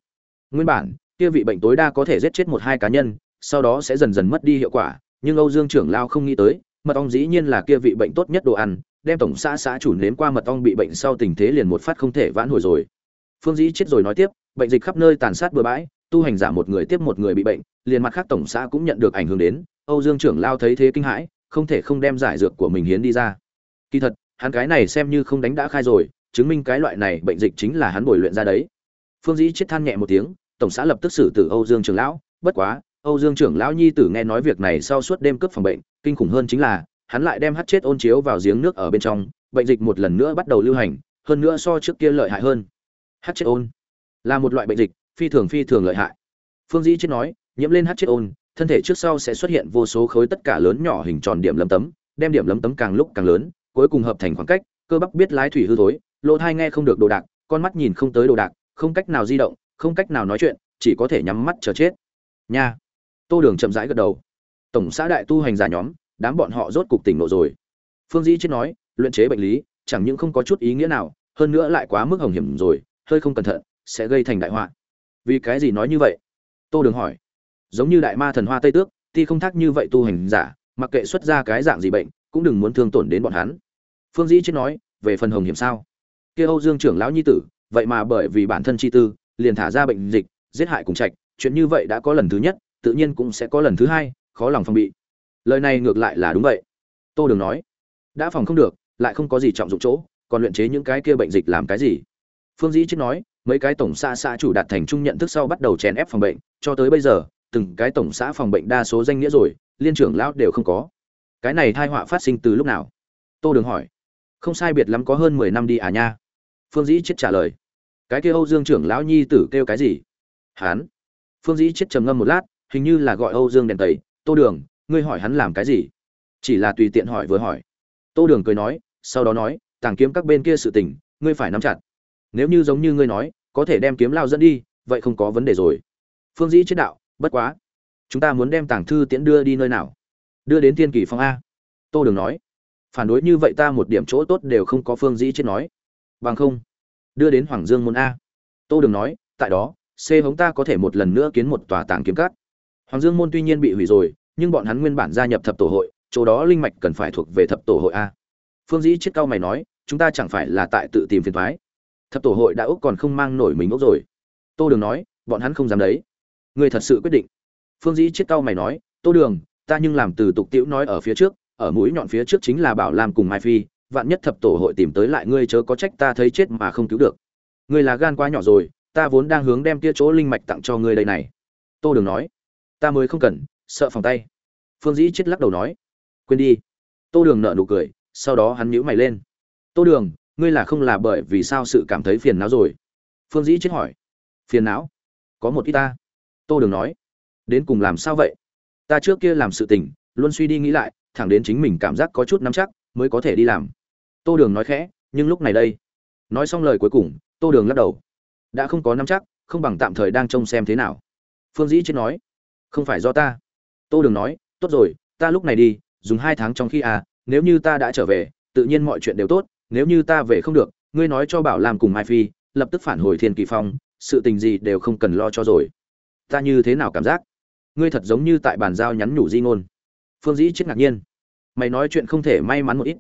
Nguyên bản, kia vị bệnh tối đa có thể giết chết một hai cá nhân, sau đó sẽ dần dần mất đi hiệu quả, nhưng âu dương trưởng lao không nghĩ tới, mật ong dĩ nhiên là kia vị bệnh tốt nhất đồ ăn, đem tổng xã xã chủ nếm qua mật ong bị bệnh sau tình thế liền một phát không thể vãn hồi rồi phương dĩ chết rồi nói tiếp, bệnh dịch khắp nơi tàn sát bừa bãi, tu hành giả một người tiếp một người bị bệnh, liền mặt khác tổng xã cũng nhận được ảnh hưởng đến, âu dương trưởng lao thấy thế kinh hãi, không thể không đem giải dược của mình hiến đi ra. Kỳ thật, hắn cái này xem như không đánh đã khai rồi, chứng minh cái loại này bệnh dịch chính là hắn bồi luyện ra đấy. Phương dĩ chết than nhẹ một tiếng, tổng xã lập tức xử tử âu dương trưởng lão, bất quá, âu dương trưởng lão nhi tử nghe nói việc này sau suốt đêm cướp phòng bệnh, kinh khủng hơn chính là, hắn lại đem hắt chết ôn chiếu vào giếng nước ở bên trong, bệnh dịch một lần nữa bắt đầu lưu hành, hơn nữa so trước kia lợi hại hơn hát chết ôn là một loại bệnh dịch, phi thường phi thường lợi hại. Phương dĩ chết nói, nhiễm lên hát chết ôn thân thể trước sau sẽ xuất hiện vô số khối tất cả lớn nhỏ hình tròn điểm lấm tấm, đem điểm lấm tấm càng lúc càng lớn, cuối cùng hợp thành khoảng cách, cơ bắp biết lái thủy hư thối, lỗ thai nghe không được đồ đạc, con mắt nhìn không tới đồ đạc, không cách nào di động, không cách nào nói chuyện, chỉ có thể nhắm mắt chờ chết. Nha. Tô đường chậm rãi gật đầu. Tổng xã đại tu hành giả nhóm, đám bọn họ rốt cục tỉnh lộ rồi. Phương dĩ chết nói, luyện chế bệnh lý, chẳng những không có chút ý nghĩa nào, hơn nữa lại quá mức hồng hiểm rồi hơi không cẩn thận, sẽ gây thành đại họa. Vì cái gì nói như vậy? Tô đường hỏi. Giống như đại ma thần hoa tây tước, ti không thác như vậy tu hành giả, mặc kệ xuất ra cái dạng gì bệnh, cũng đừng muốn thương tổn đến bọn hắn. Phương dĩ chết nói, về phần hồng hiểm sao? Kia âu dương trưởng lão nhi tử, vậy mà bởi vì bản thân chi tư, liền thả ra bệnh dịch, giết hại cùng trạch, chuyện như vậy đã có lần thứ nhất, tự nhiên cũng sẽ có lần thứ hai, khó lòng phòng bị. Lời này ngược lại là đúng vậy. Tô đường nói, đã phòng không được, lại không có gì trọng dụng chỗ, còn luyện chế những cái kia bệnh dịch làm cái gì? Phương dĩ chết nói, mấy cái tổng xã xã chủ đạt thành trung nhận thức sau bắt đầu chèn ép phòng bệnh, cho tới bây giờ, từng cái tổng xã phòng bệnh đa số danh nghĩa rồi, liên trưởng lão đều không có. Cái này thai họa phát sinh từ lúc nào? Tô đường hỏi. Không sai biệt lắm có hơn mười năm đi à nha. Phương dĩ chết trả lời. Cái kia âu dương trưởng lão nhi tử kêu cái gì? Hán phương dĩ chết trầm ngâm một lát, hình như là gọi âu dương đèn tẩy. Tô đường, ngươi hỏi hắn làm cái gì? Chỉ là tùy tiện hỏi vừa hỏi. Tô đường cười nói, sau đó nói, tàng kiếm các bên kia sự tình, ngươi phải nắm chặt nếu như giống như ngươi nói, có thể đem kiếm lao dẫn đi, vậy không có vấn đề rồi. Phương dĩ chết đạo, bất quá. Chúng ta muốn đem tàng thư tiễn đưa đi nơi nào? Đưa đến thiên kỳ phong a. Tô đường nói. Phản đối như vậy ta một điểm chỗ tốt đều không có phương dĩ chết nói. Bằng không, đưa đến hoàng dương môn a. Tô đường nói, tại đó, c hống ta có thể một lần nữa kiến một tòa tàng kiếm cát. Hoàng dương môn tuy nhiên bị hủy rồi, nhưng bọn hắn nguyên bản gia nhập thập tổ hội, chỗ đó linh mạch cần phải thuộc về thập tổ hội a. Phương dĩ chết cao mày nói, chúng ta chẳng phải là tại tự tìm phiền thoái thập tổ hội đã úc còn không mang nổi mình úc rồi. Tô đường nói, bọn hắn không dám đấy. Người thật sự quyết định. Phương dĩ chết cao mày nói, tô đường, ta nhưng làm từ tục tiễu nói ở phía trước, ở mũi nhọn phía trước chính là bảo lam cùng mai phi, vạn nhất thập tổ hội tìm tới lại ngươi chớ có trách ta thấy chết mà không cứu được. Ngươi là gan quá nhỏ rồi, ta vốn đang hướng đem tia chỗ linh mạch tặng cho ngươi đây này. Tô đường nói, ta mới không cần, sợ phòng tay. Phương dĩ chết lắc đầu nói, quên đi. Tô đường nợ nụ cười, sau đó hắn nhíu mày lên. Tô đường ngươi là không là bởi vì sao sự cảm thấy phiền não rồi? Phương dĩ chết hỏi. Phiền não? Có một ít ta. Tô đường nói. Đến cùng làm sao vậy? Ta trước kia làm sự tình, luôn suy đi nghĩ lại, thẳng đến chính mình cảm giác có chút nắm chắc, mới có thể đi làm. Tô đường nói khẽ, nhưng lúc này đây. Nói xong lời cuối cùng, tô đường lắc đầu. Đã không có nắm chắc, không bằng tạm thời đang trông xem thế nào. Phương dĩ chết nói. Không phải do ta. Tô đường nói, tốt rồi, ta lúc này đi, dùng hai tháng trong khi à nếu như ta đã trở về, tự nhiên mọi chuyện đều tốt nếu như ta về không được, ngươi nói cho bảo làm cùng mai phi, lập tức phản hồi thiên kỳ phong, sự tình gì đều không cần lo cho rồi. Ta như thế nào cảm giác? Ngươi thật giống như tại bàn giao nhắn nhủ di ngôn. Phương dĩ chết ngạc nhiên. Mày nói chuyện không thể may mắn một ít.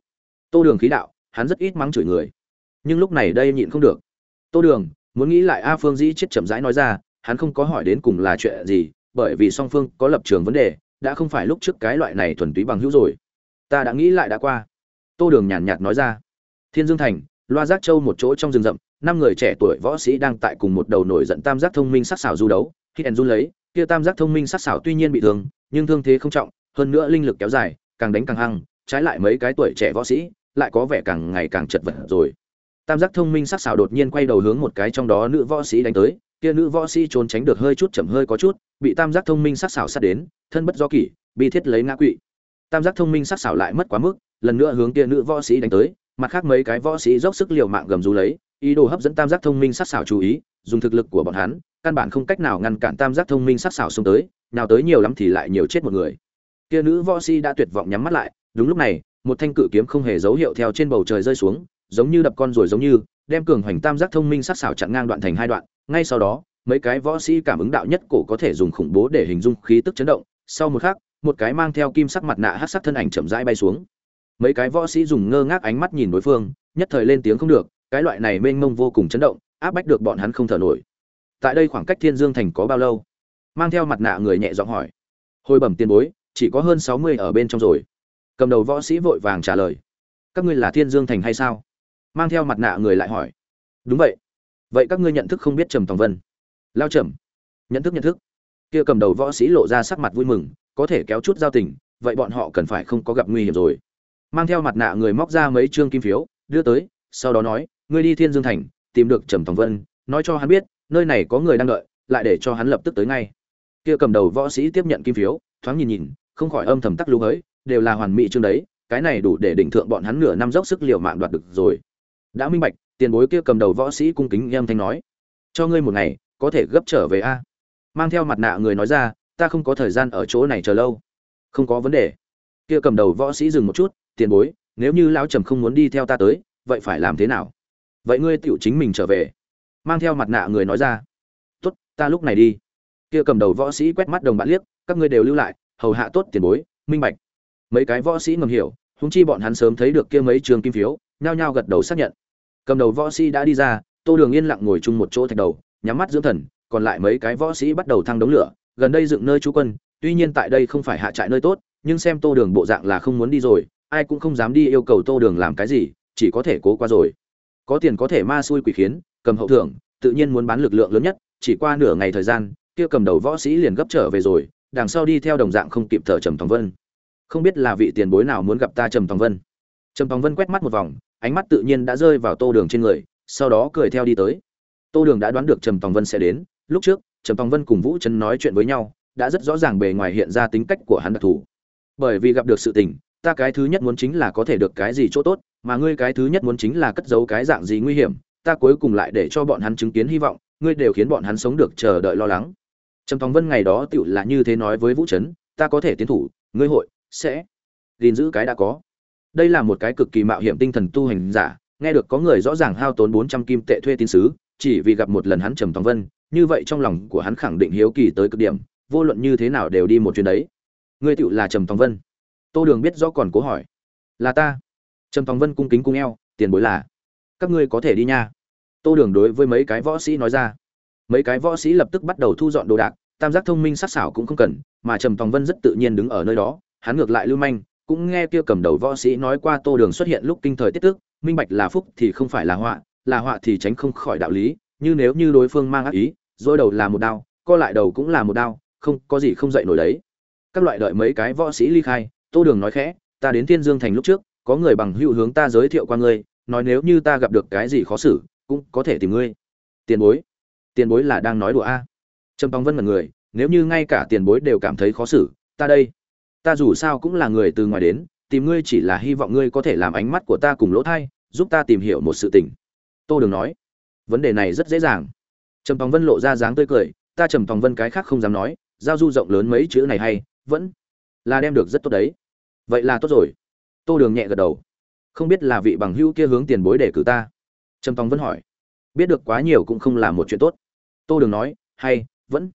Tô đường khí đạo, hắn rất ít mắng chửi người. Nhưng lúc này đây nhịn không được. Tô đường, muốn nghĩ lại, a, phương dĩ chết chậm rãi nói ra, hắn không có hỏi đến cùng là chuyện gì, bởi vì song phương có lập trường vấn đề, đã không phải lúc trước cái loại này thuần túy bằng hữu rồi. Ta đã nghĩ lại đã qua. Tô đường nhàn nhạt nói ra thiên dương thành, loa giác châu một chỗ trong rừng rậm, năm người trẻ tuổi võ sĩ đang tại cùng một đầu nổi giận tam giác thông minh sắc xảo du đấu, khi ẩn run lấy, kia tam giác thông minh sắc xảo tuy nhiên bị thương, nhưng thương thế không trọng, hơn nữa linh lực kéo dài, càng đánh càng hăng, trái lại mấy cái tuổi trẻ võ sĩ lại có vẻ càng ngày càng chật vật rồi. Tam giác thông minh sắc xảo đột nhiên quay đầu hướng một cái trong đó nữ võ sĩ đánh tới, kia nữ võ sĩ trốn tránh được hơi chút chậm hơi có chút, bị tam giác thông minh sắc xảo sát đến, thân bất do kỷ bị thiết lấy ngã quỵ. Tam giác thông minh sắc xảo lại mất quá mức, lần nữa hướng kia nữ võ sĩ đánh tới mặt khác mấy cái võ sĩ dốc sức liều mạng gầm rú lấy, ý đồ hấp dẫn tam giác thông minh sắc xảo chú ý, dùng thực lực của bọn hắn, căn bản không cách nào ngăn cản tam giác thông minh sắc xảo xông tới, nào tới nhiều lắm thì lại nhiều chết một người. Kia nữ võ sĩ đã tuyệt vọng nhắm mắt lại, đúng lúc này, một thanh cự kiếm không hề dấu hiệu theo trên bầu trời rơi xuống, giống như đập con rồi giống như, đem cường hoành tam giác thông minh sắc xảo chặn ngang đoạn thành hai đoạn, ngay sau đó, mấy cái võ sĩ cảm ứng đạo nhất cổ có thể dùng khủng bố để hình dung khí tức chấn động, sau một khắc, một cái mang theo kim sắc mặt nạ hắc sắc thân ảnh chậm rãi bay xuống mấy cái võ sĩ dùng ngơ ngác ánh mắt nhìn đối phương, nhất thời lên tiếng không được, cái loại này mênh mông vô cùng chấn động, áp bách được bọn hắn không thở nổi. Tại đây khoảng cách thiên dương thành có bao lâu? Mang theo mặt nạ người nhẹ giọng hỏi. Hồi bẩm tiền bối, chỉ có hơn sáu mươi ở bên trong rồi. Cầm đầu võ sĩ vội vàng trả lời. Các ngươi là thiên dương thành hay sao? Mang theo mặt nạ người lại hỏi. Đúng vậy. Vậy các ngươi nhận thức không biết trầm tòng vân? Lao trầm. Nhận thức nhận thức. Kia cầm đầu võ sĩ lộ ra sắc mặt vui mừng, có thể kéo chút giao tình, vậy bọn họ cần phải không có gặp nguy hiểm rồi mang theo mặt nạ người móc ra mấy trương kim phiếu, đưa tới, sau đó nói, ngươi đi thiên dương thành, tìm được trầm tòng vân, nói cho hắn biết, nơi này có người đang đợi, lại để cho hắn lập tức tới ngay. Kia cầm đầu võ sĩ tiếp nhận kim phiếu, thoáng nhìn nhìn, không khỏi âm thầm tắc lũ hới, đều là hoàn mỹ chương đấy, cái này đủ để định thượng bọn hắn nửa năm dốc sức liều mạng đoạt được rồi. Đã minh bạch, tiền bối kia cầm đầu võ sĩ cung kính em thanh nói, cho ngươi một ngày, có thể gấp trở về a. Mang theo mặt nạ người nói ra, ta không có thời gian ở chỗ này chờ lâu. Không có vấn đề. Kia cầm đầu võ sĩ dừng một chút tiền bối, nếu như lão trầm không muốn đi theo ta tới, vậy phải làm thế nào? Vậy ngươi tựu chính mình trở về. Mang theo mặt nạ người nói ra. Tốt, ta lúc này đi. Kia cầm đầu võ sĩ quét mắt đồng bạn liếc, các ngươi đều lưu lại, hầu hạ tốt tiền bối, minh bạch. Mấy cái võ sĩ ngầm hiểu húng chi bọn hắn sớm thấy được kia mấy trường kim phiếu, nhao nhao gật đầu xác nhận. Cầm đầu võ sĩ đã đi ra, tô đường yên lặng ngồi chung một chỗ thạch đầu, nhắm mắt dưỡng thần, còn lại mấy cái võ sĩ bắt đầu thăng đống lửa, gần đây dựng nơi trú quân, tuy nhiên tại đây không phải hạ trại nơi tốt, nhưng xem tô đường bộ dạng là không muốn đi rồi ai cũng không dám đi yêu cầu tô đường làm cái gì, chỉ có thể cố qua rồi. Có tiền có thể ma xui quỷ khiến, cầm hậu thưởng, tự nhiên muốn bán lực lượng lớn nhất, chỉ qua nửa ngày thời gian, kia cầm đầu võ sĩ liền gấp trở về rồi, đằng sau đi theo đồng dạng không kịp thở trầm tòng vân. Không biết là vị tiền bối nào muốn gặp ta trầm tòng vân. Trầm tòng vân quét mắt một vòng, ánh mắt tự nhiên đã rơi vào tô đường trên người, sau đó cười theo đi tới. Tô đường đã đoán được trầm tòng vân sẽ đến, lúc trước, trầm tòng vân cùng vũ trấn nói chuyện với nhau, đã rất rõ ràng bề ngoài hiện ra tính cách của hắn đặc thù. Bởi vì gặp được sự tình ta cái thứ nhất muốn chính là có thể được cái gì chỗ tốt, mà ngươi cái thứ nhất muốn chính là cất giấu cái dạng gì nguy hiểm, ta cuối cùng lại để cho bọn hắn chứng kiến hy vọng, ngươi đều khiến bọn hắn sống được chờ đợi lo lắng. Trầm Thong vân ngày đó tựu là như thế nói với vũ trấn ta có thể tiến thủ, ngươi hội, sẽ gìn giữ cái đã có. Đây là một cái cực kỳ mạo hiểm tinh thần tu hành giả, nghe được có người rõ ràng hao tốn bốn trăm kim tệ thuê tín sứ, chỉ vì gặp một lần hắn trầm Thong vân, như vậy trong lòng của hắn khẳng định hiếu kỳ tới cực điểm, vô luận như thế nào đều đi một chuyến đấy. Ngươi tựu là trầm Thong vân tô đường biết rõ còn cố hỏi. Là ta. Trầm tòng vân cung kính cung eo, tiền bối là. Các ngươi có thể đi nha. Tô đường đối với mấy cái võ sĩ nói ra. Mấy cái võ sĩ lập tức bắt đầu thu dọn đồ đạc, tam giác thông minh sắc sảo cũng không cần, mà trầm tòng vân rất tự nhiên đứng ở nơi đó, hắn ngược lại lưu manh, cũng nghe kia cầm đầu võ sĩ nói qua tô đường xuất hiện lúc kinh thời tiết tức, minh bạch là phúc thì không phải là họa là họa thì tránh không khỏi đạo lý, như nếu như đối phương mang ác ý dôi đầu là một đao, co lại đầu cũng là một đao, không, có gì không dậy nổi đấy. Các loại đợi mấy cái võ sĩ ly khai tô đường nói khẽ, ta đến thiên dương thành lúc trước, có người bằng hữu hướng ta giới thiệu qua ngươi, nói nếu như ta gặp được cái gì khó xử, cũng có thể tìm ngươi. Tiền bối tiền bối là đang nói đùa a? Trầm Phong vân mặt người nếu như ngay cả tiền bối đều cảm thấy khó xử, ta đây, ta dù sao cũng là người từ ngoài đến, tìm ngươi chỉ là hy vọng ngươi có thể làm ánh mắt của ta cùng lỗ thai, giúp ta tìm hiểu một sự tình. Tô đường nói, vấn đề này rất dễ dàng. Trầm Phong vân lộ ra dáng tươi cười, ta trầm Phong vân cái khác không dám nói, giao du rộng lớn mấy chữ này hay, vẫn là đem được rất tốt đấy vậy là tốt rồi. Tô đường nhẹ gật đầu. Không biết là vị bằng hữu kia hướng tiền bối để cử ta? Trầm tòng vẫn hỏi. Biết được quá nhiều cũng không là một chuyện tốt. Tô đường nói, hay, vẫn.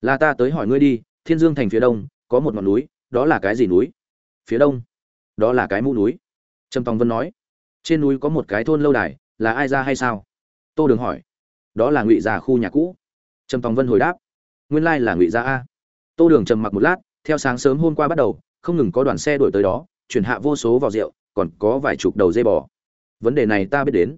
Là ta tới hỏi ngươi đi, thiên dương thành phía đông, có một ngọn núi, đó là cái gì núi? Phía đông. Đó là cái mũ núi. Trầm tòng vân nói. Trên núi có một cái thôn lâu đài, là ai ra hay sao? Tô đường hỏi. Đó là ngụy già khu nhà cũ. Trầm tòng vân hồi đáp. Nguyên lai là ngụy gia a. Tô đường trầm mặc một lát, theo sáng sớm hôm qua bắt đầu không ngừng có đoàn xe đổi tới đó, chuyển hạ vô số vào rượu, còn có vài chục đầu dây bò. Vấn đề này ta biết đến.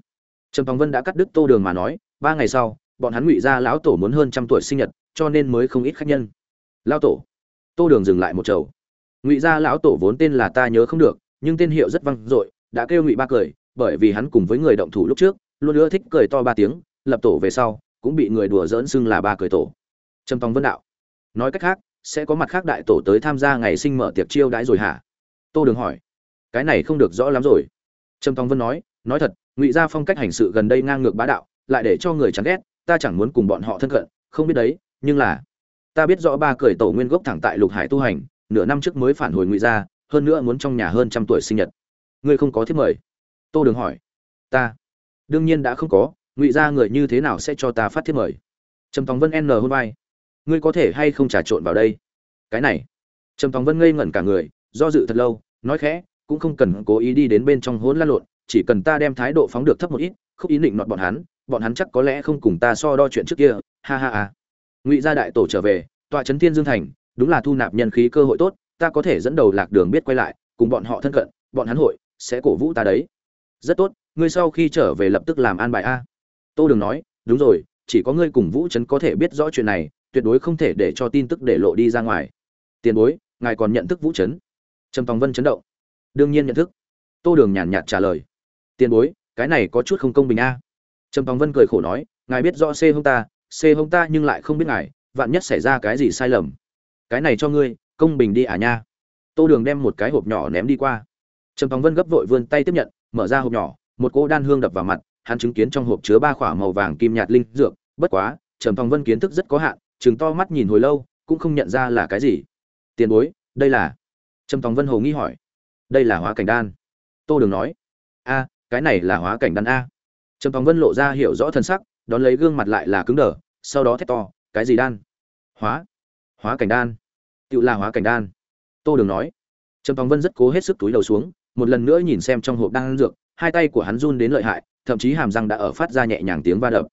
Trầm tòng vân đã cắt đứt tô đường mà nói, ba ngày sau, bọn hắn ngụy gia lão tổ muốn hơn trăm tuổi sinh nhật, cho nên mới không ít khách nhân. Lão tổ. Tô đường dừng lại một chầu. Ngụy gia lão tổ vốn tên là ta nhớ không được, nhưng tên hiệu rất vang dội, đã kêu ngụy ba cười, bởi vì hắn cùng với người động thủ lúc trước, luôn ưa thích cười to ba tiếng, lập tổ về sau, cũng bị người đùa dỡn xưng là ba cười tổ. Trầm tòng vân đạo. Nói cách khác sẽ có mặt khác đại tổ tới tham gia ngày sinh mở tiệc chiêu đãi rồi hả? Tô đường hỏi. Cái này không được rõ lắm rồi. Trầm tòng vân nói nói thật, ngụy gia phong cách hành sự gần đây ngang ngược bá đạo, lại để cho người chán ghét, ta chẳng muốn cùng bọn họ thân cận, không biết đấy, nhưng là, ta biết rõ ba cười tổ nguyên gốc thẳng tại lục hải tu hành, nửa năm trước mới phản hồi ngụy gia, hơn nữa muốn trong nhà hơn trăm tuổi sinh nhật. Ngươi không có thiết mời? Tô đường hỏi. Ta? Đương nhiên đã không có, ngụy gia người như thế nào sẽ cho ta phát thiết mời? Trầm tòng vân n hôn vai ngươi có thể hay không trà trộn vào đây? Cái này. Trầm tòng vân ngây ngẩn cả người, do dự thật lâu, nói khẽ, cũng không cần cố ý đi đến bên trong hỗn lăn lộn, chỉ cần ta đem thái độ phóng được thấp một ít không ý định nọt bọn hắn bọn hắn chắc có lẽ không cùng ta so đo chuyện trước kia, ha ha ha. Ngụy gia đại tổ trở về, tọa trấn thiên dương thành, đúng là thu nạp nhân khí cơ hội tốt, ta có thể dẫn đầu lạc đường biết quay lại, cùng bọn họ thân cận, bọn hắn hội sẽ cổ vũ ta đấy. Rất tốt, ngươi sau khi trở về lập tức làm an bài a. Tô đường nói, đúng rồi, chỉ có ngươi cùng vũ trấn có thể biết rõ chuyện này tuyệt đối không thể để cho tin tức để lộ đi ra ngoài. Tiền bối, ngài còn nhận thức vũ trấn trầm tòng vân chấn động. Đương nhiên nhận thức. Tô đường nhàn nhạt trả lời. Tiền bối, cái này có chút không công bình a. Trầm tòng vân cười khổ nói, ngài biết rõ c hông ta, c hông ta nhưng lại không biết ngài, vạn nhất xảy ra cái gì sai lầm. Cái này cho ngươi, công bình đi à nha. Tô đường đem một cái hộp nhỏ ném đi qua. Trầm tòng vân gấp vội vươn tay tiếp nhận, mở ra hộp nhỏ, một cỗ đan hương đập vào mặt, hắn chứng kiến trong hộp chứa ba khỏa màu vàng kim nhạt linh dược, bất quá, trầm tòng vân kiến thức rất có hạn chừng to mắt nhìn hồi lâu, cũng không nhận ra là cái gì. Tiền bối, đây là? Trầm tòng vân hồ nghi hỏi. Đây là hóa cảnh đan. Tô đường nói. A, cái này là hóa cảnh đan a. Trầm tòng vân lộ ra hiểu rõ thân sắc, đón lấy gương mặt lại là cứng đờ, sau đó thét to, cái gì đan? Hóa. Hóa cảnh đan. Tự là hóa cảnh đan. Tô đường nói. Trầm tòng vân rất cố hết sức túi đầu xuống, một lần nữa nhìn xem trong hộp đan dược, hai tay của hắn run đến lợi hại, thậm chí hàm răng đã ở phát ra nhẹ nhàng tiếng va đập.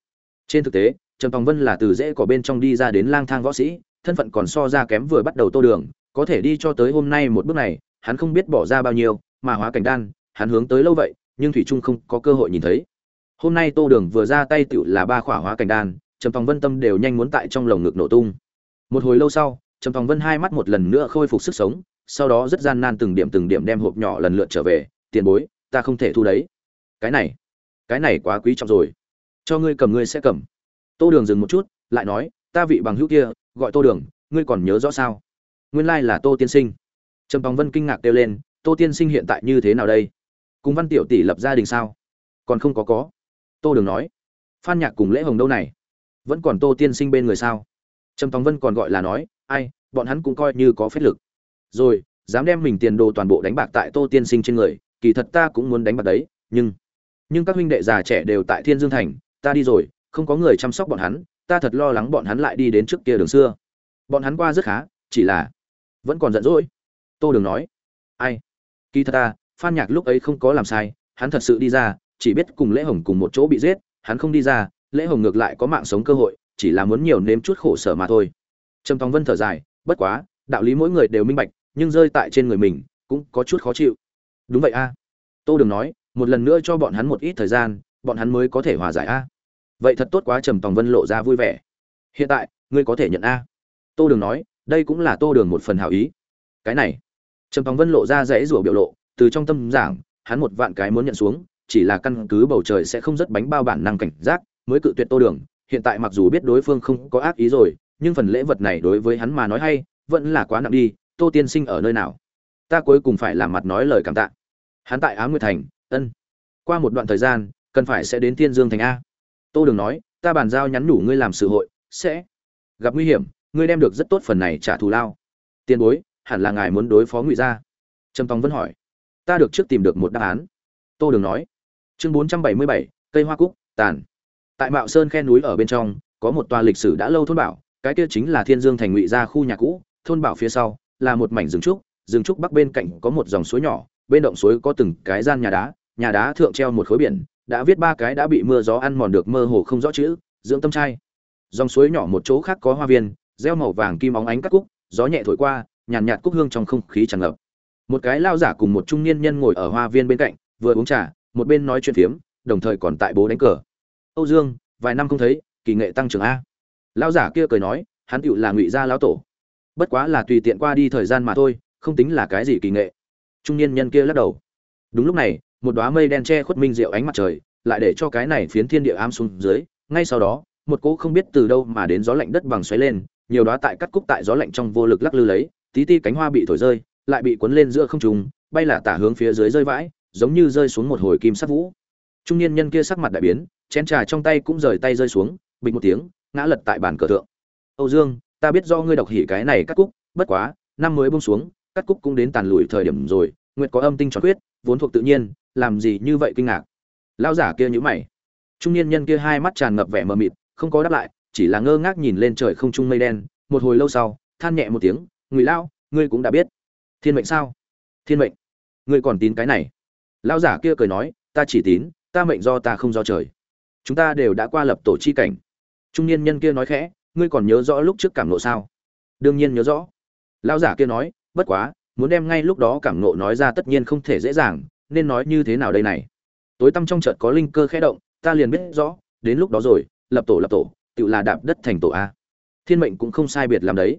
Trên thực tế trầm tòng vân là từ dễ cỏ bên trong đi ra đến lang thang võ sĩ, thân phận còn so ra kém vừa bắt đầu tô đường, có thể đi cho tới hôm nay một bước này, hắn không biết bỏ ra bao nhiêu, mà hóa cảnh đan, hắn hướng tới lâu vậy, nhưng thủy trung không có cơ hội nhìn thấy. Hôm nay tô đường vừa ra tay tựu là ba khỏa hóa cảnh đan, trầm tòng vân tâm đều nhanh muốn tại trong lồng ngực nổ tung. Một hồi lâu sau, trầm tòng vân hai mắt một lần nữa khôi phục sức sống, sau đó rất gian nan từng điểm từng điểm đem hộp nhỏ lần lượt trở về, tiền bối, ta không thể thu đấy. Cái này cái này quá quý trọng rồi. Cho ngươi cầm, ngươi sẽ cầm tô đường dừng một chút, lại nói, ta vị bằng hữu kia, gọi tô đường, ngươi còn nhớ rõ sao? Nguyên lai là tô tiên sinh. Trầm tòng vân kinh ngạc kêu lên, tô tiên sinh hiện tại như thế nào đây? Cùng văn tiểu tỷ lập gia đình sao? Còn không có có. Tô đường nói, phan nhạc cùng lễ hồng đâu này? Vẫn còn tô tiên sinh bên người sao? Trầm tòng vân còn gọi là nói, ai, bọn hắn cũng coi như có phép lực. Rồi, dám đem mình tiền đồ toàn bộ đánh bạc tại tô tiên sinh trên người, kỳ thật ta cũng muốn đánh bạc đấy, nhưng nhưng các huynh đệ già trẻ đều tại thiên dương thành, ta đi rồi không có người chăm sóc bọn hắn, ta thật lo lắng bọn hắn lại đi đến trước kia đường xưa. Bọn hắn qua rất khá, chỉ là vẫn còn giận dỗi. Tô đường nói, ai? Kỳ thật ta, phan nhạc lúc ấy không có làm sai, hắn thật sự đi ra, chỉ biết cùng lễ hồng cùng một chỗ bị giết, hắn không đi ra, lễ hồng ngược lại có mạng sống cơ hội, chỉ là muốn nhiều nếm chút khổ sở mà thôi. Trầm tòng vân thở dài, bất quá, đạo lý mỗi người đều minh bạch, nhưng rơi tại trên người mình cũng có chút khó chịu. Đúng vậy a. Tô đường nói, một lần nữa cho bọn hắn một ít thời gian, bọn hắn mới có thể hòa giải a vậy thật tốt quá, trầm tòng vân lộ ra vui vẻ. Hiện tại, ngươi có thể nhận a. Tô đường nói, đây cũng là tô đường một phần hảo ý. Cái này, trầm tòng vân lộ ra dãy rủa biểu lộ, từ trong tâm giảng, hắn một vạn cái muốn nhận xuống, chỉ là căn cứ bầu trời sẽ không rất bánh bao bản năng cảnh giác, mới cự tuyệt tô đường. Hiện tại mặc dù biết đối phương không có ác ý rồi, nhưng phần lễ vật này đối với hắn mà nói hay, vẫn là quá nặng đi. Tô tiên sinh ở nơi nào? Ta cuối cùng phải làm mặt nói lời cảm tạ. Hắn tại á nguyệt thành, ân. Qua một đoạn thời gian, cần phải sẽ đến thiên dương thành a tô đường nói, ta bàn giao nhắn nhủ ngươi làm sự hội, sẽ gặp nguy hiểm, ngươi đem được rất tốt phần này trả thù lao. Tiền bối, hẳn là ngài muốn đối phó ngụy gia? Trầm tòng vẫn hỏi. Ta được trước tìm được một đáp án. Tô đường nói. Chương bốn trăm bảy mươi bảy, cây hoa cúc, tàn. Tại mạo sơn khe núi ở bên trong, có một tòa lịch sử đã lâu thôn bảo, cái kia chính là thiên dương thành ngụy gia khu nhà cũ, thôn bảo phía sau là một mảnh rừng trúc rừng trúc bắc bên cạnh có một dòng suối nhỏ, bên động suối có từng cái gian nhà đá nhà đá thượng treo một khối biển đã viết ba cái đã bị mưa gió ăn mòn được mơ hồ không rõ chữ dưỡng tâm trai. Dòng suối nhỏ một chỗ khác có hoa viên gieo màu vàng kim óng ánh cắt cúc gió nhẹ thổi qua nhàn nhạt, nhạt cúc hương trong không khí tràn ngập. Một cái lao giả cùng một trung niên nhân ngồi ở hoa viên bên cạnh vừa uống trà một bên nói chuyện phiếm đồng thời còn tại bố đánh cờ. Âu dương vài năm không thấy kỳ nghệ tăng trưởng a. Lao giả kia cười nói hắn tựu là ngụy gia lão tổ. Bất quá là tùy tiện qua đi thời gian mà thôi không tính là cái gì kỳ nghệ. Trung niên nhân kia lắc đầu. Đúng lúc này một đóa mây đen che khuất minh diệu ánh mặt trời, lại để cho cái này phiến thiên địa ám xuống dưới. Ngay sau đó, một cỗ không biết từ đâu mà đến gió lạnh đất bằng xoáy lên, nhiều đóa tại cắt cúc tại gió lạnh trong vô lực lắc lư lấy, tí ti cánh hoa bị thổi rơi, lại bị cuốn lên giữa không trung, bay là tả hướng phía dưới rơi vãi, giống như rơi xuống một hồi kim sắc vũ. Trung niên nhân kia sắc mặt đại biến, chén trà trong tay cũng rời tay rơi xuống, bình một tiếng, ngã lật tại bàn cờ thượng. Âu dương, ta biết do ngươi đọc hỉ cái này cắt cúc, bất quá, năm mới buông xuống, cắt cúc cũng đến tàn lùi thời điểm rồi, nguyệt có âm tinh tròn quyết, vốn thuộc tự nhiên làm gì như vậy kinh ngạc? Lão giả kia nhữ mày. Trung niên nhân kia hai mắt tràn ngập vẻ mờ mịt không có đáp lại chỉ là ngơ ngác nhìn lên trời không trung mây đen. Một hồi lâu sau than nhẹ một tiếng ngụy lao, ngươi cũng đã biết. Thiên mệnh sao? Thiên mệnh. Ngươi còn tín cái này? Lão giả kia cười nói ta chỉ tín ta mệnh do ta không do trời. Chúng ta đều đã qua lập tổ chi cảnh. Trung niên nhân kia nói khẽ ngươi còn nhớ rõ lúc trước cảm nộ sao? Đương nhiên nhớ rõ. Lão giả kia nói bất quá muốn đem ngay lúc đó cảm nộ nói ra tất nhiên không thể dễ dàng nên nói như thế nào đây này? Tối tăm trong chợt có linh cơ khẽ động, ta liền biết rõ, đến lúc đó rồi, lập tổ lập tổ tự là đạp đất thành tổ a. Thiên mệnh cũng không sai biệt làm đấy.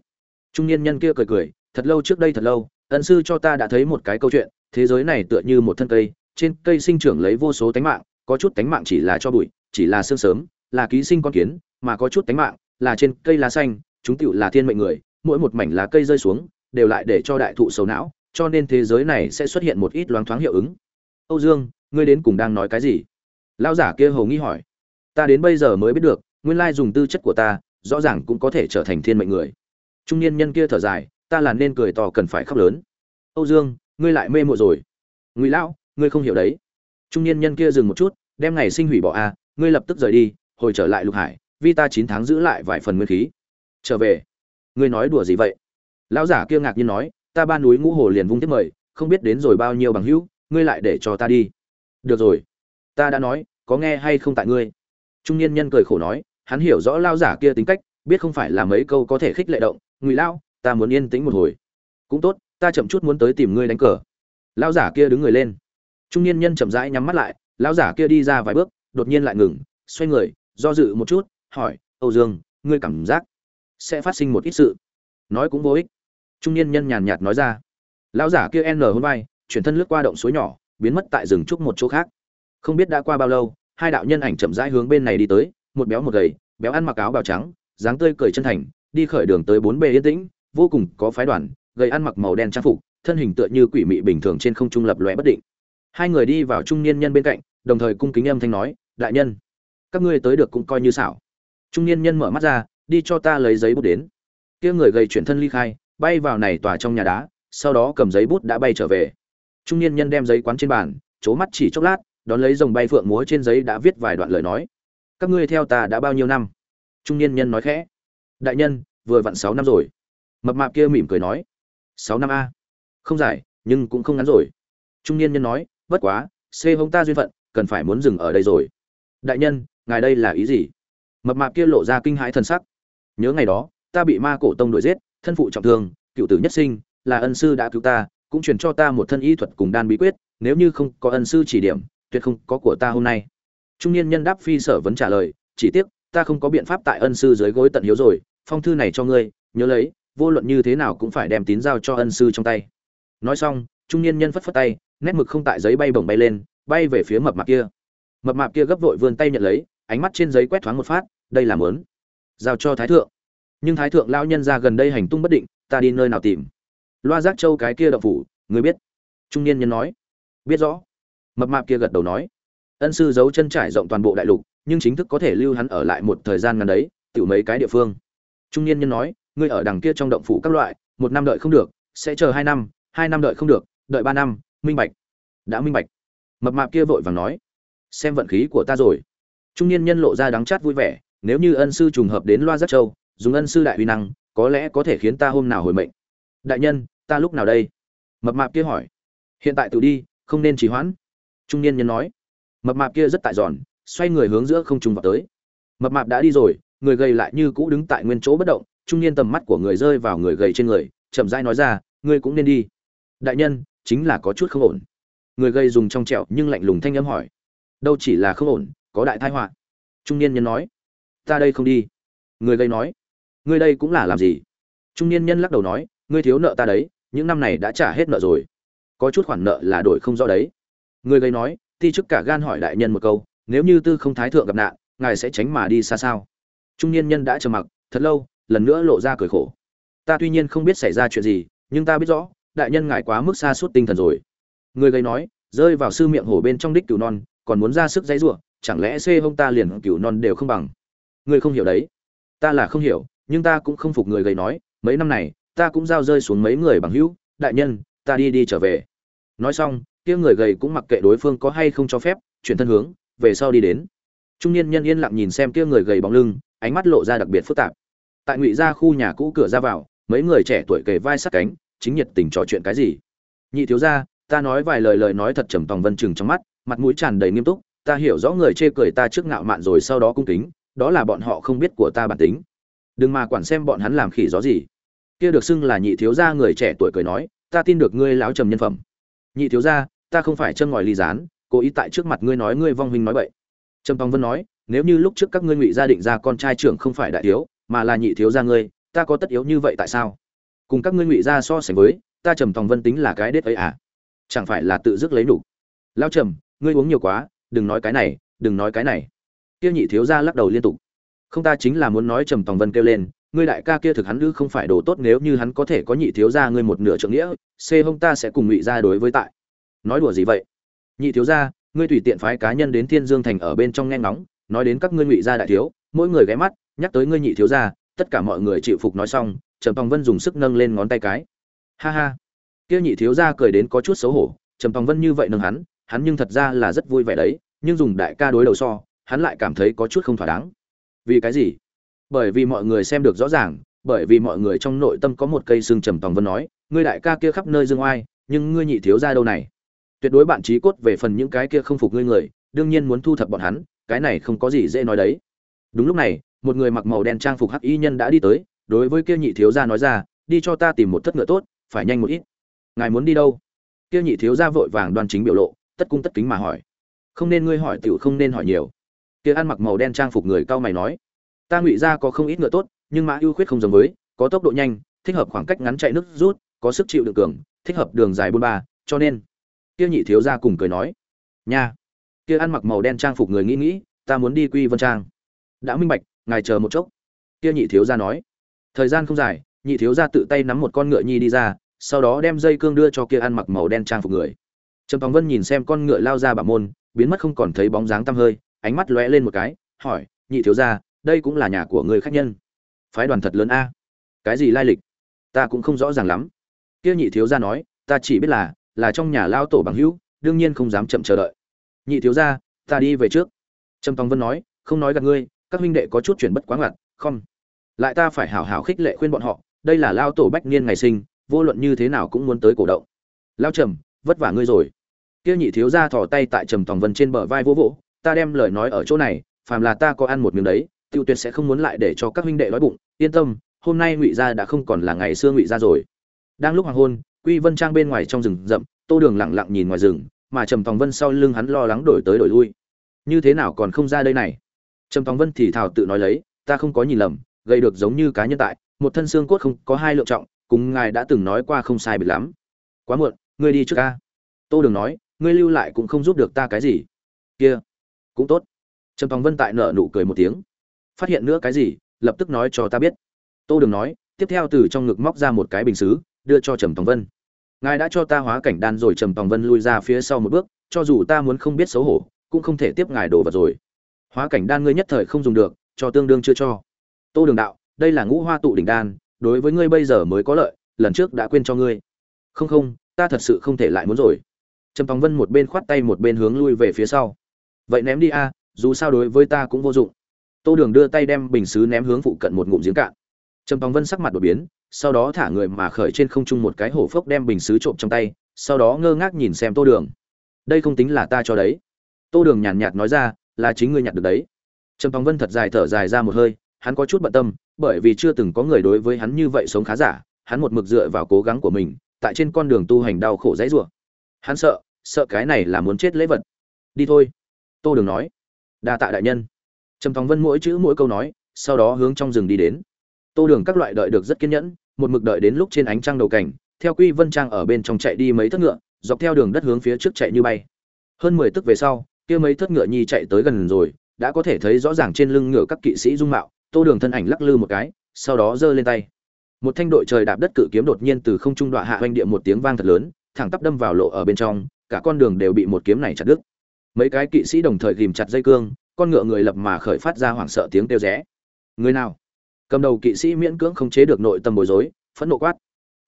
Trung niên nhân kia cười cười, thật lâu trước đây thật lâu, ân sư cho ta đã thấy một cái câu chuyện, thế giới này tựa như một thân cây, trên cây sinh trưởng lấy vô số tánh mạng, có chút tánh mạng chỉ là cho bụi, chỉ là sương sớm, là ký sinh con kiến, mà có chút tánh mạng là trên cây lá xanh, chúng tựu là thiên mệnh người, mỗi một mảnh lá cây rơi xuống, đều lại để cho đại thụ sầu não cho nên thế giới này sẽ xuất hiện một ít loáng thoáng hiệu ứng. Âu dương, ngươi đến cùng đang nói cái gì? Lão giả kia hầu nghi hỏi. Ta đến bây giờ mới biết được, nguyên lai dùng tư chất của ta, rõ ràng cũng có thể trở thành thiên mệnh người. Trung niên nhân kia thở dài, ta là nên cười to cần phải khóc lớn. Âu dương, ngươi lại mê mộ rồi. Ngụy lão, ngươi không hiểu đấy. Trung niên nhân kia dừng một chút, đem ngày sinh hủy bỏ a ngươi lập tức rời đi, hồi trở lại lục hải, vì ta chín tháng giữ lại vài phần nguyên khí. Trở về. Ngươi nói đùa gì vậy? Lão giả kia ngạc nhiên nói ta ba núi ngũ hồ liền vung tiếp mời, không biết đến rồi bao nhiêu bằng hữu, ngươi lại để cho ta đi. Được rồi. Ta đã nói, có nghe hay không tại ngươi? Trung niên nhân cười khổ nói, hắn hiểu rõ lao giả kia tính cách, biết không phải là mấy câu có thể khích lệ động, ngụy lao ta muốn yên tĩnh một hồi. Cũng tốt, ta chậm chút muốn tới tìm ngươi đánh cờ. Lao giả kia đứng người lên. Trung niên nhân chậm rãi nhắm mắt lại, lao giả kia đi ra vài bước, đột nhiên lại ngừng, xoay người, do dự một chút, hỏi, âu dương, ngươi cảm giác sẽ phát sinh một ít sự? Nói cũng vô ích trung niên nhân nhàn nhạt nói ra. Lão giả kia n hôn vai, chuyển thân lướt qua động suối nhỏ, biến mất tại rừng trúc một chỗ khác. Không biết đã qua bao lâu, hai đạo nhân ảnh chậm rãi hướng bên này đi tới, một béo một gầy, béo ăn mặc áo bào trắng, dáng tươi cười chân thành, đi khởi đường tới bốn bề yên tĩnh, vô cùng có phái đoàn, gầy ăn mặc màu đen trang phục, thân hình tựa như quỷ mị bình thường trên không trung lập lòe bất định. Hai người đi vào trung niên nhân bên cạnh, đồng thời cung kính âm thanh nói, đại nhân, các ngươi tới được cũng coi như xảo. Trung niên nhân mở mắt ra, đi cho ta lấy giấy bút đến. Kia người gầy chuyển thân ly khai bay vào này tòa trong nhà đá, sau đó cầm giấy bút đã bay trở về. Trung niên nhân đem giấy quán trên bàn c mắt chỉ chốc lát, đón lấy dòng bay phượng múa trên giấy đã viết vài đoạn lời nói. Các ngươi theo ta đã bao nhiêu năm? Trung niên nhân nói khẽ. Đại nhân, vừa vặn sáu năm rồi. Mập mạp kia mỉm cười nói. Sáu năm a? Không dài, nhưng cũng không ngắn rồi. Trung niên nhân nói vất quá, xê hông ta duyên phận, cần phải muốn dừng ở đây rồi. Đại nhân, ngài đây là ý gì? Mập mạp kia lộ ra kinh hãi thần sắc. Nhớ ngày đó, ta bị ma cổ tông đuổi giết thân phụ trọng thương, cựu tử nhất sinh, là ân sư đã cứu ta, cũng truyền cho ta một thân y thuật cùng đan bí quyết, nếu như không có ân sư chỉ điểm, tuyệt không có của ta hôm nay. Trung niên nhân đáp phi sở vẫn trả lời, chỉ tiếc, ta không có biện pháp tại ân sư dưới gối tận hiếu rồi, phong thư này cho ngươi, nhớ lấy, vô luận như thế nào cũng phải đem tín giao cho ân sư trong tay. Nói xong, trung niên nhân phất phất tay, nét mực không tại giấy bay bổng bay lên, bay về phía mập mạp kia. Mập mạp kia gấp vội vươn tay nhận lấy, ánh mắt trên giấy quét thoáng một phát, đây là mớn, giao cho thái thượng nhưng thái thượng lao nhân ra gần đây hành tung bất định, ta đi nơi nào tìm? Loa giác châu cái kia đậu phủ, người biết? Trung niên nhân nói. Biết rõ. Mập mạp kia gật đầu nói. Ân sư giấu chân trải rộng toàn bộ đại lục, nhưng chính thức có thể lưu hắn ở lại một thời gian ngắn đấy tự mấy cái địa phương. Trung niên nhân nói, ngươi ở đằng kia trong động phủ các loại, một năm đợi không được, sẽ chờ hai năm hai năm đợi không được, đợi ba năm, minh bạch. Đã minh bạch. Mập mạp kia vội vàng nói. Xem vận khí của ta rồi. Trung niên nhân lộ ra đắng chát vui vẻ, nếu như ân sư trùng hợp đến loa giác châu dùng ân sư đại uy năng, có lẽ có thể khiến ta hôm nào hồi mệnh. Đại nhân, ta lúc nào đây? Mập mạp kia hỏi. Hiện tại tự đi, không nên trì hoãn. Trung niên nhân nói. Mập mạp kia rất tại giòn, xoay người hướng giữa không trùng vào tới. Mập mạp đã đi rồi, người gầy lại như cũ đứng tại nguyên chỗ bất động, trung niên tầm mắt của người rơi vào người gầy trên người, chậm rãi nói ra, ngươi cũng nên đi. Đại nhân, chính là có chút không ổn. Người gầy dùng trong trẹo nhưng lạnh lùng thanh âm hỏi. Đâu chỉ là không ổn, có đại tai họa. Trung niên nhân nói. Ta đây không đi. Người gầy nói ngươi đây cũng là làm gì? Trung niên nhân lắc đầu nói, ngươi thiếu nợ ta đấy, những năm này đã trả hết nợ rồi. Có chút khoản nợ là đổi không rõ đấy. Người gây nói, ti chức cả gan hỏi đại nhân một câu, nếu như tư không thái thượng gặp nạn, ngài sẽ tránh mà đi xa sao? Trung niên nhân đã trầm mặc, thật lâu, lần nữa lộ ra cười khổ. Ta tuy nhiên không biết xảy ra chuyện gì, nhưng ta biết rõ, đại nhân ngài quá mức xa suốt tinh thần rồi. Người gây nói, rơi vào sư miệng hổ bên trong đích cửu non, còn muốn ra sức dãy rủa, chẳng lẽ xê hông ta liền cửu non đều không bằng? Ngươi không hiểu đấy. Ta là không hiểu nhưng ta cũng không phục người gầy nói, mấy năm này, ta cũng giao rơi xuống mấy người bằng hữu, đại nhân, ta đi đi trở về. Nói xong, kia người gầy cũng mặc kệ đối phương có hay không cho phép, chuyển thân hướng, về sau đi đến. Trung niên nhân yên lặng nhìn xem kia người gầy bóng lưng, ánh mắt lộ ra đặc biệt phức tạp. Tại ngụy gia khu nhà cũ cửa ra vào, mấy người trẻ tuổi kề vai sát cánh, chính nhiệt tình trò chuyện cái gì? Nhị thiếu gia, ta nói vài lời lời nói thật trầm tòng vân chừng trong mắt, mặt mũi tràn đầy nghiêm túc, ta hiểu rõ người chê cười ta trước ngạo mạn rồi sau đó cung kính, đó là bọn họ không biết của ta bản tính đừng mà quản xem bọn hắn làm khỉ gió gì. Kia được xưng là nhị thiếu gia người trẻ tuổi cười nói, ta tin được ngươi láo trầm nhân phẩm. Nhị thiếu gia, ta không phải chân ngòi ly gián, cố ý tại trước mặt ngươi nói ngươi vong huynh nói bậy. Trầm tòng vân nói, nếu như lúc trước các ngươi ngụy gia định ra con trai trưởng không phải đại thiếu, mà là nhị thiếu gia ngươi, ta có tất yếu như vậy tại sao? Cùng các ngươi ngụy gia so sánh với, ta trầm tòng vân tính là cái đết ấy à? Chẳng phải là tự dứt lấy đủ? Lao trầm, ngươi uống nhiều quá, đừng nói cái này, đừng nói cái này. Kia nhị thiếu gia lắc đầu liên tục không ta chính là muốn nói trầm tòng vân kêu lên, ngươi đại ca kia thực hắn ư không phải đồ tốt nếu như hắn có thể có nhị thiếu gia ngươi một nửa trượng nghĩa c hông ta sẽ cùng ngụy gia đối với tại. Nói đùa gì vậy? Nhị thiếu gia, ngươi tùy tiện phái cá nhân đến thiên dương thành ở bên trong nghe ngóng, nói đến các ngươi ngụy gia đại thiếu, mỗi người ghé mắt, nhắc tới ngươi nhị thiếu gia, tất cả mọi người chịu phục nói xong, trầm tòng vân dùng sức nâng lên ngón tay cái. Ha ha. Kia nhị thiếu gia cười đến có chút xấu hổ, trầm tòng vân như vậy nâng hắn hắn nhưng thật ra là rất vui vẻ đấy, nhưng dùng đại ca đối đầu so, hắn lại cảm thấy có chút không thỏa đáng vì cái gì? Bởi vì mọi người xem được rõ ràng, bởi vì mọi người trong nội tâm có một cây xương trầm tòng vân nói, ngươi đại ca kia khắp nơi dương oai, nhưng ngươi nhị thiếu gia đâu này? Tuyệt đối bạn trí cốt về phần những cái kia không phục ngươi người, đương nhiên muốn thu thập bọn hắn, cái này không có gì dễ nói đấy. Đúng lúc này, một người mặc màu đen trang phục hắc y nhân đã đi tới, đối với kia nhị thiếu gia nói ra, đi cho ta tìm một thất ngựa tốt, phải nhanh một ít. Ngài muốn đi đâu? Kia nhị thiếu gia vội vàng đoan chính biểu lộ, tất cung tất kính mà hỏi. Không nên ngươi hỏi tiểu không nên hỏi nhiều kia ăn mặc màu đen trang phục người cao mày nói, ta ngụy gia có không ít ngựa tốt, nhưng mã ưu khuyết không giống với, có tốc độ nhanh, thích hợp khoảng cách ngắn chạy nước rút, có sức chịu đựng cường, thích hợp đường dài buôn ba, cho nên kia nhị thiếu gia cùng cười nói, nha. Kia ăn mặc màu đen trang phục người nghĩ nghĩ, ta muốn đi quy vân trang. Đã minh bạch, ngài chờ một chốc. Kia nhị thiếu gia nói, thời gian không dài, nhị thiếu gia tự tay nắm một con ngựa nhi đi ra, sau đó đem dây cương đưa cho kia ăn mặc màu đen trang phục người. Trầm phóng vân nhìn xem con ngựa lao ra bà môn, biến mất không còn thấy bóng dáng tăm hơi ánh mắt lóe lên một cái, hỏi, nhị thiếu gia, đây cũng là nhà của người khách nhân? Phái đoàn thật lớn a. Cái gì lai lịch? Ta cũng không rõ ràng lắm. Kia nhị thiếu gia nói, ta chỉ biết là là trong nhà lao tổ bằng hữu, đương nhiên không dám chậm chờ đợi. Nhị thiếu gia, ta đi về trước. Trầm tòng vân nói, không nói gặp ngươi, các huynh đệ có chút chuyển bất quá ngặt, không. Lại ta phải hảo hảo khích lệ khuyên bọn họ, đây là lao tổ bách niên ngày sinh, vô luận như thế nào cũng muốn tới cổ động. Lao trầm, vất vả ngươi rồi. Kia nhị thiếu gia thò tay tại trầm tòng vân trên bờ vai vỗ vỗ ta đem lời nói ở chỗ này, phàm là ta có ăn một miếng đấy, tiêu tuyệt sẽ không muốn lại để cho các huynh đệ đói bụng. Yên tâm, hôm nay ngụy gia đã không còn là ngày xưa ngụy gia rồi. Đang lúc hoàng hôn, quy vân trang bên ngoài trong rừng rậm, tô đường lặng lặng nhìn ngoài rừng, mà trầm tòng vân sau lưng hắn lo lắng đổi tới đổi lui. Như thế nào còn không ra đây này? Trầm tòng vân thì thào tự nói lấy, ta không có nhìn lầm gây được giống như cá nhân tại, một thân xương cốt không có hai lượng trọng, cùng ngài đã từng nói qua không sai biệt lắm. Quá muộn, ngươi đi trước ca. Tô đường nói, ngươi lưu lại cũng không giúp được ta cái gì. Kia cũng tốt. Trầm tòng vân tại nợ nụ cười một tiếng. Phát hiện nữa cái gì, lập tức nói cho ta biết. Tô đường nói, tiếp theo từ trong ngực móc ra một cái bình xứ, đưa cho trầm tòng vân. Ngài đã cho ta hóa cảnh đan rồi, trầm tòng vân lui ra phía sau một bước, cho dù ta muốn không biết xấu hổ, cũng không thể tiếp ngài đồ vật rồi. Hóa cảnh đan ngươi nhất thời không dùng được, cho tương đương chưa cho. Tô đường đạo, đây là ngũ hoa tụ đỉnh đan, đối với ngươi bây giờ mới có lợi, lần trước đã quên cho ngươi. Không không, ta thật sự không thể lại muốn rồi. Trầm tòng vân một bên khoát tay một bên hướng lui về phía sau vậy ném đi a, dù sao đối với ta cũng vô dụng. Tô đường đưa tay đem bình xứ ném hướng phụ cận một ngụm giếng cạn. Trầm tòng vân sắc mặt đột biến, sau đó thả người mà khởi trên không trung một cái hổ phốc đem bình xứ trộm trong tay, sau đó ngơ ngác nhìn xem tô đường. Đây không tính là ta cho đấy. Tô đường nhàn nhạt nói ra, là chính ngươi nhặt được đấy. Trầm tòng vân thật dài thở dài ra một hơi, hắn có chút bận tâm, bởi vì chưa từng có người đối với hắn như vậy sống khá giả, hắn một mực dựa vào cố gắng của mình, tại trên con đường tu hành đau khổ dãy rủa. Hắn sợ sợ cái này là muốn chết lễ vật. Đi thôi tô đường nói, đa tạ đại nhân. Trầm thong vân mỗi chữ mỗi câu nói, sau đó hướng trong rừng đi đến. Tô đường các loại đợi được rất kiên nhẫn, một mực đợi đến lúc trên ánh trăng đầu cảnh, theo quy vân trang ở bên trong chạy đi mấy thất ngựa, dọc theo đường đất hướng phía trước chạy như bay. Hơn mười tức về sau, kia mấy thất ngựa nhi chạy tới gần rồi, đã có thể thấy rõ ràng trên lưng ngựa các kỵ sĩ dung mạo. Tô đường thân ảnh lắc lư một cái, sau đó giơ lên tay. Một thanh đội trời đạp đất cự kiếm đột nhiên từ không trung đoạn hạ oanh địa một tiếng vang thật lớn, thẳng tắp đâm vào lộ ở bên trong, cả con đường đều bị một kiếm này chặt đứt mấy cái kỵ sĩ đồng thời ghìm chặt dây cương, con ngựa người lập mà khởi phát ra hoảng sợ tiếng kêu rẽ. Người nào? Cầm đầu kỵ sĩ miễn cưỡng không chế được nội tâm bối rối, phẫn nộ quát.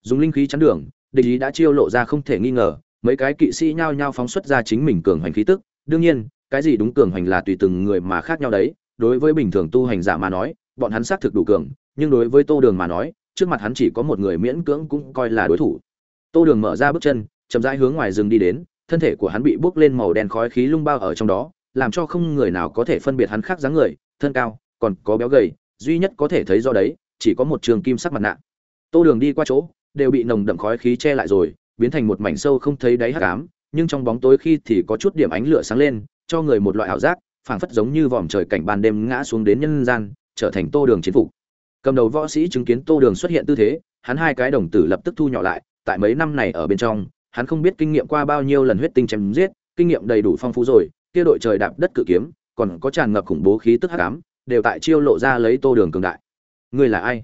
Dùng linh khí chắn đường, địch ý đã chiêu lộ ra không thể nghi ngờ, mấy cái kỵ sĩ nhao nhao phóng xuất ra chính mình cường hành khí tức. Đương nhiên, cái gì đúng cường hành là tùy từng người mà khác nhau đấy. Đối với bình thường tu hành giả mà nói, bọn hắn xác thực đủ cường, nhưng đối với tô đường mà nói, trước mặt hắn chỉ có một người miễn cưỡng cũng coi là đối thủ. Tô đường mở ra bước chân, chậm rãi hướng ngoài rừng đi đến thân thể của hắn bị bốc lên màu đen khói khí lung bao ở trong đó, làm cho không người nào có thể phân biệt hắn khác dáng người, thân cao, còn có béo gầy, duy nhất có thể thấy do đấy, chỉ có một trường kim sắc mặt nạ. Tô đường đi qua chỗ, đều bị nồng đậm khói khí che lại rồi, biến thành một mảnh sâu không thấy đáy hắc ám, nhưng trong bóng tối khi thì có chút điểm ánh lửa sáng lên, cho người một loại ảo giác, phảng phất giống như vòm trời cảnh ban đêm ngã xuống đến nhân gian, trở thành tô đường chiến phục. Cầm đầu võ sĩ chứng kiến tô đường xuất hiện tư thế, hắn hai cái đồng tử lập tức thu nhỏ lại, tại mấy năm này ở bên trong hắn không biết kinh nghiệm qua bao nhiêu lần huyết tinh chém giết, kinh nghiệm đầy đủ phong phú rồi, kia đội trời đạp đất cự kiếm, còn có tràn ngập khủng bố khí tức hắc ám, đều tại chiêu lộ ra lấy tô đường cường đại. Ngươi là ai?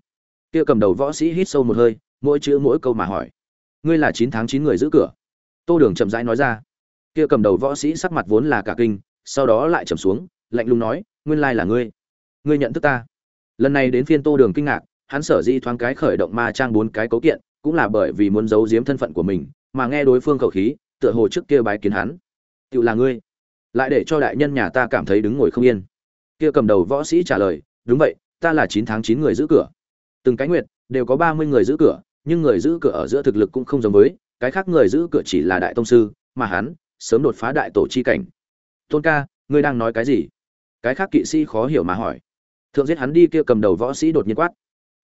Kia cầm đầu võ sĩ hít sâu một hơi, mỗi chữ mỗi câu mà hỏi. Ngươi là chín tháng chín người giữ cửa. Tô đường chậm rãi nói ra. Kia cầm đầu võ sĩ sắc mặt vốn là cả kinh, sau đó lại trầm xuống, lạnh lùng nói, nguyên lai là ngươi. Ngươi nhận thức ta. Lần này đến phiên tô đường kinh ngạc, hắn sở dĩ thoáng cái khởi động ma trang bốn cái cấu kiện, cũng là bởi vì muốn giấu giếm thân phận của mình mà nghe đối phương khẩu khí, tựa hồ trước kia bái kiến hắn. Tự là ngươi. Lại để cho đại nhân nhà ta cảm thấy đứng ngồi không yên. Kia cầm đầu võ sĩ trả lời, đúng vậy, ta là chín tháng chín người giữ cửa. Từng cái nguyệt, đều có ba mươi người giữ cửa, nhưng người giữ cửa ở giữa thực lực cũng không giống với, cái khác người giữ cửa chỉ là đại tông sư, mà hắn, sớm đột phá đại tổ chi cảnh. Tôn ca, ngươi đang nói cái gì? Cái khác kỵ sĩ khó hiểu mà hỏi. Thượng giết hắn đi kia cầm đầu võ sĩ đột nhiên quát.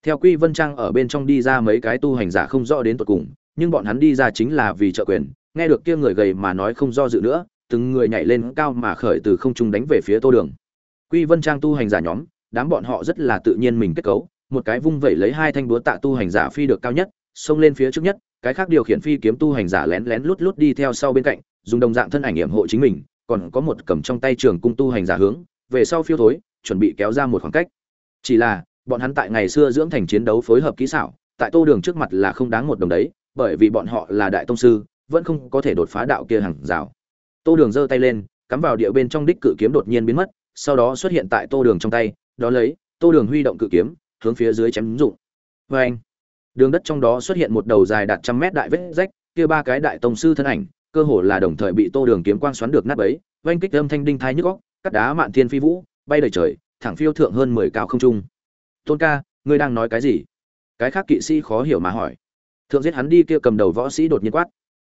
Theo quy vân trang ở bên trong đi ra mấy cái tu hành giả không rõ đến tột cùng nhưng bọn hắn đi ra chính là vì trợ quyền, nghe được kia người gầy mà nói không do dự nữa, từng người nhảy lên cao mà khởi từ không trung đánh về phía tô đường. Quy vân trang tu hành giả nhóm, đám bọn họ rất là tự nhiên mình kết cấu, một cái vung vẩy lấy hai thanh búa tạ tu hành giả phi được cao nhất, xông lên phía trước nhất, cái khác điều khiển phi kiếm tu hành giả lén lén lút lút đi theo sau bên cạnh, dùng đồng dạng thân ảnh hiểm hộ chính mình, còn có một cầm trong tay trường cung tu hành giả hướng, về sau phiêu thối, chuẩn bị kéo ra một khoảng cách. Chỉ là, bọn hắn tại ngày xưa dưỡng thành chiến đấu phối hợp kỹ xảo, tại tô đường trước mặt là không đáng một đồng đấy bởi vì bọn họ là đại tông sư, vẫn không có thể đột phá đạo kia hàng rào. Tô đường giơ tay lên, cắm vào địa bên trong đích cự kiếm đột nhiên biến mất, sau đó xuất hiện tại tô đường trong tay, đó lấy, tô đường huy động cự kiếm, hướng phía dưới chém dụng. Vê anh, đường đất trong đó xuất hiện một đầu dài đạt trăm mét đại vết rách, kia ba cái đại tông sư thân ảnh, cơ hồ là đồng thời bị tô đường kiếm quang xoắn được nát bấy oanh kích âm thanh đinh thai nhức góc cắt đá mạn thiên phi vũ, bay đầy trời, thẳng phiêu thượng hơn mười cao không trung. Tôn ca, ngươi đang nói cái gì? Cái khác kỵ sĩ khó hiểu mà hỏi thượng giết hắn đi kia cầm đầu võ sĩ đột nhiên quát.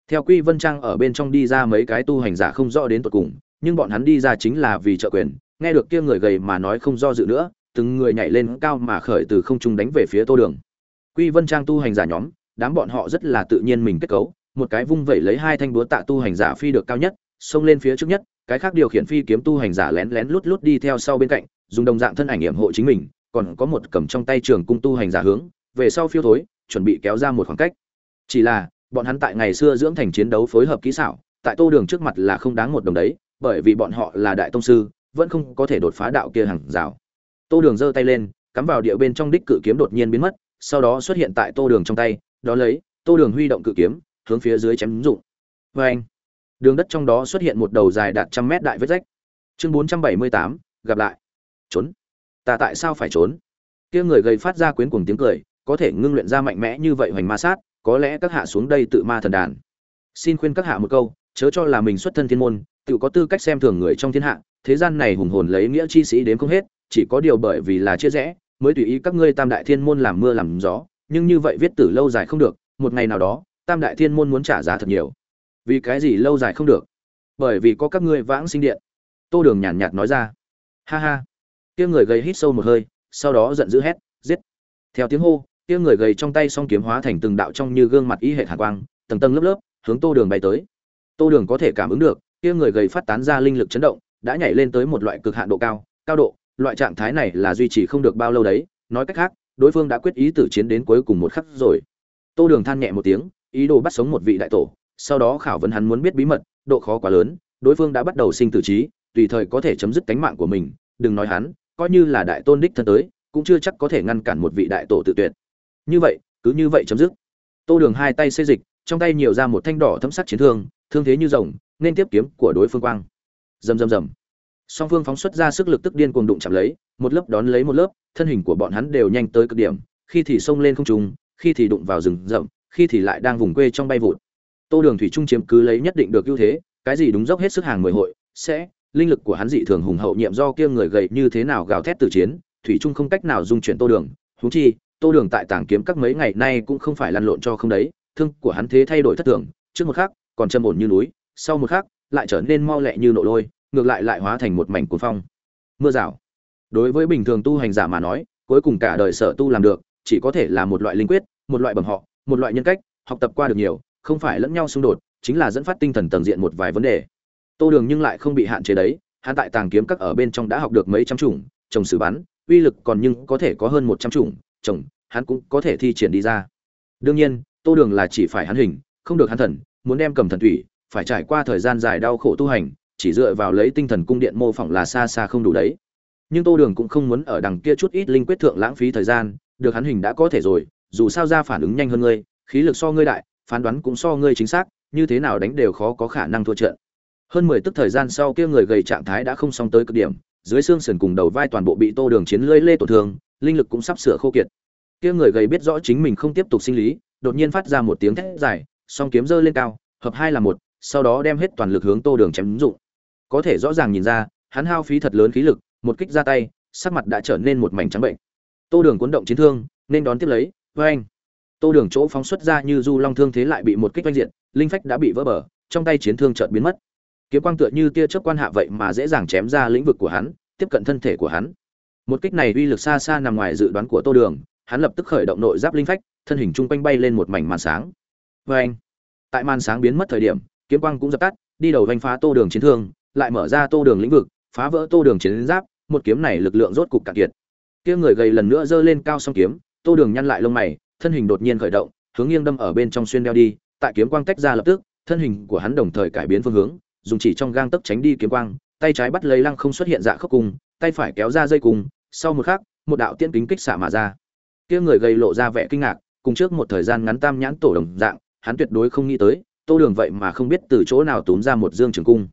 Theo quy vân trang ở bên trong đi ra mấy cái tu hành giả không rõ đến tột cùng, nhưng bọn hắn đi ra chính là vì trợ quyền, nghe được kia người gầy mà nói không do dự nữa, từng người nhảy lên cao mà khởi từ không trung đánh về phía tô đường. Quy vân trang tu hành giả nhóm, đám bọn họ rất là tự nhiên mình kết cấu, một cái vung vẩy lấy hai thanh búa tạ tu hành giả phi được cao nhất, xông lên phía trước nhất, cái khác điều khiển phi kiếm tu hành giả lén lén lút lút đi theo sau bên cạnh, dùng đồng dạng thân ảnh hiểm hộ chính mình, còn có một cầm trong tay trường cung tu hành giả hướng, về sau phiêu thối chuẩn bị kéo ra một khoảng cách. Chỉ là, bọn hắn tại ngày xưa dưỡng thành chiến đấu phối hợp kỹ xảo, tại tô đường trước mặt là không đáng một đồng đấy, bởi vì bọn họ là đại tông sư, vẫn không có thể đột phá đạo kia hàng rào. Tô đường giơ tay lên, cắm vào địa bên trong đích cự kiếm đột nhiên biến mất, sau đó xuất hiện tại tô đường trong tay, đó lấy, tô đường huy động cự kiếm, hướng phía dưới chém dụng. Vê anh, đường đất trong đó xuất hiện một đầu dài đạt trăm mét đại vết rách. Chương bốn trăm bảy mươi tám, gặp lại. Trốn. Ta tại sao phải trốn? Kia người gầy phát ra quyến cuồng tiếng cười có thể ngưng luyện ra mạnh mẽ như vậy hoành ma sát, có lẽ các hạ xuống đây tự ma thần đàn. Xin khuyên các hạ một câu, chớ cho là mình xuất thân thiên môn, tự có tư cách xem thường người trong thiên hạ, thế gian này hùng hồn lấy nghĩa chi sĩ đến không hết, chỉ có điều bởi vì là chia rẽ, mới tùy ý các ngươi tam đại thiên môn làm mưa làm gió, nhưng như vậy viết tử lâu dài không được, một ngày nào đó, tam đại thiên môn muốn trả giá thật nhiều. Vì cái gì lâu dài không được? Bởi vì có các ngươi vãng sinh điện. Tô đường nhàn nhạt nói ra. Ha ha. Kia người gầy hít sâu một hơi, sau đó giận dữ hét, giết. Theo tiếng hô kia người gầy trong tay song kiếm hóa thành từng đạo trong như gương mặt ý hệ hàn quang, tầng tầng lớp lớp, hướng tô đường bay tới. Tô đường có thể cảm ứng được, kia người gầy phát tán ra linh lực chấn động, đã nhảy lên tới một loại cực hạn độ cao cao độ, loại trạng thái này là duy trì không được bao lâu đấy. Nói cách khác, đối phương đã quyết ý tử chiến đến cuối cùng một khắc rồi. Tô đường than nhẹ một tiếng, ý đồ bắt sống một vị đại tổ, sau đó khảo vấn hắn muốn biết bí mật, độ khó quá lớn, đối phương đã bắt đầu sinh tử trí, tùy thời có thể chấm dứt cánh mạng của mình. Đừng nói hắn, coi như là đại tôn đích thân tới, cũng chưa chắc có thể ngăn cản một vị đại tổ tự tuyệt như vậy, cứ như vậy chấm dứt. Tô đường hai tay xây dịch, trong tay nhiều ra một thanh đỏ thấm sắc chiến thương thương thế như rồng, nên tiếp kiếm của đối phương quang. Rầm rầm rầm. Song phương phóng xuất ra sức lực tức điên cuồng đụng chạm lấy, một lớp đón lấy một lớp, thân hình của bọn hắn đều nhanh tới cực điểm, khi thì xông lên không trung, khi thì đụng vào rừng rậm, khi thì lại đang vùng quê trong bay vụt. Tô đường thủy trung chiếm cứ lấy nhất định được ưu thế, cái gì đúng dốc hết sức hàng mười hội, sẽ, linh lực của hắn dị thường hùng hậu nhiệm do kia người gầy như thế nào gào thét từ chiến, thủy trung không cách nào dung chuyển tô đường, huống chi tô đường tại tàng kiếm các mấy ngày nay cũng không phải lăn lộn cho không đấy, thương của hắn thế thay đổi thất thường, trước một khắc, còn châm ổn như núi, sau một khắc, lại trở nên mau lẹ như nộ lôi, ngược lại lại hóa thành một mảnh cuồng phong. Mưa rào. Đối với bình thường tu hành giả mà nói, cuối cùng cả đời sở tu làm được, chỉ có thể là một loại linh quyết, một loại bẩm họ, một loại nhân cách, học tập qua được nhiều, không phải lẫn nhau xung đột, chính là dẫn phát tinh thần tầng diện một vài vấn đề. Tô đường nhưng lại không bị hạn chế đấy, hắn tại tàng kiếm các ở bên trong đã học được mấy trăm chủng, trồng sử bắn, uy lực còn nhưng có thể có hơn một trăm chủng chồng, hắn cũng có thể thi triển đi ra. Đương nhiên tô đường là chỉ phải hắn hình không được hắn thần muốn đem cầm thần thủy phải trải qua thời gian dài đau khổ tu hành chỉ dựa vào lấy tinh thần cung điện mô phỏng là xa xa không đủ đấy. Nhưng tô đường cũng không muốn ở đằng kia chút ít linh quyết thượng lãng phí thời gian được hắn hình đã có thể rồi dù sao ra phản ứng nhanh hơn ngươi khí lực so ngươi đại phán đoán cũng so ngươi chính xác như thế nào đánh đều khó có khả năng thua trận. Hơn mười tức thời gian sau kia người gầy trạng thái đã không xong tới cực điểm dưới xương sườn cùng đầu vai toàn bộ bị tô đường chiến lưỡi lê tổn thương linh lực cũng sắp sửa khô kiệt. Kia người gầy biết rõ chính mình không tiếp tục sinh lý, đột nhiên phát ra một tiếng thét dài, song kiếm giơ lên cao, hợp hai là một, sau đó đem hết toàn lực hướng tô đường chém dụng. Có thể rõ ràng nhìn ra, hắn hao phí thật lớn khí lực, một kích ra tay, sắc mặt đã trở nên một mảnh trắng bệnh. Tô đường cuốn động chiến thương, nên đón tiếp lấy, với anh. Tô đường chỗ phóng xuất ra như du long thương thế lại bị một kích oanh diện, linh phách đã bị vỡ bờ, trong tay chiến thương chợt biến mất. Kiếm quang tựa như tia chớp quan hạ vậy mà dễ dàng chém ra lĩnh vực của hắn, tiếp cận thân thể của hắn một kích này uy lực xa xa nằm ngoài dự đoán của tô đường, hắn lập tức khởi động nội giáp linh phách, thân hình chung quanh bay lên một mảnh màn sáng. Vê anh tại màn sáng biến mất thời điểm, kiếm quang cũng dập tắt, đi đầu vanh phá tô đường chiến thương, lại mở ra tô đường lĩnh vực, phá vỡ tô đường chiến giáp, một kiếm này lực lượng rốt cục cạn kiệt. Kia người gầy lần nữa giơ lên cao song kiếm, tô đường nhăn lại lông mày, thân hình đột nhiên khởi động, hướng nghiêng đâm ở bên trong xuyên đeo đi, tại kiếm quang tách ra lập tức, thân hình của hắn đồng thời cải biến phương hướng, dùng chỉ trong gang tấc tránh đi kiếm quang, tay trái bắt lấy lăng không xuất hiện dạ khốc cung tay phải kéo ra dây cung sau một khắc, một đạo tiên kính kích xạ mà ra. Kia người gầy lộ ra vẻ kinh ngạc, cùng trước một thời gian ngắn tam nhãn tổ đồng dạng, hắn tuyệt đối không nghĩ tới, tô đường vậy mà không biết từ chỗ nào túm ra một dương trường cung.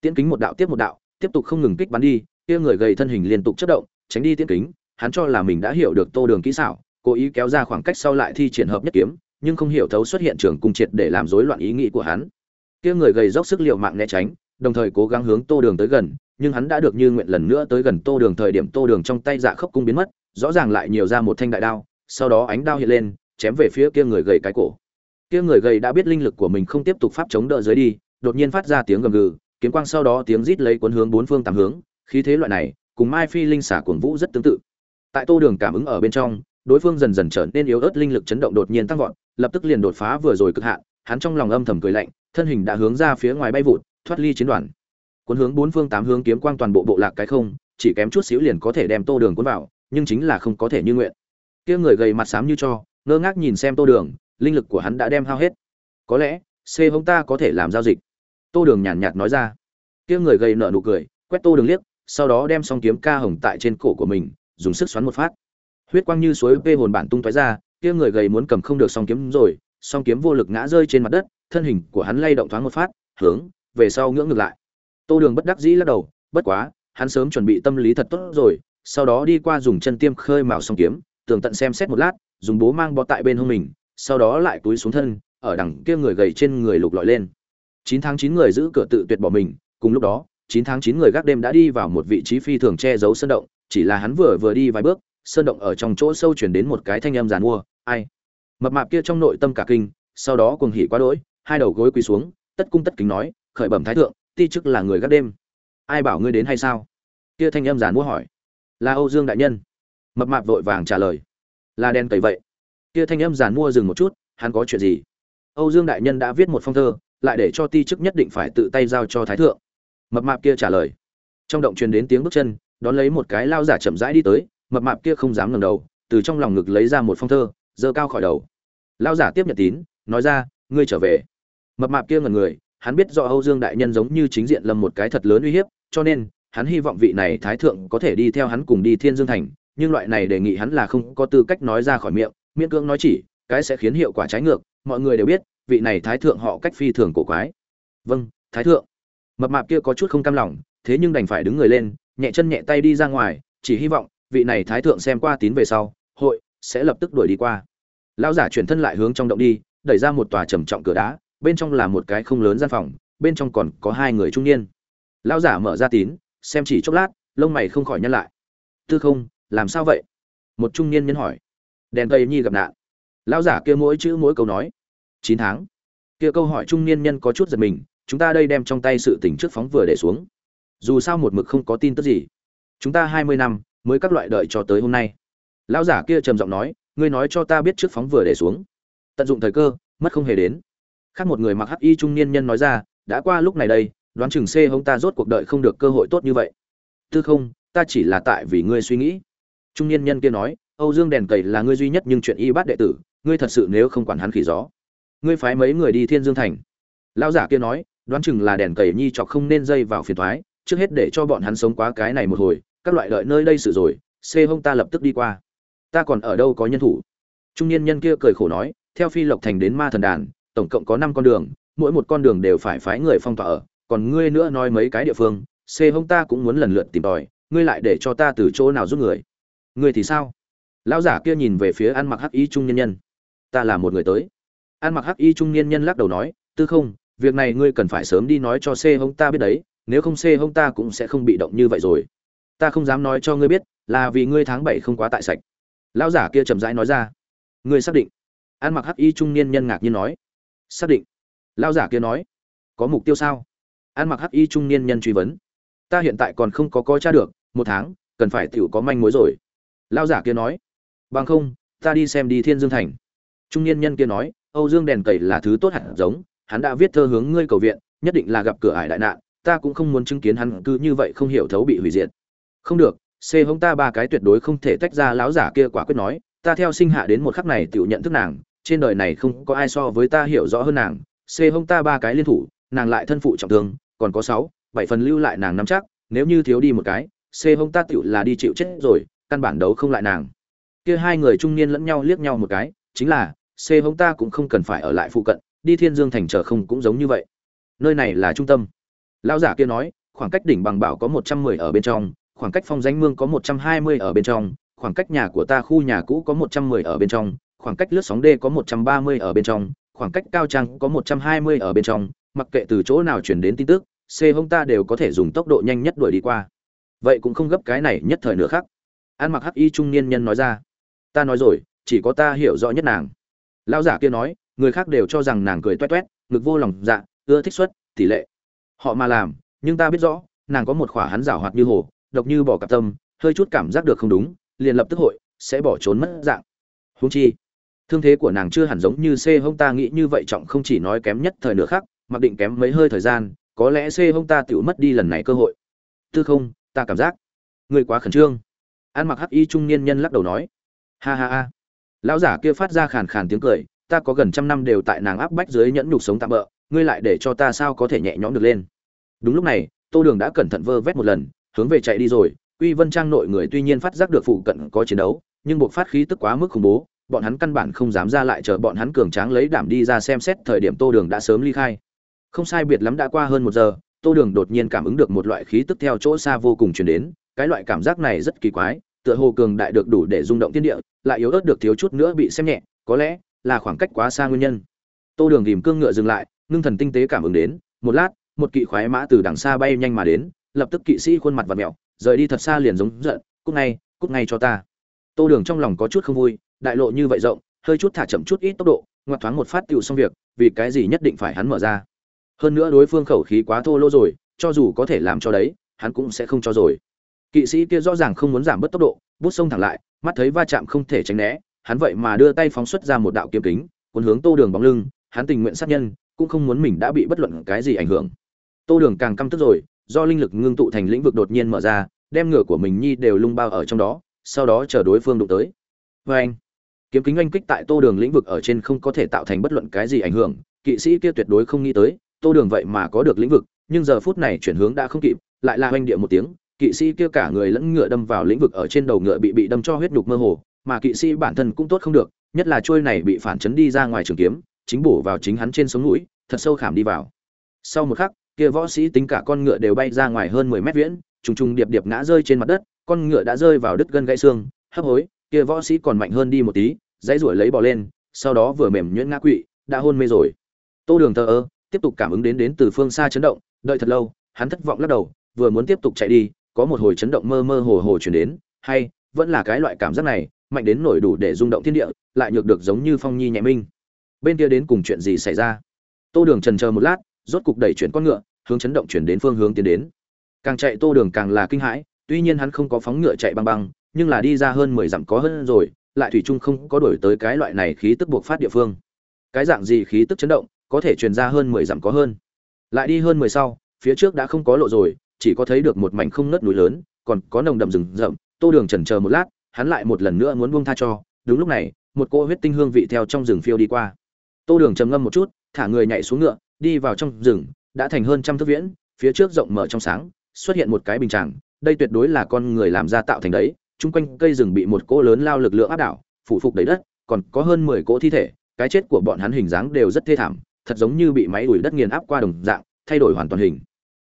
Tiên kính một đạo tiếp một đạo, tiếp tục không ngừng kích bắn đi, kia người gầy thân hình liên tục chớp động, tránh đi tiên kính, hắn cho là mình đã hiểu được tô đường kỹ xảo, cố ý kéo ra khoảng cách sau lại thi triển hợp nhất kiếm, nhưng không hiểu thấu xuất hiện trường cung triệt để làm rối loạn ý nghĩ của hắn. Kia người gầy dốc sức liệu mạng né tránh, đồng thời cố gắng hướng tô đường tới gần nhưng hắn đã được như nguyện lần nữa tới gần tô đường thời điểm tô đường trong tay dạ khốc cung biến mất, rõ ràng lại nhiều ra một thanh đại đao, sau đó ánh đao hiện lên, chém về phía kia người gầy cái cổ. Kia người gầy đã biết linh lực của mình không tiếp tục pháp chống đỡ dưới đi, đột nhiên phát ra tiếng gầm gừ, kiếm quang sau đó tiếng rít lấy cuốn hướng bốn phương tám hướng, khí thế loại này, cùng mai phi linh xả cuồng vũ rất tương tự. Tại tô đường cảm ứng ở bên trong, đối phương dần dần trở nên yếu ớt linh lực chấn động đột nhiên tăng vọt, lập tức liền đột phá vừa rồi cực hạn, hắn trong lòng âm thầm cười lạnh, thân hình đã hướng ra phía ngoài bay vụt, thoát ly chiến đoàn cuốn hướng bốn phương tám hướng kiếm quang toàn bộ bộ lạc cái không, chỉ kém chút xíu liền có thể đem tô đường cuốn vào, nhưng chính là không có thể như nguyện. Kia người gầy mặt xám như cho, ngơ ngác nhìn xem tô đường, linh lực của hắn đã đem hao hết. Có lẽ c hông ta có thể làm giao dịch. Tô đường nhàn nhạt nói ra. Kia người gầy nở nụ cười, quét tô đường liếc, sau đó đem xong kiếm ca hồng tại trên cổ của mình, dùng sức xoắn một phát. Huyết quang như suối vê hồn bản tung tói ra, kia người gầy muốn cầm không được song kiếm rồi, song kiếm vô lực ngã rơi trên mặt đất, thân hình của hắn lay động thoáng một phát, hướng về sau ngưỡng ngược lại tô đường bất đắc dĩ lắc đầu, bất quá, hắn sớm chuẩn bị tâm lý thật tốt rồi, sau đó đi qua dùng chân tiêm khơi mào song kiếm, tường tận xem xét một lát, dùng bố mang bó tại bên hông mình, sau đó lại túi xuống thân, ở đằng kia người gầy trên người lục lọi lên. Chín tháng chín người giữ cửa tự tuyệt bỏ mình, cùng lúc đó, chín tháng chín người gác đêm đã đi vào một vị trí phi thường che giấu sơn động, chỉ là hắn vừa vừa đi vài bước, sơn động ở trong chỗ sâu chuyển đến một cái thanh âm giàn mua, ai? Mập mạp kia trong nội tâm cả kinh, sau đó cuồng hỉ quá đỗi, hai đầu gối quỳ xuống, tất cung tất kính nói, khởi bẩm thái thượng ti chức là người gác đêm. Ai bảo ngươi đến hay sao? Kia thanh âm giản mua hỏi. Là âu dương đại nhân. Mập mạp vội vàng trả lời. Là đen cầy vậy. Kia thanh âm giản mua dừng một chút, hắn có chuyện gì? Âu dương đại nhân đã viết một phong thơ, lại để cho ti chức nhất định phải tự tay giao cho thái thượng. Mập mạp kia trả lời. Trong động truyền đến tiếng bước chân, đón lấy một cái lao giả chậm rãi đi tới, mập mạp kia không dám ngẩng đầu, từ trong lòng ngực lấy ra một phong thơ, giơ cao khỏi đầu. Lao giả tiếp nhận tín, nói ra, ngươi trở về. Mập mạp kia ngần người hắn biết do âu dương đại nhân giống như chính diện lâm một cái thật lớn uy hiếp, cho nên, hắn hy vọng vị này thái thượng có thể đi theo hắn cùng đi thiên dương thành, nhưng loại này đề nghị hắn là không có tư cách nói ra khỏi miệng, miễn cưỡng nói chỉ, cái sẽ khiến hiệu quả trái ngược, mọi người đều biết, vị này thái thượng họ cách phi thường cổ quái. Vâng thái thượng. Mập mạp kia có chút không cam lòng, thế nhưng đành phải đứng người lên, nhẹ chân nhẹ tay đi ra ngoài, chỉ hy vọng, vị này thái thượng xem qua tín về sau, hội sẽ lập tức đuổi đi qua. Lão giả chuyển thân lại hướng trong động đi, đẩy ra một tòa trầm trọng cửa đá bên trong là một cái không lớn gian phòng, bên trong còn có hai người trung niên. Lão giả mở ra tín, xem chỉ chốc lát, lông mày không khỏi nhăn lại. Tư không, làm sao vậy? Một trung niên nhân hỏi. Đèn tây nhi gặp nạn. Lão giả kia mỗi chữ mỗi câu nói. Chín tháng. Kia câu hỏi trung niên nhân có chút giật mình, chúng ta đây đem trong tay sự tình trước phóng vừa để xuống. Dù sao một mực không có tin tức gì. Chúng ta hai mươi năm mới các loại đợi cho tới hôm nay. Lão giả kia trầm giọng nói, ngươi nói cho ta biết trước phóng vừa để xuống. Tận dụng thời cơ, mất không hề đến khác một người mặc hắc y trung niên nhân nói ra, đã qua lúc này đây, đoán chừng c hông ta rốt cuộc đợi không được cơ hội tốt như vậy. Tư không, ta chỉ là tại vì ngươi suy nghĩ. Trung niên nhân kia nói, âu dương đèn cầy là ngươi duy nhất nhưng chuyện y bát đệ tử, ngươi thật sự nếu không quản hắn khỉ gió, ngươi phái mấy người đi thiên dương thành. Lão giả kia nói, đoán chừng là đèn cầy nhi chọc không nên dây vào phiền thoái, trước hết để cho bọn hắn sống quá cái này một hồi, các loại lợi nơi đây sự rồi xê hông ta lập tức đi qua. Ta còn ở đâu có nhân thủ? Trung niên nhân kia cười khổ nói, theo phi lộc thành đến ma thần đàn tổng cộng có năm con đường, mỗi một con đường đều phải phái người phong tỏa ở. Còn ngươi nữa nói mấy cái địa phương, xê hông ta cũng muốn lần lượt tìm tòi, ngươi lại để cho ta từ chỗ nào giúp người? Ngươi thì sao? Lão giả kia nhìn về phía ăn mặc hắc y trung niên nhân. Ta là một người tới. Ăn mặc hắc y trung niên nhân lắc đầu nói, tư không, việc này ngươi cần phải sớm đi nói cho c hông ta biết đấy, nếu không c hông ta cũng sẽ không bị động như vậy rồi. Ta không dám nói cho ngươi biết, là vì ngươi tháng bảy không quá tại sạch. Lão giả kia chậm rãi nói ra. Ngươi xác định. Ăn mặc hắc y trung niên nhân ngạc nhiên nói xác định. Lão giả kia nói, có mục tiêu sao? Ăn mặc hắc y trung niên nhân truy vấn, ta hiện tại còn không có coi tra được, một tháng, cần phải tiểu có manh mối rồi. Lão giả kia nói, bằng không, ta đi xem đi thiên dương thành. Trung niên nhân kia nói, âu dương đèn cầy là thứ tốt hẳn giống, hắn đã viết thơ hướng ngươi cầu viện, nhất định là gặp cửa ải đại nạn, ta cũng không muốn chứng kiến hắn cứ như vậy không hiểu thấu bị hủy diệt. Không được xê hống ta ba cái tuyệt đối không thể tách ra, lão giả kia quả quyết nói, ta theo sinh hạ đến một khắc này tự nhận thức nàng trên đời này không có ai so với ta hiểu rõ hơn nàng, c hông ta ba cái liên thủ, nàng lại thân phụ trọng thương, còn có sáu, bảy phần lưu lại nàng nắm chắc, nếu như thiếu đi một cái, c hông ta tựu là đi chịu chết rồi, căn bản đấu không lại nàng. Kia hai người trung niên lẫn nhau liếc nhau một cái, chính là, c hông ta cũng không cần phải ở lại phụ cận, đi thiên dương thành chờ không cũng giống như vậy. Nơi này là trung tâm. Lão giả kia nói, khoảng cách đỉnh bằng bảo có một trăm mười ở bên trong, khoảng cách phong danh mương có một trăm hai mươi ở bên trong, khoảng cách nhà của ta khu nhà cũ có một trăm mười ở bên trong khoảng cách lướt sóng d có một trăm ba mươi ở bên trong, khoảng cách cao trăng có một trăm hai mươi ở bên trong, mặc kệ từ chỗ nào chuyển đến tin tức, c hông ta đều có thể dùng tốc độ nhanh nhất đuổi đi qua. Vậy cũng không gấp cái này nhất thời nữa khác. An mặc hắc y trung niên nhân nói ra. Ta nói rồi, chỉ có ta hiểu rõ nhất nàng. Lão giả kia nói, người khác đều cho rằng nàng cười toét toét ngực vô lòng dạ ưa thích xuất, tỷ lệ. Họ mà làm, nhưng ta biết rõ, nàng có một khỏa hắn giảo hoạt như hồ, độc như bỏ cặp tâm, hơi chút cảm giác được không đúng, liền lập tức hội, sẽ bỏ trốn mất dạng. Húng chi thương thế của nàng chưa hẳn giống như c hông ta nghĩ như vậy trọng không chỉ nói kém nhất thời nửa khác mặc định kém mấy hơi thời gian có lẽ c hông ta tự mất đi lần này cơ hội. Tư không ta cảm giác người quá khẩn trương. An mặc hắc y trung niên nhân lắc đầu nói. Ha ha ha. Lão giả kia phát ra khàn khàn tiếng cười ta có gần trăm năm đều tại nàng áp bách dưới nhẫn nhục sống tạm bỡ ngươi lại để cho ta sao có thể nhẹ nhõm được lên? Đúng lúc này tô đường đã cẩn thận vơ vét một lần hướng về chạy đi rồi. Quy Vân Trang nội người tuy nhiên phát giác được phụ cận có chiến đấu, nhưng buộc phát khí tức quá mức khủng bố, bọn hắn căn bản không dám ra lại chờ bọn hắn cường tráng lấy đảm đi ra xem xét thời điểm Tô Đường đã sớm ly khai. Không sai biệt lắm đã qua hơn một giờ, Tô Đường đột nhiên cảm ứng được một loại khí tức theo chỗ xa vô cùng truyền đến, cái loại cảm giác này rất kỳ quái, tựa hồ cường đại được đủ để rung động thiên địa, lại yếu ớt được thiếu chút nữa bị xem nhẹ, có lẽ là khoảng cách quá xa nguyên nhân. Tô Đường tìm cương ngựa dừng lại, ngưng thần tinh tế cảm ứng đến, một lát, một kỵ khoái mã từ đằng xa bay nhanh mà đến, lập tức kỵ sĩ khuôn mặt và mèo, rời đi thật xa liền giống giận, cút ngay, cút ngay cho ta. Tô Đường trong lòng có chút không vui, đại lộ như vậy rộng, hơi chút thả chậm chút ít tốc độ, ngoặt thoáng một phát tiểu xong việc, vì cái gì nhất định phải hắn mở ra. Hơn nữa đối phương khẩu khí quá thô lỗ rồi, cho dù có thể làm cho đấy, hắn cũng sẽ không cho rồi. Kỵ sĩ kia rõ ràng không muốn giảm bớt tốc độ, bút sông thẳng lại, mắt thấy va chạm không thể tránh né, hắn vậy mà đưa tay phóng xuất ra một đạo kiếm kính, cuốn hướng Tô Đường bóng lưng, hắn tình nguyện sát nhân, cũng không muốn mình đã bị bất luận cái gì ảnh hưởng. Tô Đường càng căm tức rồi, do linh lực ngưng tụ thành lĩnh vực đột nhiên mở ra, đem ngựa của mình nhi đều lung bao ở trong đó, sau đó chờ đối phương đụng tới. Và anh, kiếm kính oanh kích tại Tô Đường lĩnh vực ở trên không có thể tạo thành bất luận cái gì ảnh hưởng, kỵ sĩ kia tuyệt đối không nghĩ tới, Tô Đường vậy mà có được lĩnh vực, nhưng giờ phút này chuyển hướng đã không kịp, lại là oanh địa một tiếng, kỵ sĩ kia cả người lẫn ngựa đâm vào lĩnh vực ở trên đầu ngựa bị bị đâm cho huyết nhục mơ hồ, mà kỵ sĩ bản thân cũng tốt không được, nhất là chuôi này bị phản chấn đi ra ngoài trường kiếm, chính bổ vào chính hắn trên sống mũi, thật sâu khảm đi vào. Sau một khắc, kia võ sĩ tính cả con ngựa đều bay ra ngoài hơn 10 mét viễn, trùng trùng điệp điệp ngã rơi trên mặt đất, con ngựa đã rơi vào đứt gân gãy xương, hấp hối, kia võ sĩ còn mạnh hơn đi một tí, dãy ruổi lấy bò lên, sau đó vừa mềm nhuyễn ngã quỵ, đã hôn mê rồi. Tô Đường thờ ơ, tiếp tục cảm ứng đến đến từ phương xa chấn động, đợi thật lâu, hắn thất vọng lắc đầu, vừa muốn tiếp tục chạy đi, có một hồi chấn động mơ mơ hồ hồ truyền đến, hay vẫn là cái loại cảm giác này, mạnh đến nổi đủ để rung động thiên địa, lại nhược được giống như phong nhi nhẹ minh. Bên kia đến cùng chuyện gì xảy ra? Tô Đường trần chờ một lát, rốt cục đẩy chuyển con ngựa, hướng chấn động chuyển đến phương hướng tiến đến càng chạy tô đường càng là kinh hãi tuy nhiên hắn không có phóng ngựa chạy băng băng nhưng là đi ra hơn mười dặm có hơn rồi, lại thủy chung không có đổi tới cái loại này khí tức buộc phát địa phương. Cái dạng gì khí tức chấn động, có thể truyền ra hơn mười dặm có hơn. Lại đi hơn mười sau, phía trước đã không có lộ rồi, chỉ có thấy được một mảnh không nứt núi lớn, còn có nồng đậm rừng rậm. Tô đường chần chờ một lát, hắn lại một lần nữa muốn buông tha cho. Đúng lúc này, một cô huyết tinh hương vị theo trong rừng phiêu đi qua. Tô đường trầm ngâm một chút, thả người nhảy xuống ngựa, đi vào trong rừng, đã thành hơn trăm thước viễn, phía trước rộng mở trong sáng, xuất hiện một cái bình tràng đây tuyệt đối là con người làm ra tạo thành đấy chung quanh cây rừng bị một cỗ lớn lao lực lượng áp đảo, phủ phục đầy đất, còn có hơn mười cỗ thi thể, cái chết của bọn hắn hình dáng đều rất thê thảm, thật giống như bị máy đuổi đất nghiền áp qua đồng dạng, thay đổi hoàn toàn hình.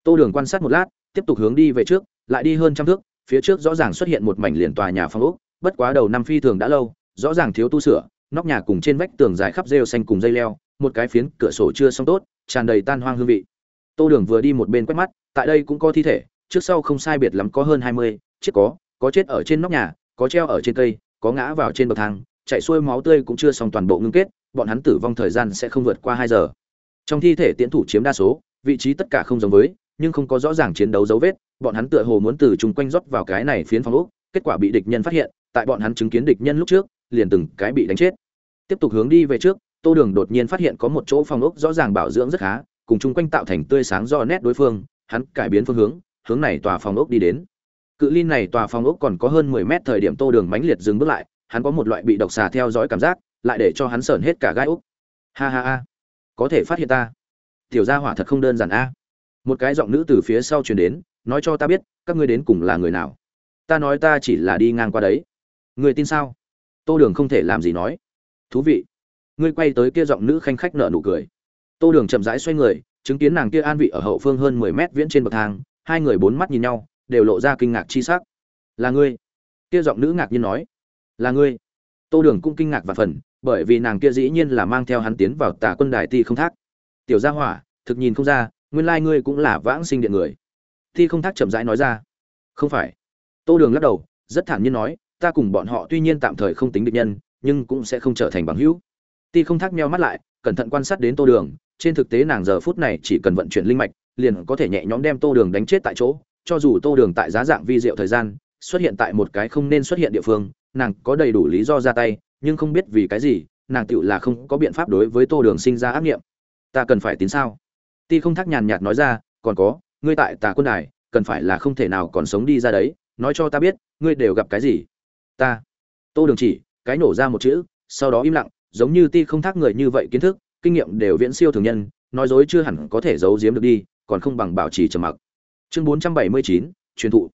Tô đường quan sát một lát, tiếp tục hướng đi về trước, lại đi hơn trăm thước, phía trước rõ ràng xuất hiện một mảnh liền tòa nhà phong ốc, bất quá đầu năm phi thường đã lâu, rõ ràng thiếu tu sửa, nóc nhà cùng trên vách tường dài khắp rêu xanh cùng dây leo, một cái phiến cửa sổ chưa xong tốt, tràn đầy tan hoang hương vị. Tô đường vừa đi một bên quét mắt, tại đây cũng có thi thể, trước sau không sai biệt lắm có hơn hai mươi chiếc có có chết ở trên nóc nhà có treo ở trên cây có ngã vào trên bậc thang chạy xuôi máu tươi cũng chưa xong toàn bộ ngưng kết bọn hắn tử vong thời gian sẽ không vượt qua hai giờ trong thi thể tiễn thủ chiếm đa số vị trí tất cả không giống với nhưng không có rõ ràng chiến đấu dấu vết bọn hắn tựa hồ muốn từ chung quanh rót vào cái này phiến phòng ốc kết quả bị địch nhân phát hiện tại bọn hắn chứng kiến địch nhân lúc trước liền từng cái bị đánh chết tiếp tục hướng đi về trước tô đường đột nhiên phát hiện có một chỗ phòng ốc rõ ràng bảo dưỡng rất khá cùng chung quanh tạo thành tươi sáng do nét đối phương, hắn cải biến phương hướng, hướng này tòa phòng ốc đi đến. Cự linh này tòa phòng ốc còn có hơn 10 mét thời điểm Tô Đường mãnh liệt dừng bước lại, hắn có một loại bị độc xà theo dõi cảm giác, lại để cho hắn sởn hết cả gai úc. Ha ha ha, có thể phát hiện ta. Tiểu gia hỏa thật không đơn giản a. Một cái giọng nữ từ phía sau truyền đến, nói cho ta biết, các ngươi đến cùng là người nào. Ta nói ta chỉ là đi ngang qua đấy. Người tin sao? Tô Đường không thể làm gì nói. Thú vị. Ngươi quay tới kia giọng nữ khanh khách nở nụ cười tô đường chậm rãi xoay người chứng kiến nàng kia an vị ở hậu phương hơn mười mét viễn trên bậc thang hai người bốn mắt nhìn nhau đều lộ ra kinh ngạc chi sắc. Là ngươi? Kia giọng nữ ngạc nhiên nói. Là ngươi. Tô đường cũng kinh ngạc và phần, bởi vì nàng kia dĩ nhiên là mang theo hắn tiến vào tà quân đài ti không thác. Tiểu gia hỏa, thực nhìn không ra, nguyên lai ngươi cũng là vãng sinh điện người. Ti không thác chậm rãi nói ra. Không phải. Tô đường lắc đầu, rất thản nhiên nói, ta cùng bọn họ tuy nhiên tạm thời không tính địch nhân, nhưng cũng sẽ không trở thành bằng hữu. Ti không thác meo mắt lại, cẩn thận quan sát đến tô đường, trên thực tế nàng giờ phút này chỉ cần vận chuyển linh mạch, liền có thể nhẹ nhõm đem tô đường đánh chết tại chỗ cho dù tô đường tại giá dạng vi diệu thời gian, xuất hiện tại một cái không nên xuất hiện địa phương, nàng có đầy đủ lý do ra tay, nhưng không biết vì cái gì, nàng tựu là không có biện pháp đối với tô đường sinh ra ác nghiệm. Ta cần phải tín sao? Ti không thắc nhàn nhạt nói ra, còn có, ngươi tại tà quân đài, cần phải là không thể nào còn sống đi ra đấy, nói cho ta biết, ngươi đều gặp cái gì? Ta. Tô đường chỉ, cái nổ ra một chữ, sau đó im lặng, giống như ti không thác người như vậy kiến thức, kinh nghiệm đều viễn siêu thường nhân, nói dối chưa hẳn có thể giấu giếm được đi, còn không bằng bảo trì trầm mặc chương bốn trăm bảy mươi chín, truyền thụ.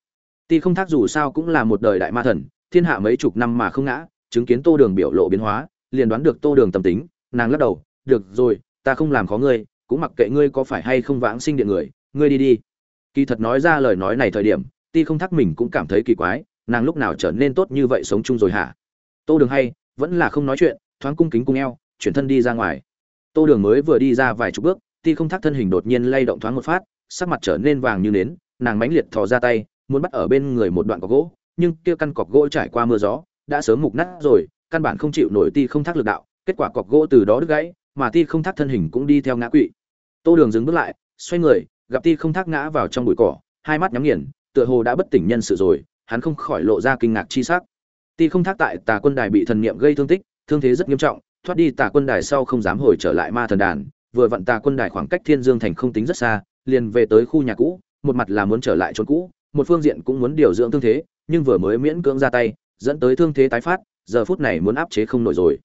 Ti không thác dù sao cũng là một đời đại ma thần, thiên hạ mấy chục năm mà không ngã, chứng kiến tô đường biểu lộ biến hóa, liền đoán được tô đường tâm tính, nàng lắc đầu, được rồi, ta không làm khó ngươi, cũng mặc kệ ngươi có phải hay không vãng sinh điện người, ngươi đi đi. Kỳ thật nói ra lời nói này thời điểm, ti không thắc mình cũng cảm thấy kỳ quái, nàng lúc nào trở nên tốt như vậy sống chung rồi hả? Tô đường hay, vẫn là không nói chuyện, thoáng cung kính cung eo, chuyển thân đi ra ngoài. Tô đường mới vừa đi ra vài chục bước, ti không thắc thân hình đột nhiên lay động thoáng một phát sắc mặt trở nên vàng như nến, nàng mãnh liệt thò ra tay, muốn bắt ở bên người một đoạn cọc gỗ, nhưng kia căn cọc gỗ trải qua mưa gió, đã sớm mục nát rồi, căn bản không chịu nổi ti không thác lực đạo, kết quả cọc gỗ từ đó đứt gãy, mà ti không thác thân hình cũng đi theo ngã quỵ. Tô đường dừng bước lại, xoay người, gặp ti không thác ngã vào trong bụi cỏ, hai mắt nhắm nghiền, tựa hồ đã bất tỉnh nhân sự rồi, hắn không khỏi lộ ra kinh ngạc chi sắc. Ti không thác tại tà quân đài bị thần niệm gây thương tích, thương thế rất nghiêm trọng, thoát đi tà quân đài sau không dám hồi trở lại ma thần đàn, vừa vặn tà quân đài khoảng cách thiên dương thành không tính rất xa liền về tới khu nhà cũ, một mặt là muốn trở lại chốn cũ, một phương diện cũng muốn điều dưỡng thương thế, nhưng vừa mới miễn cưỡng ra tay, dẫn tới thương thế tái phát, giờ phút này muốn áp chế không nổi rồi.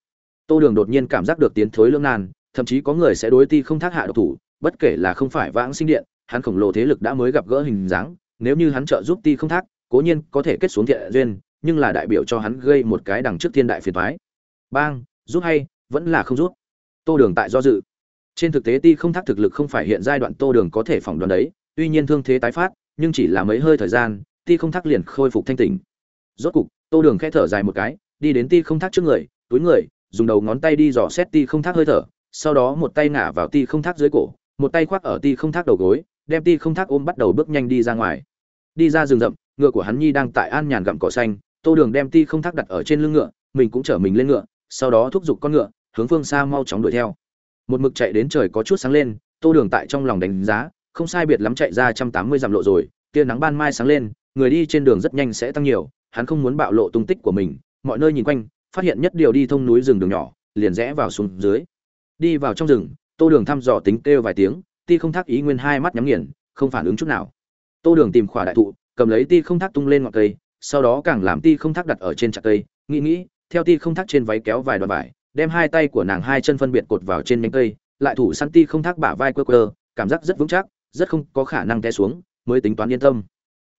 Tô đường đột nhiên cảm giác được tiến thối lưỡng nan, thậm chí có người sẽ đối ti không thác hạ độc thủ, bất kể là không phải vãng sinh điện, hắn khổng lồ thế lực đã mới gặp gỡ hình dáng, nếu như hắn trợ giúp ti không thác, cố nhiên có thể kết xuống thiện duyên, nhưng là đại biểu cho hắn gây một cái đằng trước thiên đại phiền thoái bang, giúp hay, vẫn là không giúp. Tô đường tại do dự trên thực tế ti không thác thực lực không phải hiện giai đoạn tô đường có thể phỏng đoán đấy, tuy nhiên thương thế tái phát, nhưng chỉ là mấy hơi thời gian, ti không thác liền khôi phục thanh tỉnh. Rốt cục, tô đường khẽ thở dài một cái, đi đến ti không thác trước người, túi người, dùng đầu ngón tay đi dò xét ti không thác hơi thở, sau đó một tay ngả vào ti không thác dưới cổ, một tay khoác ở ti không thác đầu gối, đem ti không thác ôm bắt đầu bước nhanh đi ra ngoài. Đi ra rừng rậm, ngựa của hắn nhi đang tại an nhàn gặm cỏ xanh, tô đường đem ti không thác đặt ở trên lưng ngựa, mình cũng chở mình lên ngựa, sau đó thúc giục con ngựa, hướng phương xa mau chóng đuổi theo một mực chạy đến trời có chút sáng lên, tô đường tại trong lòng đánh giá, không sai biệt lắm chạy ra trăm tám mươi dặm lộ rồi, tia nắng ban mai sáng lên, người đi trên đường rất nhanh sẽ tăng nhiều, hắn không muốn bạo lộ tung tích của mình, mọi nơi nhìn quanh, phát hiện nhất điều đi thông núi rừng đường nhỏ, liền rẽ vào xuống dưới. Đi vào trong rừng, tô đường thăm dò tính kêu vài tiếng, ti không thác ý nguyên hai mắt nhắm nghiền, không phản ứng chút nào. Tô đường tìm khỏa đại thụ, cầm lấy ti không thác tung lên ngọn cây, sau đó càng làm ti không thác đặt ở trên chặt cây, nghĩ nghĩ, theo ti không thác trên váy kéo vài đoạn vải đem hai tay của nàng hai chân phân biệt cột vào trên nhánh cây, lại thủ săn ti không thác bả vai quơ quơ, cảm giác rất vững chắc, rất không có khả năng té xuống, mới tính toán yên tâm.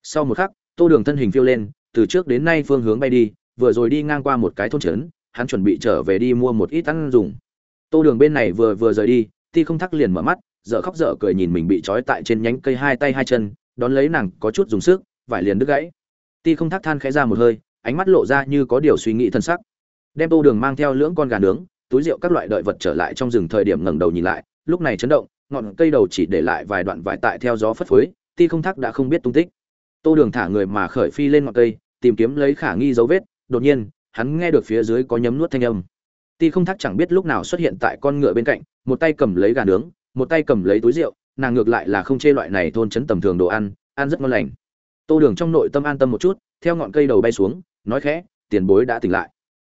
Sau một khắc, tô đường thân hình phiêu lên, từ trước đến nay phương hướng bay đi, vừa rồi đi ngang qua một cái thôn trấn, hắn chuẩn bị trở về đi mua một ít ăn dùng. Tô đường bên này vừa vừa rời đi, ti không thắc liền mở mắt, dở khóc dở cười nhìn mình bị trói tại trên nhánh cây hai tay hai chân, đón lấy nàng có chút dùng sức, vải liền đứt gãy. Ti không thắc than khẽ ra một hơi, ánh mắt lộ ra như có điều suy nghĩ thân sắc đem tô đường mang theo lưỡng con gà nướng, túi rượu các loại đợi vật trở lại trong rừng thời điểm ngẩng đầu nhìn lại, lúc này chấn động, ngọn cây đầu chỉ để lại vài đoạn vải tại theo gió phất phới, ti không Thác đã không biết tung tích. Tô đường thả người mà khởi phi lên ngọn cây, tìm kiếm lấy khả nghi dấu vết, đột nhiên, hắn nghe được phía dưới có nhấm nuốt thanh âm. Ti không Thác chẳng biết lúc nào xuất hiện tại con ngựa bên cạnh, một tay cầm lấy gà nướng, một tay cầm lấy túi rượu, nàng ngược lại là không chê loại này thôn chấn tầm thường đồ ăn ăn rất ngon lành. Tô đường trong nội tâm an tâm một chút, theo ngọn cây đầu bay xuống, nói khẽ, tiền bối đã tỉnh lại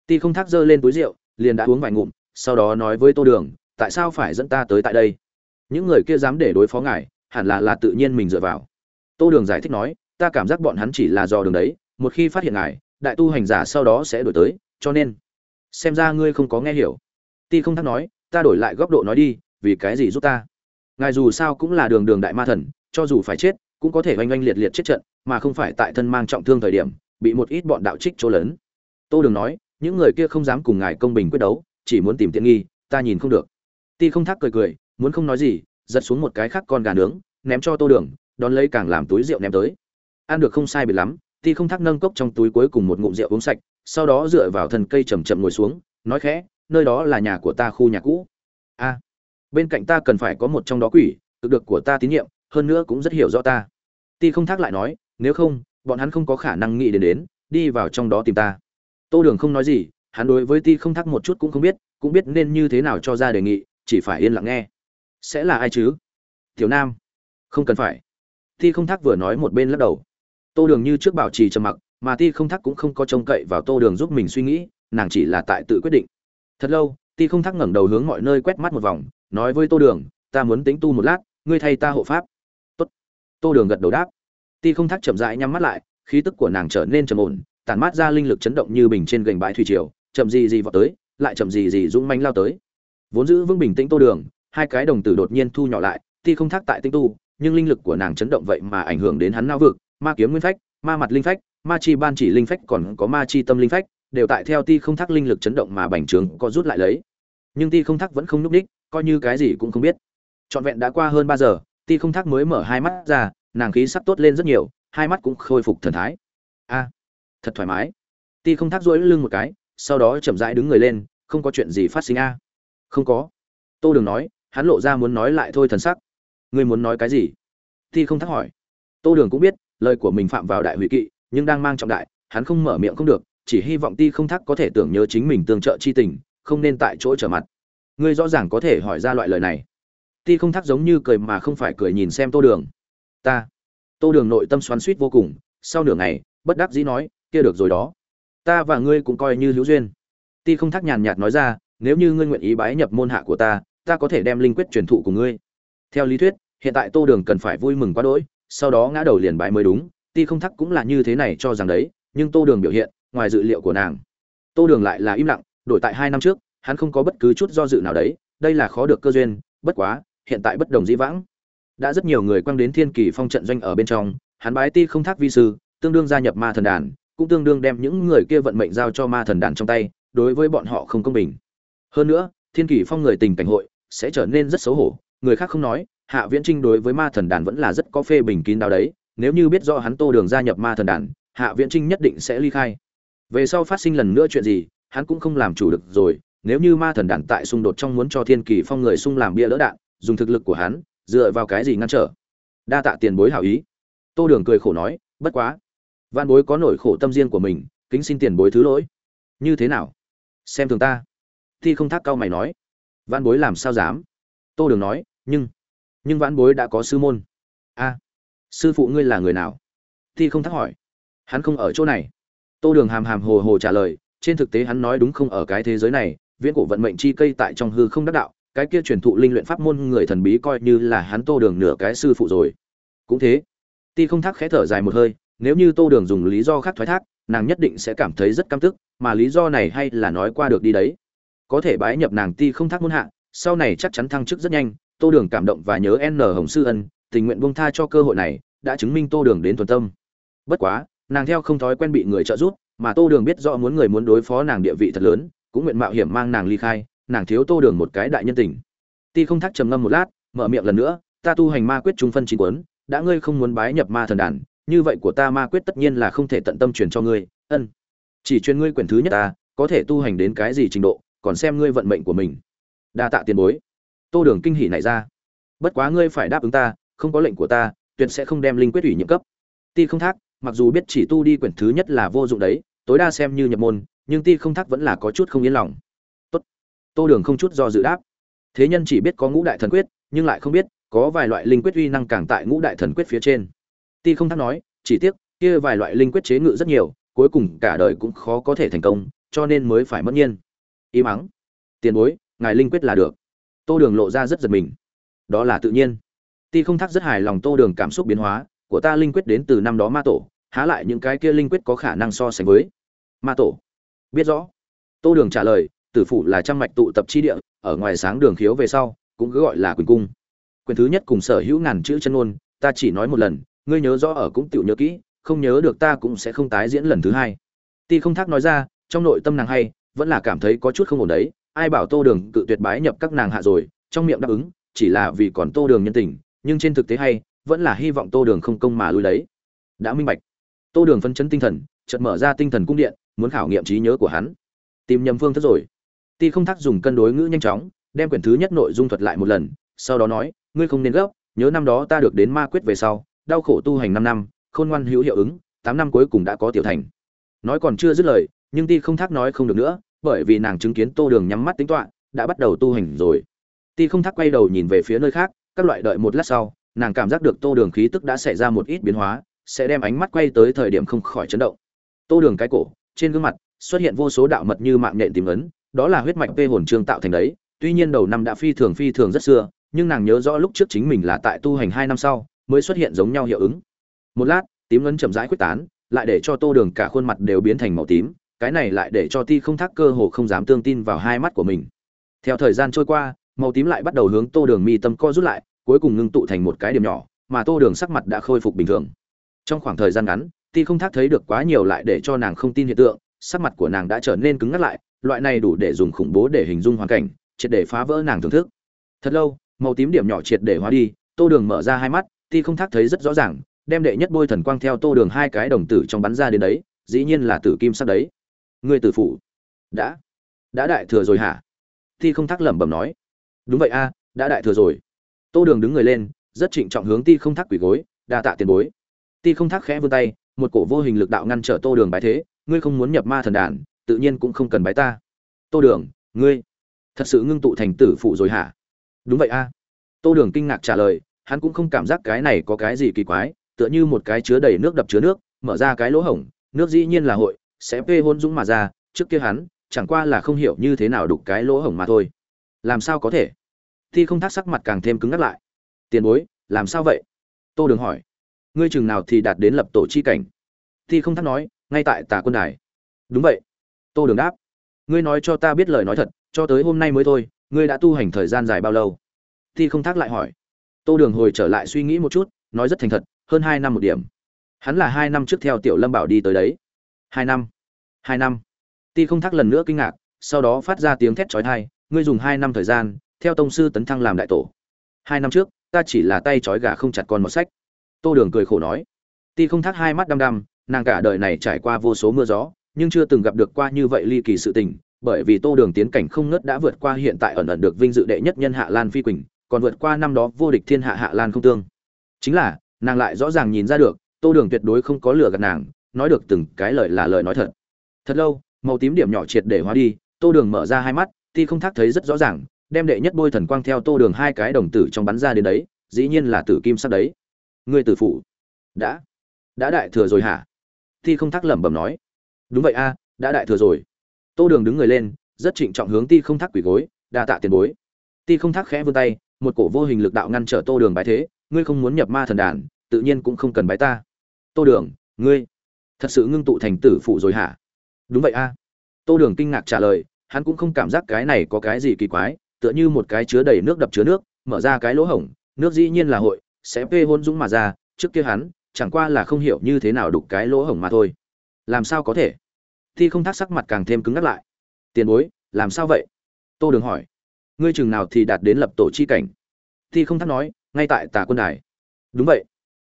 ti không thác giơ lên túi rượu, liền đã uống vài ngụm, sau đó nói với tô đường, tại sao phải dẫn ta tới tại đây? Những người kia dám để đối phó ngài, hẳn là là tự nhiên mình dựa vào. Tô đường giải thích nói, ta cảm giác bọn hắn chỉ là do đường đấy, một khi phát hiện ngài, đại tu hành giả sau đó sẽ đổi tới, cho nên xem ra ngươi không có nghe hiểu. Ti không thắc nói, ta đổi lại góc độ nói đi, vì cái gì giúp ta? Ngài dù sao cũng là đường đường đại ma thần, cho dù phải chết, cũng có thể oanh oanh liệt liệt chết trận, mà không phải tại thân mang trọng thương thời điểm, bị một ít bọn đạo trích chỗ lớn. Tô đường nói những người kia không dám cùng ngài công bình quyết đấu, chỉ muốn tìm tiện nghi, ta nhìn không được. Ti không thác cười cười, muốn không nói gì, giật xuống một cái khác con gà nướng, ném cho tô đường, đón lấy càng làm túi rượu ném tới. Ăn được không sai biệt lắm, ti không thác nâng cốc trong túi cuối cùng một ngụm rượu uống sạch, sau đó dựa vào thân cây chầm chậm ngồi xuống, nói khẽ, nơi đó là nhà của ta khu nhà cũ. A, bên cạnh ta cần phải có một trong đó quỷ, cực được của ta tín nhiệm, hơn nữa cũng rất hiểu rõ ta. Ti không thác lại nói, nếu không, bọn hắn không có khả năng nghĩ đến đến, đi vào trong đó tìm ta tô đường không nói gì, hắn đối với ti không thác một chút cũng không biết, cũng biết nên như thế nào cho ra đề nghị, chỉ phải yên lặng nghe. Sẽ là ai chứ? Tiểu nam. Không cần phải. Ti không thác vừa nói một bên lắc đầu. Tô đường như trước bảo trì trầm mặc, mà ti không thác cũng không có trông cậy vào tô đường giúp mình suy nghĩ, nàng chỉ là tại tự quyết định. Thật lâu, ti không thác ngẩng đầu hướng mọi nơi quét mắt một vòng, nói với tô đường, ta muốn tính tu một lát, ngươi thay ta hộ pháp. Tốt. Tô đường gật đầu đáp. Ti không thác chậm rãi nhắm mắt lại, khí tức của nàng trở nên trầm ổn tản mát ra linh lực chấn động như bình trên gành bãi thủy triều, chậm gì gì vào tới, lại chậm gì gì dũng manh lao tới. Vốn giữ vững bình tĩnh tô đường, hai cái đồng tử đột nhiên thu nhỏ lại ti không thác tại tinh tu, nhưng linh lực của nàng chấn động vậy mà ảnh hưởng đến hắn não vực, ma kiếm nguyên phách, ma mặt linh phách, ma chi ban chỉ linh phách còn có ma chi tâm linh phách, đều tại theo ti không thác linh lực chấn động mà bành trướng, có rút lại lấy. Nhưng ti không thác vẫn không nhúc đích, coi như cái gì cũng không biết. Trọn vẹn đã qua hơn ba giờ, ti không thác mới mở hai mắt ra, nàng khí sắc tốt lên rất nhiều, hai mắt cũng khôi phục thần thái. A thật thoải mái. Ti không thác rỗi lưng một cái, sau đó chậm rãi đứng người lên, không có chuyện gì phát sinh a. Không có. Tô đường nói, hắn lộ ra muốn nói lại thôi thần sắc. Ngươi muốn nói cái gì? Ti không thắc hỏi. Tô đường cũng biết, lời của mình phạm vào đại hủy kỵ, nhưng đang mang trọng đại, hắn không mở miệng không được, chỉ hy vọng ti không thắc có thể tưởng nhớ chính mình tương trợ chi tình, không nên tại chỗ trở mặt. Ngươi rõ ràng có thể hỏi ra loại lời này. Ti không thắc giống như cười mà không phải cười nhìn xem tô đường. Ta. Tô đường nội tâm xoắn suýt vô cùng, sau nửa ngày, bất đắc dĩ nói kia được rồi đó. Ta và ngươi cũng coi như hữu duyên. Ti không thắc nhàn nhạt nói ra, nếu như ngươi nguyện ý bái nhập môn hạ của ta ta có thể đem linh quyết truyền thụ của ngươi. Theo lý thuyết, hiện tại tô đường cần phải vui mừng quá đỗi, sau đó ngã đầu liền bái mới đúng, ti không thắc cũng là như thế này cho rằng đấy, nhưng tô đường biểu hiện, ngoài dự liệu của nàng. Tô đường lại là im lặng, đổi tại hai năm trước, hắn không có bất cứ chút do dự nào đấy, đây là khó được cơ duyên, bất quá, hiện tại bất đồng dĩ vãng. Đã rất nhiều người quăng đến thiên kỳ phong trận doanh ở bên trong, hắn bái ti không thác vi sư, tương đương gia nhập ma thần đàn cũng tương đương đem những người kia vận mệnh giao cho ma thần đàn trong tay, đối với bọn họ không công bình. Hơn nữa, thiên kỳ phong người tình cảnh hội sẽ trở nên rất xấu hổ, người khác không nói, hạ viễn trinh đối với ma thần đàn vẫn là rất có phê bình kín đáo đấy, nếu như biết rõ hắn tô đường gia nhập ma thần đàn, hạ viễn trinh nhất định sẽ ly khai. Về sau phát sinh lần nữa chuyện gì, hắn cũng không làm chủ được rồi, nếu như ma thần đàn tại xung đột trong muốn cho thiên kỳ phong người xung làm bia lỡ đạn, dùng thực lực của hắn, dựa vào cái gì ngăn trở? Đa tạ tiền bối hảo ý. Tô đường cười khổ nói, bất quá văn bối có nỗi khổ tâm riêng của mình, kính xin tiền bối thứ lỗi. Như thế nào? Xem thường ta. Thi không thác cao mày nói. Văn bối làm sao dám? Tô đường nói, nhưng nhưng văn bối đã có sư môn. A, sư phụ ngươi là người nào? Thi không thắc hỏi. Hắn không ở chỗ này. Tô đường hàm hàm hồ hồ trả lời, trên thực tế hắn nói đúng không ở cái thế giới này, viễn cổ vận mệnh chi cây tại trong hư không đắc đạo, cái kia truyền thụ linh luyện pháp môn người thần bí coi như là hắn tô đường nửa cái sư phụ rồi. Cũng thế. Ti không thác khẽ thở dài một hơi nếu như tô đường dùng lý do khác thoái thác, nàng nhất định sẽ cảm thấy rất căm tức, mà lý do này hay là nói qua được đi đấy. Có thể bái nhập nàng ti không thác muôn hạ, sau này chắc chắn thăng chức rất nhanh, tô đường cảm động và nhớ n hồng sư ân, tình nguyện bông tha cho cơ hội này, đã chứng minh tô đường đến thuần tâm. Bất quá, nàng theo không thói quen bị người trợ giúp, mà tô đường biết rõ muốn người muốn đối phó nàng địa vị thật lớn, cũng nguyện mạo hiểm mang nàng ly khai, nàng thiếu tô đường một cái đại nhân tình. Ti không thác trầm ngâm một lát, mở miệng lần nữa, ta tu hành ma quyết trung phân chín quấn đã ngươi không muốn bái nhập ma thần đàn như vậy của ta ma quyết tất nhiên là không thể tận tâm truyền cho ngươi, ân. Chỉ truyền ngươi quyển thứ nhất ta, có thể tu hành đến cái gì trình độ, còn xem ngươi vận mệnh của mình. Đa tạ tiền bối. Tô đường kinh hỉ này ra. Bất quá ngươi phải đáp ứng ta, không có lệnh của ta, tuyệt sẽ không đem linh quyết ủy nhiệm cấp. Ti không thác, mặc dù biết chỉ tu đi quyển thứ nhất là vô dụng đấy, tối đa xem như nhập môn, nhưng ti không thác vẫn là có chút không yên lòng. Tốt. Tô đường không chút do dự đáp. Thế nhân chỉ biết có ngũ đại thần quyết, nhưng lại không biết có vài loại linh quyết uy năng càng tại ngũ đại thần quyết phía trên ti không thắc nói, chỉ tiếc, kia vài loại linh quyết chế ngự rất nhiều, cuối cùng cả đời cũng khó có thể thành công, cho nên mới phải mất nhiên. Ý mắng. Tiền bối, ngài linh quyết là được. Tô đường lộ ra rất giật mình. Đó là tự nhiên. Ti không thắc rất hài lòng tô đường cảm xúc biến hóa, của ta linh quyết đến từ năm đó ma tổ, há lại những cái kia linh quyết có khả năng so sánh với ma tổ? Biết rõ. Tô đường trả lời, tử phụ là trăm mạch tụ tập chi địa, ở ngoài sáng đường khiếu về sau, cũng cứ gọi là quỳnh cung. Quyền thứ nhất cùng sở hữu ngàn chữ chân ngôn, ta chỉ nói một lần ngươi nhớ rõ ở cũng tựu nhớ kỹ, không nhớ được ta cũng sẽ không tái diễn lần thứ hai. Ti không thắc nói ra, trong nội tâm nàng hay, vẫn là cảm thấy có chút không ổn đấy, ai bảo tô đường cự tuyệt bái nhập các nàng hạ rồi, trong miệng đáp ứng, chỉ là vì còn tô đường nhân tình, nhưng trên thực tế hay, vẫn là hy vọng tô đường không công mà lui đấy. Đã minh bạch. Tô đường phân chấn tinh thần, chợt mở ra tinh thần cung điện, muốn khảo nghiệm trí nhớ của hắn. Tìm nhầm phương thức rồi. Ti không thắc dùng cân đối ngữ nhanh chóng, đem quyển thứ nhất nội dung thuật lại một lần, sau đó nói, ngươi không nên gấp, nhớ năm đó ta được đến ma quyết về sau đau khổ tu hành năm năm, khôn ngoan hữu hiệu ứng, tám năm cuối cùng đã có tiểu thành. Nói còn chưa dứt lời, nhưng ti không thác nói không được nữa, bởi vì nàng chứng kiến tô đường nhắm mắt tính toán, đã bắt đầu tu hành rồi. Ti không thác quay đầu nhìn về phía nơi khác, các loại đợi một lát sau, nàng cảm giác được tô đường khí tức đã xảy ra một ít biến hóa, sẽ đem ánh mắt quay tới thời điểm không khỏi chấn động. Tô đường cái cổ, trên gương mặt, xuất hiện vô số đạo mật như mạng nhện tìm ấn, đó là huyết mạch vê hồn trương tạo thành đấy. Tuy nhiên đầu năm đã phi thường phi thường rất xưa, nhưng nàng nhớ rõ lúc trước chính mình là tại tu hành hai năm sau mới xuất hiện giống nhau hiệu ứng. Một lát, tím ngấn chậm rãi quyết tán, lại để cho tô đường cả khuôn mặt đều biến thành màu tím, cái này lại để cho ti không thắc cơ hồ không dám tương tin vào hai mắt của mình. Theo thời gian trôi qua, màu tím lại bắt đầu hướng tô đường mi tâm co rút lại, cuối cùng ngưng tụ thành một cái điểm nhỏ, mà tô đường sắc mặt đã khôi phục bình thường. Trong khoảng thời gian ngắn, ti không thắc thấy được quá nhiều lại để cho nàng không tin hiện tượng, sắc mặt của nàng đã trở nên cứng ngắt lại, loại này đủ để dùng khủng bố để hình dung hoàn cảnh, triệt để phá vỡ nàng thưởng thức. Thật lâu, màu tím điểm nhỏ triệt để hóa đi, tô đường mở ra hai mắt ti không thắc thấy rất rõ ràng, đem đệ nhất bôi thần quang theo tô đường hai cái đồng tử trong bắn ra đến đấy, dĩ nhiên là tử kim sắc đấy. Người tử phủ. Đã. Đã đại thừa rồi hả? Ti không thắc lẩm bẩm nói. Đúng vậy a, đã đại thừa rồi. Tô đường đứng người lên, rất trịnh trọng hướng ti không thắc quỷ gối, đa tạ tiền bối. Ti không thắc khẽ vươn tay, một cổ vô hình lực đạo ngăn trở tô đường bái thế, ngươi không muốn nhập ma thần đàn, tự nhiên cũng không cần bái ta. Tô đường, ngươi, thật sự ngưng tụ thành tử phụ rồi hả? Đúng vậy a. Tô đường kinh ngạc trả lời hắn cũng không cảm giác cái này có cái gì kỳ quái, tựa như một cái chứa đầy nước đập chứa nước, mở ra cái lỗ hổng, nước dĩ nhiên là hội, sẽ phê hôn dũng mà ra, trước kia hắn, chẳng qua là không hiểu như thế nào đục cái lỗ hổng mà thôi. Làm sao có thể? Thi không thác sắc mặt càng thêm cứng ngắt lại. Tiền bối, làm sao vậy? Tô đường hỏi. Ngươi chừng nào thì đạt đến lập tổ chi cảnh? Thi không thác nói, ngay tại tà quân đài. Đúng vậy. Tô đường đáp. Ngươi nói cho ta biết lời nói thật, cho tới hôm nay mới thôi, ngươi đã tu hành thời gian dài bao lâu? Thi không thác lại hỏi tô đường hồi trở lại suy nghĩ một chút, nói rất thành thật, hơn hai năm một điểm. Hắn là hai năm trước theo tiểu lâm bảo đi tới đấy. Hai năm. Hai năm. Ti không thắc lần nữa kinh ngạc, sau đó phát ra tiếng thét trói thai ngươi dùng hai năm thời gian, theo tông sư tấn thăng làm đại tổ. Hai năm trước, ta chỉ là tay trói gà không chặt con một sách. Tô đường cười khổ nói. Ti không thắc hai mắt đăm đăm, nàng cả đời này trải qua vô số mưa gió, nhưng chưa từng gặp được qua như vậy ly kỳ sự tình, bởi vì tô đường tiến cảnh không ngớt đã vượt qua hiện tại ẩn ẩn được vinh dự đệ nhất nhân hạ lan phi quỳnh còn vượt qua năm đó vô địch thiên hạ hạ lan không tương. Chính là, nàng lại rõ ràng nhìn ra được, tô đường tuyệt đối không có lừa gạt nàng, nói được từng cái lời là lời nói thật. Thật lâu, màu tím điểm nhỏ triệt để hóa đi, tô đường mở ra hai mắt, thì không thác thấy rất rõ ràng, đem đệ nhất bôi thần quang theo tô đường hai cái đồng tử trong bắn ra đến đấy, dĩ nhiên là tử kim sắc đấy. Người tử phụ đã. Đã đại thừa rồi hả? Thi không thác lẩm bẩm nói. Đúng vậy a, đã đại thừa rồi. Tô đường đứng người lên, rất trịnh trọng hướng ti không thác quỷ gối, đa tạ tiền bối. Ti không thác khẽ vươn tay một cổ vô hình lực đạo ngăn trở tô đường bái thế, ngươi không muốn nhập ma thần đàn, tự nhiên cũng không cần bái ta. Tô đường, ngươi thật sự ngưng tụ thành tử phụ rồi hả? Đúng vậy a. Tô đường kinh ngạc trả lời, hắn cũng không cảm giác cái này có cái gì kỳ quái, tựa như một cái chứa đầy nước đập chứa nước, mở ra cái lỗ hổng, nước dĩ nhiên là hội, sẽ phê hôn dũng mà ra, trước kia hắn chẳng qua là không hiểu như thế nào đục cái lỗ hổng mà thôi. Làm sao có thể? Thi không thác sắc mặt càng thêm cứng ngắt lại. Tiền bối, làm sao vậy? Tô đường hỏi ngươi chừng nào thì đạt đến lập tổ chi cảnh? Thi không thác nói, ngay tại tà quân đài. Đúng vậy.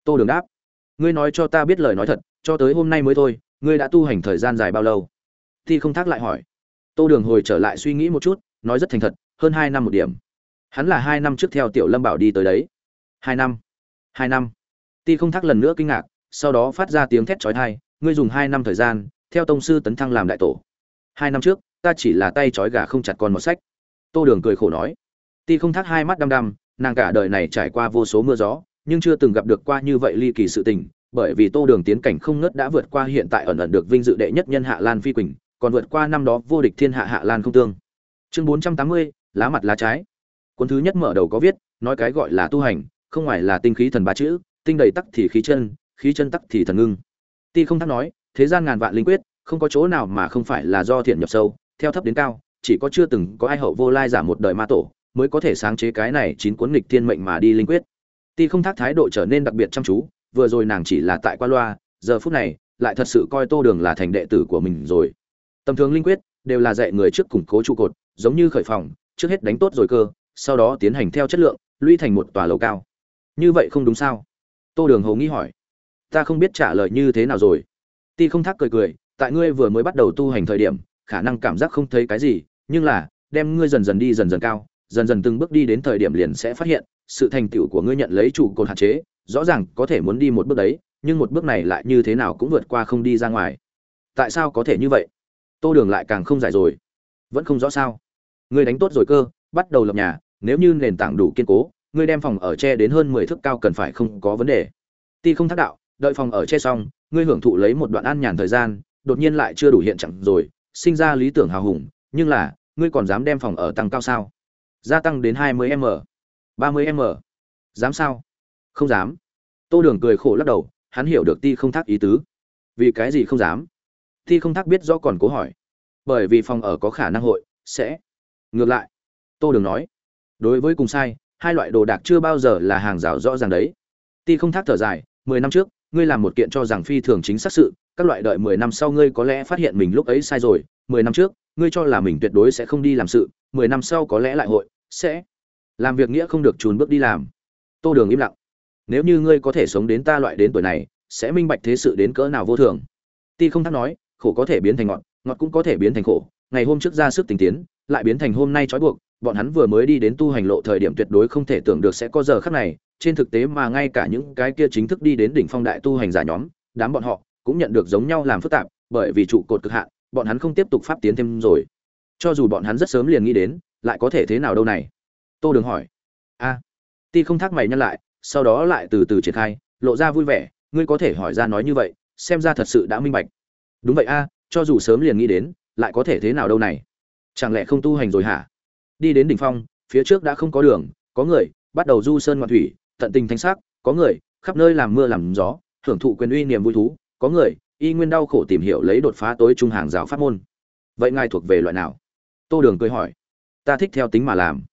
Tô đường đáp. Ngươi nói cho ta biết lời nói thật, cho tới hôm nay mới thôi, ngươi đã tu hành thời gian dài bao lâu? Thi không thác lại hỏi. Tô đường hồi trở lại suy nghĩ một chút, nói rất thành thật, hơn hai năm một điểm. Hắn là hai năm trước theo tiểu lâm bảo đi tới đấy. Hai năm. Hai năm. Ti không thác lần nữa kinh ngạc, sau đó phát ra tiếng thét trói thai ngươi dùng hai năm thời gian, theo tông sư tấn thăng làm đại tổ. Hai năm trước, ta chỉ là tay trói gà không chặt con một sách tô đường cười khổ nói. Ti không thác hai mắt đăm đăm, nàng cả đời này trải qua vô số mưa gió, nhưng chưa từng gặp được qua như vậy ly kỳ sự tình, bởi vì tô đường tiến cảnh không ngớt đã vượt qua hiện tại ẩn ẩn được vinh dự đệ nhất nhân hạ lan phi quỳnh, còn vượt qua năm đó vô địch thiên hạ hạ lan không tương. Chương bốn trăm tám mươi, lá mặt lá trái. Cuốn thứ nhất mở đầu có viết, nói cái gọi là tu hành, không ngoài là tinh khí thần ba chữ, tinh đầy tắc thì khí chân khí chân tắc thì thần ngưng. Ti không thắc nói, thế gian ngàn vạn linh quyết, không có chỗ nào mà không phải là do thiện nhập sâu, theo thấp đến cao chỉ có chưa từng có ai hậu vô lai giả một đời ma tổ mới có thể sáng chế cái này chín cuốn nghịch thiên mệnh mà đi linh quyết. Ti không thác thái độ trở nên đặc biệt chăm chú, vừa rồi nàng chỉ là tại qua loa, giờ phút này lại thật sự coi tô đường là thành đệ tử của mình rồi. Tầm thường linh quyết đều là dạy người trước củng cố trụ cột, giống như khởi phòng, trước hết đánh tốt rồi cơ, sau đó tiến hành theo chất lượng, lũy thành một tòa lầu cao. Như vậy không đúng sao? Tô đường hầu nghĩ hỏi. Ta không biết trả lời như thế nào rồi. Ti không thác cười cười, tại ngươi vừa mới bắt đầu tu hành thời điểm, khả năng cảm giác không thấy cái gì nhưng là, đem ngươi dần dần đi dần dần cao, dần dần từng bước đi đến thời điểm liền sẽ phát hiện, sự thành tựu của ngươi nhận lấy trụ cột hạn chế, rõ ràng có thể muốn đi một bước đấy, nhưng một bước này lại như thế nào cũng vượt qua không đi ra ngoài. Tại sao có thể như vậy? Tô đường lại càng không giải rồi. Vẫn không rõ sao? Ngươi đánh tốt rồi cơ, bắt đầu lập nhà, nếu như nền tảng đủ kiên cố, ngươi đem phòng ở tre đến hơn mười thước cao cần phải không có vấn đề. Ti không thác đạo, đợi phòng ở tre xong, ngươi hưởng thụ lấy một đoạn an nhàn thời gian, đột nhiên lại chưa đủ hiện trạng rồi, sinh ra lý tưởng hào hùng, nhưng là ngươi còn dám đem phòng ở tăng cao sao? Gia tăng đến hai mươi m. ba mươi m. Dám sao? Không dám. Tô đường cười khổ lắc đầu, hắn hiểu được ti không thác ý tứ. Vì cái gì không dám? Ti không thác biết rõ còn cố hỏi. Bởi vì phòng ở có khả năng hội, sẽ. Ngược lại, tô đường nói, đối với cùng sai, hai loại đồ đạc chưa bao giờ là hàng rào rõ ràng đấy. Ti không thác thở dài, mười năm trước, ngươi làm một kiện cho rằng phi thường chính xác sự, các loại đợi mười năm sau ngươi có lẽ phát hiện mình lúc ấy sai rồi, mười năm trước ngươi cho là mình tuyệt đối sẽ không đi làm sự, mười năm sau có lẽ lại hội, sẽ. Làm việc nghĩa không được trùn bước đi làm. Tô đường im lặng. Nếu như ngươi có thể sống đến ta loại đến tuổi này, sẽ minh bạch thế sự đến cỡ nào vô thường. Ti không thắc nói, khổ có thể biến thành ngọt ngọt cũng có thể biến thành khổ. Ngày hôm trước ra sức tình tiến, lại biến thành hôm nay trói buộc. Bọn hắn vừa mới đi đến tu hành lộ thời điểm tuyệt đối không thể tưởng được sẽ có giờ khắc này. Trên thực tế mà ngay cả những cái kia chính thức đi đến đỉnh phong đại tu hành giả nhóm, đám bọn họ cũng nhận được giống nhau làm phức tạp, bởi vì trụ cột cực hạn bọn hắn không tiếp tục pháp tiến thêm rồi. Cho dù bọn hắn rất sớm liền nghĩ đến, lại có thể thế nào đâu này? Tô đường hỏi. A. Ti không thắc mày nhăn lại, sau đó lại từ từ triển khai, lộ ra vui vẻ, ngươi có thể hỏi ra nói như vậy, xem ra thật sự đã minh bạch. Đúng vậy a, cho dù sớm liền nghĩ đến, lại có thể thế nào đâu này? Chẳng lẽ không tu hành rồi hả? Đi đến đỉnh phong, phía trước đã không có đường, có người, bắt đầu du sơn ngoạn thủy, tận tình thanh sắc, có người, khắp nơi làm mưa làm gió, hưởng thụ quyền uy niềm vui thú, có người y nguyên đau khổ tìm hiểu lấy đột phá tối trung hàng rào pháp môn. Vậy ngài thuộc về loại nào? Tô đường cười hỏi. Ta thích theo tính mà làm.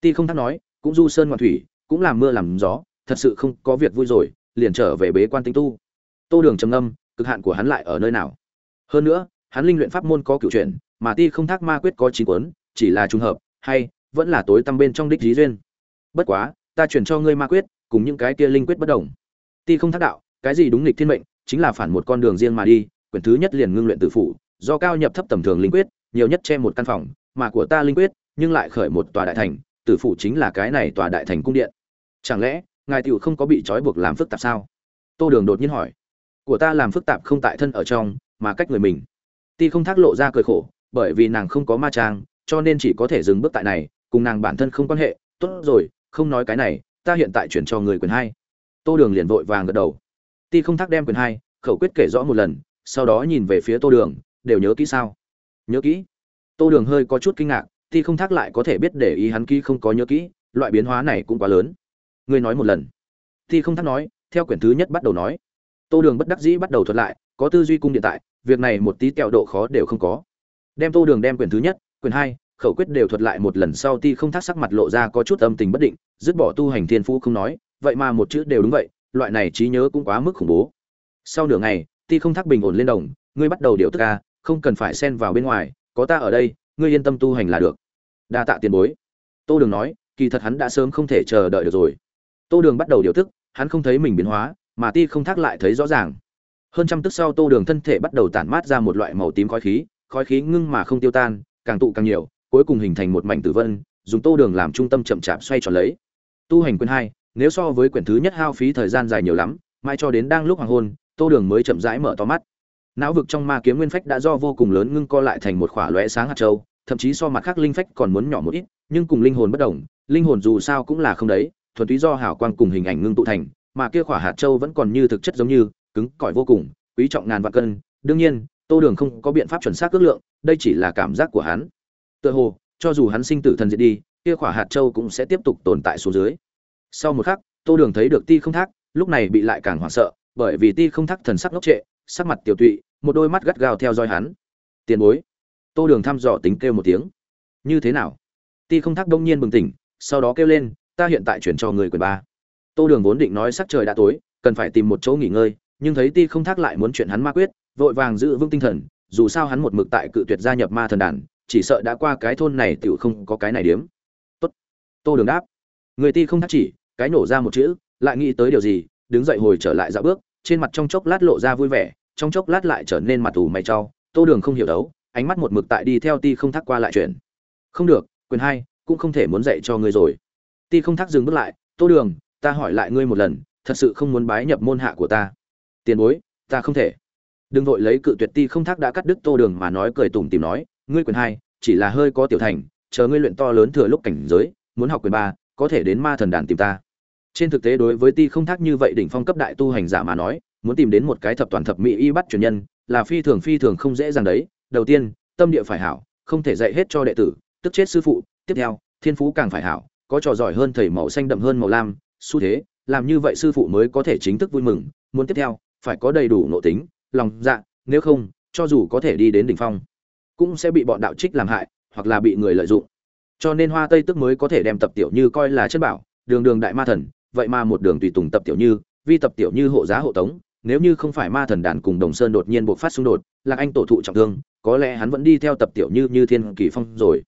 Ti không thắc nói, cũng du sơn ngoạn thủy, cũng làm mưa làm gió, thật sự không có việc vui rồi, liền trở về bế quan tinh tu. Tô đường trầm ngâm, cực hạn của hắn lại ở nơi nào? Hơn nữa, hắn linh luyện pháp môn có cựu chuyện mà ti không thác ma quyết có chín cuốn, chỉ là trùng hợp, hay, vẫn là tối tăm bên trong đích dí duyên. Bất quá, ta chuyển cho ngươi ma quyết, cùng những cái kia linh quyết bất đồng. Ti không thác đạo, cái gì đúng nghịch thiên mệnh chính là phản một con đường riêng mà đi, quyển thứ nhất liền ngưng luyện tự phụ, do cao nhập thấp tầm thường linh quyết, nhiều nhất che một căn phòng, mà của ta linh quyết, nhưng lại khởi một tòa đại thành tử phụ chính là cái này tòa đại thành cung điện. Chẳng lẽ, ngài tiểu không có bị trói buộc làm phức tạp sao? Tô đường đột nhiên hỏi. Của ta làm phức tạp không tại thân ở trong, mà cách người mình. Ti không thác lộ ra cười khổ, bởi vì nàng không có ma trang, cho nên chỉ có thể dừng bước tại này, cùng nàng bản thân không quan hệ. Tốt rồi, không nói cái này, ta hiện tại chuyển cho người quyền hai. Tô đường liền vội vàng gật đầu ti không thác đem quyền hai, khẩu quyết kể rõ một lần, sau đó nhìn về phía tô đường, đều nhớ kỹ sao? Nhớ kỹ. Tô đường hơi có chút kinh ngạc, ti không thác lại có thể biết để ý hắn kỹ không có nhớ kỹ, loại biến hóa này cũng quá lớn. Ngươi nói một lần. Ti không thác nói, theo quyển thứ nhất bắt đầu nói. Tô đường bất đắc dĩ bắt đầu thuật lại, có tư duy cung điện tại, việc này một tí kẹo độ khó đều không có. Đem tô đường đem quyển thứ nhất, quyển hai, khẩu quyết đều thuật lại một lần sau ti không thác sắc mặt lộ ra có chút âm tình bất định, dứt bỏ tu hành thiên phú không nói, vậy mà một chữ đều đúng vậy loại này trí nhớ cũng quá mức khủng bố. Sau nửa ngày, ti không thác bình ổn lên đồng, ngươi bắt đầu điều tức ca không cần phải xen vào bên ngoài, có ta ở đây, ngươi yên tâm tu hành là được. Đa tạ tiền bối. Tô đường nói, kỳ thật hắn đã sớm không thể chờ đợi được rồi. Tô đường bắt đầu điều tức, hắn không thấy mình biến hóa, mà ti không thác lại thấy rõ ràng. Hơn trăm tức sau tô đường thân thể bắt đầu tản mát ra một loại màu tím khói khí khói khí ngưng mà không tiêu tan, càng tụ càng nhiều, cuối cùng hình thành một mảnh tử vân, dùng tô đường làm trung tâm chậm chạp xoay tròn lấy. Tu hành quyển hai nếu so với quyển thứ nhất hao phí thời gian dài nhiều lắm, mai cho đến đang lúc hoàng hôn, tô đường mới chậm rãi mở to mắt. Não vực trong ma kiếm nguyên phách đã do vô cùng lớn ngưng co lại thành một khỏa lóe sáng hạt châu, thậm chí so mặt khác linh phách còn muốn nhỏ một ít, nhưng cùng linh hồn bất đồng, linh hồn dù sao cũng là không đấy, thuần túy do hảo quang cùng hình ảnh ngưng tụ thành, mà kia khỏa hạt châu vẫn còn như thực chất giống như, cứng cỏi vô cùng, quý trọng ngàn vạn cân. Đương nhiên, tô đường không có biện pháp chuẩn xác ước lượng, đây chỉ là cảm giác của hắn. Tựa hồ, cho dù hắn sinh tử thần diệt đi, kia khỏa hạt châu cũng sẽ tiếp tục tồn tại xuống dưới sau một khắc, tô đường thấy được ti không thác, lúc này bị lại càng hoảng sợ, bởi vì ti không thác thần sắc ngốc trệ, sắc mặt tiểu tụy, một đôi mắt gắt gao theo dõi hắn. Tiền bối. Tô đường thăm dò tính kêu một tiếng. Như thế nào? Ti không thác đông nhiên bừng tỉnh, sau đó kêu lên, ta hiện tại chuyển cho người quyền ba. Tô đường vốn định nói sắc trời đã tối, cần phải tìm một chỗ nghỉ ngơi, nhưng thấy ti không thác lại muốn chuyện hắn ma quyết, vội vàng giữ vững tinh thần, dù sao hắn một mực tại cự tuyệt gia nhập ma thần đàn, chỉ sợ đã qua cái thôn này tựu không có cái này điếm. Tốt. Tô đường đáp. Người ti không thác chỉ cái nổ ra một chữ, lại nghĩ tới điều gì, đứng dậy hồi trở lại dạo bước, trên mặt trong chốc lát lộ ra vui vẻ, trong chốc lát lại trở nên mặt ủ mày trao tô đường không hiểu đấu, ánh mắt một mực tại đi theo ti không thắc qua lại chuyện. Không được, quyền hai, cũng không thể muốn dạy cho ngươi rồi. Ti không thắc dừng bước lại, tô đường, ta hỏi lại ngươi một lần, thật sự không muốn bái nhập môn hạ của ta. Tiền bối, ta không thể. Đừng vội lấy cự tuyệt ti không thắc đã cắt đứt tô đường mà nói cười tủm tìm nói, ngươi quyền hai, chỉ là hơi có tiểu thành, chờ ngươi luyện to lớn thừa lúc cảnh giới, muốn học quyền ba, có thể đến ma thần đàn tìm ta trên thực tế đối với ti không thắc như vậy đỉnh phong cấp đại tu hành giả mà nói, muốn tìm đến một cái thập toàn thập mỹ y bắt truyền nhân, là phi thường phi thường không dễ dàng đấy. Đầu tiên, tâm địa phải hảo, không thể dạy hết cho đệ tử, tức chết sư phụ. Tiếp theo, thiên phú càng phải hảo, có trò giỏi hơn thầy màu xanh đậm hơn màu lam, xu thế, làm như vậy sư phụ mới có thể chính thức vui mừng. Muốn tiếp theo, phải có đầy đủ nội tính, lòng dạ nếu không, cho dù có thể đi đến đỉnh phong, cũng sẽ bị bọn đạo trích làm hại, hoặc là bị người lợi dụng. Cho nên hoa tây tức mới có thể đem tập tiểu như coi là chất bảo, đường đường đại ma thần vậy mà một đường tùy tùng tập tiểu như vi tập tiểu như hộ giá hộ tống nếu như không phải ma thần đàn cùng đồng sơn đột nhiên bộc phát xung đột lạc anh tổ thụ trọng thương có lẽ hắn vẫn đi theo tập tiểu như như thiên kỳ phong rồi.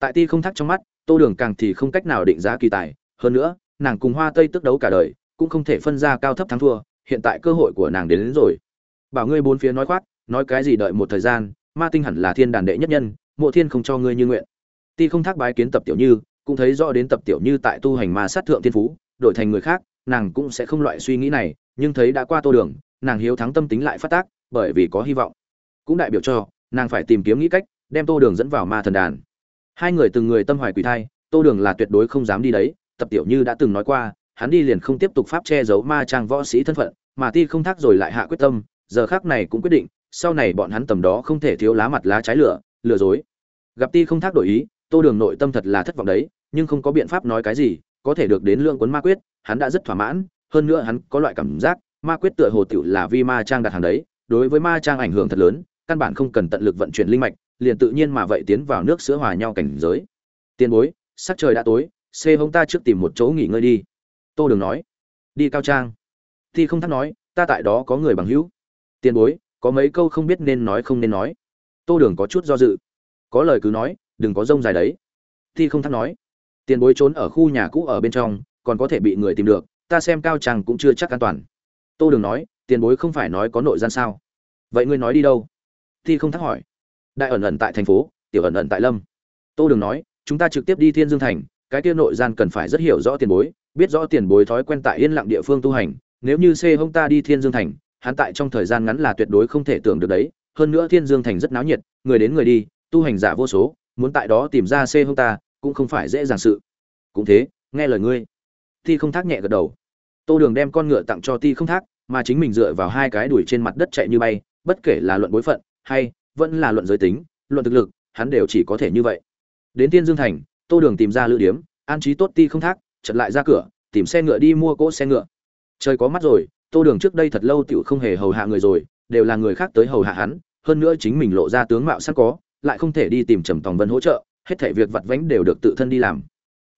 Tại ti không thắc trong mắt tô đường càng thì không cách nào định giá kỳ tài hơn nữa nàng cùng hoa tây tức đấu cả đời cũng không thể phân ra cao thấp thắng thua hiện tại cơ hội của nàng đến, đến rồi. Bảo ngươi bốn phía nói khoác nói cái gì đợi một thời gian ma tinh hẳn là thiên đàn đệ nhất nhân mộ thiên không cho ngươi như nguyện. Ti không thác bái kiến tập tiểu như cũng thấy rõ đến tập tiểu như tại tu hành ma sát thượng thiên phú đổi thành người khác, nàng cũng sẽ không loại suy nghĩ này, nhưng thấy đã qua tô đường, nàng hiếu thắng tâm tính lại phát tác, bởi vì có hy vọng. Cũng đại biểu cho, nàng phải tìm kiếm nghĩ cách, đem tô đường dẫn vào ma thần đàn. Hai người từng người tâm hoài quỷ thai, tô đường là tuyệt đối không dám đi đấy, tập tiểu như đã từng nói qua, hắn đi liền không tiếp tục pháp che giấu ma trang võ sĩ thân phận, mà ti không thác rồi lại hạ quyết tâm, giờ khác này cũng quyết định, sau này bọn hắn tầm đó không thể thiếu lá mặt lá trái lửa, lừa dối. Gặp ti không thác đổi ý, tô đường nội tâm thật là thất vọng đấy, nhưng không có biện pháp nói cái gì có thể được đến lượng cuốn ma quyết, hắn đã rất thỏa mãn, hơn nữa hắn có loại cảm giác, ma quyết tựa hồ tiểu là vi ma trang đặt hàng đấy, đối với ma trang ảnh hưởng thật lớn, căn bản không cần tận lực vận chuyển linh mạch, liền tự nhiên mà vậy tiến vào nước sữa hòa nhau cảnh giới. Tiền bối, sắc trời đã tối, xê hống ta trước tìm một chỗ nghỉ ngơi đi. Tô đường nói. Đi cao trang. Thì không thắc nói, ta tại đó có người bằng hữu. Tiền bối, có mấy câu không biết nên nói không nên nói. Tô đường có chút do dự. Có lời cứ nói, đừng có rông dài đấy. Thi không thắc nói tiền bối trốn ở khu nhà cũ ở bên trong, còn có thể bị người tìm được, ta xem cao tràng cũng chưa chắc an toàn. Tô đường nói, tiền bối không phải nói có nội gian sao? Vậy ngươi nói đi đâu? Thi không thắc hỏi. Đại ẩn ẩn tại thành phố, tiểu ẩn ẩn tại lâm. Tô đường nói, chúng ta trực tiếp đi thiên dương thành, cái kia nội gian cần phải rất hiểu rõ tiền bối, biết rõ tiền bối thói quen tại yên lặng địa phương tu hành, nếu như c hông ta đi thiên dương thành, hắn tại trong thời gian ngắn là tuyệt đối không thể tưởng được đấy, hơn nữa thiên dương thành rất náo nhiệt, người đến người đi, tu hành giả vô số, muốn tại đó tìm ra c hông ta cũng không phải dễ dàng sự. Cũng thế, nghe lời ngươi. Ti không thác nhẹ gật đầu. Tô đường đem con ngựa tặng cho ti không thác, mà chính mình dựa vào hai cái đuổi trên mặt đất chạy như bay, bất kể là luận bối phận, hay vẫn là luận giới tính, luận thực lực, hắn đều chỉ có thể như vậy. Đến tiên dương thành, tô đường tìm ra lữ điếm, an trí tốt ti không thác, chật lại ra cửa, tìm xe ngựa đi mua cỗ xe ngựa. Trời có mắt rồi, tô đường trước đây thật lâu tựu không hề hầu hạ người rồi, đều là người khác tới hầu hạ hắn, hơn nữa chính mình lộ ra tướng mạo sẵn có, lại không thể đi tìm trầm tòng vân hỗ trợ hết thảy việc vặt vãnh đều được tự thân đi làm.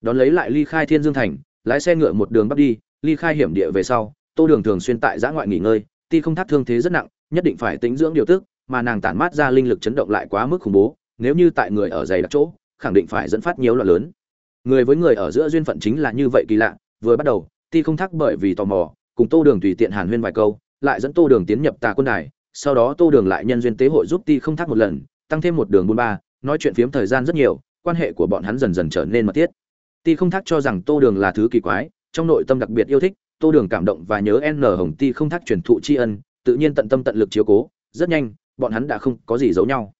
Đón lấy lại ly khai thiên dương thành, lái xe ngựa một đường bắt đi, ly khai hiểm địa về sau, tô đường thường xuyên tại giã ngoại nghỉ ngơi, ti không thác thương thế rất nặng, nhất định phải tính dưỡng điều tức, mà nàng tản mát ra linh lực chấn động lại quá mức khủng bố, nếu như tại người ở dày đặc chỗ, khẳng định phải dẫn phát nhiều loạn lớn. Người với người ở giữa duyên phận chính là như vậy kỳ lạ, vừa bắt đầu, ti không Thác bởi vì tò mò, cùng tô đường tùy tiện hàn huyên vài câu, lại dẫn tô đường tiến nhập tà quân đài, sau đó tô đường lại nhân duyên tế hội giúp ti không Thác một lần, tăng thêm một đường buôn ba nói chuyện phiếm thời gian rất nhiều, quan hệ của bọn hắn dần dần trở nên mật thiết. Ti không thắc cho rằng tô đường là thứ kỳ quái, trong nội tâm đặc biệt yêu thích, tô đường cảm động và nhớ n hồng ti không thắc truyền thụ tri ân, tự nhiên tận tâm tận lực chiếu cố, rất nhanh, bọn hắn đã không có gì giấu nhau.